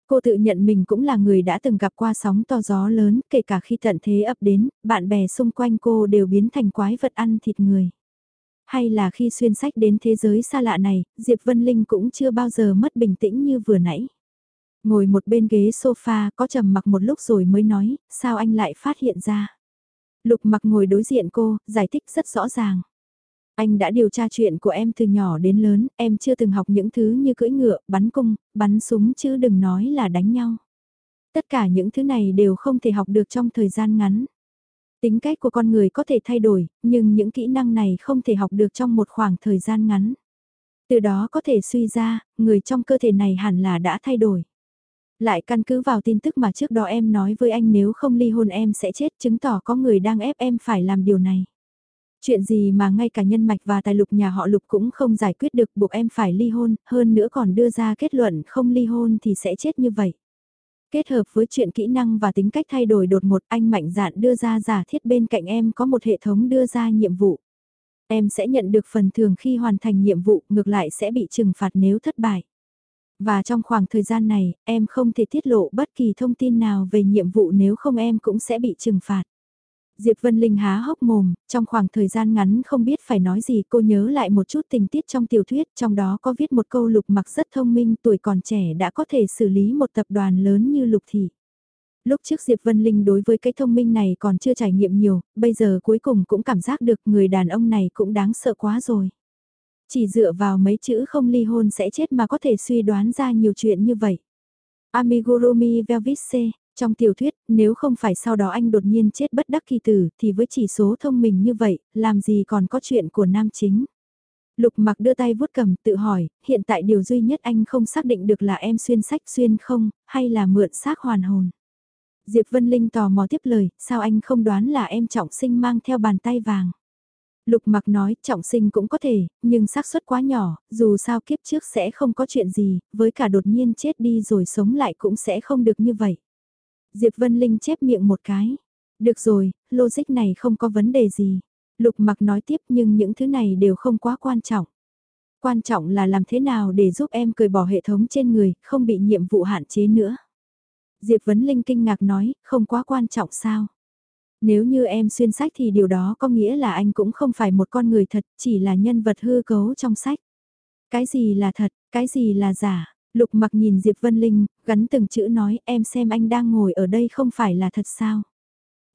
Cô tự nhận mình cũng là người đã từng gặp qua sóng to gió lớn, kể cả khi tận thế ập đến, bạn bè xung quanh cô đều biến thành quái vật ăn thịt người. Hay là khi xuyên sách đến thế giới xa lạ này, Diệp Vân Linh cũng chưa bao giờ mất bình tĩnh như vừa nãy. Ngồi một bên ghế sofa có trầm mặc một lúc rồi mới nói, sao anh lại phát hiện ra. Lục mặc ngồi đối diện cô, giải thích rất rõ ràng. Anh đã điều tra chuyện của em từ nhỏ đến lớn, em chưa từng học những thứ như cưỡi ngựa, bắn cung, bắn súng chứ đừng nói là đánh nhau. Tất cả những thứ này đều không thể học được trong thời gian ngắn. Tính cách của con người có thể thay đổi, nhưng những kỹ năng này không thể học được trong một khoảng thời gian ngắn. Từ đó có thể suy ra, người trong cơ thể này hẳn là đã thay đổi. Lại căn cứ vào tin tức mà trước đó em nói với anh nếu không ly hôn em sẽ chết chứng tỏ có người đang ép em phải làm điều này. Chuyện gì mà ngay cả nhân mạch và tài lục nhà họ lục cũng không giải quyết được buộc em phải ly hôn, hơn nữa còn đưa ra kết luận không ly hôn thì sẽ chết như vậy. Kết hợp với chuyện kỹ năng và tính cách thay đổi đột ngột anh mạnh dạn đưa ra giả thiết bên cạnh em có một hệ thống đưa ra nhiệm vụ. Em sẽ nhận được phần thưởng khi hoàn thành nhiệm vụ, ngược lại sẽ bị trừng phạt nếu thất bại. Và trong khoảng thời gian này, em không thể tiết lộ bất kỳ thông tin nào về nhiệm vụ nếu không em cũng sẽ bị trừng phạt. Diệp Vân Linh há hốc mồm, trong khoảng thời gian ngắn không biết phải nói gì cô nhớ lại một chút tình tiết trong tiểu thuyết trong đó có viết một câu lục mặc rất thông minh tuổi còn trẻ đã có thể xử lý một tập đoàn lớn như lục thị. Lúc trước Diệp Vân Linh đối với cái thông minh này còn chưa trải nghiệm nhiều, bây giờ cuối cùng cũng cảm giác được người đàn ông này cũng đáng sợ quá rồi. Chỉ dựa vào mấy chữ không ly hôn sẽ chết mà có thể suy đoán ra nhiều chuyện như vậy. Amigurumi Velvice, trong tiểu thuyết, nếu không phải sau đó anh đột nhiên chết bất đắc kỳ tử, thì với chỉ số thông minh như vậy, làm gì còn có chuyện của nam chính. Lục mặc đưa tay vuốt cầm tự hỏi, hiện tại điều duy nhất anh không xác định được là em xuyên sách xuyên không, hay là mượn xác hoàn hồn. Diệp Vân Linh tò mò tiếp lời, sao anh không đoán là em trọng sinh mang theo bàn tay vàng. Lục mặc nói trọng sinh cũng có thể, nhưng xác suất quá nhỏ, dù sao kiếp trước sẽ không có chuyện gì, với cả đột nhiên chết đi rồi sống lại cũng sẽ không được như vậy. Diệp Vân Linh chép miệng một cái. Được rồi, logic này không có vấn đề gì. Lục mặc nói tiếp nhưng những thứ này đều không quá quan trọng. Quan trọng là làm thế nào để giúp em cười bỏ hệ thống trên người, không bị nhiệm vụ hạn chế nữa. Diệp Vấn Linh kinh ngạc nói, không quá quan trọng sao? Nếu như em xuyên sách thì điều đó có nghĩa là anh cũng không phải một con người thật, chỉ là nhân vật hư cấu trong sách. Cái gì là thật, cái gì là giả? Lục mặc nhìn Diệp Vân Linh, gắn từng chữ nói em xem anh đang ngồi ở đây không phải là thật sao?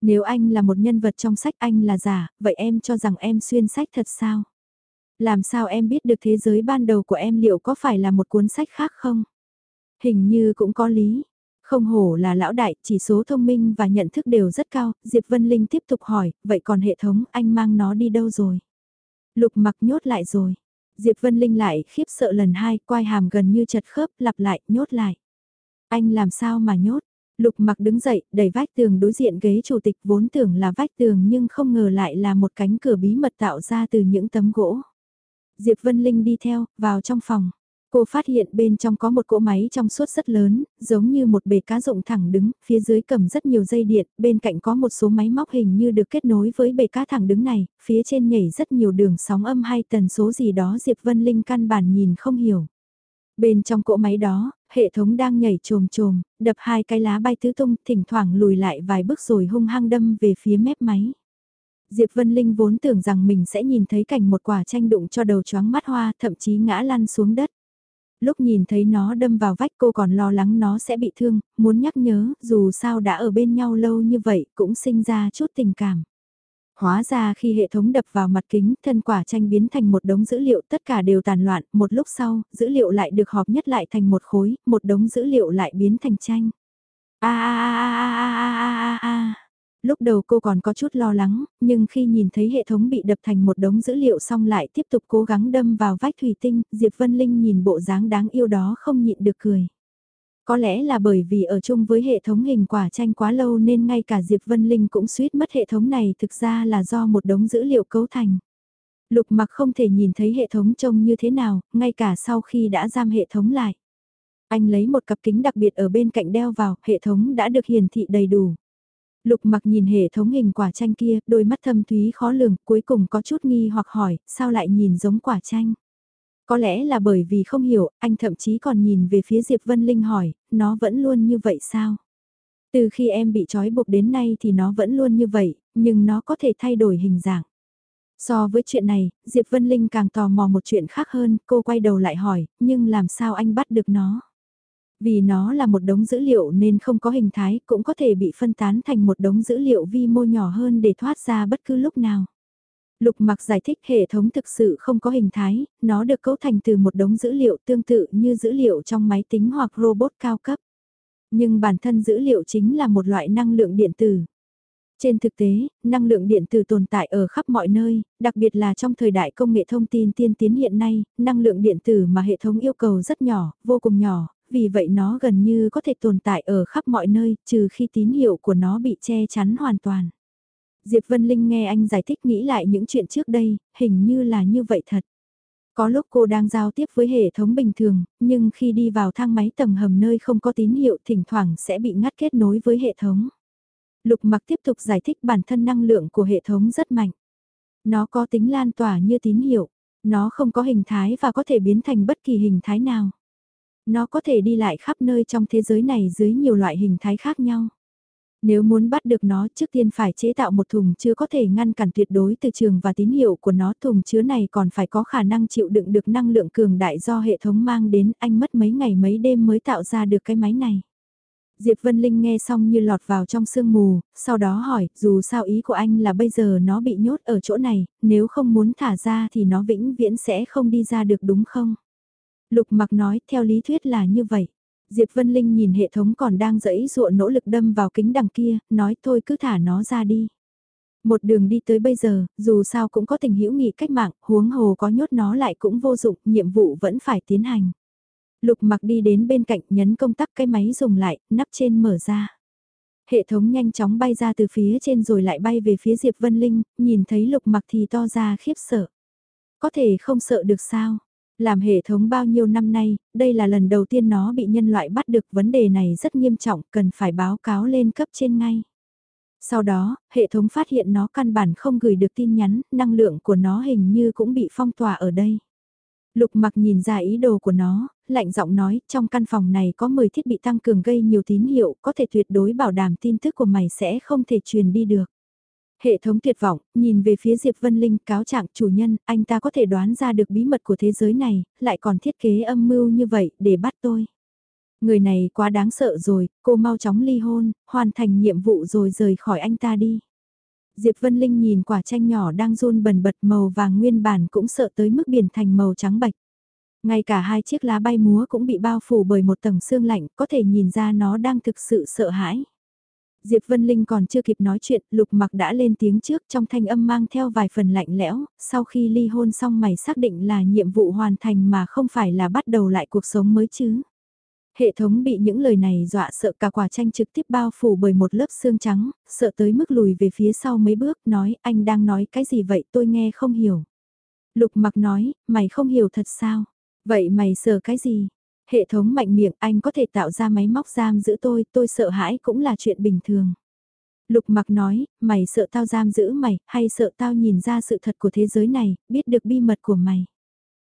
Nếu anh là một nhân vật trong sách anh là giả, vậy em cho rằng em xuyên sách thật sao? Làm sao em biết được thế giới ban đầu của em liệu có phải là một cuốn sách khác không? Hình như cũng có lý. Không hổ là lão đại, chỉ số thông minh và nhận thức đều rất cao, Diệp Vân Linh tiếp tục hỏi, vậy còn hệ thống anh mang nó đi đâu rồi? Lục mặc nhốt lại rồi. Diệp Vân Linh lại khiếp sợ lần hai, quai hàm gần như chật khớp, lặp lại, nhốt lại. Anh làm sao mà nhốt? Lục mặc đứng dậy, đẩy vách tường đối diện ghế chủ tịch vốn tưởng là vách tường nhưng không ngờ lại là một cánh cửa bí mật tạo ra từ những tấm gỗ. Diệp Vân Linh đi theo, vào trong phòng. Cô phát hiện bên trong có một cỗ máy trong suốt rất lớn, giống như một bể cá rộng thẳng đứng, phía dưới cầm rất nhiều dây điện, bên cạnh có một số máy móc hình như được kết nối với bể cá thẳng đứng này, phía trên nhảy rất nhiều đường sóng âm hay tần số gì đó Diệp Vân Linh căn bản nhìn không hiểu. Bên trong cỗ máy đó, hệ thống đang nhảy trồm trồm, đập hai cái lá bay tứ tung, thỉnh thoảng lùi lại vài bước rồi hung hăng đâm về phía mép máy. Diệp Vân Linh vốn tưởng rằng mình sẽ nhìn thấy cảnh một quả tranh đụng cho đầu chóng mắt hoa, thậm chí ngã lăn xuống đất lúc nhìn thấy nó đâm vào vách cô còn lo lắng nó sẽ bị thương, muốn nhắc nhớ, dù sao đã ở bên nhau lâu như vậy cũng sinh ra chút tình cảm. Hóa ra khi hệ thống đập vào mặt kính, thân quả tranh biến thành một đống dữ liệu tất cả đều tàn loạn, một lúc sau, dữ liệu lại được họp nhất lại thành một khối, một đống dữ liệu lại biến thành tranh. A a a a a a a a Lúc đầu cô còn có chút lo lắng, nhưng khi nhìn thấy hệ thống bị đập thành một đống dữ liệu xong lại tiếp tục cố gắng đâm vào vách thủy tinh, Diệp Vân Linh nhìn bộ dáng đáng yêu đó không nhịn được cười. Có lẽ là bởi vì ở chung với hệ thống hình quả tranh quá lâu nên ngay cả Diệp Vân Linh cũng suýt mất hệ thống này thực ra là do một đống dữ liệu cấu thành. Lục mặc không thể nhìn thấy hệ thống trông như thế nào, ngay cả sau khi đã giam hệ thống lại. Anh lấy một cặp kính đặc biệt ở bên cạnh đeo vào, hệ thống đã được hiển thị đầy đủ. Lục mặc nhìn hệ thống hình quả chanh kia, đôi mắt thâm thúy khó lường, cuối cùng có chút nghi hoặc hỏi, sao lại nhìn giống quả chanh? Có lẽ là bởi vì không hiểu, anh thậm chí còn nhìn về phía Diệp Vân Linh hỏi, nó vẫn luôn như vậy sao? Từ khi em bị trói buộc đến nay thì nó vẫn luôn như vậy, nhưng nó có thể thay đổi hình dạng. So với chuyện này, Diệp Vân Linh càng tò mò một chuyện khác hơn, cô quay đầu lại hỏi, nhưng làm sao anh bắt được nó? Vì nó là một đống dữ liệu nên không có hình thái, cũng có thể bị phân tán thành một đống dữ liệu vi mô nhỏ hơn để thoát ra bất cứ lúc nào. Lục mặc giải thích hệ thống thực sự không có hình thái, nó được cấu thành từ một đống dữ liệu tương tự như dữ liệu trong máy tính hoặc robot cao cấp. Nhưng bản thân dữ liệu chính là một loại năng lượng điện tử. Trên thực tế, năng lượng điện tử tồn tại ở khắp mọi nơi, đặc biệt là trong thời đại công nghệ thông tin tiên tiến hiện nay, năng lượng điện tử mà hệ thống yêu cầu rất nhỏ, vô cùng nhỏ, vì vậy nó gần như có thể tồn tại ở khắp mọi nơi, trừ khi tín hiệu của nó bị che chắn hoàn toàn. Diệp Vân Linh nghe anh giải thích nghĩ lại những chuyện trước đây, hình như là như vậy thật. Có lúc cô đang giao tiếp với hệ thống bình thường, nhưng khi đi vào thang máy tầng hầm nơi không có tín hiệu thỉnh thoảng sẽ bị ngắt kết nối với hệ thống. Lục mặc tiếp tục giải thích bản thân năng lượng của hệ thống rất mạnh. Nó có tính lan tỏa như tín hiệu, nó không có hình thái và có thể biến thành bất kỳ hình thái nào. Nó có thể đi lại khắp nơi trong thế giới này dưới nhiều loại hình thái khác nhau. Nếu muốn bắt được nó trước tiên phải chế tạo một thùng chứa có thể ngăn cản tuyệt đối từ trường và tín hiệu của nó thùng chứa này còn phải có khả năng chịu đựng được năng lượng cường đại do hệ thống mang đến anh mất mấy ngày mấy đêm mới tạo ra được cái máy này. Diệp Vân Linh nghe xong như lọt vào trong sương mù, sau đó hỏi, dù sao ý của anh là bây giờ nó bị nhốt ở chỗ này, nếu không muốn thả ra thì nó vĩnh viễn sẽ không đi ra được đúng không? Lục mặc nói, theo lý thuyết là như vậy. Diệp Vân Linh nhìn hệ thống còn đang dẫy dụa nỗ lực đâm vào kính đằng kia, nói thôi cứ thả nó ra đi. Một đường đi tới bây giờ, dù sao cũng có tình hữu nghị cách mạng, huống hồ có nhốt nó lại cũng vô dụng, nhiệm vụ vẫn phải tiến hành. Lục mặc đi đến bên cạnh nhấn công tắc cái máy dùng lại, nắp trên mở ra. Hệ thống nhanh chóng bay ra từ phía trên rồi lại bay về phía Diệp Vân Linh, nhìn thấy lục mặc thì to ra khiếp sợ. Có thể không sợ được sao? Làm hệ thống bao nhiêu năm nay, đây là lần đầu tiên nó bị nhân loại bắt được vấn đề này rất nghiêm trọng, cần phải báo cáo lên cấp trên ngay. Sau đó, hệ thống phát hiện nó căn bản không gửi được tin nhắn, năng lượng của nó hình như cũng bị phong tỏa ở đây. Lục mặc nhìn ra ý đồ của nó, lạnh giọng nói, trong căn phòng này có 10 thiết bị tăng cường gây nhiều tín hiệu, có thể tuyệt đối bảo đảm tin tức của mày sẽ không thể truyền đi được. Hệ thống tuyệt vọng, nhìn về phía Diệp Vân Linh cáo trạng chủ nhân, anh ta có thể đoán ra được bí mật của thế giới này, lại còn thiết kế âm mưu như vậy để bắt tôi. Người này quá đáng sợ rồi, cô mau chóng ly hôn, hoàn thành nhiệm vụ rồi rời khỏi anh ta đi. Diệp Vân Linh nhìn quả chanh nhỏ đang run bần bật màu vàng nguyên bản cũng sợ tới mức biển thành màu trắng bạch. Ngay cả hai chiếc lá bay múa cũng bị bao phủ bởi một tầng sương lạnh, có thể nhìn ra nó đang thực sự sợ hãi. Diệp Vân Linh còn chưa kịp nói chuyện, Lục Mặc đã lên tiếng trước trong thanh âm mang theo vài phần lạnh lẽo, sau khi ly hôn xong mày xác định là nhiệm vụ hoàn thành mà không phải là bắt đầu lại cuộc sống mới chứ. Hệ thống bị những lời này dọa sợ cả quả tranh trực tiếp bao phủ bởi một lớp xương trắng, sợ tới mức lùi về phía sau mấy bước, nói anh đang nói cái gì vậy tôi nghe không hiểu. Lục mặc nói, mày không hiểu thật sao? Vậy mày sợ cái gì? Hệ thống mạnh miệng anh có thể tạo ra máy móc giam giữ tôi, tôi sợ hãi cũng là chuyện bình thường. Lục mặc nói, mày sợ tao giam giữ mày, hay sợ tao nhìn ra sự thật của thế giới này, biết được bí mật của mày.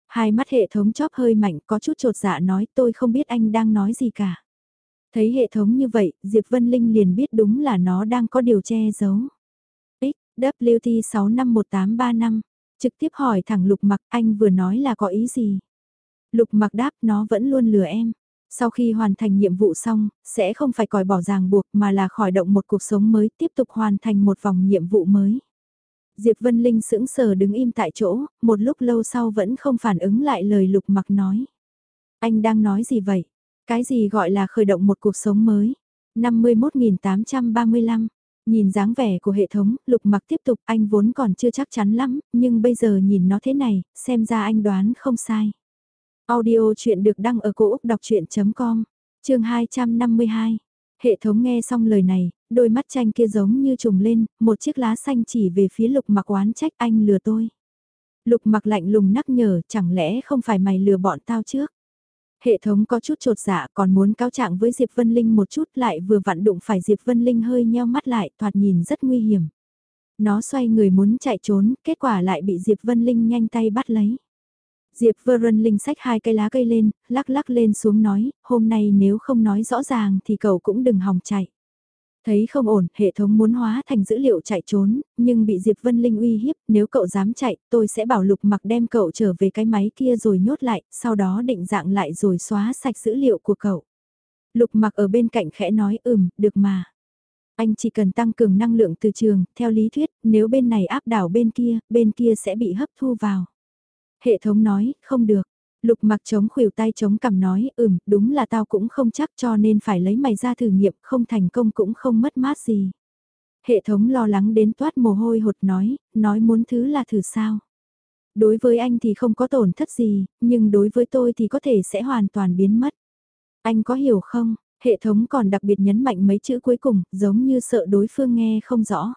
Hai mắt hệ thống chóp hơi mạnh có chút trột dạ nói tôi không biết anh đang nói gì cả. Thấy hệ thống như vậy, Diệp Vân Linh liền biết đúng là nó đang có điều che giấu. XWT 651835, trực tiếp hỏi thẳng lục mặc anh vừa nói là có ý gì. Lục mặc đáp nó vẫn luôn lừa em. Sau khi hoàn thành nhiệm vụ xong, sẽ không phải còi bỏ ràng buộc mà là khởi động một cuộc sống mới tiếp tục hoàn thành một vòng nhiệm vụ mới. Diệp Vân Linh sững sờ đứng im tại chỗ, một lúc lâu sau vẫn không phản ứng lại lời lục mặc nói. Anh đang nói gì vậy? Cái gì gọi là khởi động một cuộc sống mới? 51.835. Nhìn dáng vẻ của hệ thống, lục mặc tiếp tục anh vốn còn chưa chắc chắn lắm, nhưng bây giờ nhìn nó thế này, xem ra anh đoán không sai. Audio chuyện được đăng ở cổ Úc đọc chuyện.com, chương 252. Hệ thống nghe xong lời này, đôi mắt tranh kia giống như trùng lên, một chiếc lá xanh chỉ về phía lục mặc oán trách anh lừa tôi. Lục mặc lạnh lùng nhắc nhở, chẳng lẽ không phải mày lừa bọn tao trước? Hệ thống có chút trột dạ còn muốn cáo trạng với Diệp Vân Linh một chút lại vừa vặn đụng phải Diệp Vân Linh hơi nheo mắt lại thoạt nhìn rất nguy hiểm. Nó xoay người muốn chạy trốn, kết quả lại bị Diệp Vân Linh nhanh tay bắt lấy. Diệp Vân Linh sách hai cây lá cây lên, lắc lắc lên xuống nói, hôm nay nếu không nói rõ ràng thì cậu cũng đừng hòng chạy. Thấy không ổn, hệ thống muốn hóa thành dữ liệu chạy trốn, nhưng bị Diệp Vân Linh uy hiếp, nếu cậu dám chạy, tôi sẽ bảo lục mặc đem cậu trở về cái máy kia rồi nhốt lại, sau đó định dạng lại rồi xóa sạch dữ liệu của cậu. Lục mặc ở bên cạnh khẽ nói ừm, được mà. Anh chỉ cần tăng cường năng lượng từ trường, theo lý thuyết, nếu bên này áp đảo bên kia, bên kia sẽ bị hấp thu vào. Hệ thống nói, không được. Lục mặc chống khuỷu tay chống cằm nói, ừm, đúng là tao cũng không chắc cho nên phải lấy mày ra thử nghiệm, không thành công cũng không mất mát gì. Hệ thống lo lắng đến toát mồ hôi hột nói, nói muốn thứ là thử sao. Đối với anh thì không có tổn thất gì, nhưng đối với tôi thì có thể sẽ hoàn toàn biến mất. Anh có hiểu không? Hệ thống còn đặc biệt nhấn mạnh mấy chữ cuối cùng, giống như sợ đối phương nghe không rõ.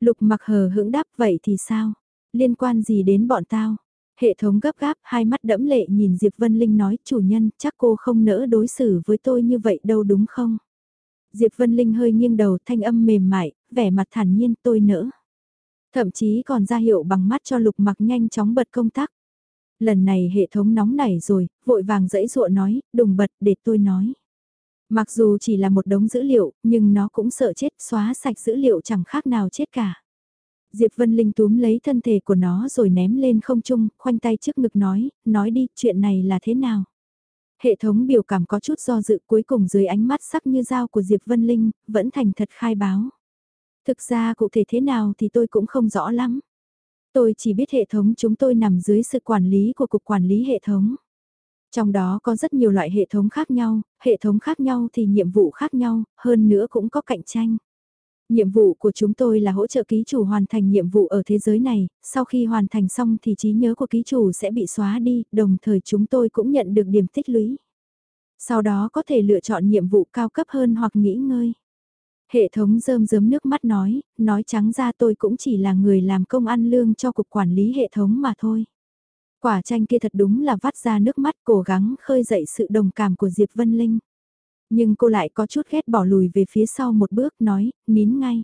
Lục mặc hờ hững đáp vậy thì sao? Liên quan gì đến bọn tao? Hệ thống gấp gáp, hai mắt đẫm lệ nhìn Diệp Vân Linh nói, chủ nhân, chắc cô không nỡ đối xử với tôi như vậy đâu đúng không? Diệp Vân Linh hơi nghiêng đầu, thanh âm mềm mại, vẻ mặt thản nhiên tôi nỡ. Thậm chí còn ra hiệu bằng mắt cho lục mặc nhanh chóng bật công tắc. Lần này hệ thống nóng nảy rồi, vội vàng dẫy dụa nói, đùng bật để tôi nói. Mặc dù chỉ là một đống dữ liệu, nhưng nó cũng sợ chết xóa sạch dữ liệu chẳng khác nào chết cả. Diệp Vân Linh túm lấy thân thể của nó rồi ném lên không trung, khoanh tay trước ngực nói, nói đi, chuyện này là thế nào? Hệ thống biểu cảm có chút do dự cuối cùng dưới ánh mắt sắc như dao của Diệp Vân Linh, vẫn thành thật khai báo. Thực ra cụ thể thế nào thì tôi cũng không rõ lắm. Tôi chỉ biết hệ thống chúng tôi nằm dưới sự quản lý của Cục Quản lý Hệ thống. Trong đó có rất nhiều loại hệ thống khác nhau, hệ thống khác nhau thì nhiệm vụ khác nhau, hơn nữa cũng có cạnh tranh. Nhiệm vụ của chúng tôi là hỗ trợ ký chủ hoàn thành nhiệm vụ ở thế giới này, sau khi hoàn thành xong thì trí nhớ của ký chủ sẽ bị xóa đi, đồng thời chúng tôi cũng nhận được điểm tích lũy. Sau đó có thể lựa chọn nhiệm vụ cao cấp hơn hoặc nghỉ ngơi. Hệ thống rơm rớm nước mắt nói, nói trắng ra tôi cũng chỉ là người làm công ăn lương cho cục quản lý hệ thống mà thôi. Quả tranh kia thật đúng là vắt ra nước mắt cố gắng khơi dậy sự đồng cảm của Diệp Vân Linh. Nhưng cô lại có chút ghét bỏ lùi về phía sau một bước nói, nín ngay.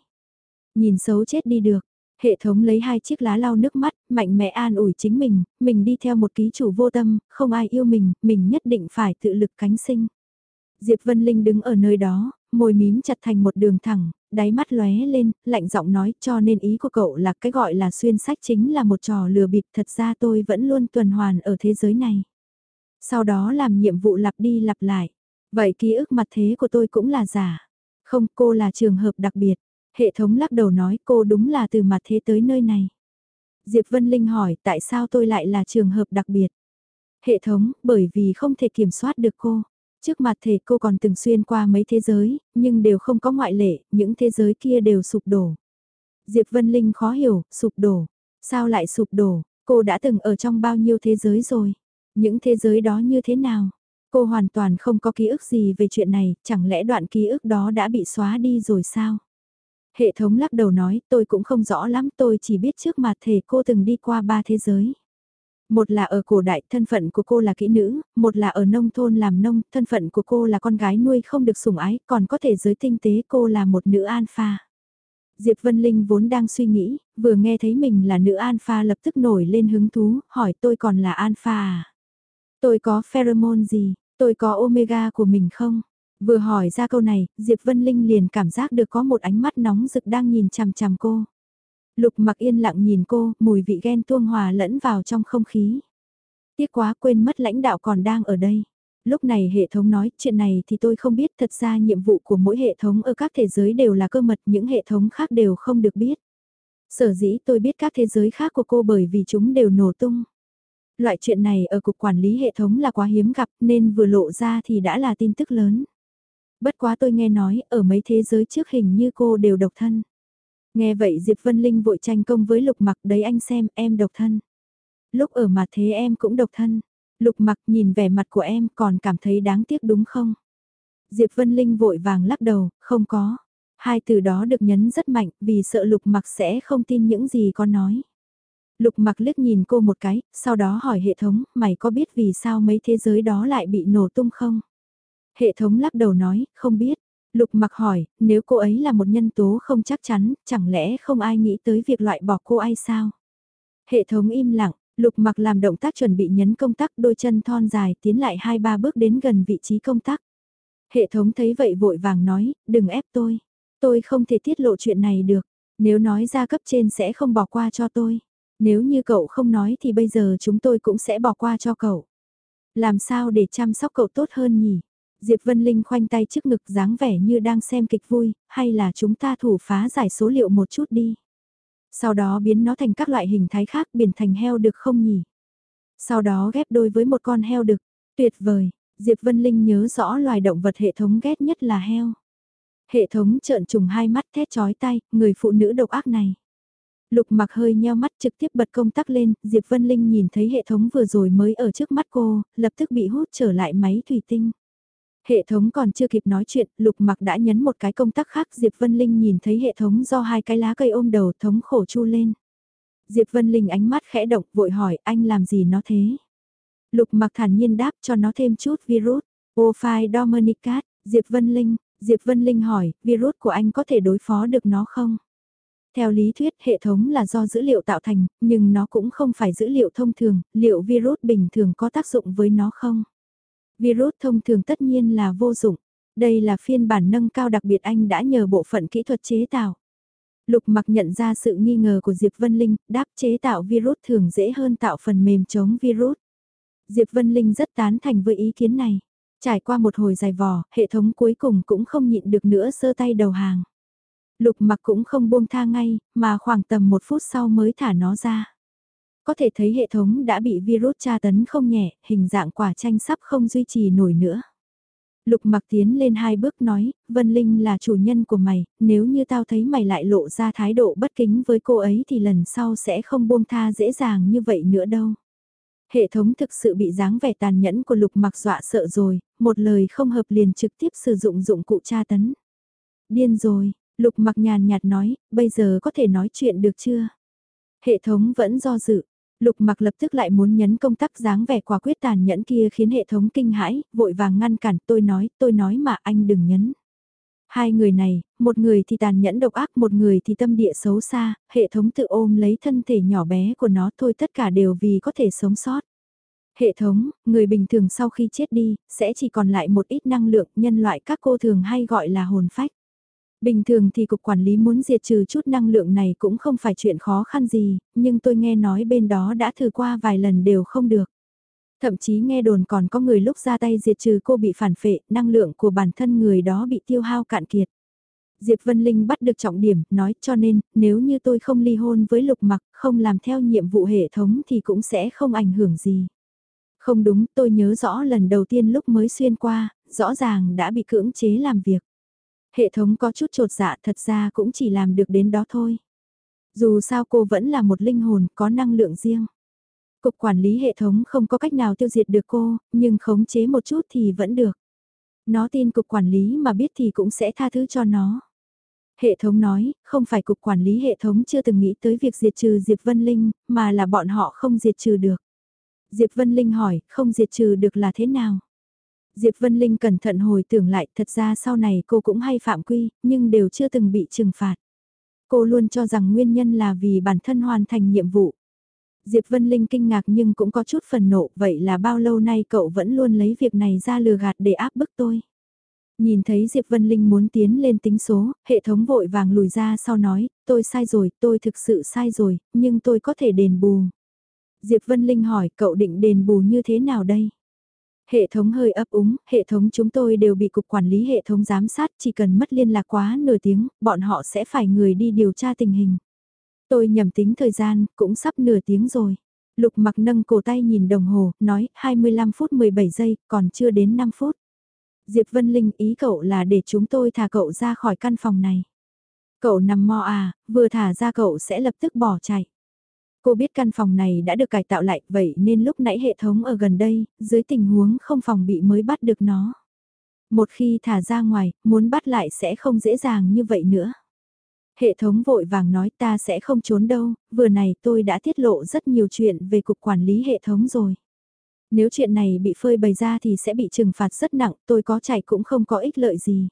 Nhìn xấu chết đi được. Hệ thống lấy hai chiếc lá lau nước mắt, mạnh mẽ an ủi chính mình, mình đi theo một ký chủ vô tâm, không ai yêu mình, mình nhất định phải tự lực cánh sinh. Diệp Vân Linh đứng ở nơi đó, môi mím chặt thành một đường thẳng, đáy mắt lóe lên, lạnh giọng nói cho nên ý của cậu là cái gọi là xuyên sách chính là một trò lừa bịp thật ra tôi vẫn luôn tuần hoàn ở thế giới này. Sau đó làm nhiệm vụ lặp đi lặp lại. Vậy ký ức mặt thế của tôi cũng là giả. Không, cô là trường hợp đặc biệt. Hệ thống lắc đầu nói cô đúng là từ mặt thế tới nơi này. Diệp Vân Linh hỏi tại sao tôi lại là trường hợp đặc biệt. Hệ thống, bởi vì không thể kiểm soát được cô. Trước mặt thể cô còn từng xuyên qua mấy thế giới, nhưng đều không có ngoại lệ, những thế giới kia đều sụp đổ. Diệp Vân Linh khó hiểu, sụp đổ. Sao lại sụp đổ, cô đã từng ở trong bao nhiêu thế giới rồi? Những thế giới đó như thế nào? Cô hoàn toàn không có ký ức gì về chuyện này, chẳng lẽ đoạn ký ức đó đã bị xóa đi rồi sao? Hệ thống lắc đầu nói, tôi cũng không rõ lắm, tôi chỉ biết trước mặt thể cô từng đi qua ba thế giới. Một là ở cổ đại, thân phận của cô là kỹ nữ, một là ở nông thôn làm nông, thân phận của cô là con gái nuôi không được sủng ái, còn có thể giới tinh tế cô là một nữ alpha. Diệp Vân Linh vốn đang suy nghĩ, vừa nghe thấy mình là nữ alpha lập tức nổi lên hứng thú, hỏi tôi còn là alpha à? Tôi có pheromone gì, tôi có omega của mình không? Vừa hỏi ra câu này, Diệp Vân Linh liền cảm giác được có một ánh mắt nóng rực đang nhìn chằm chằm cô. Lục mặc yên lặng nhìn cô, mùi vị ghen tuông hòa lẫn vào trong không khí. Tiếc quá quên mất lãnh đạo còn đang ở đây. Lúc này hệ thống nói, chuyện này thì tôi không biết, thật ra nhiệm vụ của mỗi hệ thống ở các thế giới đều là cơ mật, những hệ thống khác đều không được biết. Sở dĩ tôi biết các thế giới khác của cô bởi vì chúng đều nổ tung. Loại chuyện này ở cục quản lý hệ thống là quá hiếm gặp nên vừa lộ ra thì đã là tin tức lớn. Bất quá tôi nghe nói, ở mấy thế giới trước hình như cô đều độc thân. Nghe vậy Diệp Vân Linh vội tranh công với Lục Mặc đấy anh xem, em độc thân. Lúc ở mặt thế em cũng độc thân. Lục Mặc nhìn vẻ mặt của em còn cảm thấy đáng tiếc đúng không? Diệp Vân Linh vội vàng lắc đầu, không có. Hai từ đó được nhấn rất mạnh vì sợ Lục Mặc sẽ không tin những gì con nói. Lục Mặc liếc nhìn cô một cái, sau đó hỏi hệ thống, mày có biết vì sao mấy thế giới đó lại bị nổ tung không? Hệ thống lắc đầu nói, không biết. Lục mặc hỏi, nếu cô ấy là một nhân tố không chắc chắn, chẳng lẽ không ai nghĩ tới việc loại bỏ cô ấy sao? Hệ thống im lặng, lục mặc làm động tác chuẩn bị nhấn công tắc đôi chân thon dài tiến lại hai ba bước đến gần vị trí công tắc. Hệ thống thấy vậy vội vàng nói, đừng ép tôi. Tôi không thể tiết lộ chuyện này được. Nếu nói ra cấp trên sẽ không bỏ qua cho tôi. Nếu như cậu không nói thì bây giờ chúng tôi cũng sẽ bỏ qua cho cậu. Làm sao để chăm sóc cậu tốt hơn nhỉ? Diệp Vân Linh khoanh tay trước ngực dáng vẻ như đang xem kịch vui, hay là chúng ta thủ phá giải số liệu một chút đi. Sau đó biến nó thành các loại hình thái khác biển thành heo được không nhỉ? Sau đó ghép đôi với một con heo đực, tuyệt vời, Diệp Vân Linh nhớ rõ loài động vật hệ thống ghét nhất là heo. Hệ thống trợn trùng hai mắt thét chói tay, người phụ nữ độc ác này. Lục mặc hơi nheo mắt trực tiếp bật công tắc lên, Diệp Vân Linh nhìn thấy hệ thống vừa rồi mới ở trước mắt cô, lập tức bị hút trở lại máy thủy tinh. Hệ thống còn chưa kịp nói chuyện, Lục mặc đã nhấn một cái công tắc khác Diệp Vân Linh nhìn thấy hệ thống do hai cái lá cây ôm đầu thống khổ chu lên. Diệp Vân Linh ánh mắt khẽ động vội hỏi anh làm gì nó thế? Lục mặc thản nhiên đáp cho nó thêm chút virus. Ô phai Dominicat, Diệp Vân Linh, Diệp Vân Linh hỏi, virus của anh có thể đối phó được nó không? Theo lý thuyết hệ thống là do dữ liệu tạo thành, nhưng nó cũng không phải dữ liệu thông thường, liệu virus bình thường có tác dụng với nó không? Virus thông thường tất nhiên là vô dụng. Đây là phiên bản nâng cao đặc biệt anh đã nhờ bộ phận kỹ thuật chế tạo. Lục mặc nhận ra sự nghi ngờ của Diệp Vân Linh, đáp chế tạo virus thường dễ hơn tạo phần mềm chống virus. Diệp Vân Linh rất tán thành với ý kiến này. Trải qua một hồi dài vò, hệ thống cuối cùng cũng không nhịn được nữa sơ tay đầu hàng. Lục mặc cũng không buông tha ngay, mà khoảng tầm một phút sau mới thả nó ra. Có thể thấy hệ thống đã bị virus tra tấn không nhẹ, hình dạng quả chanh sắp không duy trì nổi nữa. Lục mặc tiến lên hai bước nói, Vân Linh là chủ nhân của mày, nếu như tao thấy mày lại lộ ra thái độ bất kính với cô ấy thì lần sau sẽ không buông tha dễ dàng như vậy nữa đâu. Hệ thống thực sự bị dáng vẻ tàn nhẫn của lục mặc dọa sợ rồi, một lời không hợp liền trực tiếp sử dụng dụng cụ tra tấn. Điên rồi, lục mặc nhàn nhạt nói, bây giờ có thể nói chuyện được chưa? Hệ thống vẫn do dự, Lục mặc lập tức lại muốn nhấn công tắc dáng vẻ quả quyết tàn nhẫn kia khiến hệ thống kinh hãi, vội vàng ngăn cản tôi nói, tôi nói mà anh đừng nhấn. Hai người này, một người thì tàn nhẫn độc ác, một người thì tâm địa xấu xa, hệ thống tự ôm lấy thân thể nhỏ bé của nó thôi tất cả đều vì có thể sống sót. Hệ thống, người bình thường sau khi chết đi, sẽ chỉ còn lại một ít năng lượng nhân loại các cô thường hay gọi là hồn phách. Bình thường thì cục quản lý muốn diệt trừ chút năng lượng này cũng không phải chuyện khó khăn gì, nhưng tôi nghe nói bên đó đã thử qua vài lần đều không được. Thậm chí nghe đồn còn có người lúc ra tay diệt trừ cô bị phản phệ, năng lượng của bản thân người đó bị tiêu hao cạn kiệt. Diệp Vân Linh bắt được trọng điểm, nói cho nên, nếu như tôi không ly hôn với Lục Mặc, không làm theo nhiệm vụ hệ thống thì cũng sẽ không ảnh hưởng gì. Không đúng, tôi nhớ rõ lần đầu tiên lúc mới xuyên qua, rõ ràng đã bị cưỡng chế làm việc. Hệ thống có chút trột dạ thật ra cũng chỉ làm được đến đó thôi. Dù sao cô vẫn là một linh hồn có năng lượng riêng. Cục quản lý hệ thống không có cách nào tiêu diệt được cô, nhưng khống chế một chút thì vẫn được. Nó tin cục quản lý mà biết thì cũng sẽ tha thứ cho nó. Hệ thống nói, không phải cục quản lý hệ thống chưa từng nghĩ tới việc diệt trừ Diệp Vân Linh, mà là bọn họ không diệt trừ được. Diệp Vân Linh hỏi, không diệt trừ được là thế nào? Diệp Vân Linh cẩn thận hồi tưởng lại thật ra sau này cô cũng hay phạm quy, nhưng đều chưa từng bị trừng phạt. Cô luôn cho rằng nguyên nhân là vì bản thân hoàn thành nhiệm vụ. Diệp Vân Linh kinh ngạc nhưng cũng có chút phần nộ, vậy là bao lâu nay cậu vẫn luôn lấy việc này ra lừa gạt để áp bức tôi. Nhìn thấy Diệp Vân Linh muốn tiến lên tính số, hệ thống vội vàng lùi ra sau nói, tôi sai rồi, tôi thực sự sai rồi, nhưng tôi có thể đền bù. Diệp Vân Linh hỏi cậu định đền bù như thế nào đây? Hệ thống hơi ấp úng, hệ thống chúng tôi đều bị cục quản lý hệ thống giám sát, chỉ cần mất liên lạc quá nửa tiếng, bọn họ sẽ phải người đi điều tra tình hình. Tôi nhầm tính thời gian, cũng sắp nửa tiếng rồi. Lục mặc nâng cổ tay nhìn đồng hồ, nói 25 phút 17 giây, còn chưa đến 5 phút. Diệp Vân Linh ý cậu là để chúng tôi thả cậu ra khỏi căn phòng này. Cậu nằm mò à, vừa thả ra cậu sẽ lập tức bỏ chạy. Cô biết căn phòng này đã được cải tạo lại vậy nên lúc nãy hệ thống ở gần đây, dưới tình huống không phòng bị mới bắt được nó. Một khi thả ra ngoài, muốn bắt lại sẽ không dễ dàng như vậy nữa. Hệ thống vội vàng nói ta sẽ không trốn đâu, vừa này tôi đã tiết lộ rất nhiều chuyện về cục quản lý hệ thống rồi. Nếu chuyện này bị phơi bày ra thì sẽ bị trừng phạt rất nặng, tôi có chạy cũng không có ích lợi gì.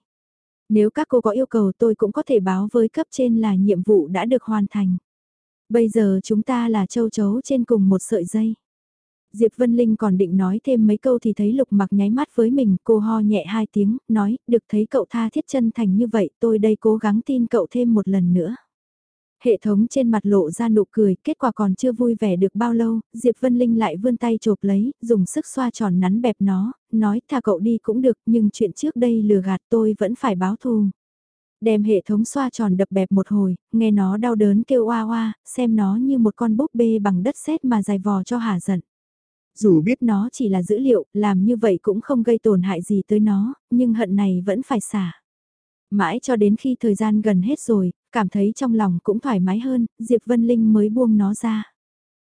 Nếu các cô có yêu cầu tôi cũng có thể báo với cấp trên là nhiệm vụ đã được hoàn thành. Bây giờ chúng ta là châu chấu trên cùng một sợi dây. Diệp Vân Linh còn định nói thêm mấy câu thì thấy Lục Mặc nháy mắt với mình, cô ho nhẹ hai tiếng, nói, được thấy cậu tha thiết chân thành như vậy, tôi đây cố gắng tin cậu thêm một lần nữa. Hệ thống trên mặt lộ ra nụ cười, kết quả còn chưa vui vẻ được bao lâu, Diệp Vân Linh lại vươn tay chộp lấy, dùng sức xoa tròn nắn bẹp nó, nói thà cậu đi cũng được, nhưng chuyện trước đây lừa gạt tôi vẫn phải báo thù. Đem hệ thống xoa tròn đập bẹp một hồi, nghe nó đau đớn kêu oa oa, xem nó như một con búp bê bằng đất sét mà dài vò cho hả giận. Dù biết nó chỉ là dữ liệu, làm như vậy cũng không gây tổn hại gì tới nó, nhưng hận này vẫn phải xả. Mãi cho đến khi thời gian gần hết rồi, cảm thấy trong lòng cũng thoải mái hơn, Diệp Vân Linh mới buông nó ra.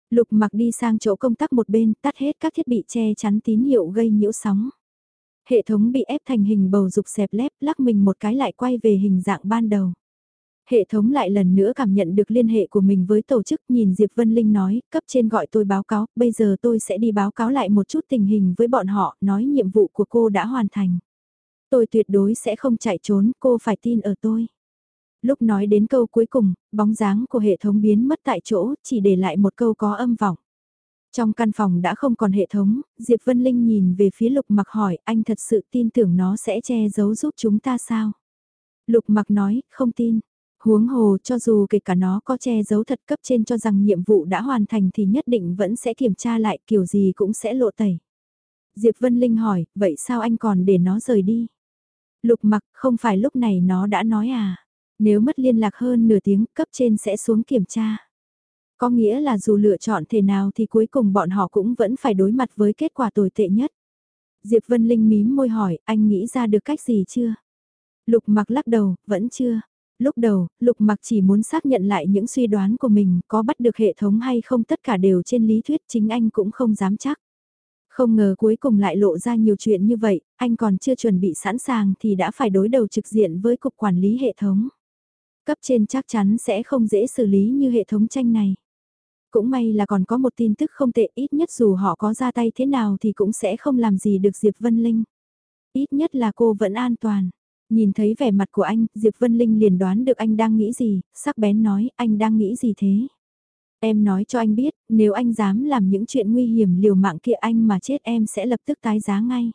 Lục mặc đi sang chỗ công tắc một bên, tắt hết các thiết bị che chắn tín hiệu gây nhiễu sóng. Hệ thống bị ép thành hình bầu dục xẹp lép, lắc mình một cái lại quay về hình dạng ban đầu. Hệ thống lại lần nữa cảm nhận được liên hệ của mình với tổ chức nhìn Diệp Vân Linh nói, cấp trên gọi tôi báo cáo, bây giờ tôi sẽ đi báo cáo lại một chút tình hình với bọn họ, nói nhiệm vụ của cô đã hoàn thành. Tôi tuyệt đối sẽ không chạy trốn, cô phải tin ở tôi. Lúc nói đến câu cuối cùng, bóng dáng của hệ thống biến mất tại chỗ, chỉ để lại một câu có âm vọng. Trong căn phòng đã không còn hệ thống, Diệp Vân Linh nhìn về phía Lục Mặc hỏi, anh thật sự tin tưởng nó sẽ che giấu giúp chúng ta sao? Lục Mặc nói, không tin. Huống hồ cho dù kể cả nó có che giấu thật cấp trên cho rằng nhiệm vụ đã hoàn thành thì nhất định vẫn sẽ kiểm tra lại kiểu gì cũng sẽ lộ tẩy. Diệp Vân Linh hỏi, vậy sao anh còn để nó rời đi? Lục mặc, không phải lúc này nó đã nói à? Nếu mất liên lạc hơn nửa tiếng, cấp trên sẽ xuống kiểm tra. Có nghĩa là dù lựa chọn thế nào thì cuối cùng bọn họ cũng vẫn phải đối mặt với kết quả tồi tệ nhất. Diệp Vân Linh mím môi hỏi, anh nghĩ ra được cách gì chưa? Lục mặc lắc đầu, vẫn chưa. Lúc đầu, Lục mặc chỉ muốn xác nhận lại những suy đoán của mình có bắt được hệ thống hay không tất cả đều trên lý thuyết chính anh cũng không dám chắc. Không ngờ cuối cùng lại lộ ra nhiều chuyện như vậy, anh còn chưa chuẩn bị sẵn sàng thì đã phải đối đầu trực diện với cục quản lý hệ thống. Cấp trên chắc chắn sẽ không dễ xử lý như hệ thống tranh này. Cũng may là còn có một tin tức không tệ ít nhất dù họ có ra tay thế nào thì cũng sẽ không làm gì được Diệp Vân Linh. Ít nhất là cô vẫn an toàn. Nhìn thấy vẻ mặt của anh, Diệp Vân Linh liền đoán được anh đang nghĩ gì, sắc bén nói anh đang nghĩ gì thế. Em nói cho anh biết, nếu anh dám làm những chuyện nguy hiểm liều mạng kia anh mà chết em sẽ lập tức tái giá ngay.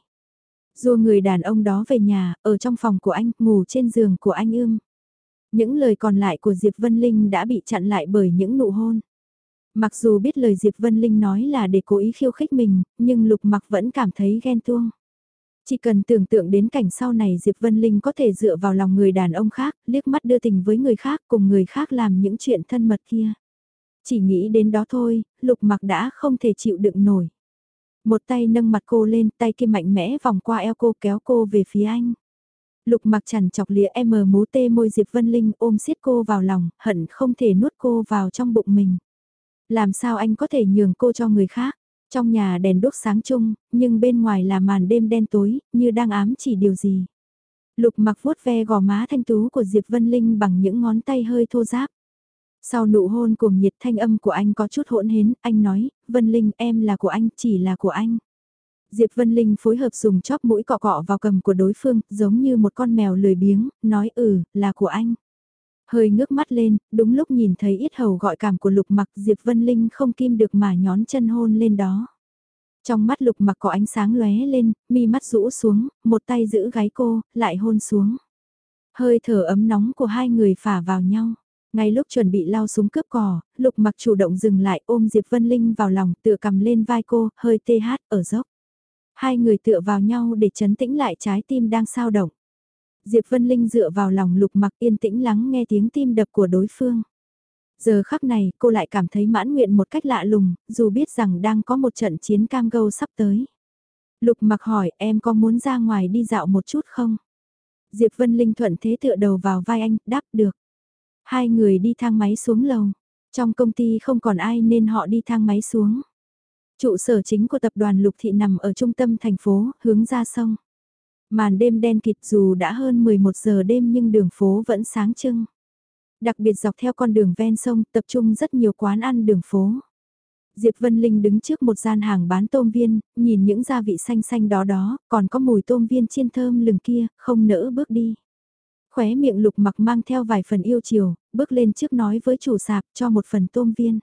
Dù người đàn ông đó về nhà, ở trong phòng của anh, ngủ trên giường của anh ương Những lời còn lại của Diệp Vân Linh đã bị chặn lại bởi những nụ hôn. Mặc dù biết lời Diệp Vân Linh nói là để cố ý khiêu khích mình, nhưng Lục Mặc vẫn cảm thấy ghen tuông. Chỉ cần tưởng tượng đến cảnh sau này Diệp Vân Linh có thể dựa vào lòng người đàn ông khác, liếc mắt đưa tình với người khác cùng người khác làm những chuyện thân mật kia. Chỉ nghĩ đến đó thôi, lục mặc đã không thể chịu đựng nổi. Một tay nâng mặt cô lên, tay kia mạnh mẽ vòng qua eo cô kéo cô về phía anh. Lục mặc chằn chọc lìa em mú tê môi Diệp Vân Linh ôm siết cô vào lòng, hận không thể nuốt cô vào trong bụng mình. Làm sao anh có thể nhường cô cho người khác? Trong nhà đèn đốt sáng chung, nhưng bên ngoài là màn đêm đen tối, như đang ám chỉ điều gì. Lục mặc vuốt ve gò má thanh tú của Diệp Vân Linh bằng những ngón tay hơi thô ráp. Sau nụ hôn cuồng nhiệt thanh âm của anh có chút hỗn hến, anh nói, Vân Linh em là của anh, chỉ là của anh. Diệp Vân Linh phối hợp dùng chóp mũi cọ cọ vào cầm của đối phương, giống như một con mèo lười biếng, nói ừ, là của anh. Hơi ngước mắt lên, đúng lúc nhìn thấy ít hầu gọi cảm của lục mặc Diệp Vân Linh không kim được mà nhón chân hôn lên đó. Trong mắt lục mặc có ánh sáng lóe lên, mi mắt rũ xuống, một tay giữ gáy cô, lại hôn xuống. Hơi thở ấm nóng của hai người phả vào nhau. Ngay lúc chuẩn bị lao xuống cướp cỏ, lục mặc chủ động dừng lại ôm Diệp Vân Linh vào lòng tựa cầm lên vai cô, hơi tê hát ở dốc. Hai người tựa vào nhau để chấn tĩnh lại trái tim đang sao động. Diệp Vân Linh dựa vào lòng lục mặc yên tĩnh lắng nghe tiếng tim đập của đối phương. Giờ khắc này cô lại cảm thấy mãn nguyện một cách lạ lùng, dù biết rằng đang có một trận chiến cam gâu sắp tới. Lục mặc hỏi em có muốn ra ngoài đi dạo một chút không? Diệp Vân Linh thuận thế tựa đầu vào vai anh, đáp được. Hai người đi thang máy xuống lầu. Trong công ty không còn ai nên họ đi thang máy xuống. Trụ sở chính của tập đoàn Lục Thị nằm ở trung tâm thành phố, hướng ra sông. Màn đêm đen kịt dù đã hơn 11 giờ đêm nhưng đường phố vẫn sáng trưng. Đặc biệt dọc theo con đường ven sông tập trung rất nhiều quán ăn đường phố. Diệp Vân Linh đứng trước một gian hàng bán tôm viên, nhìn những gia vị xanh xanh đó đó, còn có mùi tôm viên chiên thơm lừng kia, không nỡ bước đi. Khóe miệng lục mặc mang theo vài phần yêu chiều, bước lên trước nói với chủ sạp cho một phần tôm viên.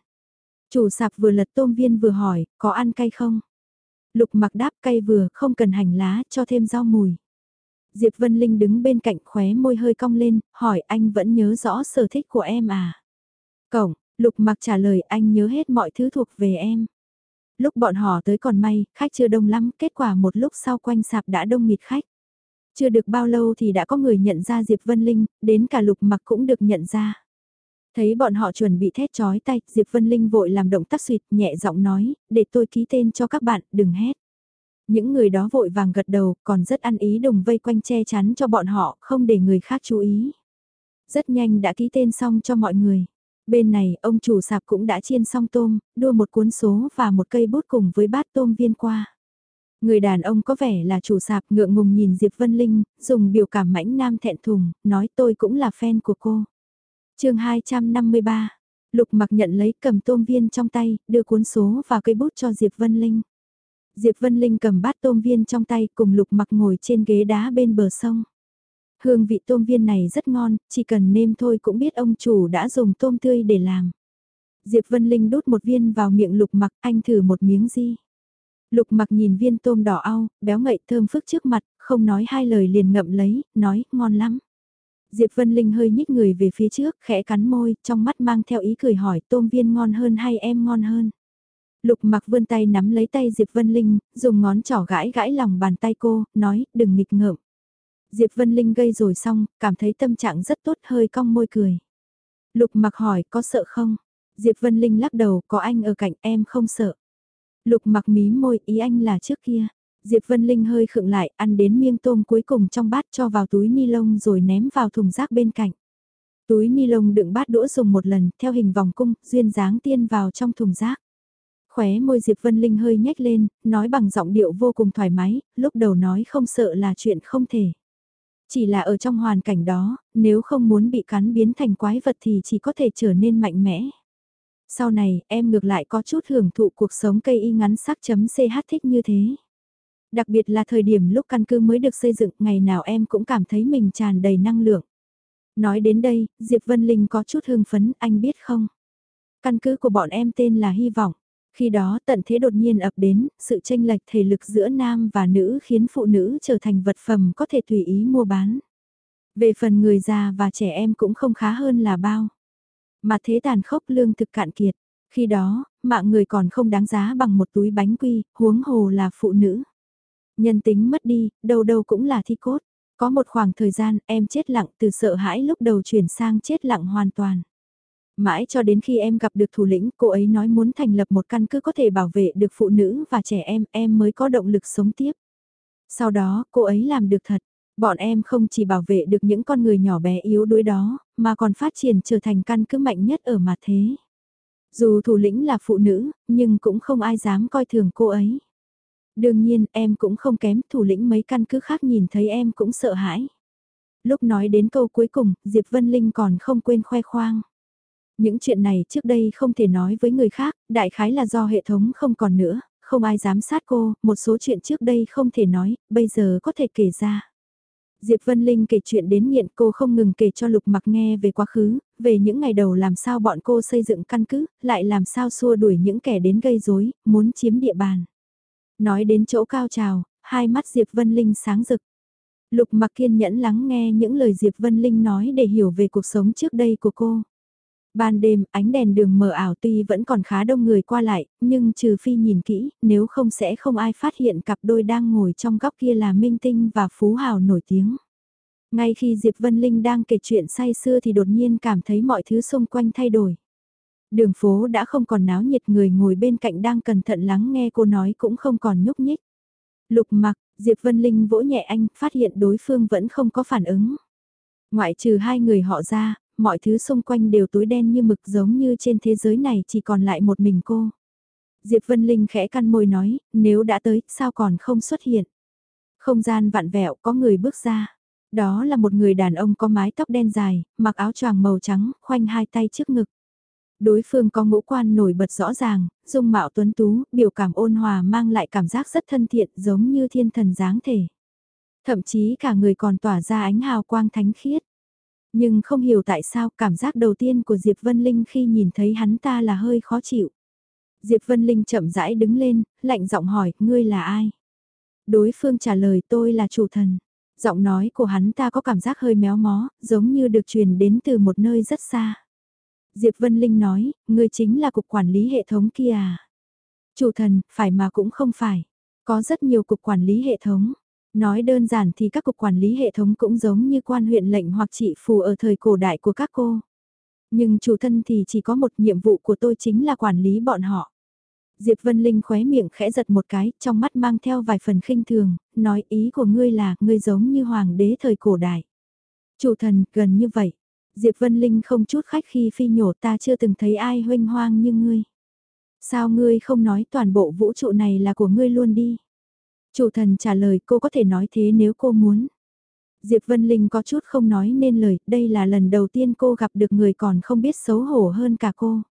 Chủ sạp vừa lật tôm viên vừa hỏi, có ăn cay không? Lục mặc đáp cay vừa, không cần hành lá, cho thêm rau mùi. Diệp Vân Linh đứng bên cạnh khóe môi hơi cong lên, hỏi anh vẫn nhớ rõ sở thích của em à? Cổng, Lục mặc trả lời anh nhớ hết mọi thứ thuộc về em. Lúc bọn họ tới còn may, khách chưa đông lắm, kết quả một lúc sau quanh sạp đã đông nghịt khách. Chưa được bao lâu thì đã có người nhận ra Diệp Vân Linh, đến cả lục mặc cũng được nhận ra. Thấy bọn họ chuẩn bị thét chói tay, Diệp Vân Linh vội làm động tác suyệt, nhẹ giọng nói, để tôi ký tên cho các bạn, đừng hét. Những người đó vội vàng gật đầu, còn rất ăn ý đồng vây quanh che chắn cho bọn họ, không để người khác chú ý. Rất nhanh đã ký tên xong cho mọi người. Bên này, ông chủ sạp cũng đã chiên xong tôm, đua một cuốn số và một cây bút cùng với bát tôm viên qua. Người đàn ông có vẻ là chủ sạp ngượng ngùng nhìn Diệp Vân Linh, dùng biểu cảm mãnh nam thẹn thùng, nói tôi cũng là fan của cô chương 253, Lục mặc nhận lấy cầm tôm viên trong tay, đưa cuốn số và cây bút cho Diệp Vân Linh. Diệp Vân Linh cầm bát tôm viên trong tay cùng lục mặc ngồi trên ghế đá bên bờ sông. Hương vị tôm viên này rất ngon, chỉ cần nêm thôi cũng biết ông chủ đã dùng tôm tươi để làm. Diệp Vân Linh đút một viên vào miệng lục mặc, anh thử một miếng gì. Lục mặc nhìn viên tôm đỏ au, béo ngậy thơm phức trước mặt, không nói hai lời liền ngậm lấy, nói, ngon lắm. Diệp Vân Linh hơi nhích người về phía trước, khẽ cắn môi, trong mắt mang theo ý cười hỏi tôm viên ngon hơn hay em ngon hơn. Lục mặc vươn tay nắm lấy tay Diệp Vân Linh, dùng ngón trỏ gãi gãi lòng bàn tay cô, nói, đừng nghịch ngợm. Diệp Vân Linh gây rồi xong, cảm thấy tâm trạng rất tốt hơi cong môi cười. Lục mặc hỏi có sợ không? Diệp Vân Linh lắc đầu có anh ở cạnh em không sợ. Lục mặc mí môi ý anh là trước kia. Diệp Vân Linh hơi khựng lại ăn đến miếng tôm cuối cùng trong bát cho vào túi ni lông rồi ném vào thùng rác bên cạnh. Túi ni lông đựng bát đũa dùng một lần theo hình vòng cung duyên dáng tiên vào trong thùng rác. Khóe môi Diệp Vân Linh hơi nhếch lên, nói bằng giọng điệu vô cùng thoải mái, lúc đầu nói không sợ là chuyện không thể. Chỉ là ở trong hoàn cảnh đó, nếu không muốn bị cắn biến thành quái vật thì chỉ có thể trở nên mạnh mẽ. Sau này, em ngược lại có chút hưởng thụ cuộc sống cây y ngắn sắc chấm CH thích như thế. Đặc biệt là thời điểm lúc căn cứ mới được xây dựng, ngày nào em cũng cảm thấy mình tràn đầy năng lượng. Nói đến đây, Diệp Vân Linh có chút hưng phấn, anh biết không? Căn cứ của bọn em tên là Hy vọng. Khi đó tận thế đột nhiên ập đến, sự tranh lệch thể lực giữa nam và nữ khiến phụ nữ trở thành vật phẩm có thể tùy ý mua bán. Về phần người già và trẻ em cũng không khá hơn là bao. Mà thế tàn khốc lương thực cạn kiệt. Khi đó, mạng người còn không đáng giá bằng một túi bánh quy, huống hồ là phụ nữ. Nhân tính mất đi, đâu đâu cũng là thi cốt. Có một khoảng thời gian em chết lặng từ sợ hãi lúc đầu chuyển sang chết lặng hoàn toàn. Mãi cho đến khi em gặp được thủ lĩnh, cô ấy nói muốn thành lập một căn cứ có thể bảo vệ được phụ nữ và trẻ em, em mới có động lực sống tiếp. Sau đó, cô ấy làm được thật. Bọn em không chỉ bảo vệ được những con người nhỏ bé yếu đuối đó, mà còn phát triển trở thành căn cứ mạnh nhất ở mặt thế. Dù thủ lĩnh là phụ nữ, nhưng cũng không ai dám coi thường cô ấy. Đương nhiên, em cũng không kém, thủ lĩnh mấy căn cứ khác nhìn thấy em cũng sợ hãi. Lúc nói đến câu cuối cùng, Diệp Vân Linh còn không quên khoe khoang. Những chuyện này trước đây không thể nói với người khác, đại khái là do hệ thống không còn nữa, không ai giám sát cô, một số chuyện trước đây không thể nói, bây giờ có thể kể ra. Diệp Vân Linh kể chuyện đến nghiện cô không ngừng kể cho Lục Mặc nghe về quá khứ, về những ngày đầu làm sao bọn cô xây dựng căn cứ, lại làm sao xua đuổi những kẻ đến gây rối, muốn chiếm địa bàn. Nói đến chỗ cao trào, hai mắt Diệp Vân Linh sáng rực. Lục Mặc kiên nhẫn lắng nghe những lời Diệp Vân Linh nói để hiểu về cuộc sống trước đây của cô. Ban đêm, ánh đèn đường mờ ảo tuy vẫn còn khá đông người qua lại, nhưng trừ phi nhìn kỹ, nếu không sẽ không ai phát hiện cặp đôi đang ngồi trong góc kia là Minh Tinh và Phú Hào nổi tiếng. Ngay khi Diệp Vân Linh đang kể chuyện say xưa thì đột nhiên cảm thấy mọi thứ xung quanh thay đổi. Đường phố đã không còn náo nhiệt người ngồi bên cạnh đang cẩn thận lắng nghe cô nói cũng không còn nhúc nhích. Lục mặc, Diệp Vân Linh vỗ nhẹ anh, phát hiện đối phương vẫn không có phản ứng. Ngoại trừ hai người họ ra, mọi thứ xung quanh đều tối đen như mực giống như trên thế giới này chỉ còn lại một mình cô. Diệp Vân Linh khẽ căn môi nói, nếu đã tới, sao còn không xuất hiện? Không gian vạn vẹo có người bước ra. Đó là một người đàn ông có mái tóc đen dài, mặc áo choàng màu trắng, khoanh hai tay trước ngực. Đối phương có ngũ quan nổi bật rõ ràng, dung mạo tuấn tú, biểu cảm ôn hòa mang lại cảm giác rất thân thiện giống như thiên thần dáng thể. Thậm chí cả người còn tỏa ra ánh hào quang thánh khiết. Nhưng không hiểu tại sao cảm giác đầu tiên của Diệp Vân Linh khi nhìn thấy hắn ta là hơi khó chịu. Diệp Vân Linh chậm rãi đứng lên, lạnh giọng hỏi, ngươi là ai? Đối phương trả lời tôi là chủ thần. Giọng nói của hắn ta có cảm giác hơi méo mó, giống như được truyền đến từ một nơi rất xa. Diệp Vân Linh nói, ngươi chính là cục quản lý hệ thống kia à? Chủ thần, phải mà cũng không phải. Có rất nhiều cục quản lý hệ thống. Nói đơn giản thì các cục quản lý hệ thống cũng giống như quan huyện lệnh hoặc trị phù ở thời cổ đại của các cô. Nhưng chủ thân thì chỉ có một nhiệm vụ của tôi chính là quản lý bọn họ. Diệp Vân Linh khóe miệng khẽ giật một cái, trong mắt mang theo vài phần khinh thường, nói ý của ngươi là, ngươi giống như hoàng đế thời cổ đại. Chủ thần, gần như vậy. Diệp Vân Linh không chút khách khi phi nhổ ta chưa từng thấy ai huynh hoang như ngươi. Sao ngươi không nói toàn bộ vũ trụ này là của ngươi luôn đi? Chủ thần trả lời cô có thể nói thế nếu cô muốn. Diệp Vân Linh có chút không nói nên lời, đây là lần đầu tiên cô gặp được người còn không biết xấu hổ hơn cả cô.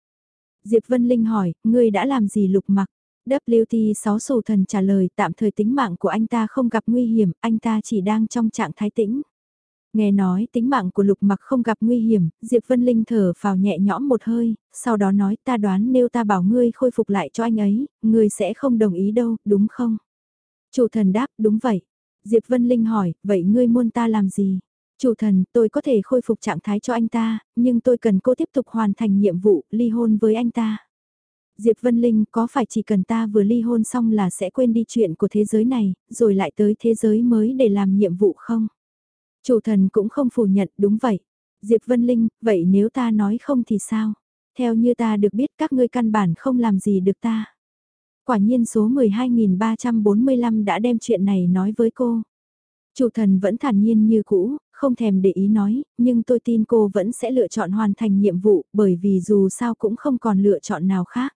Diệp Vân Linh hỏi, ngươi đã làm gì lục mặc? WT 6 sổ thần trả lời tạm thời tính mạng của anh ta không gặp nguy hiểm, anh ta chỉ đang trong trạng thái tĩnh. Nghe nói tính mạng của lục mặc không gặp nguy hiểm, Diệp Vân Linh thở vào nhẹ nhõm một hơi, sau đó nói ta đoán nếu ta bảo ngươi khôi phục lại cho anh ấy, ngươi sẽ không đồng ý đâu, đúng không? Chủ thần đáp, đúng vậy. Diệp Vân Linh hỏi, vậy ngươi muốn ta làm gì? Chủ thần, tôi có thể khôi phục trạng thái cho anh ta, nhưng tôi cần cô tiếp tục hoàn thành nhiệm vụ, ly hôn với anh ta. Diệp Vân Linh có phải chỉ cần ta vừa ly hôn xong là sẽ quên đi chuyện của thế giới này, rồi lại tới thế giới mới để làm nhiệm vụ không? Chủ thần cũng không phủ nhận, đúng vậy. Diệp Vân Linh, vậy nếu ta nói không thì sao? Theo như ta được biết các ngươi căn bản không làm gì được ta. Quả nhiên số 12.345 đã đem chuyện này nói với cô. Chủ thần vẫn thản nhiên như cũ, không thèm để ý nói, nhưng tôi tin cô vẫn sẽ lựa chọn hoàn thành nhiệm vụ bởi vì dù sao cũng không còn lựa chọn nào khác.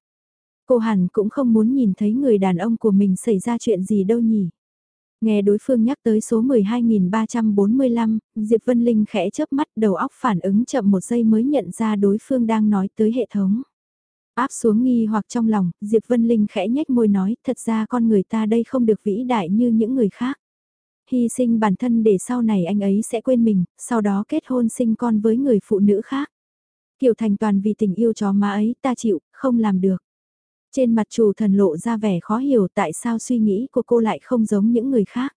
Cô hẳn cũng không muốn nhìn thấy người đàn ông của mình xảy ra chuyện gì đâu nhỉ. Nghe đối phương nhắc tới số 12.345, Diệp Vân Linh khẽ chớp mắt đầu óc phản ứng chậm một giây mới nhận ra đối phương đang nói tới hệ thống. Áp xuống nghi hoặc trong lòng, Diệp Vân Linh khẽ nhếch môi nói, thật ra con người ta đây không được vĩ đại như những người khác. Hy sinh bản thân để sau này anh ấy sẽ quên mình, sau đó kết hôn sinh con với người phụ nữ khác. Kiều Thành toàn vì tình yêu chó má ấy ta chịu, không làm được. Trên mặt chủ thần lộ ra vẻ khó hiểu tại sao suy nghĩ của cô lại không giống những người khác.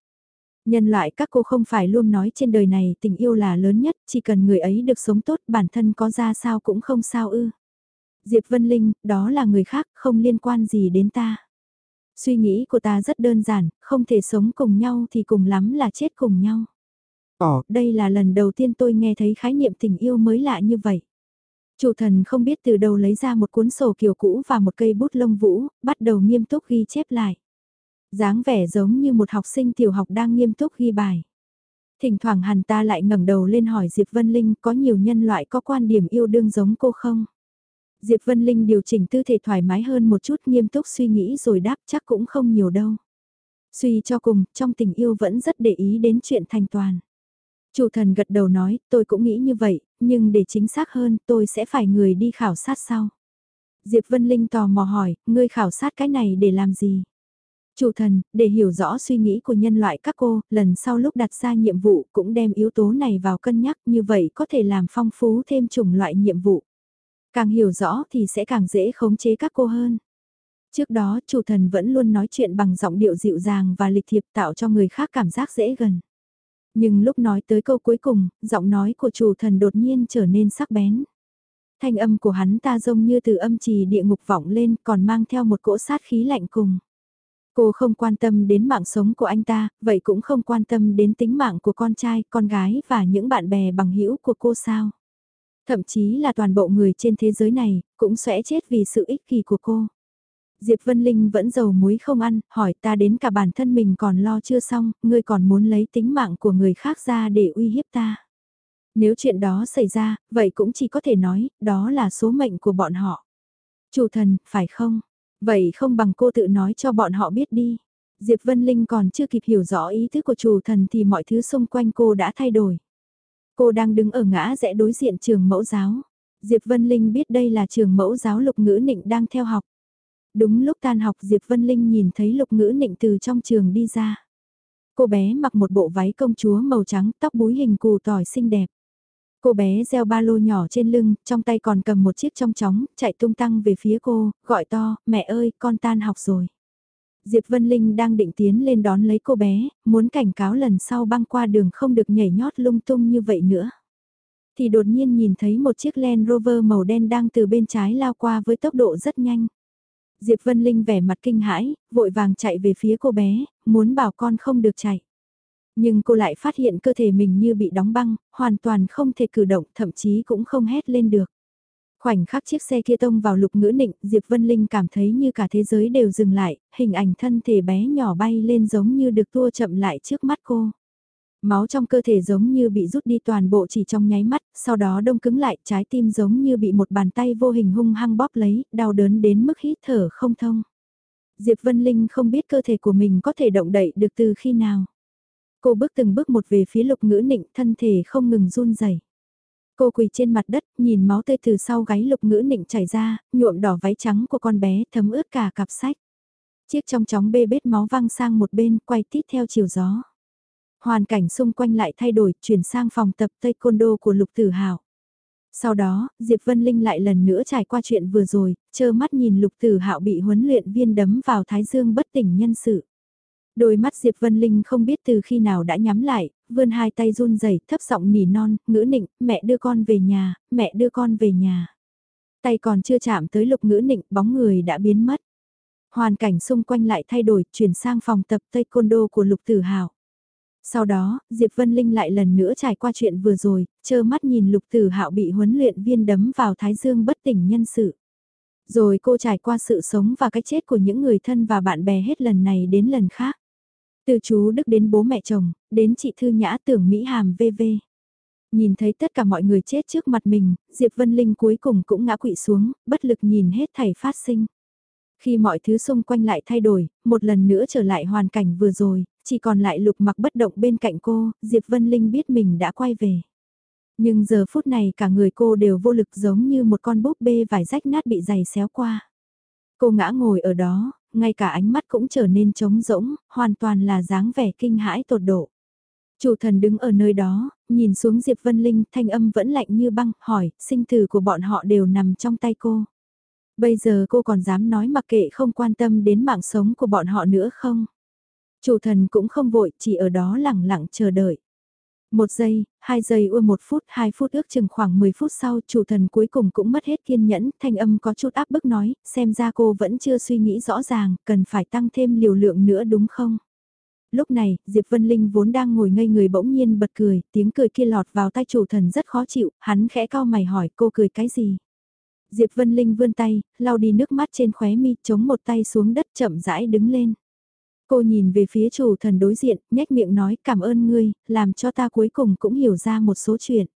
Nhân loại các cô không phải luôn nói trên đời này tình yêu là lớn nhất, chỉ cần người ấy được sống tốt bản thân có ra sao cũng không sao ư. Diệp Vân Linh, đó là người khác, không liên quan gì đến ta. Suy nghĩ của ta rất đơn giản, không thể sống cùng nhau thì cùng lắm là chết cùng nhau. Ồ, đây là lần đầu tiên tôi nghe thấy khái niệm tình yêu mới lạ như vậy. Chủ thần không biết từ đâu lấy ra một cuốn sổ kiểu cũ và một cây bút lông vũ, bắt đầu nghiêm túc ghi chép lại. dáng vẻ giống như một học sinh tiểu học đang nghiêm túc ghi bài. Thỉnh thoảng hàn ta lại ngẩng đầu lên hỏi Diệp Vân Linh có nhiều nhân loại có quan điểm yêu đương giống cô không? Diệp Vân Linh điều chỉnh tư thể thoải mái hơn một chút nghiêm túc suy nghĩ rồi đáp chắc cũng không nhiều đâu. Suy cho cùng, trong tình yêu vẫn rất để ý đến chuyện thành toàn. Chủ thần gật đầu nói, tôi cũng nghĩ như vậy, nhưng để chính xác hơn tôi sẽ phải người đi khảo sát sau. Diệp Vân Linh tò mò hỏi, ngươi khảo sát cái này để làm gì? Chủ thần, để hiểu rõ suy nghĩ của nhân loại các cô, lần sau lúc đặt ra nhiệm vụ cũng đem yếu tố này vào cân nhắc như vậy có thể làm phong phú thêm chủng loại nhiệm vụ. Càng hiểu rõ thì sẽ càng dễ khống chế các cô hơn. Trước đó chủ thần vẫn luôn nói chuyện bằng giọng điệu dịu dàng và lịch thiệp tạo cho người khác cảm giác dễ gần. Nhưng lúc nói tới câu cuối cùng, giọng nói của chủ thần đột nhiên trở nên sắc bén. Thanh âm của hắn ta giống như từ âm trì địa ngục vọng lên còn mang theo một cỗ sát khí lạnh cùng. Cô không quan tâm đến mạng sống của anh ta, vậy cũng không quan tâm đến tính mạng của con trai, con gái và những bạn bè bằng hữu của cô sao. Thậm chí là toàn bộ người trên thế giới này, cũng sẽ chết vì sự ích kỷ của cô. Diệp Vân Linh vẫn dầu muối không ăn, hỏi ta đến cả bản thân mình còn lo chưa xong, ngươi còn muốn lấy tính mạng của người khác ra để uy hiếp ta. Nếu chuyện đó xảy ra, vậy cũng chỉ có thể nói, đó là số mệnh của bọn họ. Chủ thần, phải không? Vậy không bằng cô tự nói cho bọn họ biết đi. Diệp Vân Linh còn chưa kịp hiểu rõ ý thức của chủ thần thì mọi thứ xung quanh cô đã thay đổi. Cô đang đứng ở ngã rẽ đối diện trường mẫu giáo. Diệp Vân Linh biết đây là trường mẫu giáo lục ngữ nịnh đang theo học. Đúng lúc tan học Diệp Vân Linh nhìn thấy lục ngữ nịnh từ trong trường đi ra. Cô bé mặc một bộ váy công chúa màu trắng tóc búi hình cù tỏi xinh đẹp. Cô bé gieo ba lô nhỏ trên lưng, trong tay còn cầm một chiếc trong chóng, chạy tung tăng về phía cô, gọi to, mẹ ơi, con tan học rồi. Diệp Vân Linh đang định tiến lên đón lấy cô bé, muốn cảnh cáo lần sau băng qua đường không được nhảy nhót lung tung như vậy nữa. Thì đột nhiên nhìn thấy một chiếc Land Rover màu đen đang từ bên trái lao qua với tốc độ rất nhanh. Diệp Vân Linh vẻ mặt kinh hãi, vội vàng chạy về phía cô bé, muốn bảo con không được chạy. Nhưng cô lại phát hiện cơ thể mình như bị đóng băng, hoàn toàn không thể cử động, thậm chí cũng không hét lên được. Khoảnh khắc chiếc xe kia tông vào lục ngữ nịnh, Diệp Vân Linh cảm thấy như cả thế giới đều dừng lại, hình ảnh thân thể bé nhỏ bay lên giống như được tua chậm lại trước mắt cô. Máu trong cơ thể giống như bị rút đi toàn bộ chỉ trong nháy mắt, sau đó đông cứng lại, trái tim giống như bị một bàn tay vô hình hung hăng bóp lấy, đau đớn đến mức hít thở không thông. Diệp Vân Linh không biết cơ thể của mình có thể động đậy được từ khi nào. Cô bước từng bước một về phía lục ngữ nịnh, thân thể không ngừng run rẩy. Cô quỳ trên mặt đất, nhìn máu tươi từ sau gáy lục ngữ nịnh chảy ra, nhuộm đỏ váy trắng của con bé thấm ướt cả cặp sách. Chiếc trong chóng bê bết máu văng sang một bên, quay tít theo chiều gió. Hoàn cảnh xung quanh lại thay đổi, chuyển sang phòng tập taekwondo của lục tử hào. Sau đó, Diệp Vân Linh lại lần nữa trải qua chuyện vừa rồi, chơ mắt nhìn lục tử hạo bị huấn luyện viên đấm vào thái dương bất tỉnh nhân sự. Đôi mắt Diệp Vân Linh không biết từ khi nào đã nhắm lại, vươn hai tay run rẩy thấp giọng nỉ non, ngữ nịnh, mẹ đưa con về nhà, mẹ đưa con về nhà. Tay còn chưa chạm tới lục ngữ nịnh, bóng người đã biến mất. Hoàn cảnh xung quanh lại thay đổi, chuyển sang phòng tập taekwondo của lục tử hào. Sau đó, Diệp Vân Linh lại lần nữa trải qua chuyện vừa rồi, chơ mắt nhìn lục tử hạo bị huấn luyện viên đấm vào thái dương bất tỉnh nhân sự. Rồi cô trải qua sự sống và cái chết của những người thân và bạn bè hết lần này đến lần khác. Từ chú Đức đến bố mẹ chồng, đến chị Thư Nhã tưởng Mỹ Hàm VV. Nhìn thấy tất cả mọi người chết trước mặt mình, Diệp Vân Linh cuối cùng cũng ngã quỵ xuống, bất lực nhìn hết thảy phát sinh. Khi mọi thứ xung quanh lại thay đổi, một lần nữa trở lại hoàn cảnh vừa rồi, chỉ còn lại lục mặc bất động bên cạnh cô, Diệp Vân Linh biết mình đã quay về. Nhưng giờ phút này cả người cô đều vô lực giống như một con búp bê vải rách nát bị giày xéo qua. Cô ngã ngồi ở đó, ngay cả ánh mắt cũng trở nên trống rỗng, hoàn toàn là dáng vẻ kinh hãi tột độ. Chủ thần đứng ở nơi đó, nhìn xuống Diệp Vân Linh, thanh âm vẫn lạnh như băng, hỏi, sinh tử của bọn họ đều nằm trong tay cô. Bây giờ cô còn dám nói mặc kệ không quan tâm đến mạng sống của bọn họ nữa không? Chủ thần cũng không vội, chỉ ở đó lẳng lặng chờ đợi. Một giây, hai giây ua một phút, hai phút ước chừng khoảng 10 phút sau chủ thần cuối cùng cũng mất hết kiên nhẫn, thanh âm có chút áp bức nói, xem ra cô vẫn chưa suy nghĩ rõ ràng, cần phải tăng thêm liều lượng nữa đúng không? Lúc này, Diệp Vân Linh vốn đang ngồi ngây người bỗng nhiên bật cười, tiếng cười kia lọt vào tai chủ thần rất khó chịu, hắn khẽ cao mày hỏi cô cười cái gì? Diệp Vân Linh vươn tay, lau đi nước mắt trên khóe mi, chống một tay xuống đất chậm rãi đứng lên. Cô nhìn về phía chủ thần đối diện, nhếch miệng nói cảm ơn ngươi, làm cho ta cuối cùng cũng hiểu ra một số chuyện.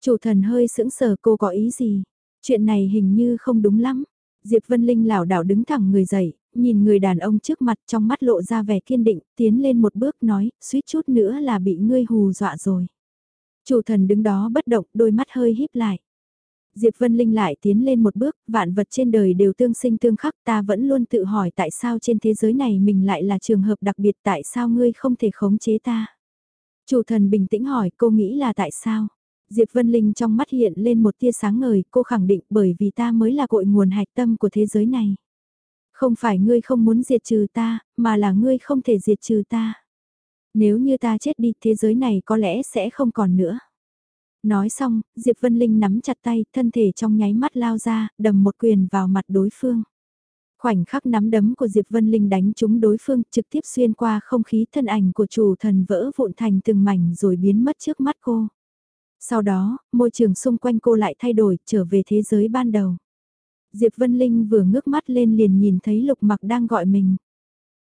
Chủ thần hơi sững sờ cô có ý gì? Chuyện này hình như không đúng lắm. Diệp Vân Linh lảo đảo đứng thẳng người dậy, nhìn người đàn ông trước mặt trong mắt lộ ra vẻ kiên định, tiến lên một bước nói, suýt chút nữa là bị ngươi hù dọa rồi. Chủ thần đứng đó bất động, đôi mắt hơi híp lại. Diệp Vân Linh lại tiến lên một bước, vạn vật trên đời đều tương sinh tương khắc ta vẫn luôn tự hỏi tại sao trên thế giới này mình lại là trường hợp đặc biệt tại sao ngươi không thể khống chế ta. Chủ thần bình tĩnh hỏi cô nghĩ là tại sao? Diệp Vân Linh trong mắt hiện lên một tia sáng ngời, cô khẳng định bởi vì ta mới là cội nguồn hạch tâm của thế giới này. Không phải ngươi không muốn diệt trừ ta, mà là ngươi không thể diệt trừ ta. Nếu như ta chết đi thế giới này có lẽ sẽ không còn nữa. Nói xong, Diệp Vân Linh nắm chặt tay, thân thể trong nháy mắt lao ra, đầm một quyền vào mặt đối phương. Khoảnh khắc nắm đấm của Diệp Vân Linh đánh trúng đối phương trực tiếp xuyên qua không khí thân ảnh của chủ thần vỡ vụn thành từng mảnh rồi biến mất trước mắt cô. Sau đó, môi trường xung quanh cô lại thay đổi, trở về thế giới ban đầu. Diệp Vân Linh vừa ngước mắt lên liền nhìn thấy Lục Mặc đang gọi mình.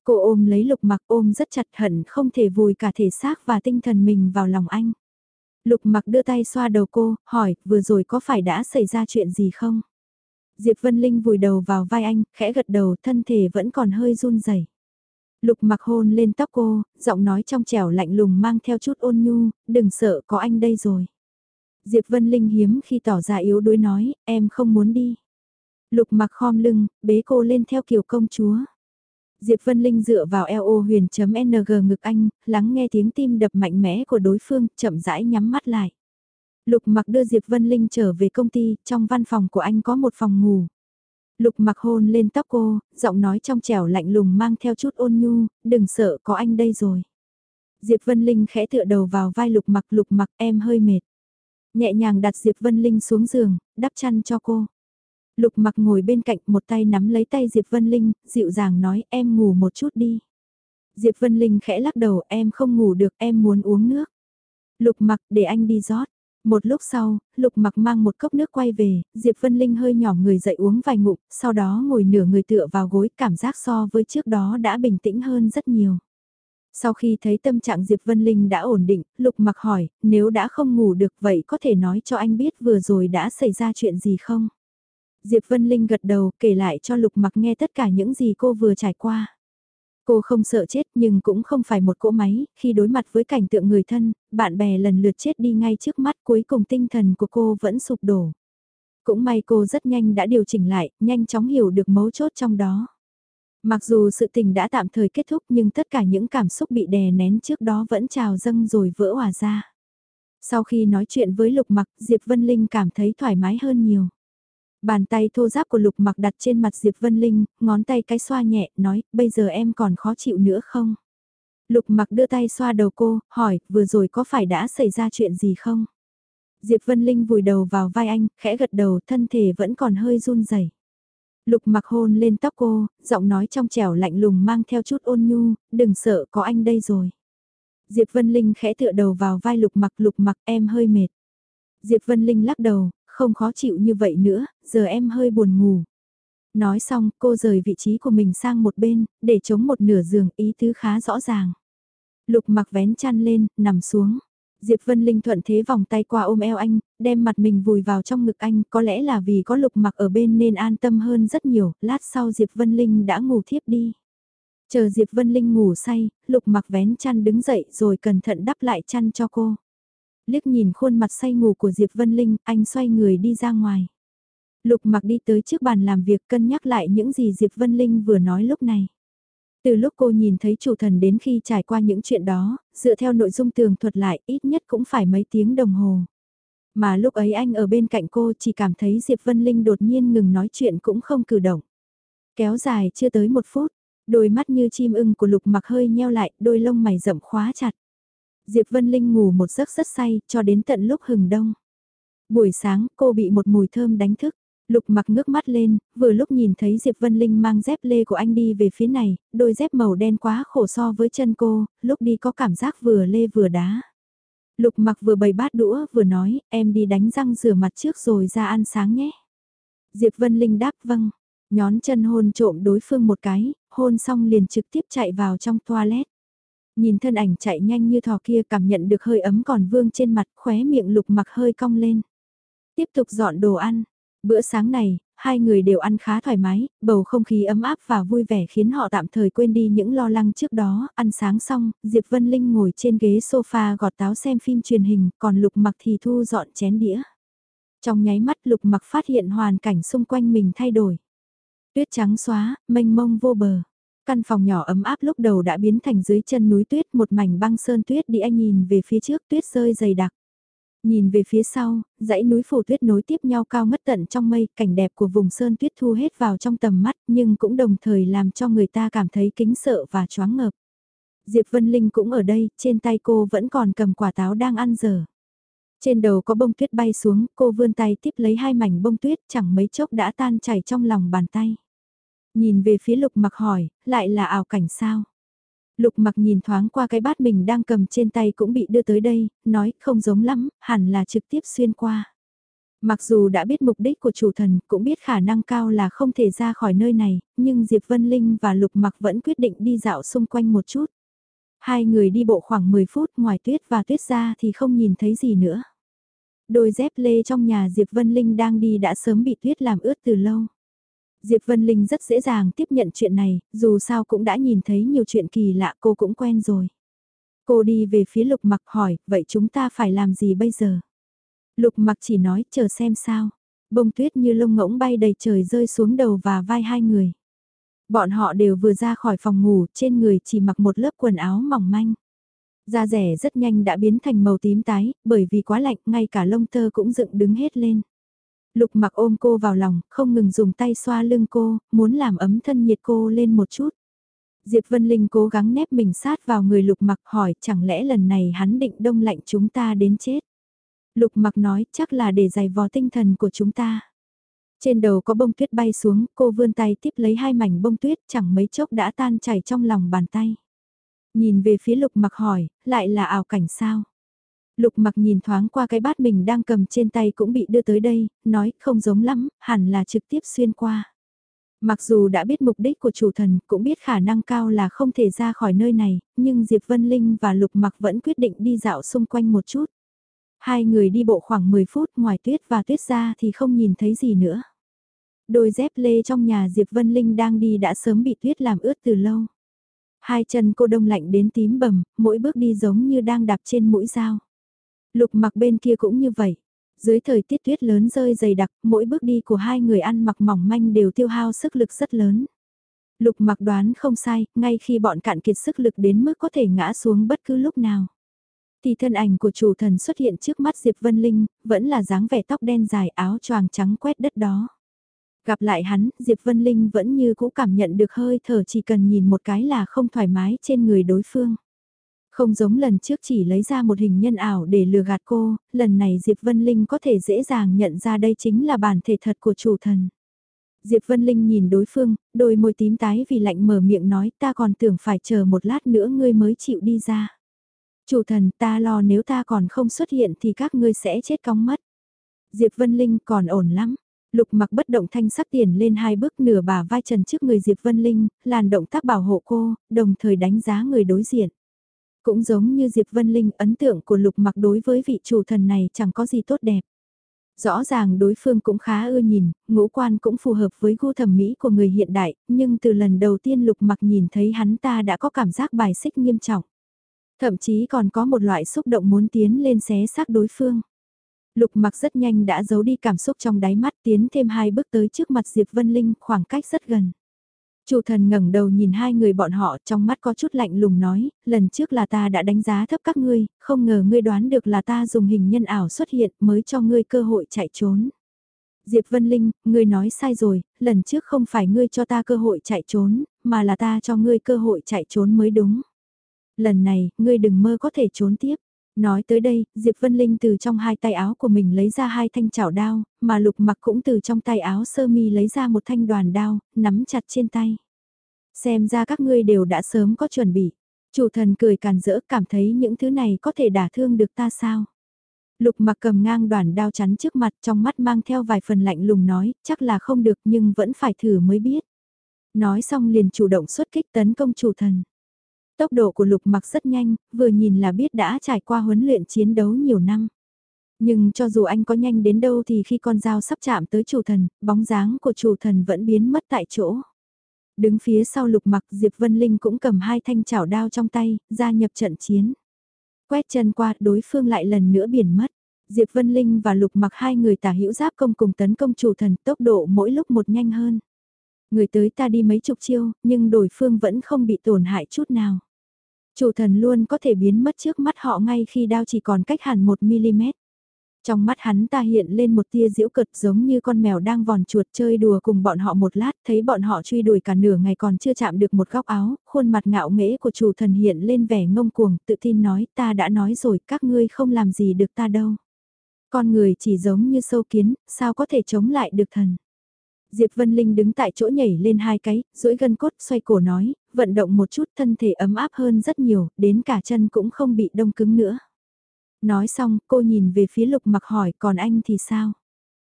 Cô ôm lấy Lục Mặc ôm rất chặt hận không thể vùi cả thể xác và tinh thần mình vào lòng anh. Lục Mặc đưa tay xoa đầu cô, hỏi, vừa rồi có phải đã xảy ra chuyện gì không? Diệp Vân Linh vùi đầu vào vai anh, khẽ gật đầu, thân thể vẫn còn hơi run rẩy. Lục mặc hôn lên tóc cô, giọng nói trong trẻo lạnh lùng mang theo chút ôn nhu, đừng sợ có anh đây rồi. Diệp Vân Linh hiếm khi tỏ ra yếu đuối nói, em không muốn đi. Lục mặc khom lưng, bế cô lên theo kiểu công chúa. Diệp Vân Linh dựa vào eo huyền.ng ngực anh, lắng nghe tiếng tim đập mạnh mẽ của đối phương, chậm rãi nhắm mắt lại. Lục mặc đưa Diệp Vân Linh trở về công ty, trong văn phòng của anh có một phòng ngủ. Lục mặc hôn lên tóc cô, giọng nói trong trẻo lạnh lùng mang theo chút ôn nhu, đừng sợ có anh đây rồi. Diệp Vân Linh khẽ tựa đầu vào vai lục mặc lục mặc em hơi mệt. Nhẹ nhàng đặt Diệp Vân Linh xuống giường, đắp chăn cho cô. Lục mặc ngồi bên cạnh một tay nắm lấy tay Diệp Vân Linh, dịu dàng nói em ngủ một chút đi. Diệp Vân Linh khẽ lắc đầu em không ngủ được em muốn uống nước. Lục mặc để anh đi rót. Một lúc sau, Lục mặc mang một cốc nước quay về, Diệp Vân Linh hơi nhỏ người dậy uống vài ngụm, sau đó ngồi nửa người tựa vào gối cảm giác so với trước đó đã bình tĩnh hơn rất nhiều. Sau khi thấy tâm trạng Diệp Vân Linh đã ổn định, Lục mặc hỏi, nếu đã không ngủ được vậy có thể nói cho anh biết vừa rồi đã xảy ra chuyện gì không? Diệp Vân Linh gật đầu kể lại cho Lục mặc nghe tất cả những gì cô vừa trải qua. Cô không sợ chết nhưng cũng không phải một cỗ máy, khi đối mặt với cảnh tượng người thân, bạn bè lần lượt chết đi ngay trước mắt cuối cùng tinh thần của cô vẫn sụp đổ. Cũng may cô rất nhanh đã điều chỉnh lại, nhanh chóng hiểu được mấu chốt trong đó. Mặc dù sự tình đã tạm thời kết thúc nhưng tất cả những cảm xúc bị đè nén trước đó vẫn trào dâng rồi vỡ hòa ra. Sau khi nói chuyện với Lục Mặc, Diệp Vân Linh cảm thấy thoải mái hơn nhiều. Bàn tay thô giáp của Lục Mặc đặt trên mặt Diệp Vân Linh, ngón tay cái xoa nhẹ, nói, bây giờ em còn khó chịu nữa không? Lục Mặc đưa tay xoa đầu cô, hỏi, vừa rồi có phải đã xảy ra chuyện gì không? Diệp Vân Linh vùi đầu vào vai anh, khẽ gật đầu, thân thể vẫn còn hơi run rẩy. Lục Mặc hôn lên tóc cô, giọng nói trong trẻo lạnh lùng mang theo chút ôn nhu, đừng sợ có anh đây rồi. Diệp Vân Linh khẽ tựa đầu vào vai Lục Mặc, Lục Mặc em hơi mệt. Diệp Vân Linh lắc đầu, không khó chịu như vậy nữa, giờ em hơi buồn ngủ. Nói xong, cô rời vị trí của mình sang một bên, để chống một nửa giường, ý tứ khá rõ ràng. Lục mặc vén chăn lên, nằm xuống. Diệp Vân Linh thuận thế vòng tay qua ôm eo anh, đem mặt mình vùi vào trong ngực anh, có lẽ là vì có lục mặc ở bên nên an tâm hơn rất nhiều, lát sau Diệp Vân Linh đã ngủ thiếp đi. Chờ Diệp Vân Linh ngủ say, lục mặc vén chăn đứng dậy rồi cẩn thận đắp lại chăn cho cô liếc nhìn khuôn mặt say ngủ của Diệp Vân Linh, anh xoay người đi ra ngoài. Lục mặc đi tới trước bàn làm việc cân nhắc lại những gì Diệp Vân Linh vừa nói lúc này. Từ lúc cô nhìn thấy chủ thần đến khi trải qua những chuyện đó, dựa theo nội dung tường thuật lại ít nhất cũng phải mấy tiếng đồng hồ. Mà lúc ấy anh ở bên cạnh cô chỉ cảm thấy Diệp Vân Linh đột nhiên ngừng nói chuyện cũng không cử động. Kéo dài chưa tới một phút, đôi mắt như chim ưng của lục mặc hơi nheo lại, đôi lông mày rậm khóa chặt. Diệp Vân Linh ngủ một giấc rất say, cho đến tận lúc hừng đông. Buổi sáng, cô bị một mùi thơm đánh thức. Lục mặc ngước mắt lên, vừa lúc nhìn thấy Diệp Vân Linh mang dép lê của anh đi về phía này, đôi dép màu đen quá khổ so với chân cô, lúc đi có cảm giác vừa lê vừa đá. Lục mặc vừa bày bát đũa vừa nói, em đi đánh răng rửa mặt trước rồi ra ăn sáng nhé. Diệp Vân Linh đáp vâng, nhón chân hôn trộm đối phương một cái, hôn xong liền trực tiếp chạy vào trong toilet. Nhìn thân ảnh chạy nhanh như thò kia cảm nhận được hơi ấm còn vương trên mặt khóe miệng lục mặc hơi cong lên. Tiếp tục dọn đồ ăn. Bữa sáng này, hai người đều ăn khá thoải mái, bầu không khí ấm áp và vui vẻ khiến họ tạm thời quên đi những lo lắng trước đó. Ăn sáng xong, Diệp Vân Linh ngồi trên ghế sofa gọt táo xem phim truyền hình, còn lục mặc thì thu dọn chén đĩa. Trong nháy mắt lục mặc phát hiện hoàn cảnh xung quanh mình thay đổi. Tuyết trắng xóa, mênh mông vô bờ. Căn phòng nhỏ ấm áp lúc đầu đã biến thành dưới chân núi tuyết một mảnh băng sơn tuyết đi anh nhìn về phía trước tuyết rơi dày đặc. Nhìn về phía sau, dãy núi phủ tuyết nối tiếp nhau cao ngất tận trong mây, cảnh đẹp của vùng sơn tuyết thu hết vào trong tầm mắt nhưng cũng đồng thời làm cho người ta cảm thấy kính sợ và choáng ngợp. Diệp Vân Linh cũng ở đây, trên tay cô vẫn còn cầm quả táo đang ăn dở. Trên đầu có bông tuyết bay xuống, cô vươn tay tiếp lấy hai mảnh bông tuyết chẳng mấy chốc đã tan chảy trong lòng bàn tay. Nhìn về phía lục mặc hỏi, lại là ảo cảnh sao? Lục mặc nhìn thoáng qua cái bát mình đang cầm trên tay cũng bị đưa tới đây, nói không giống lắm, hẳn là trực tiếp xuyên qua. Mặc dù đã biết mục đích của chủ thần, cũng biết khả năng cao là không thể ra khỏi nơi này, nhưng Diệp Vân Linh và Lục Mặc vẫn quyết định đi dạo xung quanh một chút. Hai người đi bộ khoảng 10 phút ngoài tuyết và tuyết ra thì không nhìn thấy gì nữa. Đôi dép lê trong nhà Diệp Vân Linh đang đi đã sớm bị tuyết làm ướt từ lâu. Diệp Vân Linh rất dễ dàng tiếp nhận chuyện này, dù sao cũng đã nhìn thấy nhiều chuyện kỳ lạ cô cũng quen rồi. Cô đi về phía lục mặc hỏi, vậy chúng ta phải làm gì bây giờ? Lục mặc chỉ nói, chờ xem sao. Bông tuyết như lông ngỗng bay đầy trời rơi xuống đầu và vai hai người. Bọn họ đều vừa ra khỏi phòng ngủ, trên người chỉ mặc một lớp quần áo mỏng manh. Da rẻ rất nhanh đã biến thành màu tím tái, bởi vì quá lạnh, ngay cả lông tơ cũng dựng đứng hết lên. Lục mặc ôm cô vào lòng, không ngừng dùng tay xoa lưng cô, muốn làm ấm thân nhiệt cô lên một chút. Diệp Vân Linh cố gắng nép mình sát vào người lục mặc hỏi chẳng lẽ lần này hắn định đông lạnh chúng ta đến chết. Lục mặc nói chắc là để giày vò tinh thần của chúng ta. Trên đầu có bông tuyết bay xuống, cô vươn tay tiếp lấy hai mảnh bông tuyết chẳng mấy chốc đã tan chảy trong lòng bàn tay. Nhìn về phía lục mặc hỏi, lại là ảo cảnh sao? Lục mặc nhìn thoáng qua cái bát mình đang cầm trên tay cũng bị đưa tới đây, nói không giống lắm, hẳn là trực tiếp xuyên qua. Mặc dù đã biết mục đích của chủ thần, cũng biết khả năng cao là không thể ra khỏi nơi này, nhưng Diệp Vân Linh và Lục mặc vẫn quyết định đi dạo xung quanh một chút. Hai người đi bộ khoảng 10 phút ngoài tuyết và tuyết ra thì không nhìn thấy gì nữa. Đôi dép lê trong nhà Diệp Vân Linh đang đi đã sớm bị tuyết làm ướt từ lâu. Hai chân cô đông lạnh đến tím bầm, mỗi bước đi giống như đang đạp trên mũi dao. Lục mặc bên kia cũng như vậy. Dưới thời tiết tuyết lớn rơi dày đặc, mỗi bước đi của hai người ăn mặc mỏng manh đều tiêu hao sức lực rất lớn. Lục mặc đoán không sai, ngay khi bọn cạn kiệt sức lực đến mức có thể ngã xuống bất cứ lúc nào. Thì thân ảnh của chủ thần xuất hiện trước mắt Diệp Vân Linh, vẫn là dáng vẻ tóc đen dài áo choàng trắng quét đất đó. Gặp lại hắn, Diệp Vân Linh vẫn như cũ cảm nhận được hơi thở chỉ cần nhìn một cái là không thoải mái trên người đối phương. Không giống lần trước chỉ lấy ra một hình nhân ảo để lừa gạt cô, lần này Diệp Vân Linh có thể dễ dàng nhận ra đây chính là bản thể thật của chủ thần. Diệp Vân Linh nhìn đối phương, đôi môi tím tái vì lạnh mở miệng nói ta còn tưởng phải chờ một lát nữa ngươi mới chịu đi ra. Chủ thần ta lo nếu ta còn không xuất hiện thì các ngươi sẽ chết cong mất. Diệp Vân Linh còn ổn lắm. Lục mặc bất động thanh sắc tiền lên hai bước nửa bà vai trần trước người Diệp Vân Linh, làn động tác bảo hộ cô, đồng thời đánh giá người đối diện. Cũng giống như Diệp Vân Linh, ấn tượng của lục mặc đối với vị chủ thần này chẳng có gì tốt đẹp. Rõ ràng đối phương cũng khá ưa nhìn, ngũ quan cũng phù hợp với gu thẩm mỹ của người hiện đại, nhưng từ lần đầu tiên lục mặc nhìn thấy hắn ta đã có cảm giác bài xích nghiêm trọng. Thậm chí còn có một loại xúc động muốn tiến lên xé xác đối phương. Lục mặc rất nhanh đã giấu đi cảm xúc trong đáy mắt tiến thêm hai bước tới trước mặt Diệp Vân Linh khoảng cách rất gần. Chủ thần ngẩng đầu nhìn hai người bọn họ trong mắt có chút lạnh lùng nói, lần trước là ta đã đánh giá thấp các ngươi, không ngờ ngươi đoán được là ta dùng hình nhân ảo xuất hiện mới cho ngươi cơ hội chạy trốn. Diệp Vân Linh, ngươi nói sai rồi, lần trước không phải ngươi cho ta cơ hội chạy trốn, mà là ta cho ngươi cơ hội chạy trốn mới đúng. Lần này, ngươi đừng mơ có thể trốn tiếp. Nói tới đây, Diệp Vân Linh từ trong hai tay áo của mình lấy ra hai thanh chảo đao, mà lục mặc cũng từ trong tay áo sơ mi lấy ra một thanh đoàn đao, nắm chặt trên tay. Xem ra các ngươi đều đã sớm có chuẩn bị. Chủ thần cười càn rỡ cảm thấy những thứ này có thể đả thương được ta sao. Lục mặc cầm ngang đoàn đao chắn trước mặt trong mắt mang theo vài phần lạnh lùng nói, chắc là không được nhưng vẫn phải thử mới biết. Nói xong liền chủ động xuất kích tấn công chủ thần. Tốc độ của lục mặc rất nhanh, vừa nhìn là biết đã trải qua huấn luyện chiến đấu nhiều năm. Nhưng cho dù anh có nhanh đến đâu thì khi con dao sắp chạm tới chủ thần, bóng dáng của chủ thần vẫn biến mất tại chỗ. Đứng phía sau lục mặc Diệp Vân Linh cũng cầm hai thanh chảo đao trong tay, gia nhập trận chiến. Quét chân qua đối phương lại lần nữa biển mất. Diệp Vân Linh và lục mặc hai người tả hữu giáp công cùng tấn công chủ thần tốc độ mỗi lúc một nhanh hơn. Người tới ta đi mấy chục chiêu, nhưng đối phương vẫn không bị tổn hại chút nào. Chủ thần luôn có thể biến mất trước mắt họ ngay khi đao chỉ còn cách hẳn 1mm. Trong mắt hắn ta hiện lên một tia diễu cực giống như con mèo đang vòn chuột chơi đùa cùng bọn họ một lát, thấy bọn họ truy đuổi cả nửa ngày còn chưa chạm được một góc áo, khuôn mặt ngạo nghễ của chủ thần hiện lên vẻ ngông cuồng, tự tin nói ta đã nói rồi các ngươi không làm gì được ta đâu. Con người chỉ giống như sâu kiến, sao có thể chống lại được thần. Diệp Vân Linh đứng tại chỗ nhảy lên hai cái, duỗi gân cốt xoay cổ nói, vận động một chút thân thể ấm áp hơn rất nhiều, đến cả chân cũng không bị đông cứng nữa. Nói xong, cô nhìn về phía lục mặc hỏi còn anh thì sao?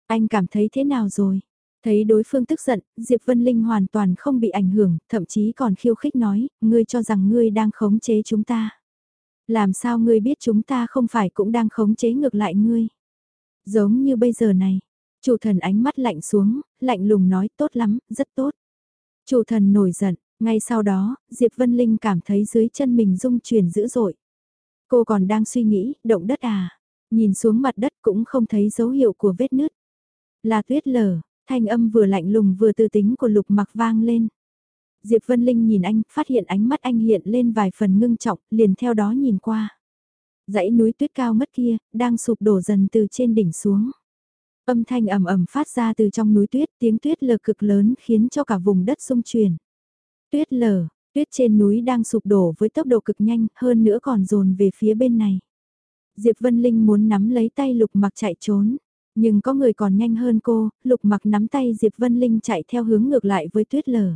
Anh cảm thấy thế nào rồi? Thấy đối phương tức giận, Diệp Vân Linh hoàn toàn không bị ảnh hưởng, thậm chí còn khiêu khích nói, ngươi cho rằng ngươi đang khống chế chúng ta. Làm sao ngươi biết chúng ta không phải cũng đang khống chế ngược lại ngươi? Giống như bây giờ này, chủ thần ánh mắt lạnh xuống, lạnh lùng nói tốt lắm, rất tốt. Chủ thần nổi giận, ngay sau đó, Diệp Vân Linh cảm thấy dưới chân mình rung chuyển dữ dội. Cô còn đang suy nghĩ, động đất à? Nhìn xuống mặt đất cũng không thấy dấu hiệu của vết nứt. Là tuyết lở, thanh âm vừa lạnh lùng vừa tư tính của lục mặc vang lên. Diệp Vân Linh nhìn anh, phát hiện ánh mắt anh hiện lên vài phần ngưng trọng, liền theo đó nhìn qua. Dãy núi tuyết cao mất kia, đang sụp đổ dần từ trên đỉnh xuống. Âm thanh ầm ầm phát ra từ trong núi tuyết, tiếng tuyết lở cực lớn khiến cho cả vùng đất rung chuyển. Tuyết lở, tuyết trên núi đang sụp đổ với tốc độ cực nhanh, hơn nữa còn dồn về phía bên này. Diệp Vân Linh muốn nắm lấy tay lục mặc chạy trốn. Nhưng có người còn nhanh hơn cô, lục mặc nắm tay Diệp Vân Linh chạy theo hướng ngược lại với tuyết lở.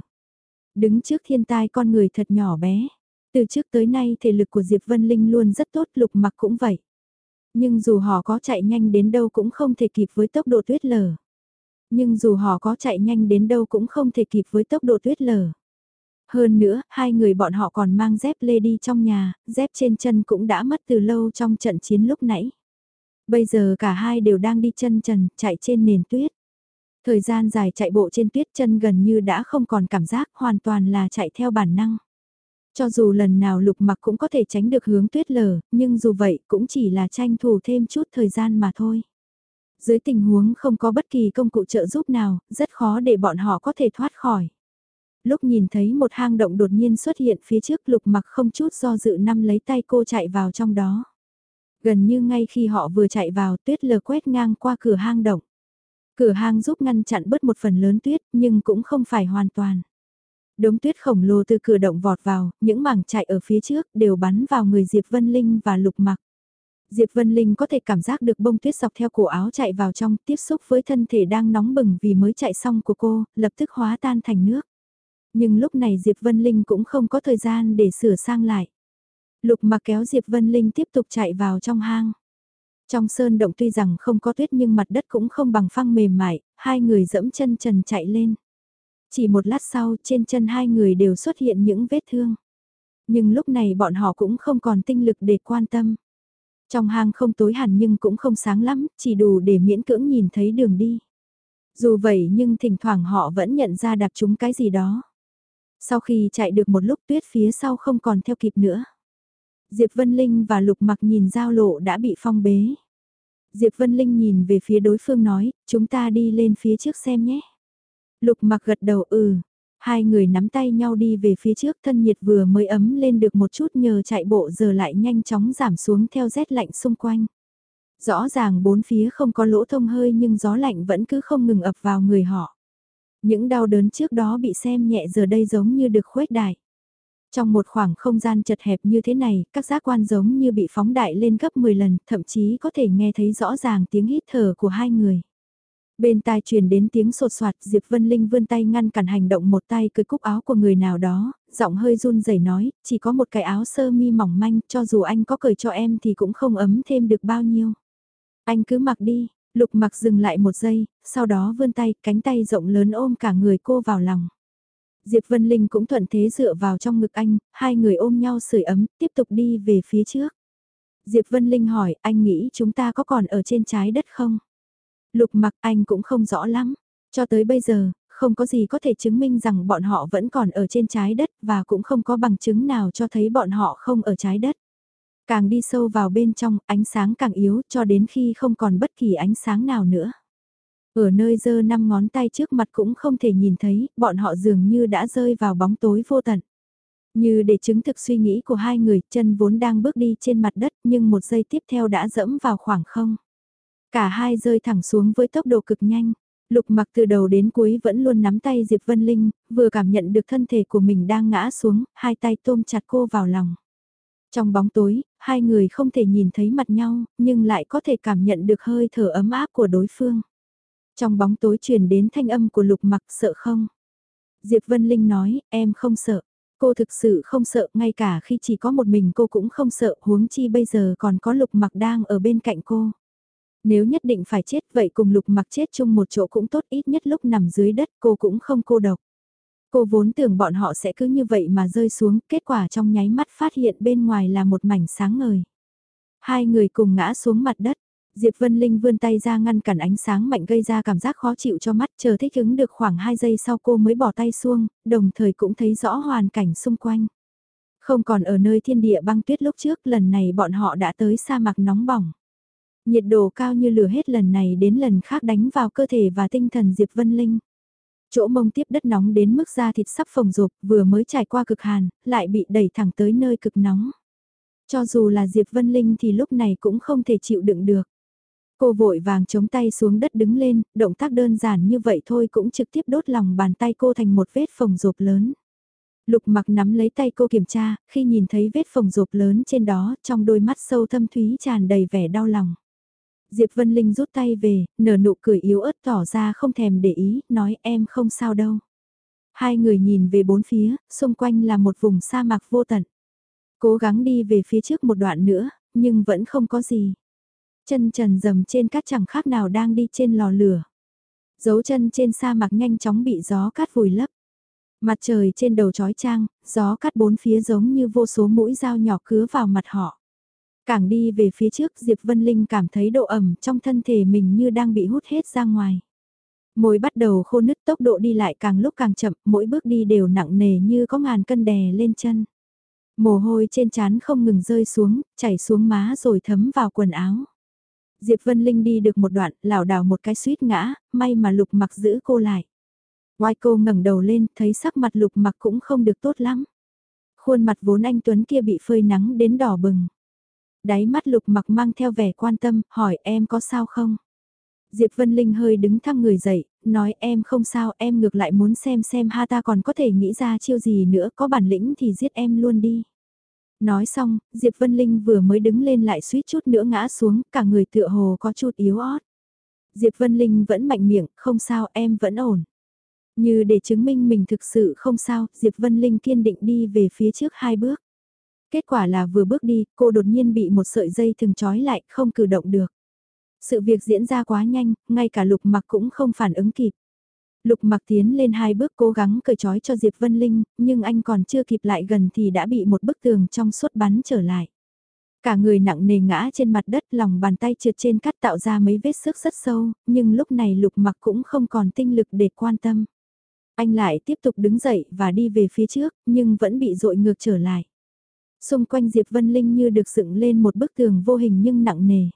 Đứng trước thiên tai con người thật nhỏ bé. Từ trước tới nay thể lực của Diệp Vân Linh luôn rất tốt lục mặc cũng vậy. Nhưng dù họ có chạy nhanh đến đâu cũng không thể kịp với tốc độ tuyết lở. Nhưng dù họ có chạy nhanh đến đâu cũng không thể kịp với tốc độ tuyết lở. Hơn nữa, hai người bọn họ còn mang dép lê đi trong nhà, dép trên chân cũng đã mất từ lâu trong trận chiến lúc nãy. Bây giờ cả hai đều đang đi chân trần, chạy trên nền tuyết. Thời gian dài chạy bộ trên tuyết chân gần như đã không còn cảm giác, hoàn toàn là chạy theo bản năng. Cho dù lần nào lục mặc cũng có thể tránh được hướng tuyết lở, nhưng dù vậy cũng chỉ là tranh thủ thêm chút thời gian mà thôi. Dưới tình huống không có bất kỳ công cụ trợ giúp nào, rất khó để bọn họ có thể thoát khỏi. Lúc nhìn thấy một hang động đột nhiên xuất hiện phía trước lục mặc không chút do dự năm lấy tay cô chạy vào trong đó. Gần như ngay khi họ vừa chạy vào tuyết lờ quét ngang qua cửa hang động. Cửa hang giúp ngăn chặn bớt một phần lớn tuyết nhưng cũng không phải hoàn toàn. Đống tuyết khổng lồ từ cửa động vọt vào, những mảng chạy ở phía trước đều bắn vào người Diệp Vân Linh và Lục Mặc. Diệp Vân Linh có thể cảm giác được bông tuyết dọc theo cổ áo chạy vào trong, tiếp xúc với thân thể đang nóng bừng vì mới chạy xong của cô, lập tức hóa tan thành nước. Nhưng lúc này Diệp Vân Linh cũng không có thời gian để sửa sang lại. Lục mặc kéo Diệp Vân Linh tiếp tục chạy vào trong hang. Trong sơn động tuy rằng không có tuyết nhưng mặt đất cũng không bằng phăng mềm mại, hai người dẫm chân trần chạy lên. Chỉ một lát sau trên chân hai người đều xuất hiện những vết thương. Nhưng lúc này bọn họ cũng không còn tinh lực để quan tâm. Trong hang không tối hẳn nhưng cũng không sáng lắm, chỉ đủ để miễn cưỡng nhìn thấy đường đi. Dù vậy nhưng thỉnh thoảng họ vẫn nhận ra đạp chúng cái gì đó. Sau khi chạy được một lúc tuyết phía sau không còn theo kịp nữa. Diệp Vân Linh và Lục Mặc nhìn giao lộ đã bị phong bế. Diệp Vân Linh nhìn về phía đối phương nói, chúng ta đi lên phía trước xem nhé. Lục Mặc gật đầu ừ. Hai người nắm tay nhau đi về phía trước thân nhiệt vừa mới ấm lên được một chút nhờ chạy bộ giờ lại nhanh chóng giảm xuống theo rét lạnh xung quanh. Rõ ràng bốn phía không có lỗ thông hơi nhưng gió lạnh vẫn cứ không ngừng ập vào người họ. Những đau đớn trước đó bị xem nhẹ giờ đây giống như được khuếch đại. Trong một khoảng không gian chật hẹp như thế này, các giác quan giống như bị phóng đại lên gấp 10 lần, thậm chí có thể nghe thấy rõ ràng tiếng hít thở của hai người. Bên tai truyền đến tiếng sột soạt, Diệp Vân Linh vươn tay ngăn cản hành động một tay cười cúc áo của người nào đó, giọng hơi run rẩy nói, chỉ có một cái áo sơ mi mỏng manh, cho dù anh có cởi cho em thì cũng không ấm thêm được bao nhiêu. Anh cứ mặc đi, lục mặc dừng lại một giây, sau đó vươn tay, cánh tay rộng lớn ôm cả người cô vào lòng. Diệp Vân Linh cũng thuận thế dựa vào trong ngực anh, hai người ôm nhau sưởi ấm, tiếp tục đi về phía trước. Diệp Vân Linh hỏi, anh nghĩ chúng ta có còn ở trên trái đất không? Lục mặc anh cũng không rõ lắm. Cho tới bây giờ, không có gì có thể chứng minh rằng bọn họ vẫn còn ở trên trái đất và cũng không có bằng chứng nào cho thấy bọn họ không ở trái đất. Càng đi sâu vào bên trong, ánh sáng càng yếu cho đến khi không còn bất kỳ ánh sáng nào nữa. Ở nơi dơ năm ngón tay trước mặt cũng không thể nhìn thấy, bọn họ dường như đã rơi vào bóng tối vô tận. Như để chứng thực suy nghĩ của hai người, chân vốn đang bước đi trên mặt đất nhưng một giây tiếp theo đã dẫm vào khoảng không. Cả hai rơi thẳng xuống với tốc độ cực nhanh. Lục mặc từ đầu đến cuối vẫn luôn nắm tay Diệp Vân Linh, vừa cảm nhận được thân thể của mình đang ngã xuống, hai tay tôm chặt cô vào lòng. Trong bóng tối, hai người không thể nhìn thấy mặt nhau, nhưng lại có thể cảm nhận được hơi thở ấm áp của đối phương. Trong bóng tối truyền đến thanh âm của lục mặc sợ không? Diệp Vân Linh nói, em không sợ. Cô thực sự không sợ, ngay cả khi chỉ có một mình cô cũng không sợ, huống chi bây giờ còn có lục mặc đang ở bên cạnh cô. Nếu nhất định phải chết vậy cùng lục mặc chết chung một chỗ cũng tốt ít nhất lúc nằm dưới đất cô cũng không cô độc. Cô vốn tưởng bọn họ sẽ cứ như vậy mà rơi xuống, kết quả trong nháy mắt phát hiện bên ngoài là một mảnh sáng ngời. Hai người cùng ngã xuống mặt đất. Diệp Vân Linh vươn tay ra ngăn cản ánh sáng mạnh gây ra cảm giác khó chịu cho mắt chờ thích ứng được khoảng 2 giây sau cô mới bỏ tay xuông, đồng thời cũng thấy rõ hoàn cảnh xung quanh. Không còn ở nơi thiên địa băng tuyết lúc trước lần này bọn họ đã tới sa mạc nóng bỏng. Nhiệt độ cao như lửa hết lần này đến lần khác đánh vào cơ thể và tinh thần Diệp Vân Linh. Chỗ mông tiếp đất nóng đến mức da thịt sắp phồng rộp vừa mới trải qua cực hàn, lại bị đẩy thẳng tới nơi cực nóng. Cho dù là Diệp Vân Linh thì lúc này cũng không thể chịu đựng được. Cô vội vàng chống tay xuống đất đứng lên, động tác đơn giản như vậy thôi cũng trực tiếp đốt lòng bàn tay cô thành một vết phồng rộp lớn. Lục mặc nắm lấy tay cô kiểm tra, khi nhìn thấy vết phồng rộp lớn trên đó, trong đôi mắt sâu thâm thúy tràn đầy vẻ đau lòng. Diệp Vân Linh rút tay về, nở nụ cười yếu ớt tỏ ra không thèm để ý, nói em không sao đâu. Hai người nhìn về bốn phía, xung quanh là một vùng sa mạc vô tận. Cố gắng đi về phía trước một đoạn nữa, nhưng vẫn không có gì. Chân trần dầm trên cát chẳng khác nào đang đi trên lò lửa. Dấu chân trên sa mạc nhanh chóng bị gió cát vùi lấp. Mặt trời trên đầu trói trang, gió cát bốn phía giống như vô số mũi dao nhỏ cứa vào mặt họ. Càng đi về phía trước Diệp Vân Linh cảm thấy độ ẩm trong thân thể mình như đang bị hút hết ra ngoài. Môi bắt đầu khô nứt tốc độ đi lại càng lúc càng chậm, mỗi bước đi đều nặng nề như có ngàn cân đè lên chân. Mồ hôi trên trán không ngừng rơi xuống, chảy xuống má rồi thấm vào quần áo. Diệp Vân Linh đi được một đoạn, lảo đảo một cái suýt ngã, may mà lục mặc giữ cô lại. Ngoài cô ngẩng đầu lên, thấy sắc mặt lục mặc cũng không được tốt lắm. Khuôn mặt vốn anh Tuấn kia bị phơi nắng đến đỏ bừng. Đáy mắt lục mặc mang theo vẻ quan tâm, hỏi em có sao không? Diệp Vân Linh hơi đứng thăng người dậy, nói em không sao, em ngược lại muốn xem xem ha ta còn có thể nghĩ ra chiêu gì nữa, có bản lĩnh thì giết em luôn đi. Nói xong, Diệp Vân Linh vừa mới đứng lên lại suýt chút nữa ngã xuống, cả người tựa hồ có chút yếu ót. Diệp Vân Linh vẫn mạnh miệng, không sao em vẫn ổn. Như để chứng minh mình thực sự không sao, Diệp Vân Linh kiên định đi về phía trước hai bước. Kết quả là vừa bước đi, cô đột nhiên bị một sợi dây thừng trói lại, không cử động được. Sự việc diễn ra quá nhanh, ngay cả lục mặc cũng không phản ứng kịp. Lục mặc tiến lên hai bước cố gắng cởi trói cho Diệp Vân Linh, nhưng anh còn chưa kịp lại gần thì đã bị một bức tường trong suốt bắn trở lại. Cả người nặng nề ngã trên mặt đất lòng bàn tay trượt trên cắt tạo ra mấy vết sức rất sâu, nhưng lúc này lục mặc cũng không còn tinh lực để quan tâm. Anh lại tiếp tục đứng dậy và đi về phía trước, nhưng vẫn bị dội ngược trở lại. Xung quanh Diệp Vân Linh như được dựng lên một bức tường vô hình nhưng nặng nề.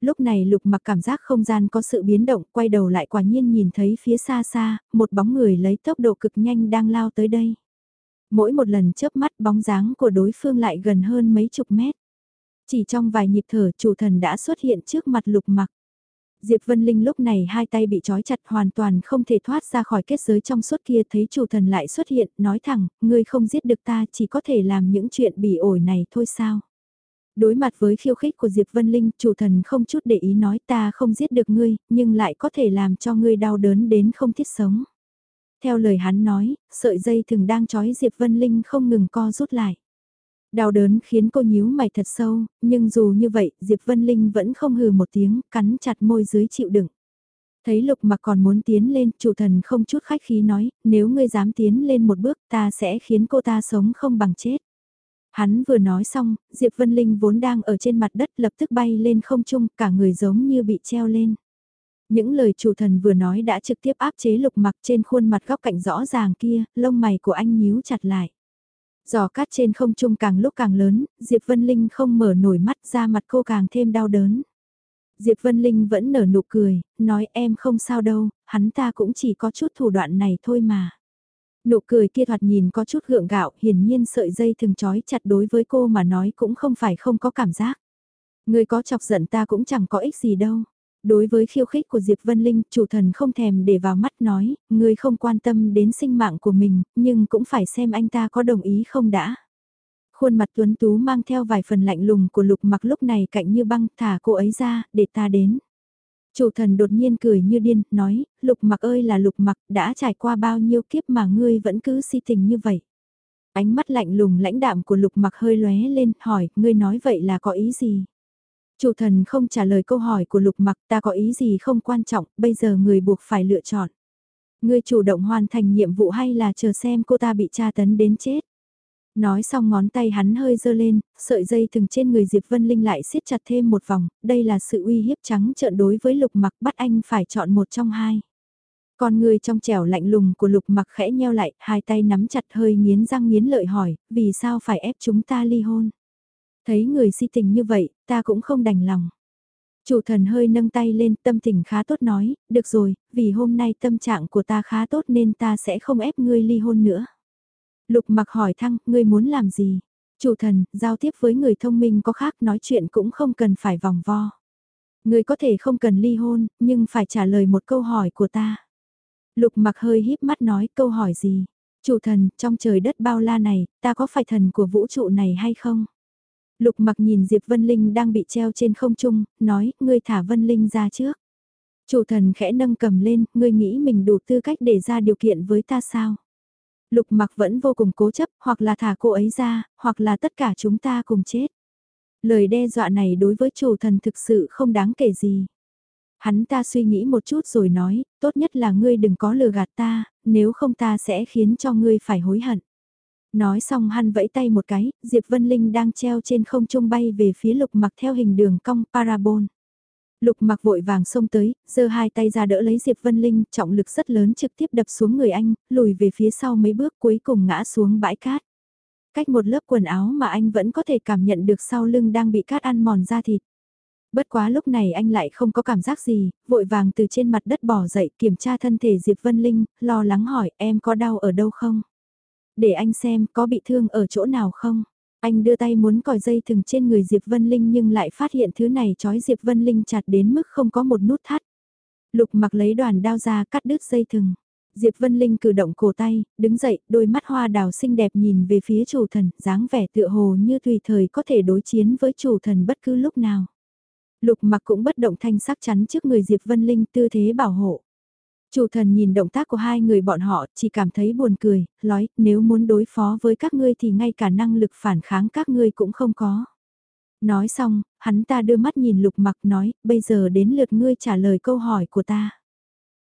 Lúc này lục mặc cảm giác không gian có sự biến động, quay đầu lại quả nhiên nhìn thấy phía xa xa, một bóng người lấy tốc độ cực nhanh đang lao tới đây. Mỗi một lần chớp mắt bóng dáng của đối phương lại gần hơn mấy chục mét. Chỉ trong vài nhịp thở chủ thần đã xuất hiện trước mặt lục mặc. Diệp Vân Linh lúc này hai tay bị trói chặt hoàn toàn không thể thoát ra khỏi kết giới trong suốt kia thấy chủ thần lại xuất hiện, nói thẳng, ngươi không giết được ta chỉ có thể làm những chuyện bỉ ổi này thôi sao. Đối mặt với khiêu khích của Diệp Vân Linh, chủ thần không chút để ý nói ta không giết được ngươi, nhưng lại có thể làm cho ngươi đau đớn đến không thiết sống. Theo lời hắn nói, sợi dây thường đang trói Diệp Vân Linh không ngừng co rút lại. Đau đớn khiến cô nhíu mày thật sâu, nhưng dù như vậy, Diệp Vân Linh vẫn không hừ một tiếng, cắn chặt môi dưới chịu đựng. Thấy lục mặc còn muốn tiến lên, chủ thần không chút khách khí nói, nếu ngươi dám tiến lên một bước ta sẽ khiến cô ta sống không bằng chết. Hắn vừa nói xong, Diệp Vân Linh vốn đang ở trên mặt đất lập tức bay lên không trung, cả người giống như bị treo lên. Những lời chủ thần vừa nói đã trực tiếp áp chế lục mặc trên khuôn mặt góc cạnh rõ ràng kia, lông mày của anh nhíu chặt lại. Giò cát trên không trung càng lúc càng lớn, Diệp Vân Linh không mở nổi mắt ra mặt cô càng thêm đau đớn. Diệp Vân Linh vẫn nở nụ cười, nói em không sao đâu, hắn ta cũng chỉ có chút thủ đoạn này thôi mà. Nụ cười kia thoạt nhìn có chút gượng gạo, hiển nhiên sợi dây thường trói chặt đối với cô mà nói cũng không phải không có cảm giác. Người có chọc giận ta cũng chẳng có ích gì đâu. Đối với khiêu khích của Diệp Vân Linh, chủ thần không thèm để vào mắt nói, người không quan tâm đến sinh mạng của mình, nhưng cũng phải xem anh ta có đồng ý không đã. Khuôn mặt tuấn tú mang theo vài phần lạnh lùng của lục mặc lúc này cạnh như băng, thả cô ấy ra, để ta đến. Chủ thần đột nhiên cười như điên, nói, lục mặc ơi là lục mặc, đã trải qua bao nhiêu kiếp mà ngươi vẫn cứ si tình như vậy. Ánh mắt lạnh lùng lãnh đạm của lục mặc hơi lóe lên, hỏi, ngươi nói vậy là có ý gì? Chủ thần không trả lời câu hỏi của lục mặc ta có ý gì không quan trọng, bây giờ người buộc phải lựa chọn. Ngươi chủ động hoàn thành nhiệm vụ hay là chờ xem cô ta bị tra tấn đến chết. Nói xong ngón tay hắn hơi dơ lên, sợi dây thừng trên người Diệp Vân Linh lại siết chặt thêm một vòng, đây là sự uy hiếp trắng trợn đối với lục mặc bắt anh phải chọn một trong hai. Con người trong trẻo lạnh lùng của lục mặc khẽ nheo lại, hai tay nắm chặt hơi nghiến răng nghiến lợi hỏi, vì sao phải ép chúng ta ly hôn? Thấy người si tình như vậy, ta cũng không đành lòng. Chủ thần hơi nâng tay lên tâm tình khá tốt nói, được rồi, vì hôm nay tâm trạng của ta khá tốt nên ta sẽ không ép ngươi ly hôn nữa. Lục mặc hỏi thăng, ngươi muốn làm gì? Chủ thần, giao tiếp với người thông minh có khác nói chuyện cũng không cần phải vòng vo. Ngươi có thể không cần ly hôn, nhưng phải trả lời một câu hỏi của ta. Lục mặc hơi híp mắt nói câu hỏi gì? Chủ thần, trong trời đất bao la này, ta có phải thần của vũ trụ này hay không? Lục mặc nhìn Diệp Vân Linh đang bị treo trên không trung, nói, ngươi thả Vân Linh ra trước. Chủ thần khẽ nâng cầm lên, ngươi nghĩ mình đủ tư cách để ra điều kiện với ta sao? Lục mặc vẫn vô cùng cố chấp, hoặc là thả cô ấy ra, hoặc là tất cả chúng ta cùng chết. Lời đe dọa này đối với chủ thần thực sự không đáng kể gì. Hắn ta suy nghĩ một chút rồi nói, tốt nhất là ngươi đừng có lừa gạt ta, nếu không ta sẽ khiến cho ngươi phải hối hận. Nói xong hắn vẫy tay một cái, Diệp Vân Linh đang treo trên không trung bay về phía lục mặc theo hình đường cong parabol. Lục mặc vội vàng xông tới, giơ hai tay ra đỡ lấy Diệp Vân Linh, trọng lực rất lớn trực tiếp đập xuống người anh, lùi về phía sau mấy bước cuối cùng ngã xuống bãi cát. Cách một lớp quần áo mà anh vẫn có thể cảm nhận được sau lưng đang bị cát ăn mòn da thịt. Bất quá lúc này anh lại không có cảm giác gì, vội vàng từ trên mặt đất bỏ dậy kiểm tra thân thể Diệp Vân Linh, lo lắng hỏi em có đau ở đâu không? Để anh xem có bị thương ở chỗ nào không? Anh đưa tay muốn còi dây thừng trên người Diệp Vân Linh nhưng lại phát hiện thứ này trói Diệp Vân Linh chặt đến mức không có một nút thắt. Lục mặc lấy đoàn đao ra cắt đứt dây thừng. Diệp Vân Linh cử động cổ tay, đứng dậy, đôi mắt hoa đào xinh đẹp nhìn về phía chủ thần, dáng vẻ tựa hồ như tùy thời có thể đối chiến với chủ thần bất cứ lúc nào. Lục mặc cũng bất động thanh sắc chắn trước người Diệp Vân Linh tư thế bảo hộ. Chủ thần nhìn động tác của hai người bọn họ chỉ cảm thấy buồn cười, nói nếu muốn đối phó với các ngươi thì ngay cả năng lực phản kháng các ngươi cũng không có. Nói xong, hắn ta đưa mắt nhìn lục mặc nói, bây giờ đến lượt ngươi trả lời câu hỏi của ta.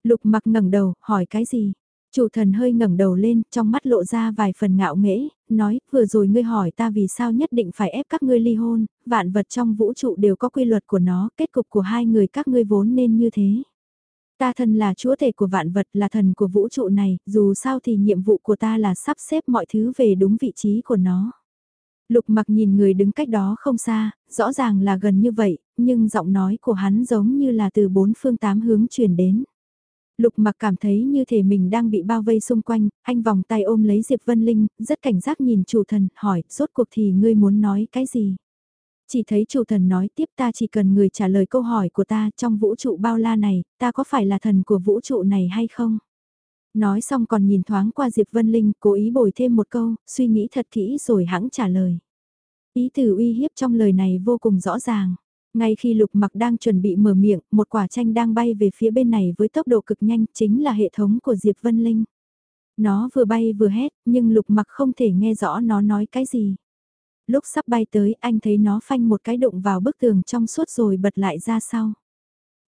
Lục mặc ngẩng đầu, hỏi cái gì? Chủ thần hơi ngẩng đầu lên, trong mắt lộ ra vài phần ngạo nghễ, nói, vừa rồi ngươi hỏi ta vì sao nhất định phải ép các ngươi ly hôn, vạn vật trong vũ trụ đều có quy luật của nó, kết cục của hai người các ngươi vốn nên như thế. Ta thần là chúa thể của vạn vật là thần của vũ trụ này, dù sao thì nhiệm vụ của ta là sắp xếp mọi thứ về đúng vị trí của nó. Lục mặc nhìn người đứng cách đó không xa, rõ ràng là gần như vậy, nhưng giọng nói của hắn giống như là từ bốn phương tám hướng truyền đến. Lục mặc cảm thấy như thể mình đang bị bao vây xung quanh, anh vòng tay ôm lấy Diệp Vân Linh, rất cảnh giác nhìn chủ thần, hỏi, rốt cuộc thì ngươi muốn nói cái gì? Chỉ thấy chủ thần nói tiếp ta chỉ cần người trả lời câu hỏi của ta trong vũ trụ bao la này, ta có phải là thần của vũ trụ này hay không? Nói xong còn nhìn thoáng qua Diệp Vân Linh, cố ý bồi thêm một câu, suy nghĩ thật kỹ rồi hãng trả lời. Ý từ uy hiếp trong lời này vô cùng rõ ràng. Ngay khi lục mặc đang chuẩn bị mở miệng, một quả chanh đang bay về phía bên này với tốc độ cực nhanh, chính là hệ thống của Diệp Vân Linh. Nó vừa bay vừa hét, nhưng lục mặc không thể nghe rõ nó nói cái gì. Lúc sắp bay tới, anh thấy nó phanh một cái đụng vào bức tường trong suốt rồi bật lại ra sau.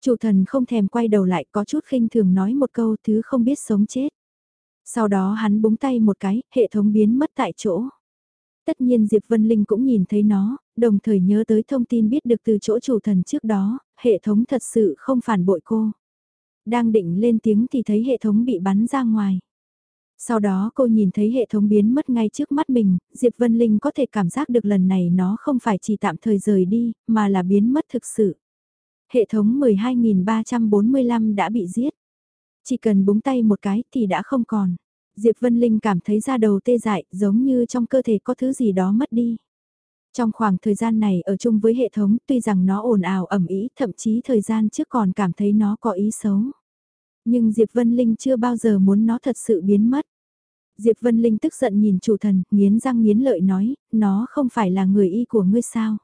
Chủ thần không thèm quay đầu lại có chút khinh thường nói một câu thứ không biết sống chết. Sau đó hắn búng tay một cái, hệ thống biến mất tại chỗ. Tất nhiên Diệp Vân Linh cũng nhìn thấy nó, đồng thời nhớ tới thông tin biết được từ chỗ chủ thần trước đó, hệ thống thật sự không phản bội cô. Đang định lên tiếng thì thấy hệ thống bị bắn ra ngoài. Sau đó cô nhìn thấy hệ thống biến mất ngay trước mắt mình, Diệp Vân Linh có thể cảm giác được lần này nó không phải chỉ tạm thời rời đi, mà là biến mất thực sự. Hệ thống 12.345 đã bị giết. Chỉ cần búng tay một cái thì đã không còn. Diệp Vân Linh cảm thấy da đầu tê dại giống như trong cơ thể có thứ gì đó mất đi. Trong khoảng thời gian này ở chung với hệ thống tuy rằng nó ồn ào ẩm ý thậm chí thời gian trước còn cảm thấy nó có ý xấu. Nhưng Diệp Vân Linh chưa bao giờ muốn nó thật sự biến mất. Diệp Vân Linh tức giận nhìn chủ thần, nghiến răng nghiến lợi nói, nó không phải là người y của ngươi sao?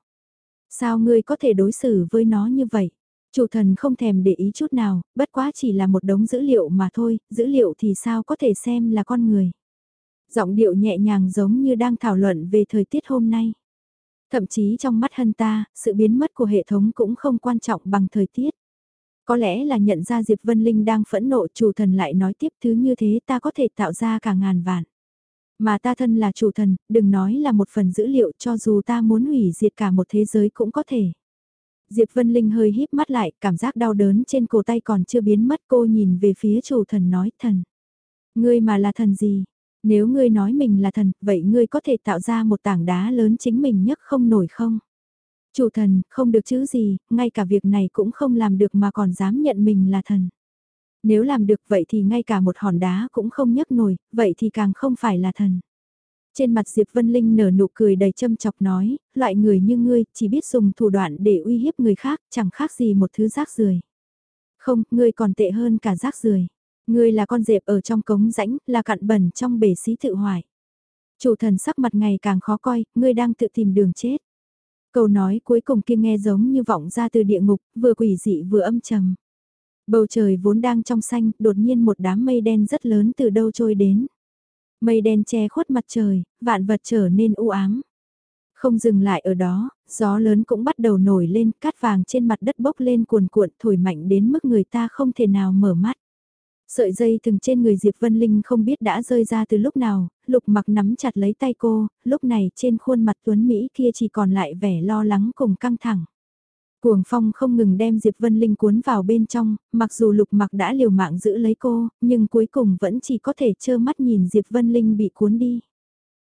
Sao ngươi có thể đối xử với nó như vậy? Chủ thần không thèm để ý chút nào, bất quá chỉ là một đống dữ liệu mà thôi, dữ liệu thì sao có thể xem là con người. Giọng điệu nhẹ nhàng giống như đang thảo luận về thời tiết hôm nay. Thậm chí trong mắt hân ta, sự biến mất của hệ thống cũng không quan trọng bằng thời tiết. Có lẽ là nhận ra Diệp Vân Linh đang phẫn nộ chủ thần lại nói tiếp thứ như thế ta có thể tạo ra cả ngàn vạn. Mà ta thân là chủ thần, đừng nói là một phần dữ liệu cho dù ta muốn hủy diệt cả một thế giới cũng có thể. Diệp Vân Linh hơi híp mắt lại, cảm giác đau đớn trên cổ tay còn chưa biến mất cô nhìn về phía chủ thần nói thần. Ngươi mà là thần gì? Nếu ngươi nói mình là thần, vậy ngươi có thể tạo ra một tảng đá lớn chính mình nhất không nổi không? Chủ thần, không được chữ gì, ngay cả việc này cũng không làm được mà còn dám nhận mình là thần. Nếu làm được vậy thì ngay cả một hòn đá cũng không nhấc nổi, vậy thì càng không phải là thần. Trên mặt Diệp Vân Linh nở nụ cười đầy châm chọc nói, loại người như ngươi chỉ biết dùng thủ đoạn để uy hiếp người khác, chẳng khác gì một thứ rác rưởi. Không, ngươi còn tệ hơn cả rác rưởi. Ngươi là con dẹp ở trong cống rãnh, là cặn bẩn trong bể xí tự hoại. Chủ thần sắc mặt ngày càng khó coi, ngươi đang tự tìm đường chết. Câu nói cuối cùng kia nghe giống như vọng ra từ địa ngục, vừa quỷ dị vừa âm trầm. Bầu trời vốn đang trong xanh, đột nhiên một đám mây đen rất lớn từ đâu trôi đến. Mây đen che khuất mặt trời, vạn vật trở nên u ám. Không dừng lại ở đó, gió lớn cũng bắt đầu nổi lên, cát vàng trên mặt đất bốc lên cuồn cuộn thổi mạnh đến mức người ta không thể nào mở mắt. Sợi dây thừng trên người Diệp Vân Linh không biết đã rơi ra từ lúc nào, lục mặc nắm chặt lấy tay cô, lúc này trên khuôn mặt tuấn Mỹ kia chỉ còn lại vẻ lo lắng cùng căng thẳng. Cuồng phong không ngừng đem Diệp Vân Linh cuốn vào bên trong, mặc dù lục mặc đã liều mạng giữ lấy cô, nhưng cuối cùng vẫn chỉ có thể trơ mắt nhìn Diệp Vân Linh bị cuốn đi.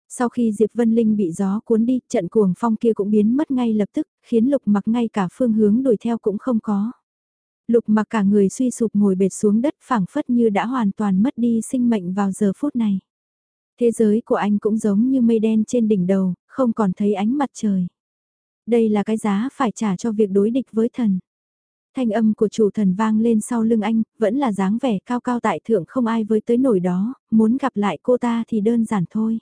Sau khi Diệp Vân Linh bị gió cuốn đi, trận cuồng phong kia cũng biến mất ngay lập tức, khiến lục mặc ngay cả phương hướng đuổi theo cũng không có. Lục mặc cả người suy sụp ngồi bệt xuống đất phảng phất như đã hoàn toàn mất đi sinh mệnh vào giờ phút này. Thế giới của anh cũng giống như mây đen trên đỉnh đầu, không còn thấy ánh mặt trời. Đây là cái giá phải trả cho việc đối địch với thần. Thanh âm của chủ thần vang lên sau lưng anh, vẫn là dáng vẻ cao cao tại thượng không ai với tới nổi đó, muốn gặp lại cô ta thì đơn giản thôi.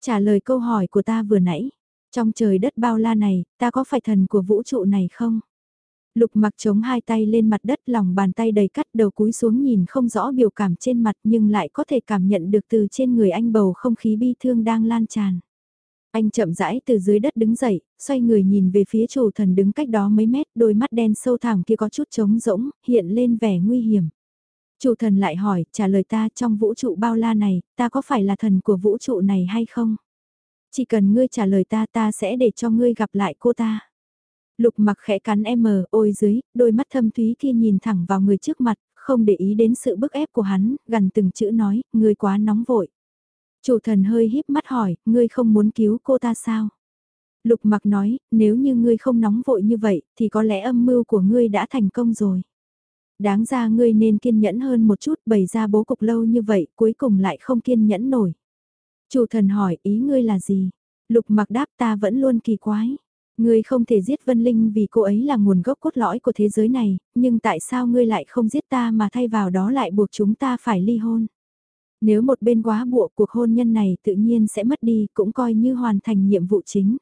Trả lời câu hỏi của ta vừa nãy, trong trời đất bao la này, ta có phải thần của vũ trụ này không? Lục mặc chống hai tay lên mặt đất lòng bàn tay đầy cắt đầu cúi xuống nhìn không rõ biểu cảm trên mặt nhưng lại có thể cảm nhận được từ trên người anh bầu không khí bi thương đang lan tràn. Anh chậm rãi từ dưới đất đứng dậy, xoay người nhìn về phía chủ thần đứng cách đó mấy mét, đôi mắt đen sâu thẳm kia có chút trống rỗng, hiện lên vẻ nguy hiểm. Chủ thần lại hỏi, trả lời ta trong vũ trụ bao la này, ta có phải là thần của vũ trụ này hay không? Chỉ cần ngươi trả lời ta ta sẽ để cho ngươi gặp lại cô ta. Lục mặc khẽ cắn em ôi dưới, đôi mắt thâm thúy kia nhìn thẳng vào người trước mặt, không để ý đến sự bức ép của hắn, gần từng chữ nói, ngươi quá nóng vội. Chủ thần hơi híp mắt hỏi, ngươi không muốn cứu cô ta sao? Lục mặc nói, nếu như ngươi không nóng vội như vậy, thì có lẽ âm mưu của ngươi đã thành công rồi. Đáng ra ngươi nên kiên nhẫn hơn một chút, bày ra bố cục lâu như vậy, cuối cùng lại không kiên nhẫn nổi. Chủ thần hỏi, ý ngươi là gì? Lục mặc đáp ta vẫn luôn kỳ quái. Ngươi không thể giết Vân Linh vì cô ấy là nguồn gốc cốt lõi của thế giới này, nhưng tại sao ngươi lại không giết ta mà thay vào đó lại buộc chúng ta phải ly hôn? Nếu một bên quá buộc cuộc hôn nhân này tự nhiên sẽ mất đi cũng coi như hoàn thành nhiệm vụ chính.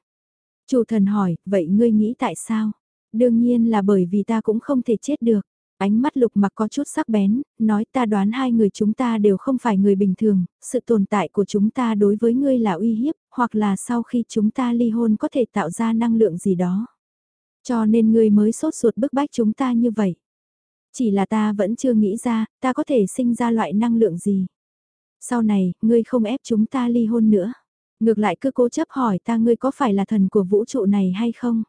Chủ thần hỏi, vậy ngươi nghĩ tại sao? Đương nhiên là bởi vì ta cũng không thể chết được. Ánh mắt lục mặc có chút sắc bén, nói ta đoán hai người chúng ta đều không phải người bình thường, sự tồn tại của chúng ta đối với ngươi là uy hiếp, hoặc là sau khi chúng ta ly hôn có thể tạo ra năng lượng gì đó. Cho nên ngươi mới sốt ruột bức bách chúng ta như vậy. Chỉ là ta vẫn chưa nghĩ ra, ta có thể sinh ra loại năng lượng gì. Sau này, ngươi không ép chúng ta ly hôn nữa. Ngược lại cứ cố chấp hỏi ta ngươi có phải là thần của vũ trụ này hay không?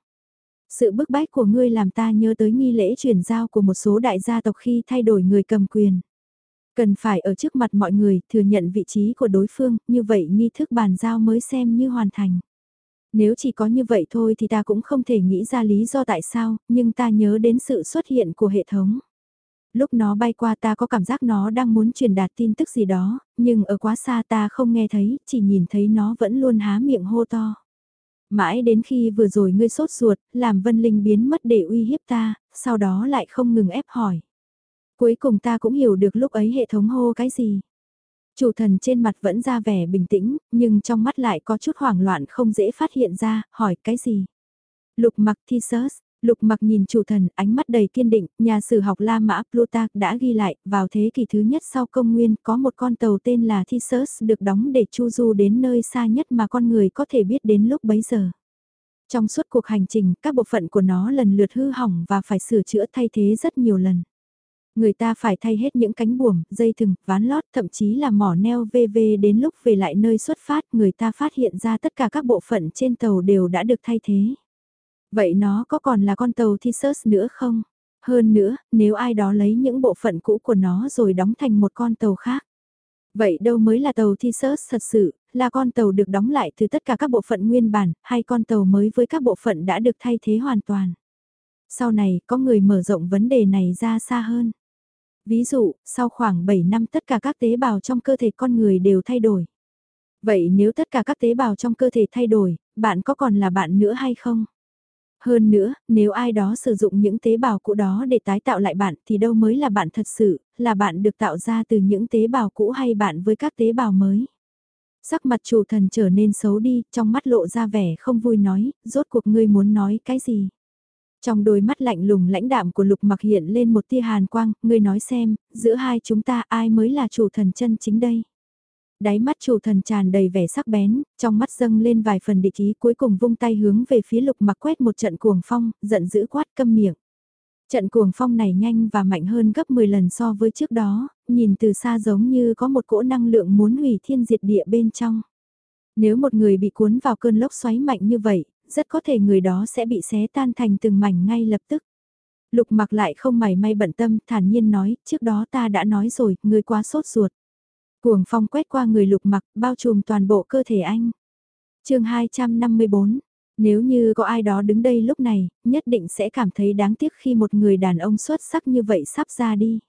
Sự bức bách của ngươi làm ta nhớ tới nghi lễ chuyển giao của một số đại gia tộc khi thay đổi người cầm quyền. Cần phải ở trước mặt mọi người thừa nhận vị trí của đối phương, như vậy nghi thức bàn giao mới xem như hoàn thành. Nếu chỉ có như vậy thôi thì ta cũng không thể nghĩ ra lý do tại sao, nhưng ta nhớ đến sự xuất hiện của hệ thống. Lúc nó bay qua ta có cảm giác nó đang muốn truyền đạt tin tức gì đó, nhưng ở quá xa ta không nghe thấy, chỉ nhìn thấy nó vẫn luôn há miệng hô to. Mãi đến khi vừa rồi ngươi sốt ruột, làm Vân Linh biến mất để uy hiếp ta, sau đó lại không ngừng ép hỏi. Cuối cùng ta cũng hiểu được lúc ấy hệ thống hô cái gì. Chủ thần trên mặt vẫn ra vẻ bình tĩnh, nhưng trong mắt lại có chút hoảng loạn không dễ phát hiện ra, hỏi cái gì. Lục mặc Theseus, Lục mặc nhìn chủ thần, ánh mắt đầy kiên định, nhà sử học La Mã Plutarch đã ghi lại, vào thế kỷ thứ nhất sau công nguyên, có một con tàu tên là Theseus được đóng để chu du đến nơi xa nhất mà con người có thể biết đến lúc bấy giờ. Trong suốt cuộc hành trình, các bộ phận của nó lần lượt hư hỏng và phải sửa chữa thay thế rất nhiều lần. Người ta phải thay hết những cánh buồm, dây thừng, ván lót, thậm chí là mỏ neo VV đến lúc về lại nơi xuất phát, người ta phát hiện ra tất cả các bộ phận trên tàu đều đã được thay thế. Vậy nó có còn là con tàu Theseus nữa không? Hơn nữa, nếu ai đó lấy những bộ phận cũ của nó rồi đóng thành một con tàu khác. Vậy đâu mới là tàu Theseus thật sự, là con tàu được đóng lại từ tất cả các bộ phận nguyên bản, hay con tàu mới với các bộ phận đã được thay thế hoàn toàn. Sau này, có người mở rộng vấn đề này ra xa hơn. Ví dụ, sau khoảng 7 năm tất cả các tế bào trong cơ thể con người đều thay đổi. Vậy nếu tất cả các tế bào trong cơ thể thay đổi, bạn có còn là bạn nữa hay không? Hơn nữa, nếu ai đó sử dụng những tế bào cũ đó để tái tạo lại bạn thì đâu mới là bạn thật sự, là bạn được tạo ra từ những tế bào cũ hay bạn với các tế bào mới. Sắc mặt chủ thần trở nên xấu đi, trong mắt lộ ra vẻ không vui nói, rốt cuộc ngươi muốn nói cái gì. Trong đôi mắt lạnh lùng lãnh đạm của lục mặc hiện lên một tia hàn quang, ngươi nói xem, giữa hai chúng ta ai mới là chủ thần chân chính đây. Đáy mắt chủ thần tràn đầy vẻ sắc bén, trong mắt dâng lên vài phần địch ý cuối cùng vung tay hướng về phía lục mặc quét một trận cuồng phong, giận dữ quát câm miệng. Trận cuồng phong này nhanh và mạnh hơn gấp 10 lần so với trước đó, nhìn từ xa giống như có một cỗ năng lượng muốn hủy thiên diệt địa bên trong. Nếu một người bị cuốn vào cơn lốc xoáy mạnh như vậy, rất có thể người đó sẽ bị xé tan thành từng mảnh ngay lập tức. Lục mặc lại không mảy may bận tâm, thản nhiên nói, trước đó ta đã nói rồi, người quá sốt ruột. Cuồng phong quét qua người lục mặc, bao trùm toàn bộ cơ thể anh. chương 254, nếu như có ai đó đứng đây lúc này, nhất định sẽ cảm thấy đáng tiếc khi một người đàn ông xuất sắc như vậy sắp ra đi.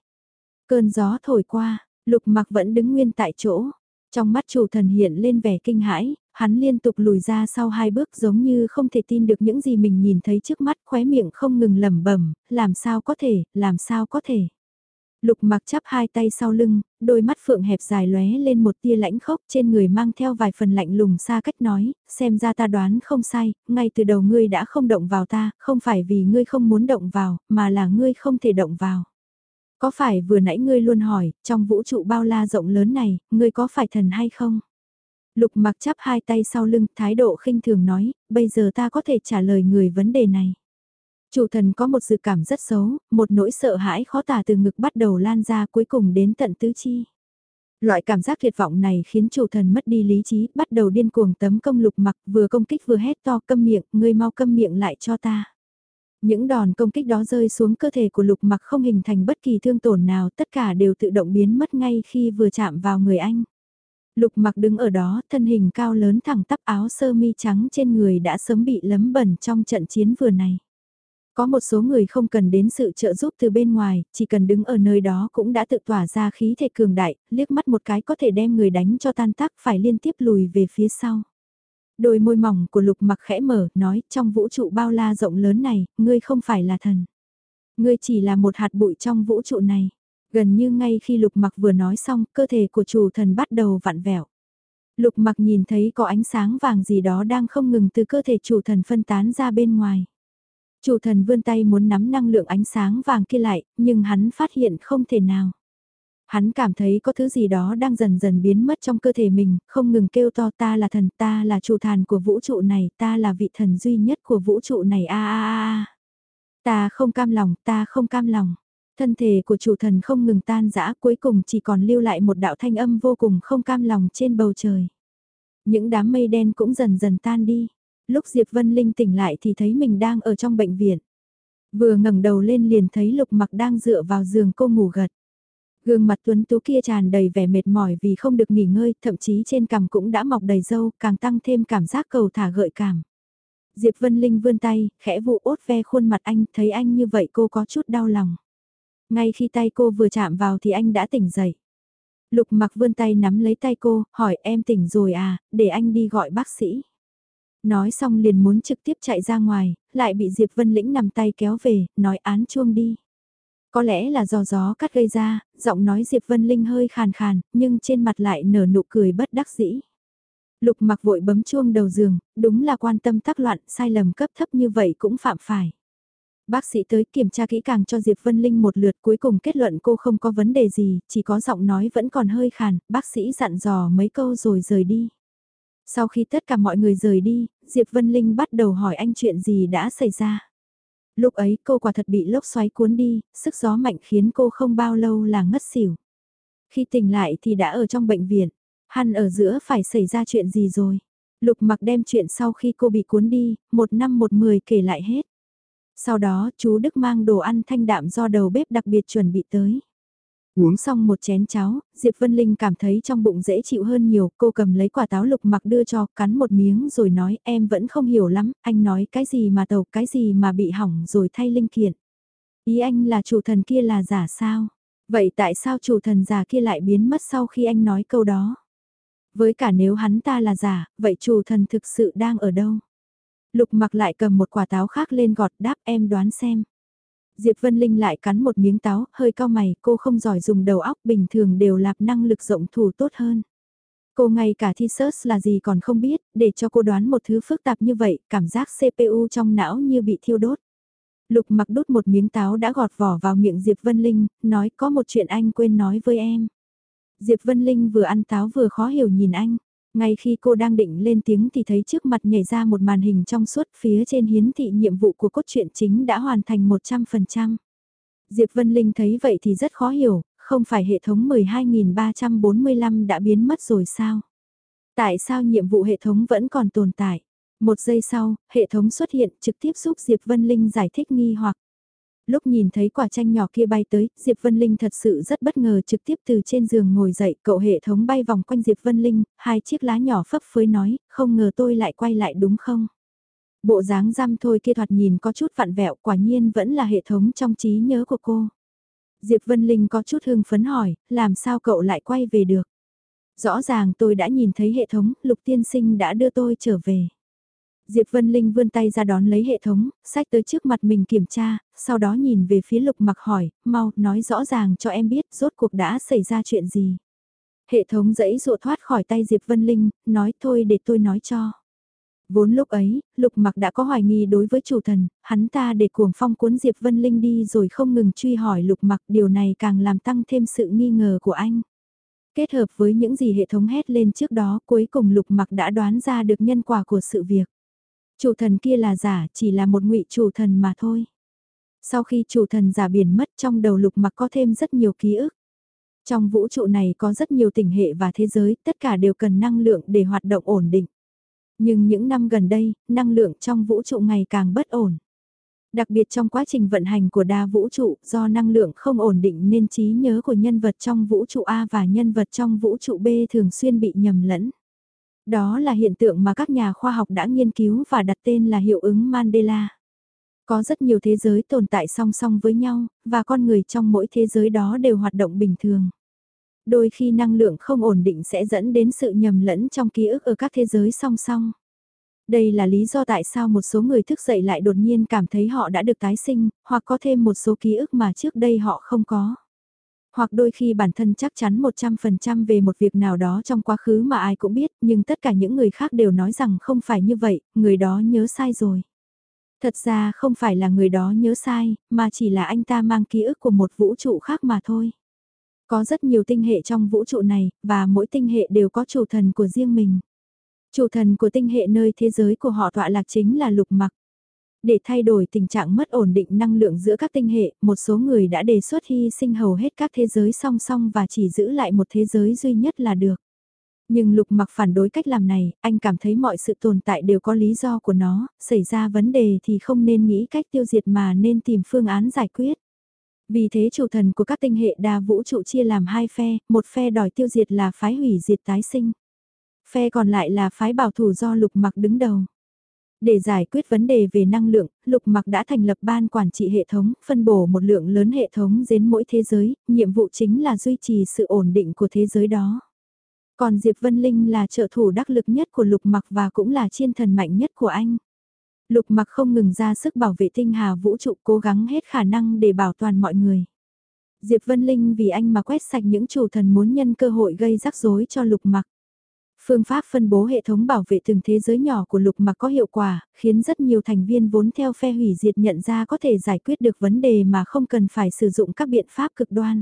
Cơn gió thổi qua, lục mặc vẫn đứng nguyên tại chỗ. Trong mắt chủ thần hiện lên vẻ kinh hãi, hắn liên tục lùi ra sau hai bước giống như không thể tin được những gì mình nhìn thấy trước mắt khóe miệng không ngừng lẩm bẩm làm sao có thể, làm sao có thể. Lục mặc chắp hai tay sau lưng, đôi mắt phượng hẹp dài lóe lên một tia lãnh khốc trên người mang theo vài phần lạnh lùng xa cách nói, xem ra ta đoán không sai, ngay từ đầu ngươi đã không động vào ta, không phải vì ngươi không muốn động vào, mà là ngươi không thể động vào. Có phải vừa nãy ngươi luôn hỏi, trong vũ trụ bao la rộng lớn này, ngươi có phải thần hay không? Lục mặc chắp hai tay sau lưng, thái độ khinh thường nói, bây giờ ta có thể trả lời người vấn đề này. Chủ thần có một dự cảm rất xấu, một nỗi sợ hãi khó tả từ ngực bắt đầu lan ra cuối cùng đến tận tứ chi. Loại cảm giác tuyệt vọng này khiến chủ thần mất đi lý trí, bắt đầu điên cuồng tấm công lục mặc vừa công kích vừa hét to câm miệng, ngươi mau câm miệng lại cho ta. Những đòn công kích đó rơi xuống cơ thể của lục mặc không hình thành bất kỳ thương tổn nào, tất cả đều tự động biến mất ngay khi vừa chạm vào người anh. Lục mặc đứng ở đó, thân hình cao lớn thẳng tắp áo sơ mi trắng trên người đã sớm bị lấm bẩn trong trận chiến vừa này. Có một số người không cần đến sự trợ giúp từ bên ngoài, chỉ cần đứng ở nơi đó cũng đã tự tỏa ra khí thể cường đại, liếc mắt một cái có thể đem người đánh cho tan tác phải liên tiếp lùi về phía sau. Đôi môi mỏng của lục mặc khẽ mở, nói trong vũ trụ bao la rộng lớn này, ngươi không phải là thần. Ngươi chỉ là một hạt bụi trong vũ trụ này. Gần như ngay khi lục mặc vừa nói xong, cơ thể của chủ thần bắt đầu vặn vẹo. Lục mặc nhìn thấy có ánh sáng vàng gì đó đang không ngừng từ cơ thể chủ thần phân tán ra bên ngoài. Chủ thần vươn tay muốn nắm năng lượng ánh sáng vàng kia lại, nhưng hắn phát hiện không thể nào. Hắn cảm thấy có thứ gì đó đang dần dần biến mất trong cơ thể mình, không ngừng kêu to ta là thần, ta là chủ thần của vũ trụ này, ta là vị thần duy nhất của vũ trụ này a a a. Ta không cam lòng, ta không cam lòng. Thân thể của chủ thần không ngừng tan rã cuối cùng chỉ còn lưu lại một đạo thanh âm vô cùng không cam lòng trên bầu trời. Những đám mây đen cũng dần dần tan đi. Lúc Diệp Vân Linh tỉnh lại thì thấy mình đang ở trong bệnh viện. Vừa ngẩng đầu lên liền thấy Lục Mặc đang dựa vào giường cô ngủ gật. Gương mặt tuấn tú kia tràn đầy vẻ mệt mỏi vì không được nghỉ ngơi, thậm chí trên cằm cũng đã mọc đầy râu, càng tăng thêm cảm giác cầu thả gợi cảm. Diệp Vân Linh vươn tay, khẽ vụ ốt ve khuôn mặt anh, thấy anh như vậy cô có chút đau lòng. Ngay khi tay cô vừa chạm vào thì anh đã tỉnh dậy. Lục mặc vươn tay nắm lấy tay cô, hỏi em tỉnh rồi à, để anh đi gọi bác sĩ. Nói xong liền muốn trực tiếp chạy ra ngoài, lại bị Diệp Vân Lĩnh nằm tay kéo về, nói án chuông đi. Có lẽ là do gió cắt gây ra, giọng nói Diệp Vân Linh hơi khàn khàn, nhưng trên mặt lại nở nụ cười bất đắc dĩ. Lục mặc vội bấm chuông đầu giường, đúng là quan tâm tác loạn, sai lầm cấp thấp như vậy cũng phạm phải. Bác sĩ tới kiểm tra kỹ càng cho Diệp Vân Linh một lượt cuối cùng kết luận cô không có vấn đề gì, chỉ có giọng nói vẫn còn hơi khàn, bác sĩ dặn dò mấy câu rồi rời đi. Sau khi tất cả mọi người rời đi, Diệp Vân Linh bắt đầu hỏi anh chuyện gì đã xảy ra. Lúc ấy cô quả thật bị lốc xoáy cuốn đi, sức gió mạnh khiến cô không bao lâu là ngất xỉu. Khi tỉnh lại thì đã ở trong bệnh viện, hắn ở giữa phải xảy ra chuyện gì rồi. Lục mặc đem chuyện sau khi cô bị cuốn đi, một năm một mười kể lại hết. Sau đó chú Đức mang đồ ăn thanh đạm do đầu bếp đặc biệt chuẩn bị tới. Uống xong một chén cháo, Diệp Vân Linh cảm thấy trong bụng dễ chịu hơn nhiều, cô cầm lấy quả táo lục mặc đưa cho, cắn một miếng rồi nói em vẫn không hiểu lắm, anh nói cái gì mà tàu, cái gì mà bị hỏng rồi thay linh kiện. Ý anh là chủ thần kia là giả sao? Vậy tại sao chủ thần giả kia lại biến mất sau khi anh nói câu đó? Với cả nếu hắn ta là giả, vậy chủ thần thực sự đang ở đâu? Lục mặc lại cầm một quả táo khác lên gọt đáp em đoán xem. Diệp Vân Linh lại cắn một miếng táo, hơi cao mày, cô không giỏi dùng đầu óc bình thường đều lạp năng lực rộng thủ tốt hơn. Cô ngay cả thi search là gì còn không biết, để cho cô đoán một thứ phức tạp như vậy, cảm giác CPU trong não như bị thiêu đốt. Lục mặc đút một miếng táo đã gọt vỏ vào miệng Diệp Vân Linh, nói có một chuyện anh quên nói với em. Diệp Vân Linh vừa ăn táo vừa khó hiểu nhìn anh. Ngay khi cô đang định lên tiếng thì thấy trước mặt nhảy ra một màn hình trong suốt phía trên hiến thị nhiệm vụ của cốt truyện chính đã hoàn thành 100%. Diệp Vân Linh thấy vậy thì rất khó hiểu, không phải hệ thống 12.345 đã biến mất rồi sao? Tại sao nhiệm vụ hệ thống vẫn còn tồn tại? Một giây sau, hệ thống xuất hiện trực tiếp giúp Diệp Vân Linh giải thích nghi hoặc lúc nhìn thấy quả chanh nhỏ kia bay tới, Diệp Vân Linh thật sự rất bất ngờ trực tiếp từ trên giường ngồi dậy, cậu hệ thống bay vòng quanh Diệp Vân Linh, hai chiếc lá nhỏ phấp phới nói, không ngờ tôi lại quay lại đúng không? Bộ dáng răm thôi kia thoạt nhìn có chút vặn vẹo, quả nhiên vẫn là hệ thống trong trí nhớ của cô. Diệp Vân Linh có chút hưng phấn hỏi, làm sao cậu lại quay về được? Rõ ràng tôi đã nhìn thấy hệ thống, lục tiên sinh đã đưa tôi trở về. Diệp Vân Linh vươn tay ra đón lấy hệ thống, sách tới trước mặt mình kiểm tra, sau đó nhìn về phía lục mặc hỏi, mau, nói rõ ràng cho em biết rốt cuộc đã xảy ra chuyện gì. Hệ thống dãy dụa thoát khỏi tay Diệp Vân Linh, nói thôi để tôi nói cho. Vốn lúc ấy, lục mặc đã có hoài nghi đối với chủ thần, hắn ta để cuồng phong cuốn Diệp Vân Linh đi rồi không ngừng truy hỏi lục mặc điều này càng làm tăng thêm sự nghi ngờ của anh. Kết hợp với những gì hệ thống hét lên trước đó cuối cùng lục mặc đã đoán ra được nhân quả của sự việc. Chủ thần kia là giả, chỉ là một ngụy chủ thần mà thôi. Sau khi chủ thần giả biển mất trong đầu lục mặc có thêm rất nhiều ký ức. Trong vũ trụ này có rất nhiều tình hệ và thế giới, tất cả đều cần năng lượng để hoạt động ổn định. Nhưng những năm gần đây, năng lượng trong vũ trụ ngày càng bất ổn. Đặc biệt trong quá trình vận hành của đa vũ trụ, do năng lượng không ổn định nên trí nhớ của nhân vật trong vũ trụ A và nhân vật trong vũ trụ B thường xuyên bị nhầm lẫn. Đó là hiện tượng mà các nhà khoa học đã nghiên cứu và đặt tên là hiệu ứng Mandela. Có rất nhiều thế giới tồn tại song song với nhau, và con người trong mỗi thế giới đó đều hoạt động bình thường. Đôi khi năng lượng không ổn định sẽ dẫn đến sự nhầm lẫn trong ký ức ở các thế giới song song. Đây là lý do tại sao một số người thức dậy lại đột nhiên cảm thấy họ đã được tái sinh, hoặc có thêm một số ký ức mà trước đây họ không có hoặc đôi khi bản thân chắc chắn 100% về một việc nào đó trong quá khứ mà ai cũng biết, nhưng tất cả những người khác đều nói rằng không phải như vậy, người đó nhớ sai rồi. Thật ra không phải là người đó nhớ sai, mà chỉ là anh ta mang ký ức của một vũ trụ khác mà thôi. Có rất nhiều tinh hệ trong vũ trụ này, và mỗi tinh hệ đều có chủ thần của riêng mình. Chủ thần của tinh hệ nơi thế giới của họ tọa lạc chính là lục mặc. Để thay đổi tình trạng mất ổn định năng lượng giữa các tinh hệ, một số người đã đề xuất hy sinh hầu hết các thế giới song song và chỉ giữ lại một thế giới duy nhất là được. Nhưng lục mặc phản đối cách làm này, anh cảm thấy mọi sự tồn tại đều có lý do của nó, xảy ra vấn đề thì không nên nghĩ cách tiêu diệt mà nên tìm phương án giải quyết. Vì thế chủ thần của các tinh hệ đa vũ trụ chia làm hai phe, một phe đòi tiêu diệt là phái hủy diệt tái sinh. Phe còn lại là phái bảo thủ do lục mặc đứng đầu. Để giải quyết vấn đề về năng lượng, Lục Mặc đã thành lập ban quản trị hệ thống, phân bổ một lượng lớn hệ thống đến mỗi thế giới, nhiệm vụ chính là duy trì sự ổn định của thế giới đó. Còn Diệp Vân Linh là trợ thủ đắc lực nhất của Lục Mặc và cũng là chiên thần mạnh nhất của anh. Lục Mặc không ngừng ra sức bảo vệ tinh hà vũ trụ cố gắng hết khả năng để bảo toàn mọi người. Diệp Vân Linh vì anh mà quét sạch những chủ thần muốn nhân cơ hội gây rắc rối cho Lục Mặc. Phương pháp phân bố hệ thống bảo vệ từng thế giới nhỏ của lục mặc có hiệu quả, khiến rất nhiều thành viên vốn theo phe hủy diệt nhận ra có thể giải quyết được vấn đề mà không cần phải sử dụng các biện pháp cực đoan.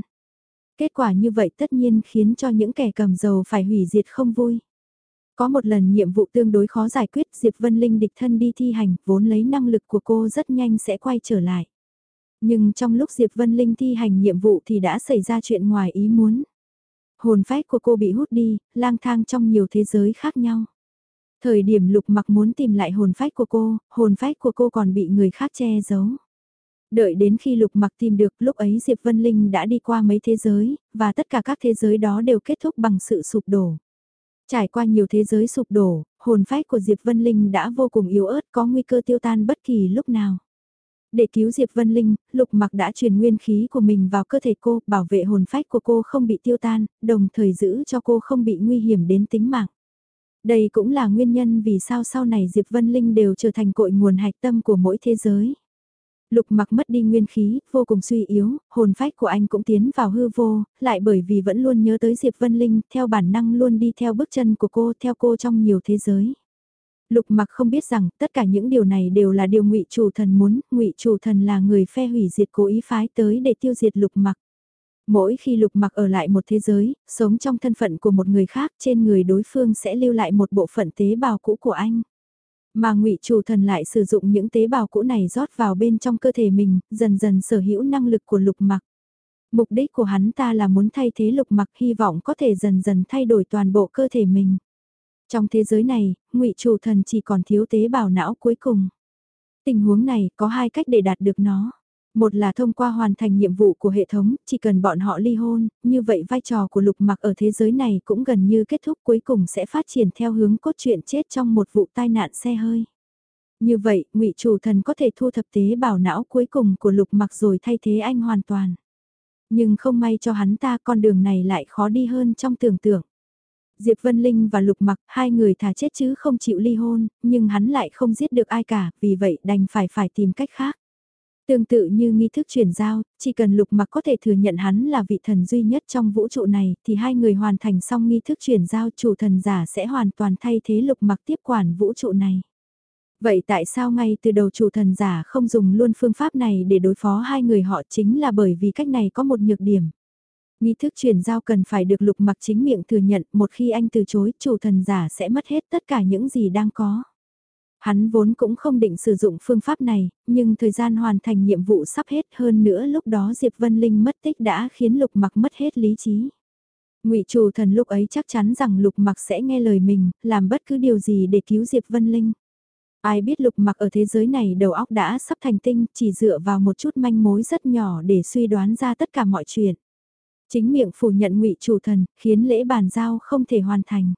Kết quả như vậy tất nhiên khiến cho những kẻ cầm dầu phải hủy diệt không vui. Có một lần nhiệm vụ tương đối khó giải quyết Diệp Vân Linh địch thân đi thi hành, vốn lấy năng lực của cô rất nhanh sẽ quay trở lại. Nhưng trong lúc Diệp Vân Linh thi hành nhiệm vụ thì đã xảy ra chuyện ngoài ý muốn. Hồn phách của cô bị hút đi, lang thang trong nhiều thế giới khác nhau. Thời điểm lục mặc muốn tìm lại hồn phách của cô, hồn phách của cô còn bị người khác che giấu. Đợi đến khi lục mặc tìm được lúc ấy Diệp Vân Linh đã đi qua mấy thế giới, và tất cả các thế giới đó đều kết thúc bằng sự sụp đổ. Trải qua nhiều thế giới sụp đổ, hồn phách của Diệp Vân Linh đã vô cùng yếu ớt có nguy cơ tiêu tan bất kỳ lúc nào. Để cứu Diệp Vân Linh, Lục Mặc đã truyền nguyên khí của mình vào cơ thể cô, bảo vệ hồn phách của cô không bị tiêu tan, đồng thời giữ cho cô không bị nguy hiểm đến tính mạng. Đây cũng là nguyên nhân vì sao sau này Diệp Vân Linh đều trở thành cội nguồn hạch tâm của mỗi thế giới. Lục mặc mất đi nguyên khí, vô cùng suy yếu, hồn phách của anh cũng tiến vào hư vô, lại bởi vì vẫn luôn nhớ tới Diệp Vân Linh, theo bản năng luôn đi theo bước chân của cô, theo cô trong nhiều thế giới. Lục mặc không biết rằng, tất cả những điều này đều là điều ngụy chủ thần muốn, ngụy chủ thần là người phe hủy diệt cố ý phái tới để tiêu diệt lục mặc. Mỗi khi lục mặc ở lại một thế giới, sống trong thân phận của một người khác, trên người đối phương sẽ lưu lại một bộ phận tế bào cũ của anh. Mà ngụy chủ thần lại sử dụng những tế bào cũ này rót vào bên trong cơ thể mình, dần dần sở hữu năng lực của lục mặc. Mục đích của hắn ta là muốn thay thế lục mặc hy vọng có thể dần dần thay đổi toàn bộ cơ thể mình. Trong thế giới này, ngụy chủ thần chỉ còn thiếu tế bào não cuối cùng. Tình huống này có hai cách để đạt được nó. Một là thông qua hoàn thành nhiệm vụ của hệ thống, chỉ cần bọn họ ly hôn, như vậy vai trò của lục mặc ở thế giới này cũng gần như kết thúc cuối cùng sẽ phát triển theo hướng cốt truyện chết trong một vụ tai nạn xe hơi. Như vậy, ngụy chủ thần có thể thu thập tế bào não cuối cùng của lục mặc rồi thay thế anh hoàn toàn. Nhưng không may cho hắn ta con đường này lại khó đi hơn trong tưởng tượng. Diệp Vân Linh và Lục Mặc, hai người thà chết chứ không chịu ly hôn, nhưng hắn lại không giết được ai cả, vì vậy đành phải phải tìm cách khác. Tương tự như nghi thức chuyển giao, chỉ cần lục mặc có thể thừa nhận hắn là vị thần duy nhất trong vũ trụ này thì hai người hoàn thành xong nghi thức chuyển giao chủ thần giả sẽ hoàn toàn thay thế lục mặc tiếp quản vũ trụ này. Vậy tại sao ngay từ đầu chủ thần giả không dùng luôn phương pháp này để đối phó hai người họ chính là bởi vì cách này có một nhược điểm. Nghi thức chuyển giao cần phải được lục mặc chính miệng thừa nhận một khi anh từ chối chủ thần giả sẽ mất hết tất cả những gì đang có. Hắn vốn cũng không định sử dụng phương pháp này, nhưng thời gian hoàn thành nhiệm vụ sắp hết hơn nữa lúc đó Diệp Vân Linh mất tích đã khiến Lục Mặc mất hết lý trí. Ngụy Chủ Thần lúc ấy chắc chắn rằng Lục Mặc sẽ nghe lời mình, làm bất cứ điều gì để cứu Diệp Vân Linh. Ai biết Lục Mặc ở thế giới này đầu óc đã sắp thành tinh, chỉ dựa vào một chút manh mối rất nhỏ để suy đoán ra tất cả mọi chuyện. Chính miệng phủ nhận Ngụy Chủ Thần, khiến lễ bàn giao không thể hoàn thành.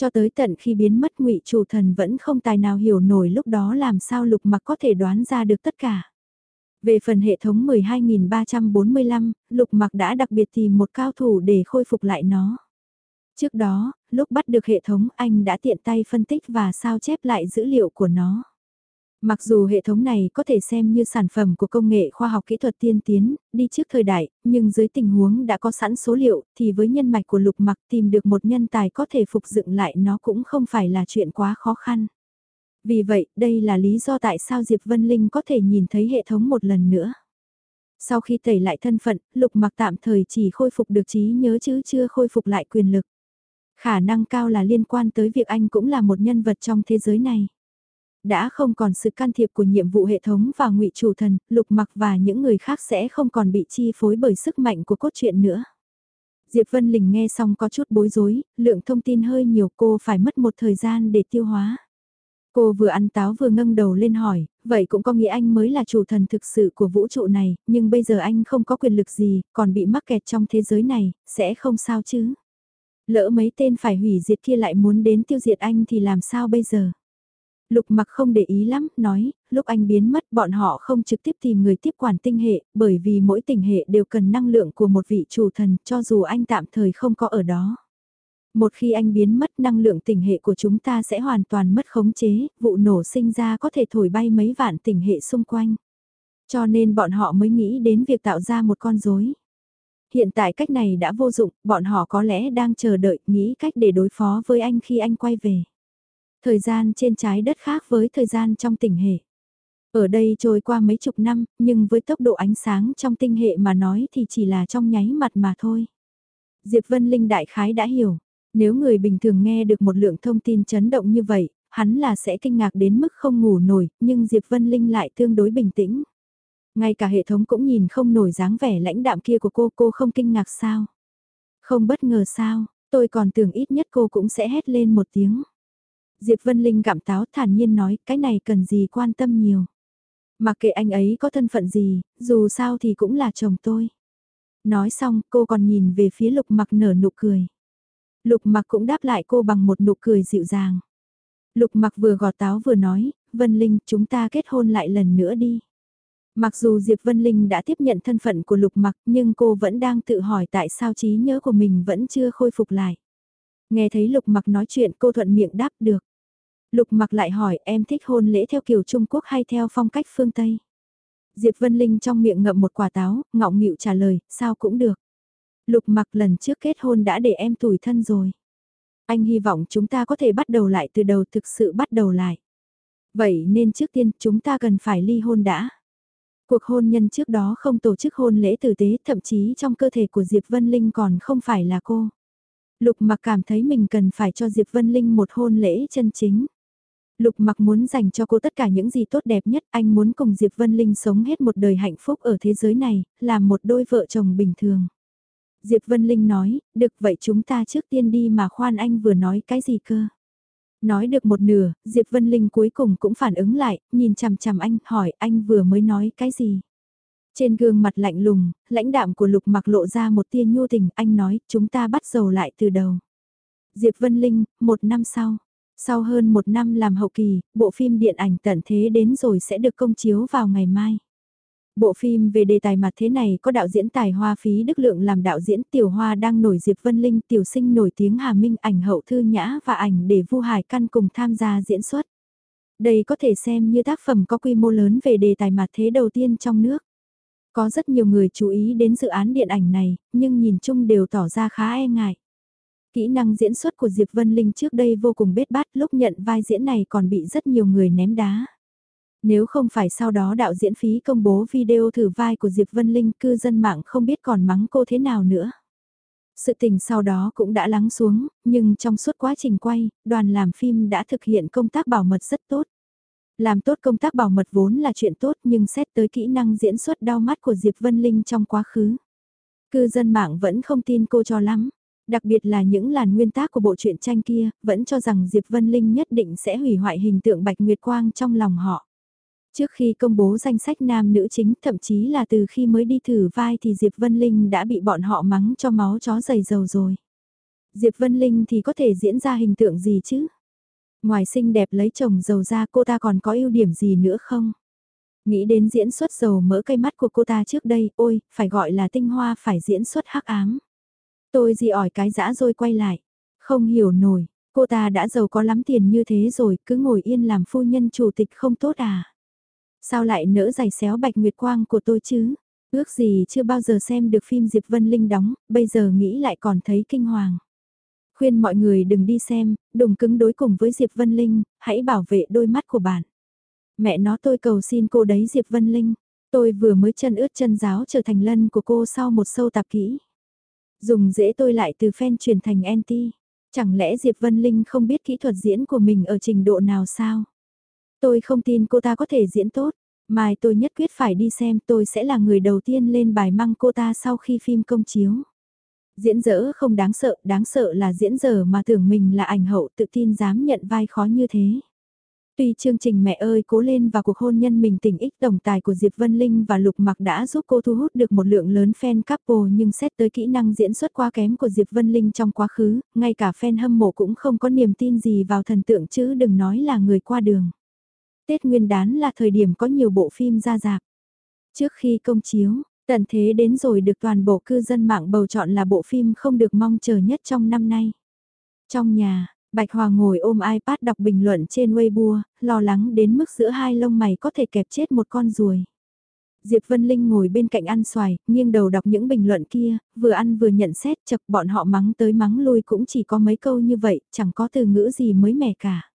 Cho tới tận khi biến mất ngụy chủ thần vẫn không tài nào hiểu nổi lúc đó làm sao lục mặc có thể đoán ra được tất cả. Về phần hệ thống 12.345, lục mặc đã đặc biệt tìm một cao thủ để khôi phục lại nó. Trước đó, lúc bắt được hệ thống anh đã tiện tay phân tích và sao chép lại dữ liệu của nó. Mặc dù hệ thống này có thể xem như sản phẩm của công nghệ khoa học kỹ thuật tiên tiến, đi trước thời đại, nhưng dưới tình huống đã có sẵn số liệu, thì với nhân mạch của lục mặc tìm được một nhân tài có thể phục dựng lại nó cũng không phải là chuyện quá khó khăn. Vì vậy, đây là lý do tại sao Diệp Vân Linh có thể nhìn thấy hệ thống một lần nữa. Sau khi tẩy lại thân phận, lục mặc tạm thời chỉ khôi phục được trí nhớ chứ chưa khôi phục lại quyền lực. Khả năng cao là liên quan tới việc anh cũng là một nhân vật trong thế giới này đã không còn sự can thiệp của nhiệm vụ hệ thống và ngụy chủ thần, lục mặc và những người khác sẽ không còn bị chi phối bởi sức mạnh của cốt truyện nữa. Diệp Vân Lình nghe xong có chút bối rối, lượng thông tin hơi nhiều cô phải mất một thời gian để tiêu hóa. Cô vừa ăn táo vừa ngâng đầu lên hỏi, vậy cũng có nghĩa anh mới là chủ thần thực sự của vũ trụ này, nhưng bây giờ anh không có quyền lực gì, còn bị mắc kẹt trong thế giới này, sẽ không sao chứ. Lỡ mấy tên phải hủy diệt kia lại muốn đến tiêu diệt anh thì làm sao bây giờ? Lục mặc không để ý lắm, nói, lúc anh biến mất bọn họ không trực tiếp tìm người tiếp quản tinh hệ, bởi vì mỗi tinh hệ đều cần năng lượng của một vị chủ thần, cho dù anh tạm thời không có ở đó. Một khi anh biến mất năng lượng tinh hệ của chúng ta sẽ hoàn toàn mất khống chế, vụ nổ sinh ra có thể thổi bay mấy vạn tinh hệ xung quanh. Cho nên bọn họ mới nghĩ đến việc tạo ra một con rối. Hiện tại cách này đã vô dụng, bọn họ có lẽ đang chờ đợi, nghĩ cách để đối phó với anh khi anh quay về. Thời gian trên trái đất khác với thời gian trong tỉnh hệ. Ở đây trôi qua mấy chục năm, nhưng với tốc độ ánh sáng trong tinh hệ mà nói thì chỉ là trong nháy mặt mà thôi. Diệp Vân Linh đại khái đã hiểu. Nếu người bình thường nghe được một lượng thông tin chấn động như vậy, hắn là sẽ kinh ngạc đến mức không ngủ nổi, nhưng Diệp Vân Linh lại tương đối bình tĩnh. Ngay cả hệ thống cũng nhìn không nổi dáng vẻ lãnh đạm kia của cô, cô không kinh ngạc sao? Không bất ngờ sao, tôi còn tưởng ít nhất cô cũng sẽ hét lên một tiếng. Diệp Vân Linh gặm táo thản nhiên nói, cái này cần gì quan tâm nhiều. Mặc kệ anh ấy có thân phận gì, dù sao thì cũng là chồng tôi. Nói xong, cô còn nhìn về phía lục mặc nở nụ cười. Lục mặc cũng đáp lại cô bằng một nụ cười dịu dàng. Lục mặc vừa gọt táo vừa nói, Vân Linh chúng ta kết hôn lại lần nữa đi. Mặc dù Diệp Vân Linh đã tiếp nhận thân phận của Lục Mặc nhưng cô vẫn đang tự hỏi tại sao trí nhớ của mình vẫn chưa khôi phục lại. Nghe thấy Lục Mặc nói chuyện cô thuận miệng đáp được. Lục Mặc lại hỏi em thích hôn lễ theo kiểu Trung Quốc hay theo phong cách phương Tây. Diệp Vân Linh trong miệng ngậm một quả táo, ngọng nghịu trả lời, sao cũng được. Lục Mặc lần trước kết hôn đã để em tủi thân rồi. Anh hy vọng chúng ta có thể bắt đầu lại từ đầu thực sự bắt đầu lại. Vậy nên trước tiên chúng ta cần phải ly hôn đã. Cuộc hôn nhân trước đó không tổ chức hôn lễ tử tế thậm chí trong cơ thể của Diệp Vân Linh còn không phải là cô. Lục mặc cảm thấy mình cần phải cho Diệp Vân Linh một hôn lễ chân chính. Lục mặc muốn dành cho cô tất cả những gì tốt đẹp nhất, anh muốn cùng Diệp Vân Linh sống hết một đời hạnh phúc ở thế giới này, làm một đôi vợ chồng bình thường. Diệp Vân Linh nói, được vậy chúng ta trước tiên đi mà khoan anh vừa nói cái gì cơ. Nói được một nửa, Diệp Vân Linh cuối cùng cũng phản ứng lại, nhìn chằm chằm anh, hỏi anh vừa mới nói cái gì. Trên gương mặt lạnh lùng, lãnh đạm của Lục mặc lộ ra một tia nhu tình, anh nói, chúng ta bắt đầu lại từ đầu. Diệp Vân Linh, một năm sau. Sau hơn một năm làm hậu kỳ, bộ phim điện ảnh tận thế đến rồi sẽ được công chiếu vào ngày mai. Bộ phim về đề tài mặt thế này có đạo diễn tài hoa phí đức lượng làm đạo diễn tiểu hoa đang nổi Diệp Vân Linh tiểu sinh nổi tiếng Hà Minh ảnh hậu thư nhã và ảnh để Vu Hải Căn cùng tham gia diễn xuất. Đây có thể xem như tác phẩm có quy mô lớn về đề tài mặt thế đầu tiên trong nước. Có rất nhiều người chú ý đến dự án điện ảnh này, nhưng nhìn chung đều tỏ ra khá e ngại. Kỹ năng diễn xuất của Diệp Vân Linh trước đây vô cùng bết bát lúc nhận vai diễn này còn bị rất nhiều người ném đá. Nếu không phải sau đó đạo diễn phí công bố video thử vai của Diệp Vân Linh cư dân mạng không biết còn mắng cô thế nào nữa. Sự tình sau đó cũng đã lắng xuống, nhưng trong suốt quá trình quay, đoàn làm phim đã thực hiện công tác bảo mật rất tốt. Làm tốt công tác bảo mật vốn là chuyện tốt nhưng xét tới kỹ năng diễn xuất đau mắt của Diệp Vân Linh trong quá khứ. Cư dân mạng vẫn không tin cô cho lắm. Đặc biệt là những làn nguyên tác của bộ truyện tranh kia, vẫn cho rằng Diệp Vân Linh nhất định sẽ hủy hoại hình tượng Bạch Nguyệt Quang trong lòng họ. Trước khi công bố danh sách nam nữ chính, thậm chí là từ khi mới đi thử vai thì Diệp Vân Linh đã bị bọn họ mắng cho máu chó dày dầu rồi. Diệp Vân Linh thì có thể diễn ra hình tượng gì chứ? Ngoài xinh đẹp lấy chồng giàu ra cô ta còn có ưu điểm gì nữa không? Nghĩ đến diễn xuất dầu mỡ cây mắt của cô ta trước đây, ôi, phải gọi là tinh hoa phải diễn xuất hắc ám. Tôi gì ỏi cái dã rồi quay lại. Không hiểu nổi, cô ta đã giàu có lắm tiền như thế rồi, cứ ngồi yên làm phu nhân chủ tịch không tốt à? Sao lại nỡ giày xéo bạch nguyệt quang của tôi chứ? Ước gì chưa bao giờ xem được phim Diệp Vân Linh đóng, bây giờ nghĩ lại còn thấy kinh hoàng. Khuyên mọi người đừng đi xem, đừng cứng đối cùng với Diệp Vân Linh, hãy bảo vệ đôi mắt của bạn. Mẹ nó tôi cầu xin cô đấy Diệp Vân Linh. Tôi vừa mới chân ướt chân giáo trở thành lân của cô sau một sâu tạp kỹ. Dùng dễ tôi lại từ fan chuyển thành anti. Chẳng lẽ Diệp Vân Linh không biết kỹ thuật diễn của mình ở trình độ nào sao? Tôi không tin cô ta có thể diễn tốt. Mai tôi nhất quyết phải đi xem tôi sẽ là người đầu tiên lên bài măng cô ta sau khi phim công chiếu. Diễn dở không đáng sợ, đáng sợ là diễn dở mà tưởng mình là ảnh hậu tự tin dám nhận vai khó như thế. Tuy chương trình Mẹ ơi cố lên và cuộc hôn nhân mình tỉnh ích tổng tài của Diệp Vân Linh và Lục Mặc đã giúp cô thu hút được một lượng lớn fan couple nhưng xét tới kỹ năng diễn xuất quá kém của Diệp Vân Linh trong quá khứ, ngay cả fan hâm mộ cũng không có niềm tin gì vào thần tượng chứ đừng nói là người qua đường. Tết Nguyên đán là thời điểm có nhiều bộ phim ra rạp. Trước khi công chiếu, tận thế đến rồi được toàn bộ cư dân mạng bầu chọn là bộ phim không được mong chờ nhất trong năm nay. Trong nhà, Bạch Hòa ngồi ôm iPad đọc bình luận trên Weibo, lo lắng đến mức giữa hai lông mày có thể kẹp chết một con ruồi. Diệp Vân Linh ngồi bên cạnh ăn xoài, nghiêng đầu đọc những bình luận kia, vừa ăn vừa nhận xét chập bọn họ mắng tới mắng lui cũng chỉ có mấy câu như vậy, chẳng có từ ngữ gì mới mẻ cả.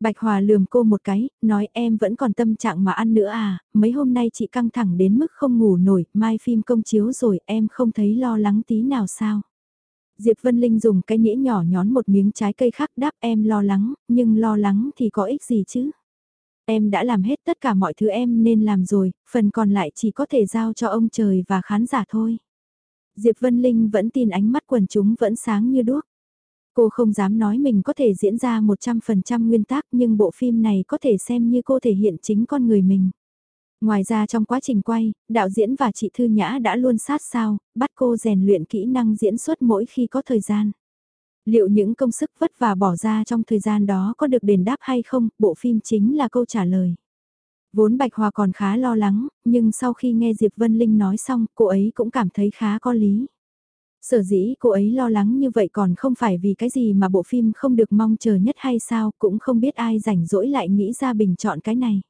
Bạch Hòa lườm cô một cái, nói em vẫn còn tâm trạng mà ăn nữa à, mấy hôm nay chị căng thẳng đến mức không ngủ nổi, mai phim công chiếu rồi em không thấy lo lắng tí nào sao. Diệp Vân Linh dùng cái nĩa nhỏ nhón một miếng trái cây khác đáp em lo lắng, nhưng lo lắng thì có ích gì chứ? Em đã làm hết tất cả mọi thứ em nên làm rồi, phần còn lại chỉ có thể giao cho ông trời và khán giả thôi. Diệp Vân Linh vẫn tin ánh mắt quần chúng vẫn sáng như đuốc. Cô không dám nói mình có thể diễn ra 100% nguyên tắc nhưng bộ phim này có thể xem như cô thể hiện chính con người mình. Ngoài ra trong quá trình quay, đạo diễn và chị Thư Nhã đã luôn sát sao, bắt cô rèn luyện kỹ năng diễn xuất mỗi khi có thời gian. Liệu những công sức vất vả bỏ ra trong thời gian đó có được đền đáp hay không, bộ phim chính là câu trả lời. Vốn Bạch Hòa còn khá lo lắng, nhưng sau khi nghe Diệp Vân Linh nói xong, cô ấy cũng cảm thấy khá có lý. Sở dĩ cô ấy lo lắng như vậy còn không phải vì cái gì mà bộ phim không được mong chờ nhất hay sao, cũng không biết ai rảnh rỗi lại nghĩ ra bình chọn cái này.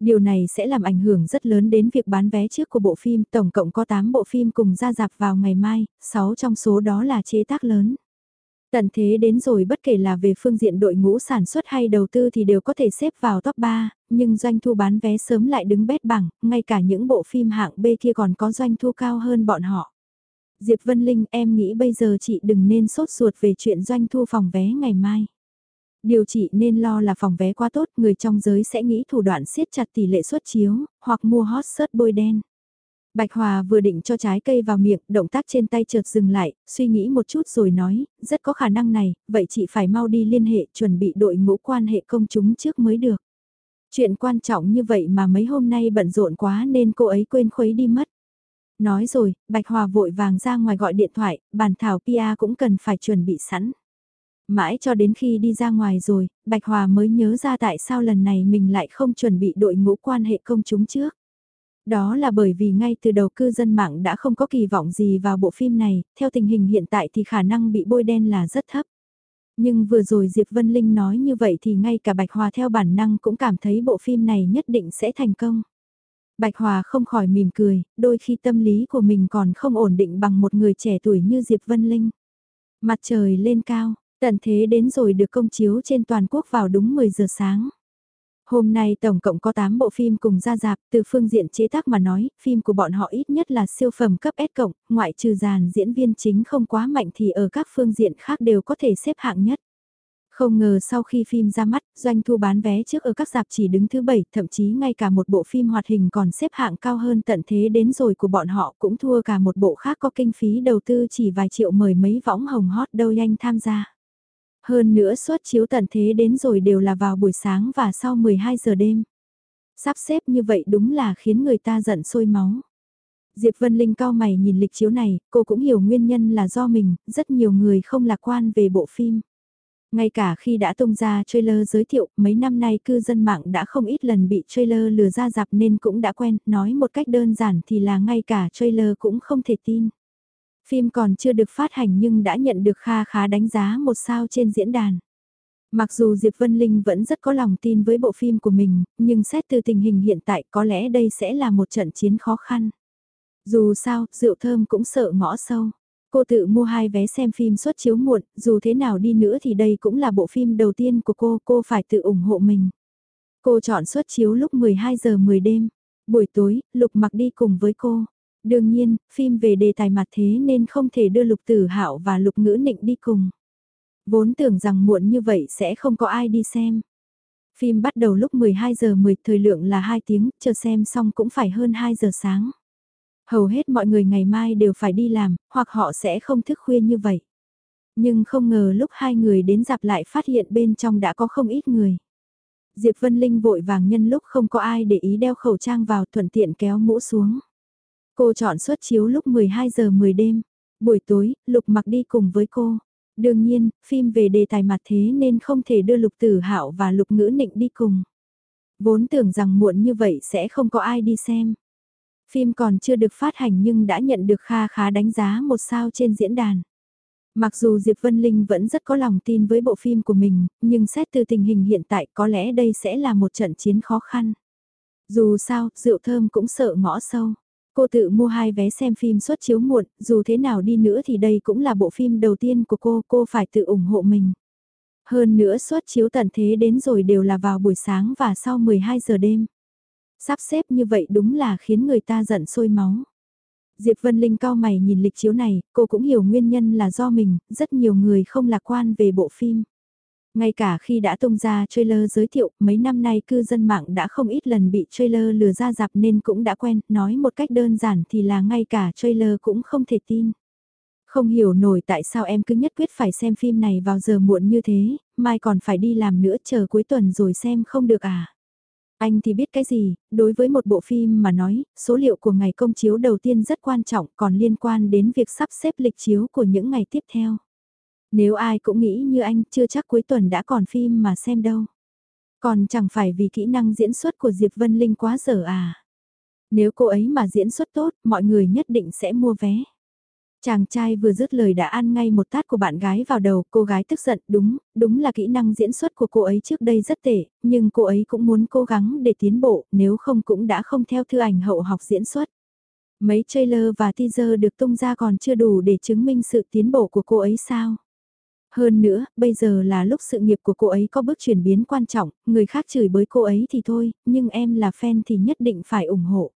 Điều này sẽ làm ảnh hưởng rất lớn đến việc bán vé trước của bộ phim, tổng cộng có 8 bộ phim cùng ra dạp vào ngày mai, 6 trong số đó là chế tác lớn. Tận thế đến rồi bất kể là về phương diện đội ngũ sản xuất hay đầu tư thì đều có thể xếp vào top 3, nhưng doanh thu bán vé sớm lại đứng bét bằng, ngay cả những bộ phim hạng B kia còn có doanh thu cao hơn bọn họ. Diệp Vân Linh em nghĩ bây giờ chị đừng nên sốt ruột về chuyện doanh thu phòng vé ngày mai. Điều chị nên lo là phòng vé quá tốt, người trong giới sẽ nghĩ thủ đoạn siết chặt tỷ lệ xuất chiếu, hoặc mua hot search bôi đen. Bạch Hòa vừa định cho trái cây vào miệng, động tác trên tay chợt dừng lại, suy nghĩ một chút rồi nói, rất có khả năng này, vậy chị phải mau đi liên hệ chuẩn bị đội ngũ quan hệ công chúng trước mới được. Chuyện quan trọng như vậy mà mấy hôm nay bận rộn quá nên cô ấy quên khuấy đi mất. Nói rồi, Bạch Hòa vội vàng ra ngoài gọi điện thoại, bàn thảo Pia cũng cần phải chuẩn bị sẵn. Mãi cho đến khi đi ra ngoài rồi, Bạch Hòa mới nhớ ra tại sao lần này mình lại không chuẩn bị đội ngũ quan hệ công chúng trước. Đó là bởi vì ngay từ đầu cư dân mạng đã không có kỳ vọng gì vào bộ phim này, theo tình hình hiện tại thì khả năng bị bôi đen là rất thấp. Nhưng vừa rồi Diệp Vân Linh nói như vậy thì ngay cả Bạch Hòa theo bản năng cũng cảm thấy bộ phim này nhất định sẽ thành công. Bạch Hòa không khỏi mỉm cười, đôi khi tâm lý của mình còn không ổn định bằng một người trẻ tuổi như Diệp Vân Linh. Mặt trời lên cao, tận thế đến rồi được công chiếu trên toàn quốc vào đúng 10 giờ sáng. Hôm nay tổng cộng có 8 bộ phim cùng ra dạp, từ phương diện chế tác mà nói, phim của bọn họ ít nhất là siêu phẩm cấp S cộng, ngoại trừ dàn diễn viên chính không quá mạnh thì ở các phương diện khác đều có thể xếp hạng nhất. Không ngờ sau khi phim ra mắt, doanh thu bán vé trước ở các dạp chỉ đứng thứ 7, thậm chí ngay cả một bộ phim hoạt hình còn xếp hạng cao hơn tận thế đến rồi của bọn họ cũng thua cả một bộ khác có kinh phí đầu tư chỉ vài triệu mời mấy võng hồng hot đâu nhanh tham gia. Hơn nữa suất chiếu tận thế đến rồi đều là vào buổi sáng và sau 12 giờ đêm. Sắp xếp như vậy đúng là khiến người ta giận sôi máu. Diệp Vân Linh cao mày nhìn lịch chiếu này, cô cũng hiểu nguyên nhân là do mình, rất nhiều người không lạc quan về bộ phim. Ngay cả khi đã tung ra trailer giới thiệu, mấy năm nay cư dân mạng đã không ít lần bị trailer lừa ra dạp nên cũng đã quen, nói một cách đơn giản thì là ngay cả trailer cũng không thể tin. Phim còn chưa được phát hành nhưng đã nhận được kha khá đánh giá một sao trên diễn đàn. Mặc dù Diệp Vân Linh vẫn rất có lòng tin với bộ phim của mình, nhưng xét từ tình hình hiện tại có lẽ đây sẽ là một trận chiến khó khăn. Dù sao, rượu thơm cũng sợ ngõ sâu. Cô tự mua hai vé xem phim xuất chiếu muộn, dù thế nào đi nữa thì đây cũng là bộ phim đầu tiên của cô, cô phải tự ủng hộ mình. Cô chọn xuất chiếu lúc 12 giờ 10 đêm. Buổi tối, Lục mặc đi cùng với cô. Đương nhiên, phim về đề tài mặt thế nên không thể đưa Lục Tử Hạo và Lục Ngữ Nịnh đi cùng. Vốn tưởng rằng muộn như vậy sẽ không có ai đi xem. Phim bắt đầu lúc 12 giờ 10, thời lượng là 2 tiếng, chờ xem xong cũng phải hơn 2 giờ sáng. Hầu hết mọi người ngày mai đều phải đi làm, hoặc họ sẽ không thức khuya như vậy. Nhưng không ngờ lúc hai người đến dạp lại phát hiện bên trong đã có không ít người. Diệp Vân Linh vội vàng nhân lúc không có ai để ý đeo khẩu trang vào thuận tiện kéo mũ xuống. Cô chọn suất chiếu lúc 12 giờ 10 đêm. Buổi tối, Lục mặc đi cùng với cô. Đương nhiên, phim về đề tài mặt thế nên không thể đưa Lục Tử Hạo và Lục Ngữ Nịnh đi cùng. Vốn tưởng rằng muộn như vậy sẽ không có ai đi xem. Phim còn chưa được phát hành nhưng đã nhận được kha khá đánh giá một sao trên diễn đàn. Mặc dù Diệp Vân Linh vẫn rất có lòng tin với bộ phim của mình, nhưng xét từ tình hình hiện tại có lẽ đây sẽ là một trận chiến khó khăn. Dù sao, rượu thơm cũng sợ ngõ sâu. Cô tự mua hai vé xem phim xuất chiếu muộn, dù thế nào đi nữa thì đây cũng là bộ phim đầu tiên của cô, cô phải tự ủng hộ mình. Hơn nữa xuất chiếu tận thế đến rồi đều là vào buổi sáng và sau 12 giờ đêm. Sắp xếp như vậy đúng là khiến người ta giận sôi máu. Diệp Vân Linh cao mày nhìn lịch chiếu này, cô cũng hiểu nguyên nhân là do mình, rất nhiều người không lạc quan về bộ phim. Ngay cả khi đã tung ra trailer giới thiệu, mấy năm nay cư dân mạng đã không ít lần bị trailer lừa ra dạp nên cũng đã quen, nói một cách đơn giản thì là ngay cả trailer cũng không thể tin. Không hiểu nổi tại sao em cứ nhất quyết phải xem phim này vào giờ muộn như thế, mai còn phải đi làm nữa chờ cuối tuần rồi xem không được à. Anh thì biết cái gì, đối với một bộ phim mà nói, số liệu của ngày công chiếu đầu tiên rất quan trọng còn liên quan đến việc sắp xếp lịch chiếu của những ngày tiếp theo. Nếu ai cũng nghĩ như anh chưa chắc cuối tuần đã còn phim mà xem đâu. Còn chẳng phải vì kỹ năng diễn xuất của Diệp Vân Linh quá dở à. Nếu cô ấy mà diễn xuất tốt, mọi người nhất định sẽ mua vé. Chàng trai vừa dứt lời đã ăn ngay một tát của bạn gái vào đầu, cô gái tức giận, đúng, đúng là kỹ năng diễn xuất của cô ấy trước đây rất tệ, nhưng cô ấy cũng muốn cố gắng để tiến bộ, nếu không cũng đã không theo thư ảnh hậu học diễn xuất. Mấy trailer và teaser được tung ra còn chưa đủ để chứng minh sự tiến bộ của cô ấy sao? Hơn nữa, bây giờ là lúc sự nghiệp của cô ấy có bước chuyển biến quan trọng, người khác chửi bới cô ấy thì thôi, nhưng em là fan thì nhất định phải ủng hộ.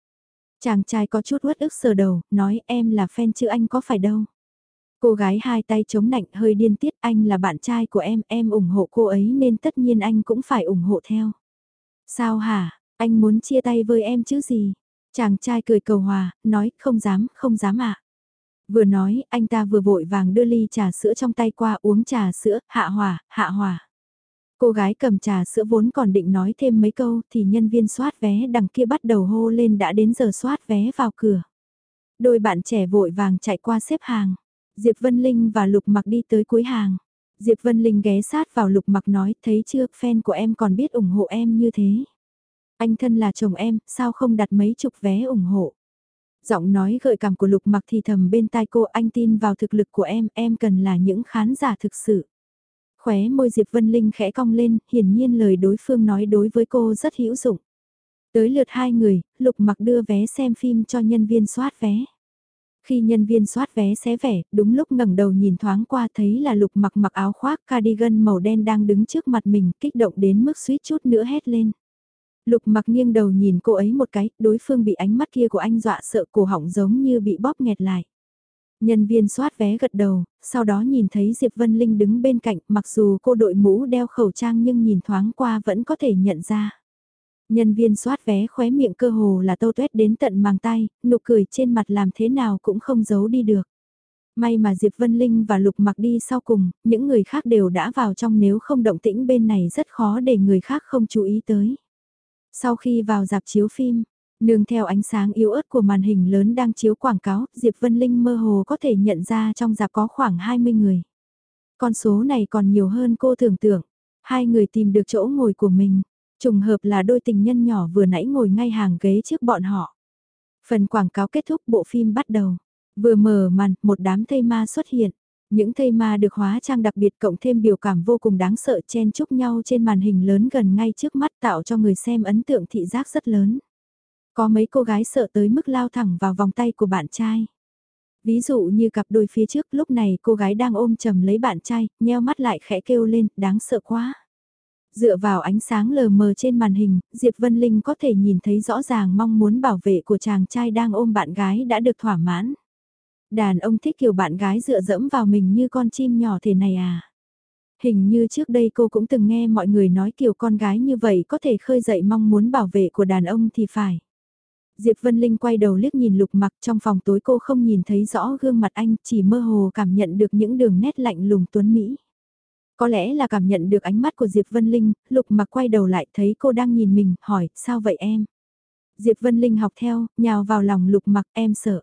Chàng trai có chút uất ức sờ đầu, nói em là fan chứ anh có phải đâu. Cô gái hai tay chống nạnh hơi điên tiết anh là bạn trai của em, em ủng hộ cô ấy nên tất nhiên anh cũng phải ủng hộ theo. Sao hả, anh muốn chia tay với em chứ gì? Chàng trai cười cầu hòa, nói không dám, không dám ạ. À. Vừa nói, anh ta vừa vội vàng đưa ly trà sữa trong tay qua uống trà sữa, hạ hòa, hạ hòa. Cô gái cầm trà sữa vốn còn định nói thêm mấy câu thì nhân viên soát vé đằng kia bắt đầu hô lên đã đến giờ soát vé vào cửa. Đôi bạn trẻ vội vàng chạy qua xếp hàng. Diệp Vân Linh và Lục Mặc đi tới cuối hàng. Diệp Vân Linh ghé sát vào Lục Mặc nói thấy chưa fan của em còn biết ủng hộ em như thế. Anh thân là chồng em, sao không đặt mấy chục vé ủng hộ. Giọng nói gợi cảm của Lục Mặc thì thầm bên tai cô anh tin vào thực lực của em, em cần là những khán giả thực sự. Khóe môi Diệp Vân Linh khẽ cong lên, hiển nhiên lời đối phương nói đối với cô rất hữu dụng. Tới lượt hai người, Lục Mặc đưa vé xem phim cho nhân viên soát vé. Khi nhân viên soát vé xé vẻ, đúng lúc ngẩng đầu nhìn thoáng qua thấy là Lục Mặc mặc áo khoác cardigan màu đen đang đứng trước mặt mình, kích động đến mức suýt chút nữa hét lên. Lục mặc nghiêng đầu nhìn cô ấy một cái, đối phương bị ánh mắt kia của anh dọa sợ cổ họng giống như bị bóp nghẹt lại. Nhân viên soát vé gật đầu, sau đó nhìn thấy Diệp Vân Linh đứng bên cạnh, mặc dù cô đội mũ đeo khẩu trang nhưng nhìn thoáng qua vẫn có thể nhận ra. Nhân viên soát vé khóe miệng cơ hồ là tâu tuét đến tận màng tay, nụ cười trên mặt làm thế nào cũng không giấu đi được. May mà Diệp Vân Linh và Lục mặc đi sau cùng, những người khác đều đã vào trong nếu không động tĩnh bên này rất khó để người khác không chú ý tới. Sau khi vào dạp chiếu phim, nương theo ánh sáng yếu ớt của màn hình lớn đang chiếu quảng cáo, Diệp Vân Linh mơ hồ có thể nhận ra trong dạp có khoảng 20 người. Con số này còn nhiều hơn cô tưởng tượng. Hai người tìm được chỗ ngồi của mình. Trùng hợp là đôi tình nhân nhỏ vừa nãy ngồi ngay hàng ghế trước bọn họ. Phần quảng cáo kết thúc bộ phim bắt đầu. Vừa mở màn, một đám thây ma xuất hiện. Những thây ma được hóa trang đặc biệt cộng thêm biểu cảm vô cùng đáng sợ chen chúc nhau trên màn hình lớn gần ngay trước mắt tạo cho người xem ấn tượng thị giác rất lớn. Có mấy cô gái sợ tới mức lao thẳng vào vòng tay của bạn trai. Ví dụ như cặp đôi phía trước lúc này cô gái đang ôm chầm lấy bạn trai, nheo mắt lại khẽ kêu lên, đáng sợ quá. Dựa vào ánh sáng lờ mờ trên màn hình, Diệp Vân Linh có thể nhìn thấy rõ ràng mong muốn bảo vệ của chàng trai đang ôm bạn gái đã được thỏa mãn. Đàn ông thích kiểu bạn gái dựa dẫm vào mình như con chim nhỏ thế này à? Hình như trước đây cô cũng từng nghe mọi người nói kiểu con gái như vậy có thể khơi dậy mong muốn bảo vệ của đàn ông thì phải. Diệp Vân Linh quay đầu liếc nhìn lục mặc trong phòng tối cô không nhìn thấy rõ gương mặt anh, chỉ mơ hồ cảm nhận được những đường nét lạnh lùng tuấn Mỹ. Có lẽ là cảm nhận được ánh mắt của Diệp Vân Linh, lục mặc quay đầu lại thấy cô đang nhìn mình, hỏi, sao vậy em? Diệp Vân Linh học theo, nhào vào lòng lục mặc, em sợ.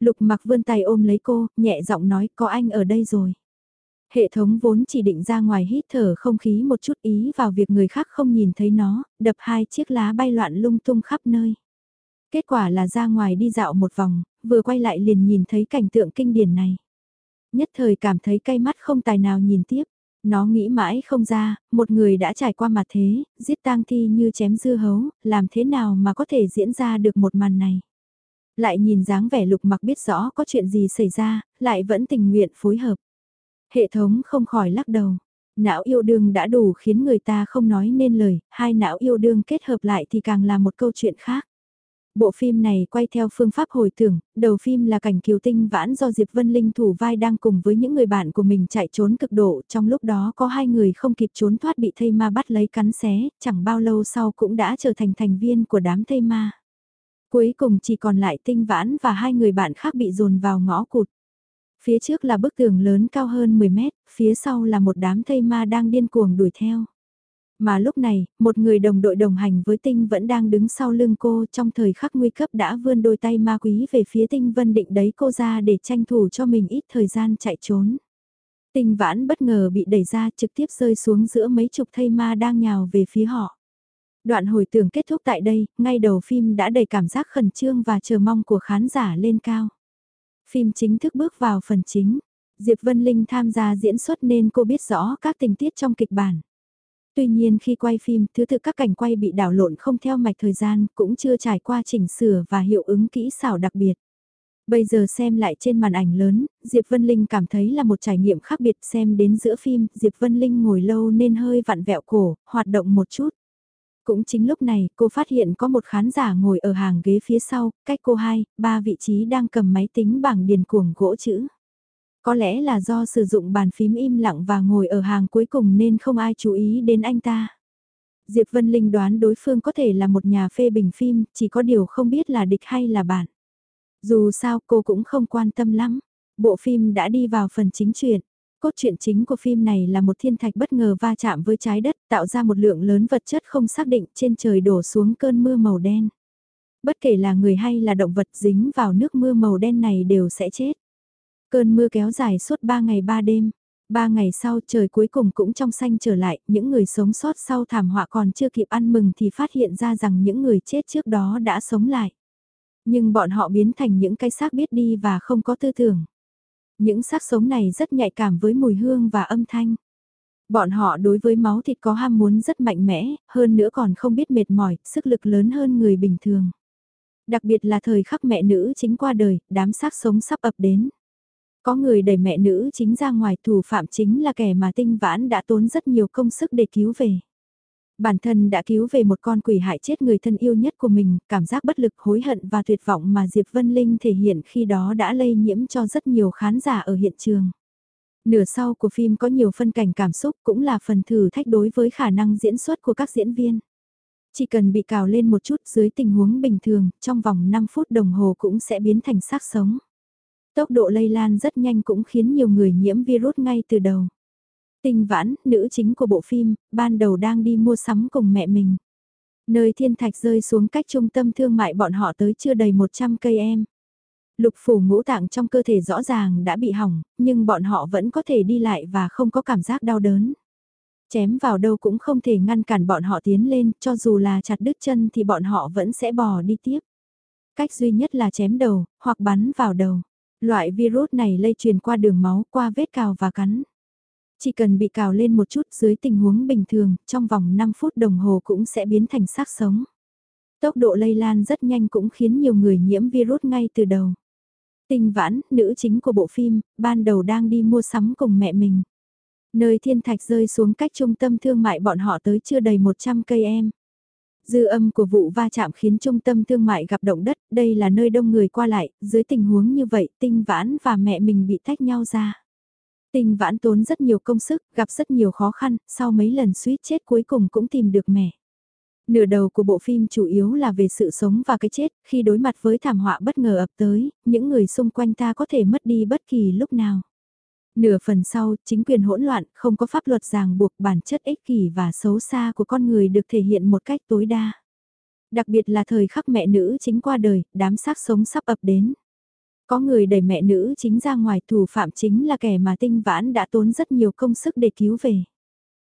Lục mặc vươn tay ôm lấy cô, nhẹ giọng nói có anh ở đây rồi. Hệ thống vốn chỉ định ra ngoài hít thở không khí một chút ý vào việc người khác không nhìn thấy nó, đập hai chiếc lá bay loạn lung tung khắp nơi. Kết quả là ra ngoài đi dạo một vòng, vừa quay lại liền nhìn thấy cảnh tượng kinh điển này. Nhất thời cảm thấy cay mắt không tài nào nhìn tiếp. Nó nghĩ mãi không ra, một người đã trải qua mặt thế, giết tang thi như chém dưa hấu, làm thế nào mà có thể diễn ra được một màn này. Lại nhìn dáng vẻ lục mặc biết rõ có chuyện gì xảy ra, lại vẫn tình nguyện phối hợp. Hệ thống không khỏi lắc đầu. Não yêu đương đã đủ khiến người ta không nói nên lời, hai não yêu đương kết hợp lại thì càng là một câu chuyện khác. Bộ phim này quay theo phương pháp hồi tưởng, đầu phim là cảnh kiều tinh vãn do Diệp Vân Linh thủ vai đang cùng với những người bạn của mình chạy trốn cực độ, trong lúc đó có hai người không kịp trốn thoát bị thây ma bắt lấy cắn xé, chẳng bao lâu sau cũng đã trở thành thành viên của đám thây ma. Cuối cùng chỉ còn lại tinh vãn và hai người bạn khác bị dồn vào ngõ cụt. Phía trước là bức tường lớn cao hơn 10 mét, phía sau là một đám thây ma đang điên cuồng đuổi theo. Mà lúc này, một người đồng đội đồng hành với Tinh vẫn đang đứng sau lưng cô trong thời khắc nguy cấp đã vươn đôi tay ma quý về phía Tinh Vân định đấy cô ra để tranh thủ cho mình ít thời gian chạy trốn. Tinh vãn bất ngờ bị đẩy ra trực tiếp rơi xuống giữa mấy chục thây ma đang nhào về phía họ. Đoạn hồi tưởng kết thúc tại đây, ngay đầu phim đã đầy cảm giác khẩn trương và chờ mong của khán giả lên cao. Phim chính thức bước vào phần chính. Diệp Vân Linh tham gia diễn xuất nên cô biết rõ các tình tiết trong kịch bản. Tuy nhiên khi quay phim, thứ tự các cảnh quay bị đảo lộn không theo mạch thời gian, cũng chưa trải qua chỉnh sửa và hiệu ứng kỹ xảo đặc biệt. Bây giờ xem lại trên màn ảnh lớn, Diệp Vân Linh cảm thấy là một trải nghiệm khác biệt xem đến giữa phim, Diệp Vân Linh ngồi lâu nên hơi vặn vẹo cổ, hoạt động một chút. Cũng chính lúc này, cô phát hiện có một khán giả ngồi ở hàng ghế phía sau, cách cô hai, ba vị trí đang cầm máy tính bảng điền cuồng gỗ chữ. Có lẽ là do sử dụng bàn phím im lặng và ngồi ở hàng cuối cùng nên không ai chú ý đến anh ta. Diệp Vân Linh đoán đối phương có thể là một nhà phê bình phim, chỉ có điều không biết là địch hay là bạn. Dù sao cô cũng không quan tâm lắm. Bộ phim đã đi vào phần chính truyện. Cốt truyện chính của phim này là một thiên thạch bất ngờ va chạm với trái đất tạo ra một lượng lớn vật chất không xác định trên trời đổ xuống cơn mưa màu đen. Bất kể là người hay là động vật dính vào nước mưa màu đen này đều sẽ chết. Cơn mưa kéo dài suốt 3 ngày 3 đêm. Ba ngày sau trời cuối cùng cũng trong xanh trở lại, những người sống sót sau thảm họa còn chưa kịp ăn mừng thì phát hiện ra rằng những người chết trước đó đã sống lại. Nhưng bọn họ biến thành những cái xác biết đi và không có tư tưởng. Những xác sống này rất nhạy cảm với mùi hương và âm thanh. Bọn họ đối với máu thịt có ham muốn rất mạnh mẽ, hơn nữa còn không biết mệt mỏi, sức lực lớn hơn người bình thường. Đặc biệt là thời khắc mẹ nữ chính qua đời, đám xác sống sắp ập đến. Có người đẩy mẹ nữ chính ra ngoài thủ phạm chính là kẻ mà tinh vãn đã tốn rất nhiều công sức để cứu về. Bản thân đã cứu về một con quỷ hại chết người thân yêu nhất của mình, cảm giác bất lực hối hận và tuyệt vọng mà Diệp Vân Linh thể hiện khi đó đã lây nhiễm cho rất nhiều khán giả ở hiện trường. Nửa sau của phim có nhiều phân cảnh cảm xúc cũng là phần thử thách đối với khả năng diễn xuất của các diễn viên. Chỉ cần bị cào lên một chút dưới tình huống bình thường, trong vòng 5 phút đồng hồ cũng sẽ biến thành xác sống. Tốc độ lây lan rất nhanh cũng khiến nhiều người nhiễm virus ngay từ đầu. Tình vãn, nữ chính của bộ phim, ban đầu đang đi mua sắm cùng mẹ mình. Nơi thiên thạch rơi xuống cách trung tâm thương mại bọn họ tới chưa đầy 100 cây em. Lục phủ ngũ tạng trong cơ thể rõ ràng đã bị hỏng, nhưng bọn họ vẫn có thể đi lại và không có cảm giác đau đớn. Chém vào đâu cũng không thể ngăn cản bọn họ tiến lên, cho dù là chặt đứt chân thì bọn họ vẫn sẽ bò đi tiếp. Cách duy nhất là chém đầu, hoặc bắn vào đầu. Loại virus này lây truyền qua đường máu, qua vết cào và cắn. Chỉ cần bị cào lên một chút dưới tình huống bình thường, trong vòng 5 phút đồng hồ cũng sẽ biến thành xác sống. Tốc độ lây lan rất nhanh cũng khiến nhiều người nhiễm virus ngay từ đầu. Tinh vãn, nữ chính của bộ phim, ban đầu đang đi mua sắm cùng mẹ mình. Nơi thiên thạch rơi xuống cách trung tâm thương mại bọn họ tới chưa đầy 100 cây em. Dư âm của vụ va chạm khiến trung tâm thương mại gặp động đất, đây là nơi đông người qua lại, dưới tình huống như vậy tinh vãn và mẹ mình bị tách nhau ra. Tinh vãn tốn rất nhiều công sức, gặp rất nhiều khó khăn, sau mấy lần suýt chết cuối cùng cũng tìm được mẹ. Nửa đầu của bộ phim chủ yếu là về sự sống và cái chết, khi đối mặt với thảm họa bất ngờ ập tới, những người xung quanh ta có thể mất đi bất kỳ lúc nào. Nửa phần sau, chính quyền hỗn loạn, không có pháp luật ràng buộc bản chất ích kỷ và xấu xa của con người được thể hiện một cách tối đa. Đặc biệt là thời khắc mẹ nữ chính qua đời, đám xác sống sắp ập đến. Có người đẩy mẹ nữ chính ra ngoài thủ phạm chính là kẻ mà tinh vãn đã tốn rất nhiều công sức để cứu về.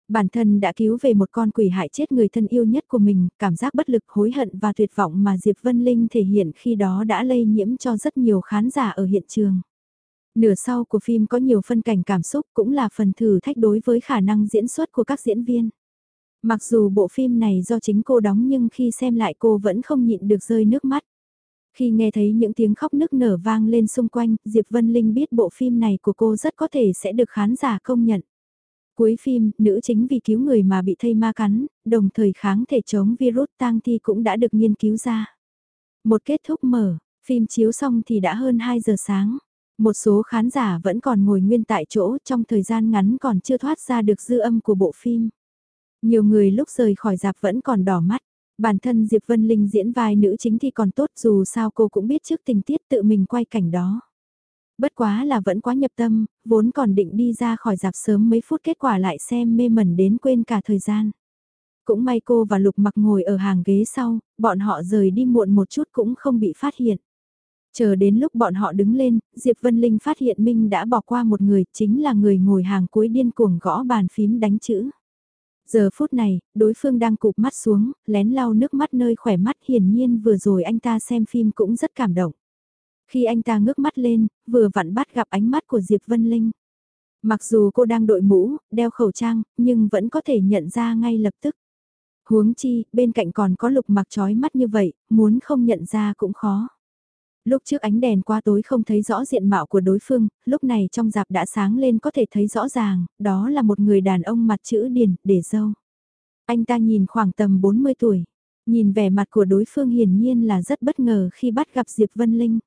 Bản thân đã cứu về một con quỷ hại chết người thân yêu nhất của mình, cảm giác bất lực hối hận và tuyệt vọng mà Diệp Vân Linh thể hiện khi đó đã lây nhiễm cho rất nhiều khán giả ở hiện trường. Nửa sau của phim có nhiều phân cảnh cảm xúc cũng là phần thử thách đối với khả năng diễn xuất của các diễn viên. Mặc dù bộ phim này do chính cô đóng nhưng khi xem lại cô vẫn không nhịn được rơi nước mắt. Khi nghe thấy những tiếng khóc nức nở vang lên xung quanh, Diệp Vân Linh biết bộ phim này của cô rất có thể sẽ được khán giả công nhận. Cuối phim, nữ chính vì cứu người mà bị thây ma cắn, đồng thời kháng thể chống virus tang thi cũng đã được nghiên cứu ra. Một kết thúc mở, phim chiếu xong thì đã hơn 2 giờ sáng. Một số khán giả vẫn còn ngồi nguyên tại chỗ trong thời gian ngắn còn chưa thoát ra được dư âm của bộ phim. Nhiều người lúc rời khỏi dạp vẫn còn đỏ mắt. Bản thân Diệp Vân Linh diễn vai nữ chính thì còn tốt dù sao cô cũng biết trước tình tiết tự mình quay cảnh đó. Bất quá là vẫn quá nhập tâm, vốn còn định đi ra khỏi dạp sớm mấy phút kết quả lại xem mê mẩn đến quên cả thời gian. Cũng may cô và Lục mặc ngồi ở hàng ghế sau, bọn họ rời đi muộn một chút cũng không bị phát hiện. Chờ đến lúc bọn họ đứng lên, Diệp Vân Linh phát hiện Minh đã bỏ qua một người, chính là người ngồi hàng cuối điên cuồng gõ bàn phím đánh chữ. Giờ phút này, đối phương đang cụp mắt xuống, lén lau nước mắt nơi khỏe mắt hiển nhiên vừa rồi anh ta xem phim cũng rất cảm động. Khi anh ta ngước mắt lên, vừa vặn bắt gặp ánh mắt của Diệp Vân Linh. Mặc dù cô đang đội mũ, đeo khẩu trang, nhưng vẫn có thể nhận ra ngay lập tức. Huống chi, bên cạnh còn có lục mặc trói mắt như vậy, muốn không nhận ra cũng khó. Lúc trước ánh đèn qua tối không thấy rõ diện mạo của đối phương, lúc này trong dạp đã sáng lên có thể thấy rõ ràng, đó là một người đàn ông mặt chữ điền, để dâu. Anh ta nhìn khoảng tầm 40 tuổi, nhìn vẻ mặt của đối phương hiển nhiên là rất bất ngờ khi bắt gặp Diệp Vân Linh.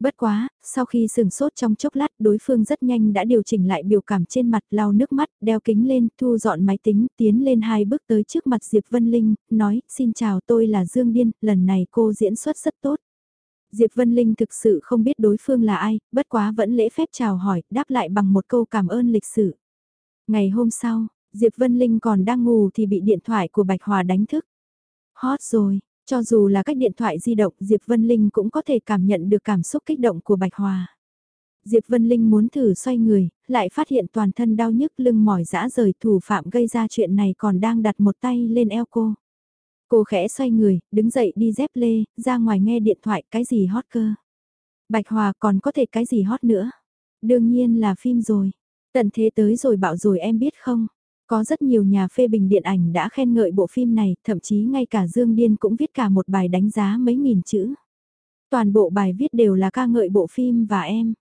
Bất quá, sau khi sừng sốt trong chốc lát đối phương rất nhanh đã điều chỉnh lại biểu cảm trên mặt lau nước mắt, đeo kính lên, thu dọn máy tính, tiến lên hai bước tới trước mặt Diệp Vân Linh, nói, xin chào tôi là Dương Điên, lần này cô diễn xuất rất tốt. Diệp Vân Linh thực sự không biết đối phương là ai, bất quá vẫn lễ phép chào hỏi, đáp lại bằng một câu cảm ơn lịch sử. Ngày hôm sau, Diệp Vân Linh còn đang ngủ thì bị điện thoại của Bạch Hòa đánh thức. Hot rồi, cho dù là cách điện thoại di động Diệp Vân Linh cũng có thể cảm nhận được cảm xúc kích động của Bạch Hòa. Diệp Vân Linh muốn thử xoay người, lại phát hiện toàn thân đau nhức lưng mỏi dã rời thủ phạm gây ra chuyện này còn đang đặt một tay lên eo cô. Cô khẽ xoay người, đứng dậy đi dép lê, ra ngoài nghe điện thoại cái gì hot cơ. Bạch Hòa còn có thể cái gì hot nữa. Đương nhiên là phim rồi. Tận thế tới rồi bảo rồi em biết không. Có rất nhiều nhà phê bình điện ảnh đã khen ngợi bộ phim này, thậm chí ngay cả Dương Điên cũng viết cả một bài đánh giá mấy nghìn chữ. Toàn bộ bài viết đều là ca ngợi bộ phim và em.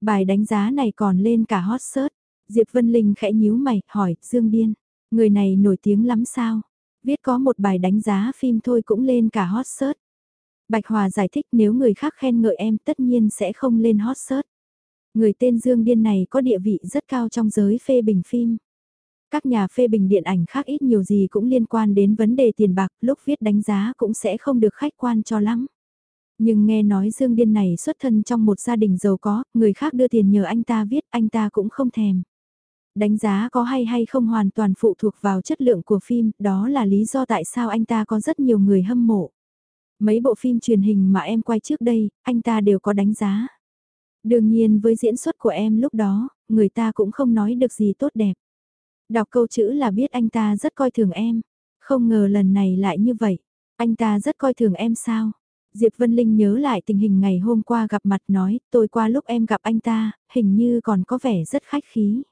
Bài đánh giá này còn lên cả hot search. Diệp Vân Linh khẽ nhíu mày, hỏi, Dương Điên, người này nổi tiếng lắm sao? Viết có một bài đánh giá phim thôi cũng lên cả hot search. Bạch Hòa giải thích nếu người khác khen ngợi em tất nhiên sẽ không lên hot search. Người tên Dương Điên này có địa vị rất cao trong giới phê bình phim. Các nhà phê bình điện ảnh khác ít nhiều gì cũng liên quan đến vấn đề tiền bạc, lúc viết đánh giá cũng sẽ không được khách quan cho lắm. Nhưng nghe nói Dương Điên này xuất thân trong một gia đình giàu có, người khác đưa tiền nhờ anh ta viết, anh ta cũng không thèm. Đánh giá có hay hay không hoàn toàn phụ thuộc vào chất lượng của phim, đó là lý do tại sao anh ta có rất nhiều người hâm mộ. Mấy bộ phim truyền hình mà em quay trước đây, anh ta đều có đánh giá. Đương nhiên với diễn xuất của em lúc đó, người ta cũng không nói được gì tốt đẹp. Đọc câu chữ là biết anh ta rất coi thường em. Không ngờ lần này lại như vậy. Anh ta rất coi thường em sao? Diệp Vân Linh nhớ lại tình hình ngày hôm qua gặp mặt nói, tôi qua lúc em gặp anh ta, hình như còn có vẻ rất khách khí.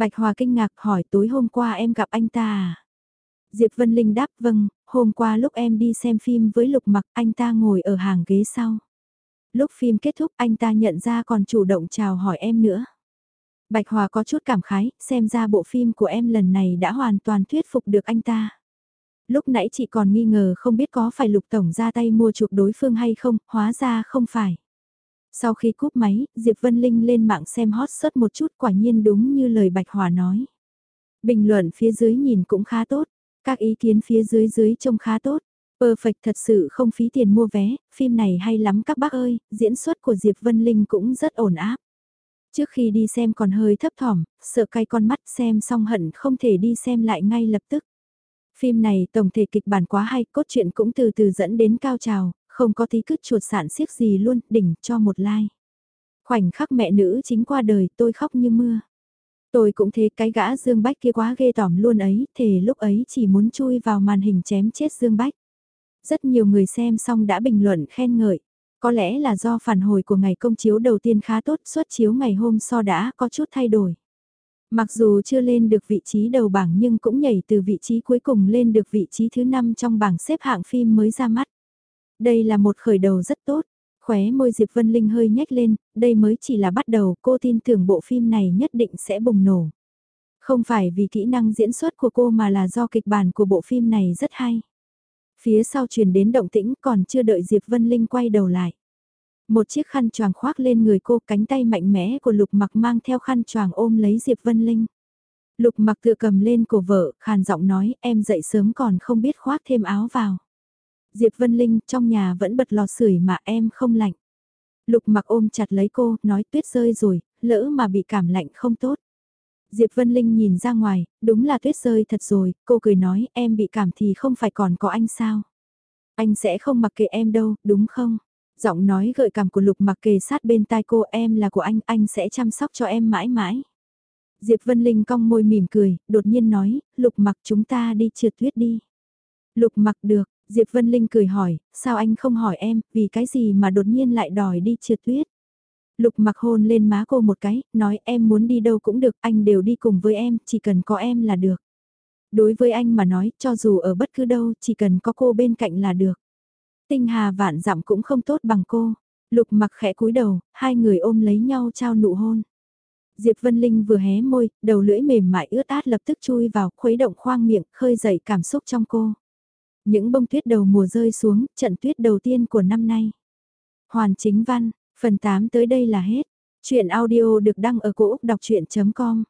Bạch Hòa kinh ngạc hỏi tối hôm qua em gặp anh ta à? Diệp Vân Linh đáp vâng, hôm qua lúc em đi xem phim với Lục Mặc anh ta ngồi ở hàng ghế sau. Lúc phim kết thúc anh ta nhận ra còn chủ động chào hỏi em nữa. Bạch Hòa có chút cảm khái, xem ra bộ phim của em lần này đã hoàn toàn thuyết phục được anh ta. Lúc nãy chị còn nghi ngờ không biết có phải Lục Tổng ra tay mua chuộc đối phương hay không, hóa ra không phải. Sau khi cúp máy, Diệp Vân Linh lên mạng xem hot search một chút quả nhiên đúng như lời Bạch Hòa nói. Bình luận phía dưới nhìn cũng khá tốt, các ý kiến phía dưới dưới trông khá tốt. Perfect thật sự không phí tiền mua vé, phim này hay lắm các bác ơi, diễn xuất của Diệp Vân Linh cũng rất ổn áp. Trước khi đi xem còn hơi thấp thỏm, sợ cay con mắt xem xong hận không thể đi xem lại ngay lập tức. Phim này tổng thể kịch bản quá hay, cốt truyện cũng từ từ dẫn đến cao trào, không có tí cứt chuột sản siếc gì luôn, đỉnh cho một like. Khoảnh khắc mẹ nữ chính qua đời tôi khóc như mưa. Tôi cũng thế cái gã Dương Bách kia quá ghê tỏm luôn ấy, thề lúc ấy chỉ muốn chui vào màn hình chém chết Dương Bách. Rất nhiều người xem xong đã bình luận khen ngợi. Có lẽ là do phản hồi của ngày công chiếu đầu tiên khá tốt, suốt chiếu ngày hôm sau đã có chút thay đổi. Mặc dù chưa lên được vị trí đầu bảng nhưng cũng nhảy từ vị trí cuối cùng lên được vị trí thứ 5 trong bảng xếp hạng phim mới ra mắt. Đây là một khởi đầu rất tốt. Khóe môi Diệp Vân Linh hơi nhếch lên, đây mới chỉ là bắt đầu, cô tin tưởng bộ phim này nhất định sẽ bùng nổ. Không phải vì kỹ năng diễn xuất của cô mà là do kịch bản của bộ phim này rất hay. Phía sau truyền đến động tĩnh còn chưa đợi Diệp Vân Linh quay đầu lại. Một chiếc khăn choàng khoác lên người cô cánh tay mạnh mẽ của Lục mặc mang theo khăn choàng ôm lấy Diệp Vân Linh. Lục mặc tự cầm lên cổ vợ, khàn giọng nói em dậy sớm còn không biết khoác thêm áo vào. Diệp Vân Linh trong nhà vẫn bật lò sưởi mà em không lạnh. Lục mặc ôm chặt lấy cô, nói tuyết rơi rồi, lỡ mà bị cảm lạnh không tốt. Diệp Vân Linh nhìn ra ngoài, đúng là tuyết rơi thật rồi, cô cười nói em bị cảm thì không phải còn có anh sao. Anh sẽ không mặc kệ em đâu, đúng không? Giọng nói gợi cảm của Lục mặc kề sát bên tai cô em là của anh, anh sẽ chăm sóc cho em mãi mãi. Diệp Vân Linh cong môi mỉm cười, đột nhiên nói, Lục mặc chúng ta đi trượt tuyết đi. Lục mặc được, Diệp Vân Linh cười hỏi, sao anh không hỏi em, vì cái gì mà đột nhiên lại đòi đi trượt tuyết. Lục mặc hôn lên má cô một cái, nói em muốn đi đâu cũng được, anh đều đi cùng với em, chỉ cần có em là được. Đối với anh mà nói, cho dù ở bất cứ đâu, chỉ cần có cô bên cạnh là được. Tinh hà vạn dặm cũng không tốt bằng cô. Lục mặc khẽ cúi đầu, hai người ôm lấy nhau trao nụ hôn. Diệp Vân Linh vừa hé môi, đầu lưỡi mềm mại ướt át lập tức chui vào, khuấy động khoang miệng, khơi dậy cảm xúc trong cô. Những bông tuyết đầu mùa rơi xuống, trận tuyết đầu tiên của năm nay. Hoàn chính văn, phần 8 tới đây là hết. Chuyện audio được đăng ở cổ Úc đọc chuyện.com